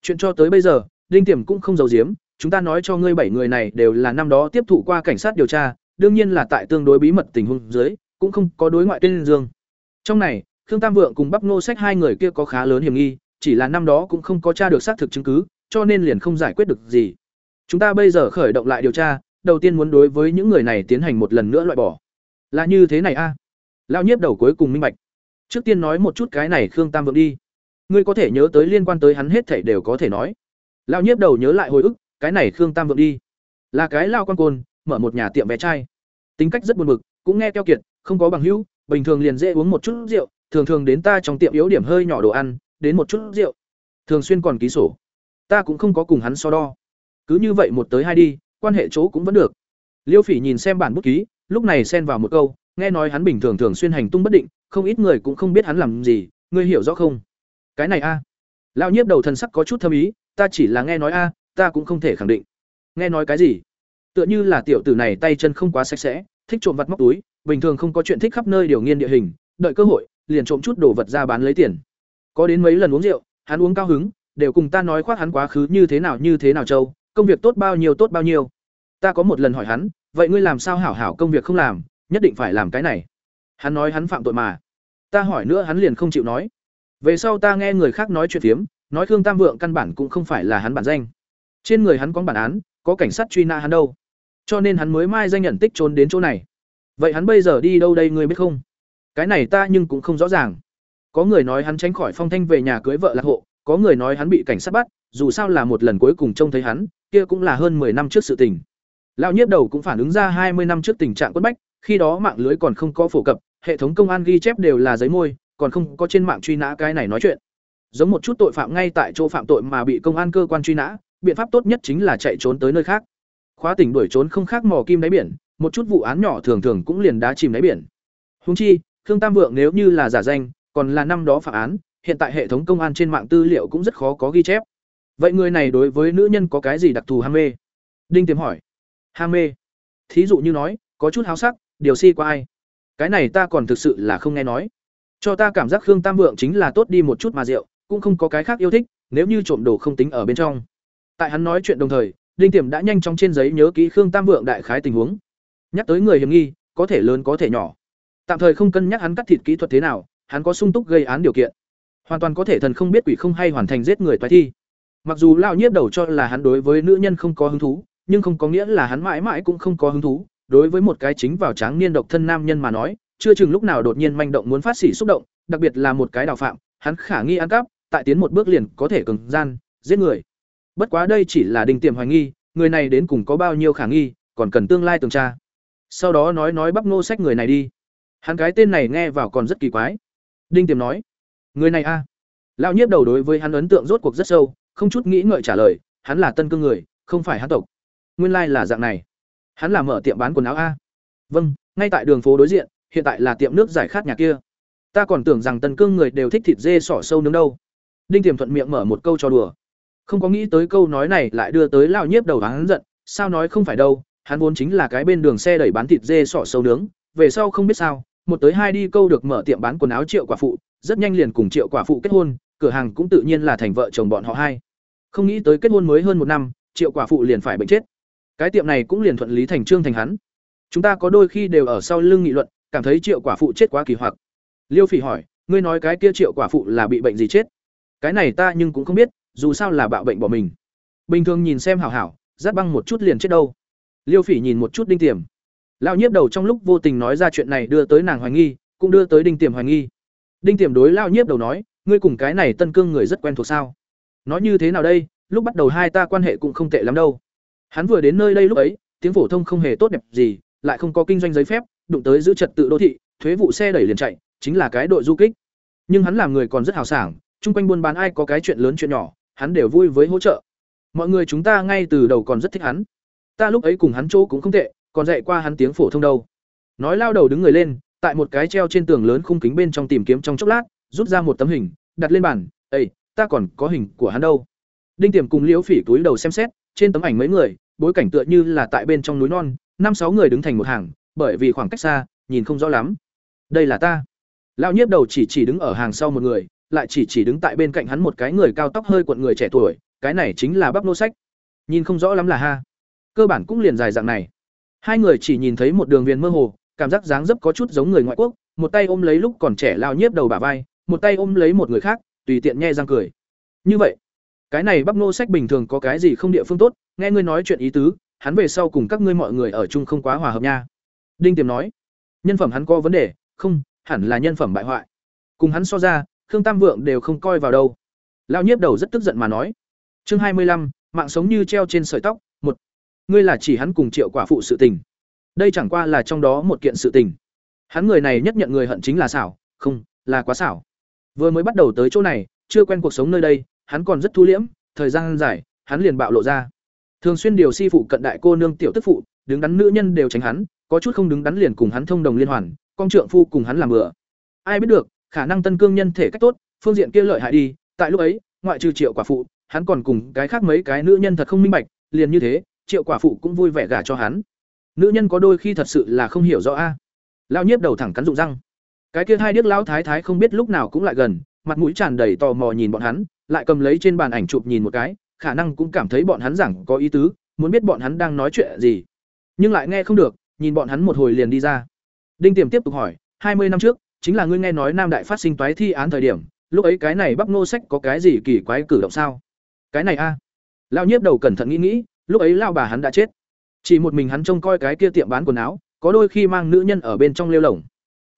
chuyện cho tới bây giờ đinh tiềm cũng không giấu giếm chúng ta nói cho ngươi bảy người này đều là năm đó tiếp thụ qua cảnh sát điều tra đương nhiên là tại tương đối bí mật tình huống dưới cũng không có đối ngoại tên dương trong này khương tam vượng cùng Bắp ngô sách hai người kia có khá lớn hiểm nghi chỉ là năm đó cũng không có tra được xác thực chứng cứ cho nên liền không giải quyết được gì. Chúng ta bây giờ khởi động lại điều tra, đầu tiên muốn đối với những người này tiến hành một lần nữa loại bỏ. Là như thế này a? À? Lão nhiếp đầu cuối cùng minh bạch. Trước tiên nói một chút cái này Khương Tam Vượng đi. Ngươi có thể nhớ tới liên quan tới hắn hết thảy đều có thể nói. Lão nhiếp đầu nhớ lại hồi ức, cái này Khương Tam Vượng đi. Là cái lao quan côn, mở một nhà tiệm vé chai. Tính cách rất buồn bực, cũng nghe keo kiệt, không có bằng hữu, bình thường liền dễ uống một chút rượu, thường thường đến ta trong tiệm yếu điểm hơi nhỏ đồ ăn, đến một chút rượu. Thường xuyên còn ký sổ ta cũng không có cùng hắn so đo cứ như vậy một tới hai đi quan hệ chỗ cũng vẫn được liêu phỉ nhìn xem bản bút ký lúc này xen vào một câu nghe nói hắn bình thường thường xuyên hành tung bất định không ít người cũng không biết hắn làm gì ngươi hiểu rõ không cái này a à. lão nhiếp đầu thần sắc có chút thâm ý ta chỉ là nghe nói a ta cũng không thể khẳng định nghe nói cái gì tựa như là tiểu tử này tay chân không quá sạch sẽ, thích trộm vặt móc túi, bình thường không có chuyện thích khắp nơi điều nghiên địa hình, đợi cơ hội, liền trộm chút đồ vật ra bán lấy tiền. Có đến mấy lần uống rượu, hắn uống cao hứng, đều cùng ta nói khoác hắn quá khứ như thế nào như thế nào châu, công việc tốt bao nhiêu tốt bao nhiêu. Ta có một lần hỏi hắn, vậy ngươi làm sao hảo hảo công việc không làm, nhất định phải làm cái này. Hắn nói hắn phạm tội mà. Ta hỏi nữa hắn liền không chịu nói. Về sau ta nghe người khác nói chuyện phiếm, nói khương tam vượng căn bản cũng không phải là hắn bản danh. Trên người hắn có bản án có cảnh sát truy nã hắn đâu cho nên hắn mới mai danh nhận tích trốn đến chỗ này vậy hắn bây giờ đi đâu đây ngươi biết không cái này ta nhưng cũng không rõ ràng có người nói hắn tránh khỏi phong thanh về nhà cưới vợ lạc hộ có người nói hắn bị cảnh sát bắt, dù sao là một lần cuối cùng trông thấy hắn, kia cũng là hơn 10 năm trước sự tình. Lão Nhiếp Đầu cũng phản ứng ra 20 năm trước tình trạng quất bách, khi đó mạng lưới còn không có phổ cập, hệ thống công an ghi chép đều là giấy môi, còn không có trên mạng truy nã cái này nói chuyện. Giống một chút tội phạm ngay tại chỗ phạm tội mà bị công an cơ quan truy nã, biện pháp tốt nhất chính là chạy trốn tới nơi khác. Khóa tỉnh đuổi trốn không khác mò kim đáy biển, một chút vụ án nhỏ thường thường cũng liền đá chìm đáy biển. Huống chi, Khương Tam Vượng nếu như là giả danh, còn là năm đó phạm án, hiện tại hệ thống công an trên mạng tư liệu cũng rất khó có ghi chép vậy người này đối với nữ nhân có cái gì đặc thù ham mê đinh tiềm hỏi ham mê thí dụ như nói có chút háo sắc điều si qua ai cái này ta còn thực sự là không nghe nói cho ta cảm giác khương tam vượng chính là tốt đi một chút mà rượu cũng không có cái khác yêu thích, nếu như trộm đồ không tính ở bên trong. Tại hắn nói chuyện đồng thời, Đinh Tiềm đã nhanh chóng trên giấy nhớ kỹ Khương Tam Vượng đại khái tình huống. Nhắc tới người hiểm nghi, có thể lớn có thể nhỏ. Tạm thời không cân nhắc hắn cắt thịt kỹ thuật thế nào, hắn có sung túc gây án điều kiện. Hoàn toàn có thể thần không biết quỷ không hay hoàn thành giết người toái thi. Mặc dù lão nhiếp đầu cho là hắn đối với nữ nhân không có hứng thú, nhưng không có nghĩa là hắn mãi mãi cũng không có hứng thú, đối với một cái chính vào tráng niên độc thân nam nhân mà nói, chưa chừng lúc nào đột nhiên manh động muốn phát xỉ xúc động, đặc biệt là một cái đào phạm, hắn khả nghi ăn cắp, tại tiến một bước liền có thể cường gian, giết người. Bất quá đây chỉ là đinh tiềm hoài nghi, người này đến cùng có bao nhiêu khả nghi, còn cần tương lai tường tra. Sau đó nói nói bắp nô sách người này đi. Hắn cái tên này nghe vào còn rất kỳ quái. Đinh tiềm nói, người này a. Lão nhiếp đầu đối với hắn ấn tượng rốt cuộc rất sâu, không chút nghĩ ngợi trả lời, hắn là tân cương người, không phải hắn tộc. Nguyên lai là dạng này. Hắn là mở tiệm bán quần áo a. Vâng, ngay tại đường phố đối diện, hiện tại là tiệm nước giải khát nhà kia. Ta còn tưởng rằng tân cương người đều thích thịt dê sỏ sâu nướng đâu. Đinh Tiềm thuận miệng mở một câu cho đùa. Không có nghĩ tới câu nói này lại đưa tới lão nhiếp đầu hắn giận, sao nói không phải đâu, hắn vốn chính là cái bên đường xe đẩy bán thịt dê sọ sâu nướng, về sau không biết sao, một tới hai đi câu được mở tiệm bán quần áo Triệu quả phụ, rất nhanh liền cùng Triệu quả phụ kết hôn, cửa hàng cũng tự nhiên là thành vợ chồng bọn họ hai. Không nghĩ tới kết hôn mới hơn một năm, Triệu quả phụ liền phải bệnh chết. Cái tiệm này cũng liền thuận lý thành trương thành hắn. Chúng ta có đôi khi đều ở sau lưng nghị luận, cảm thấy Triệu quả phụ chết quá kỳ hoặc. Liêu Phỉ hỏi, ngươi nói cái kia Triệu quả phụ là bị bệnh gì chết? Cái này ta nhưng cũng không biết, dù sao là bạo bệnh bỏ mình. Bình thường nhìn xem hảo hảo, giáp băng một chút liền chết đâu. Liêu Phỉ nhìn một chút Đinh Tiềm. Lão nhiếp đầu trong lúc vô tình nói ra chuyện này đưa tới nàng hoài nghi, cũng đưa tới Đinh Tiềm hoài nghi. Đinh Tiềm đối lão nhiếp đầu nói, ngươi cùng cái này Tân Cương người rất quen thuộc sao? Nói như thế nào đây, lúc bắt đầu hai ta quan hệ cũng không tệ lắm đâu. Hắn vừa đến nơi đây lúc ấy, tiếng phổ thông không hề tốt đẹp gì, lại không có kinh doanh giấy phép, đụng tới giữ trật tự đô thị, thuế vụ xe đẩy liền chạy, chính là cái đội du kích. Nhưng hắn làm người còn rất hào sảng, chung quanh buôn bán ai có cái chuyện lớn chuyện nhỏ, hắn đều vui với hỗ trợ. Mọi người chúng ta ngay từ đầu còn rất thích hắn. Ta lúc ấy cùng hắn chỗ cũng không tệ, còn dạy qua hắn tiếng phổ thông đâu. Nói lao đầu đứng người lên, tại một cái treo trên tường lớn khung kính bên trong tìm kiếm trong chốc lát, rút ra một tấm hình, đặt lên bàn, "Ê, ta còn có hình của hắn đâu." Đinh Tiềm cùng Liễu Phỉ túi đầu xem xét, trên tấm ảnh mấy người, bối cảnh tựa như là tại bên trong núi non, năm sáu người đứng thành một hàng, bởi vì khoảng cách xa, nhìn không rõ lắm. "Đây là ta." Lão Nhiếp đầu chỉ chỉ đứng ở hàng sau một người, lại chỉ chỉ đứng tại bên cạnh hắn một cái người cao tóc hơi cuộn người trẻ tuổi, cái này chính là Bắp Nô Sách. Nhìn không rõ lắm là ha. Cơ bản cũng liền dài dạng này. Hai người chỉ nhìn thấy một đường viền mơ hồ, cảm giác dáng dấp có chút giống người ngoại quốc, một tay ôm lấy lúc còn trẻ lao nhiếp đầu bả vai, một tay ôm lấy một người khác, tùy tiện nhe răng cười. Như vậy, cái này Bắp Nô Sách bình thường có cái gì không địa phương tốt, nghe ngươi nói chuyện ý tứ, hắn về sau cùng các ngươi mọi người ở chung không quá hòa hợp nha. Đinh Tiềm nói, nhân phẩm hắn có vấn đề, không, hẳn là nhân phẩm bại hoại. Cùng hắn so ra, Khương Tam Vượng đều không coi vào đâu. Lão nhiếp đầu rất tức giận mà nói. Chương hai mươi lăm, mạng sống như treo trên sợi tóc, một. Ngươi là chỉ hắn cùng Triệu quả phụ sự tình. Đây chẳng qua là trong đó một kiện sự tình. Hắn người này nhất nhận người hận chính là xảo, không, là quá xảo. Vừa mới bắt đầu tới chỗ này, chưa quen cuộc sống nơi đây, hắn còn rất thu liễm, thời gian dài, hắn liền bạo lộ ra. Thường xuyên điều si phụ cận đại cô nương tiểu tức phụ, đứng đắn nữ nhân đều tránh hắn, có chút không đứng đắn liền cùng hắn thông đồng liên hoàn, con trượng phu cùng hắn làm bữa. Ai biết được, khả năng tân cương nhân thể cách tốt, phương diện kia lợi hại đi, tại lúc ấy, ngoại trừ Triệu quả phụ, hắn còn cùng cái khác mấy cái nữ nhân thật không minh bạch, liền như thế, Triệu quả phụ cũng vui vẻ gả cho hắn. Nữ nhân có đôi khi thật sự là không hiểu rõ a. Lão nhiếp đầu thẳng cắn rụng răng. Cái kia hai điếc lão thái thái không biết lúc nào cũng lại gần, mặt mũi tràn đầy tò mò nhìn bọn hắn, lại cầm lấy trên bàn ảnh chụp nhìn một cái, khả năng cũng cảm thấy bọn hắn giảng có ý tứ, muốn biết bọn hắn đang nói chuyện gì. Nhưng lại nghe không được, nhìn bọn hắn một hồi liền đi ra. Đinh Tiềm tiếp tục hỏi, hai mươi năm trước, chính là ngươi nghe nói Nam Đại phát sinh toái thi án thời điểm, lúc ấy cái này Bắc Ngô Sách có cái gì kỳ quái cử động sao? Cái này a. À? Lão Nhiếp đầu cẩn thận nghĩ nghĩ, lúc ấy lão bà hắn đã chết. Chỉ một mình hắn trông coi cái kia tiệm bán quần áo, có đôi khi mang nữ nhân ở bên trong lêu lổng.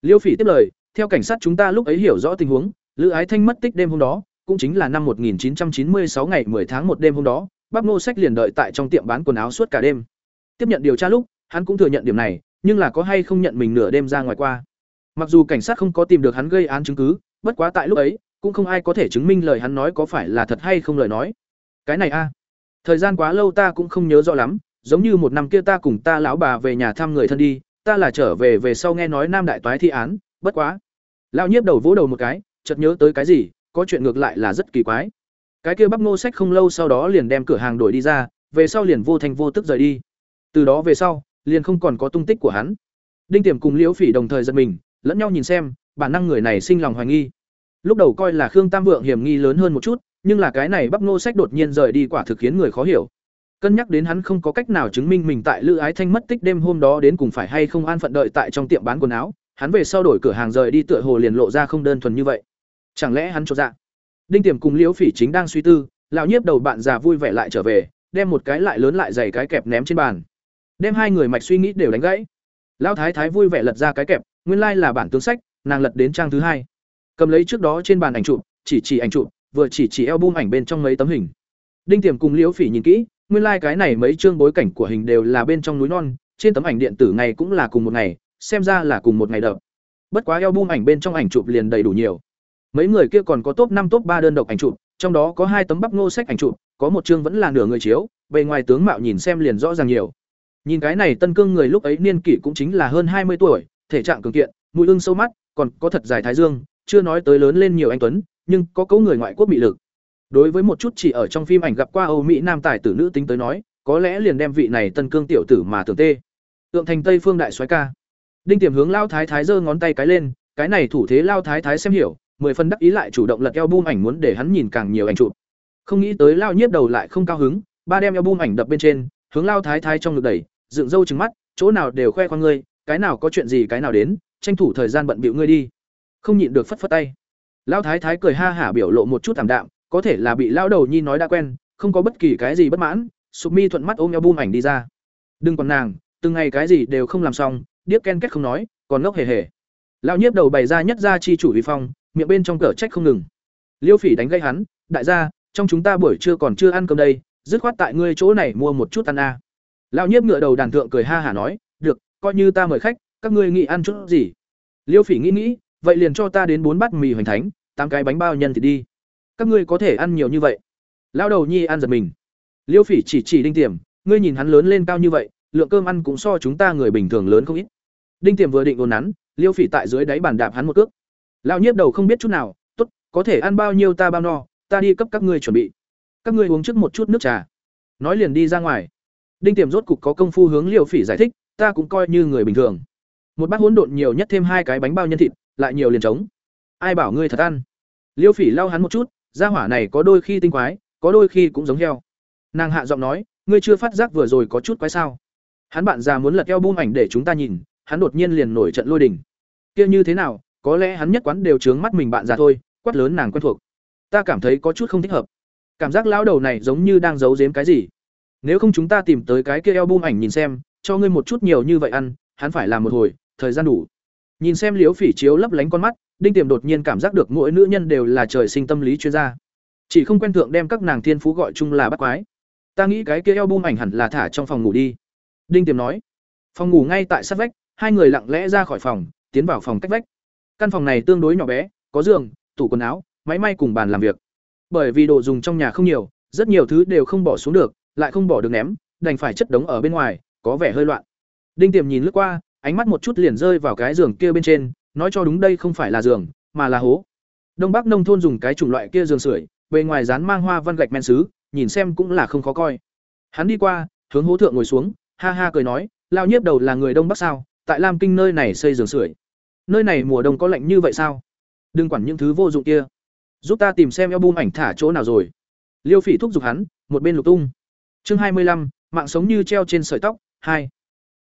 Liêu Phỉ tiếp lời, theo cảnh sát chúng ta lúc ấy hiểu rõ tình huống, Lữ Ái Thanh mất tích đêm hôm đó, cũng chính là năm 1996 ngày 10 tháng 1 đêm hôm đó, Bắc Ngô Sách liền đợi tại trong tiệm bán quần áo suốt cả đêm. Tiếp nhận điều tra lúc, hắn cũng thừa nhận điểm này, nhưng là có hay không nhận mình nửa đêm ra ngoài qua. Mặc dù cảnh sát không có tìm được hắn gây án chứng cứ, bất quá tại lúc ấy, cũng không ai có thể chứng minh lời hắn nói có phải là thật hay không lời nói. Cái này a, thời gian quá lâu ta cũng không nhớ rõ lắm, giống như một năm kia ta cùng ta lão bà về nhà thăm người thân đi, ta là trở về về sau nghe nói Nam đại toái thi án, bất quá. Lão nhiếp đầu vỗ đầu một cái, chợt nhớ tới cái gì, có chuyện ngược lại là rất kỳ quái. Cái kia bắp Ngô Sách không lâu sau đó liền đem cửa hàng đổi đi ra, về sau liền vô thành vô tức rời đi. Từ đó về sau, liền không còn có tung tích của hắn. Đinh Tiềm cùng Liễu Phỉ đồng thời giật mình, lẫn nhau nhìn xem, bản năng người này sinh lòng hoài nghi. lúc đầu coi là khương tam vượng hiểm nghi lớn hơn một chút nhưng là cái này bắp ngô sách đột nhiên rời đi quả thực khiến người khó hiểu. Cân nhắc đến hắn không có cách nào chứng minh mình tại lữ ái thanh mất tích đêm hôm đó đến cùng phải hay không an phận đợi tại trong tiệm bán quần áo hắn về sau đổi cửa hàng rời đi tựa hồ liền lộ ra không đơn thuần như vậy. Chẳng lẽ hắn cho dạ? Đinh tiềm cùng liễu phỉ chính đang suy tư lão nhiếp đầu bạn già vui vẻ lại trở về đem một cái lại lớn lại dày cái kẹp ném trên bàn. Đem hai người mạch suy nghĩ đều đánh gãy. Lão thái thái vui vẻ lật ra cái kẹp nguyên lai like là bản tướng sách, nàng lật đến trang thứ hai. Cầm lấy trước đó trên bàn ảnh chụp, chỉ chỉ ảnh chụp, vừa chỉ chỉ eo album ảnh bên trong mấy tấm hình. Đinh tiềm cùng liễu phỉ nhìn kỹ, nguyên lai like cái này mấy chương bối cảnh của hình đều là bên trong núi non, trên tấm ảnh điện tử ngày cũng là cùng một ngày, xem ra là cùng một ngày đợt. Bất quá eo album ảnh bên trong ảnh chụp liền đầy đủ nhiều. Mấy người kia còn có top năm, top ba đơn độc ảnh chụp, trong đó có hai tấm bắp ngô sách ảnh chụp, có một chương vẫn là nửa người chiếu, bề ngoài tướng mạo nhìn xem liền rõ ràng nhiều. Nhìn cái này tân cương người lúc ấy niên kỷ cũng chính là hơn hai mươi tuổi thể trạng cường kiện mũi ưng sâu mắt, còn có thật dài thái dương, chưa nói tới lớn lên nhiều anh tuấn, nhưng có cấu người ngoại quốc bị lực. Đối với một chút chỉ ở trong phim ảnh gặp qua âu mỹ nam tài tử nữ tính tới nói, có lẽ liền đem vị này tân cương tiểu tử mà tưởng tê. Tượng thành tây phương đại soái ca. Đinh tiềm hướng lao thái thái giơ ngón tay cái lên, cái này thủ thế lao thái thái xem hiểu, mười phần đắc ý lại chủ động lật eo ảnh muốn để hắn nhìn càng nhiều ảnh chụp. Không nghĩ tới lao nhiếp đầu lại không cao hứng, ba đem eo ảnh đập bên trên, hướng lao thái thái trong ngực đẩy, dựng râu trừng mắt, chỗ nào đều khoe khoang ngươi cái nào có chuyện gì cái nào đến, tranh thủ thời gian bận bịu ngươi đi. Không nhịn được phất phất tay. Lão thái thái cười ha hả biểu lộ một chút thảm đạm, có thể là bị lão đầu nhi nói đã quen, không có bất kỳ cái gì bất mãn, sụp mi thuận mắt ôm eo bum ảnh đi ra. Đừng còn nàng, từng ngày cái gì đều không làm xong, điếc ken kết không nói, còn ngốc hề hề. Lão nhiếp đầu bày ra nhất ra chi chủ vi phong, miệng bên trong cờ trách không ngừng. Liêu phỉ đánh gây hắn, đại gia, trong chúng ta buổi trưa còn chưa ăn cơm đây, dứt khoát tại ngươi chỗ này mua một chút ăn a. À. lão nhiếp ngựa đầu đàn thượng cười ha hả nói, được coi như ta mời khách, các ngươi nghĩ ăn chút gì? Liêu phỉ nghĩ nghĩ, vậy liền cho ta đến bốn bát mì hoành thánh, tám cái bánh bao nhân thì đi. Các ngươi có thể ăn nhiều như vậy. Lão đầu nhi ăn giật mình. Liêu phỉ chỉ chỉ đinh tiềm, ngươi nhìn hắn lớn lên cao như vậy, lượng cơm ăn cũng so chúng ta người bình thường lớn không ít. Đinh tiềm vừa định ồn nắn, liêu phỉ tại dưới đáy bàn đạp hắn một cước. Lão nhiếp đầu không biết chút nào, tốt, có thể ăn bao nhiêu ta bao no, ta đi cấp các ngươi chuẩn bị. Các ngươi uống trước một chút nước trà. Nói liền đi ra ngoài. Đinh tiềm rốt cục có công phu hướng liêu phỉ giải thích ta cũng coi như người bình thường. Một bát hỗn độn nhiều nhất thêm hai cái bánh bao nhân thịt, lại nhiều liền trống. Ai bảo ngươi thật ăn? Liêu phỉ lau hắn một chút, gia hỏa này có đôi khi tinh quái, có đôi khi cũng giống heo. Nàng hạ giọng nói, ngươi chưa phát giác vừa rồi có chút quái sao? Hắn bạn già muốn lật eo bung ảnh để chúng ta nhìn, hắn đột nhiên liền nổi trận lôi đình. Kia như thế nào, có lẽ hắn nhất quán đều trướng mắt mình bạn già thôi, quát lớn nàng quen thuộc. Ta cảm thấy có chút không thích hợp. Cảm giác lão đầu này giống như đang giấu giếm cái gì. Nếu không chúng ta tìm tới cái kia eo bung ảnh nhìn xem cho ngươi một chút nhiều như vậy ăn, hắn phải làm một hồi, thời gian đủ. Nhìn xem liếu phỉ chiếu lấp lánh con mắt, đinh tiềm đột nhiên cảm giác được mỗi nữ nhân đều là trời sinh tâm lý chuyên gia. Chỉ không quen thượng đem các nàng thiên phú gọi chung là bắt quái. Ta nghĩ cái kia eo bung ảnh hẳn là thả trong phòng ngủ đi. Đinh tiềm nói. Phòng ngủ ngay tại sát vách, hai người lặng lẽ ra khỏi phòng, tiến vào phòng cách vách. Căn phòng này tương đối nhỏ bé, có giường, tủ quần áo, máy may cùng bàn làm việc. Bởi vì đồ dùng trong nhà không nhiều, rất nhiều thứ đều không bỏ xuống được, lại không bỏ được ném, đành phải chất đống ở bên ngoài có vẻ hơi loạn. Đinh tiềm nhìn lướt qua, ánh mắt một chút liền rơi vào cái giường kia bên trên, nói cho đúng đây không phải là giường, mà là hố. Đông bắc nông thôn dùng cái chủng loại kia giường sưởi, bề ngoài dán mang hoa văn gạch men sứ nhìn xem cũng là không khó coi. Hắn đi qua, hướng hố thượng ngồi xuống, ha ha cười nói lao nhiếp đầu là người đông bắc sao? Tại lam kinh nơi này xây giường sưởi. Nơi này mùa đông có lạnh như vậy sao? Đừng quản những thứ vô dụng kia. Giúp ta tìm xem album ảnh thả chỗ nào rồi. Liêu phỉ thúc giục hắn, một bên lục tung. Chương hai mươi lăm, mạng sống như treo trên sợi tóc. Hai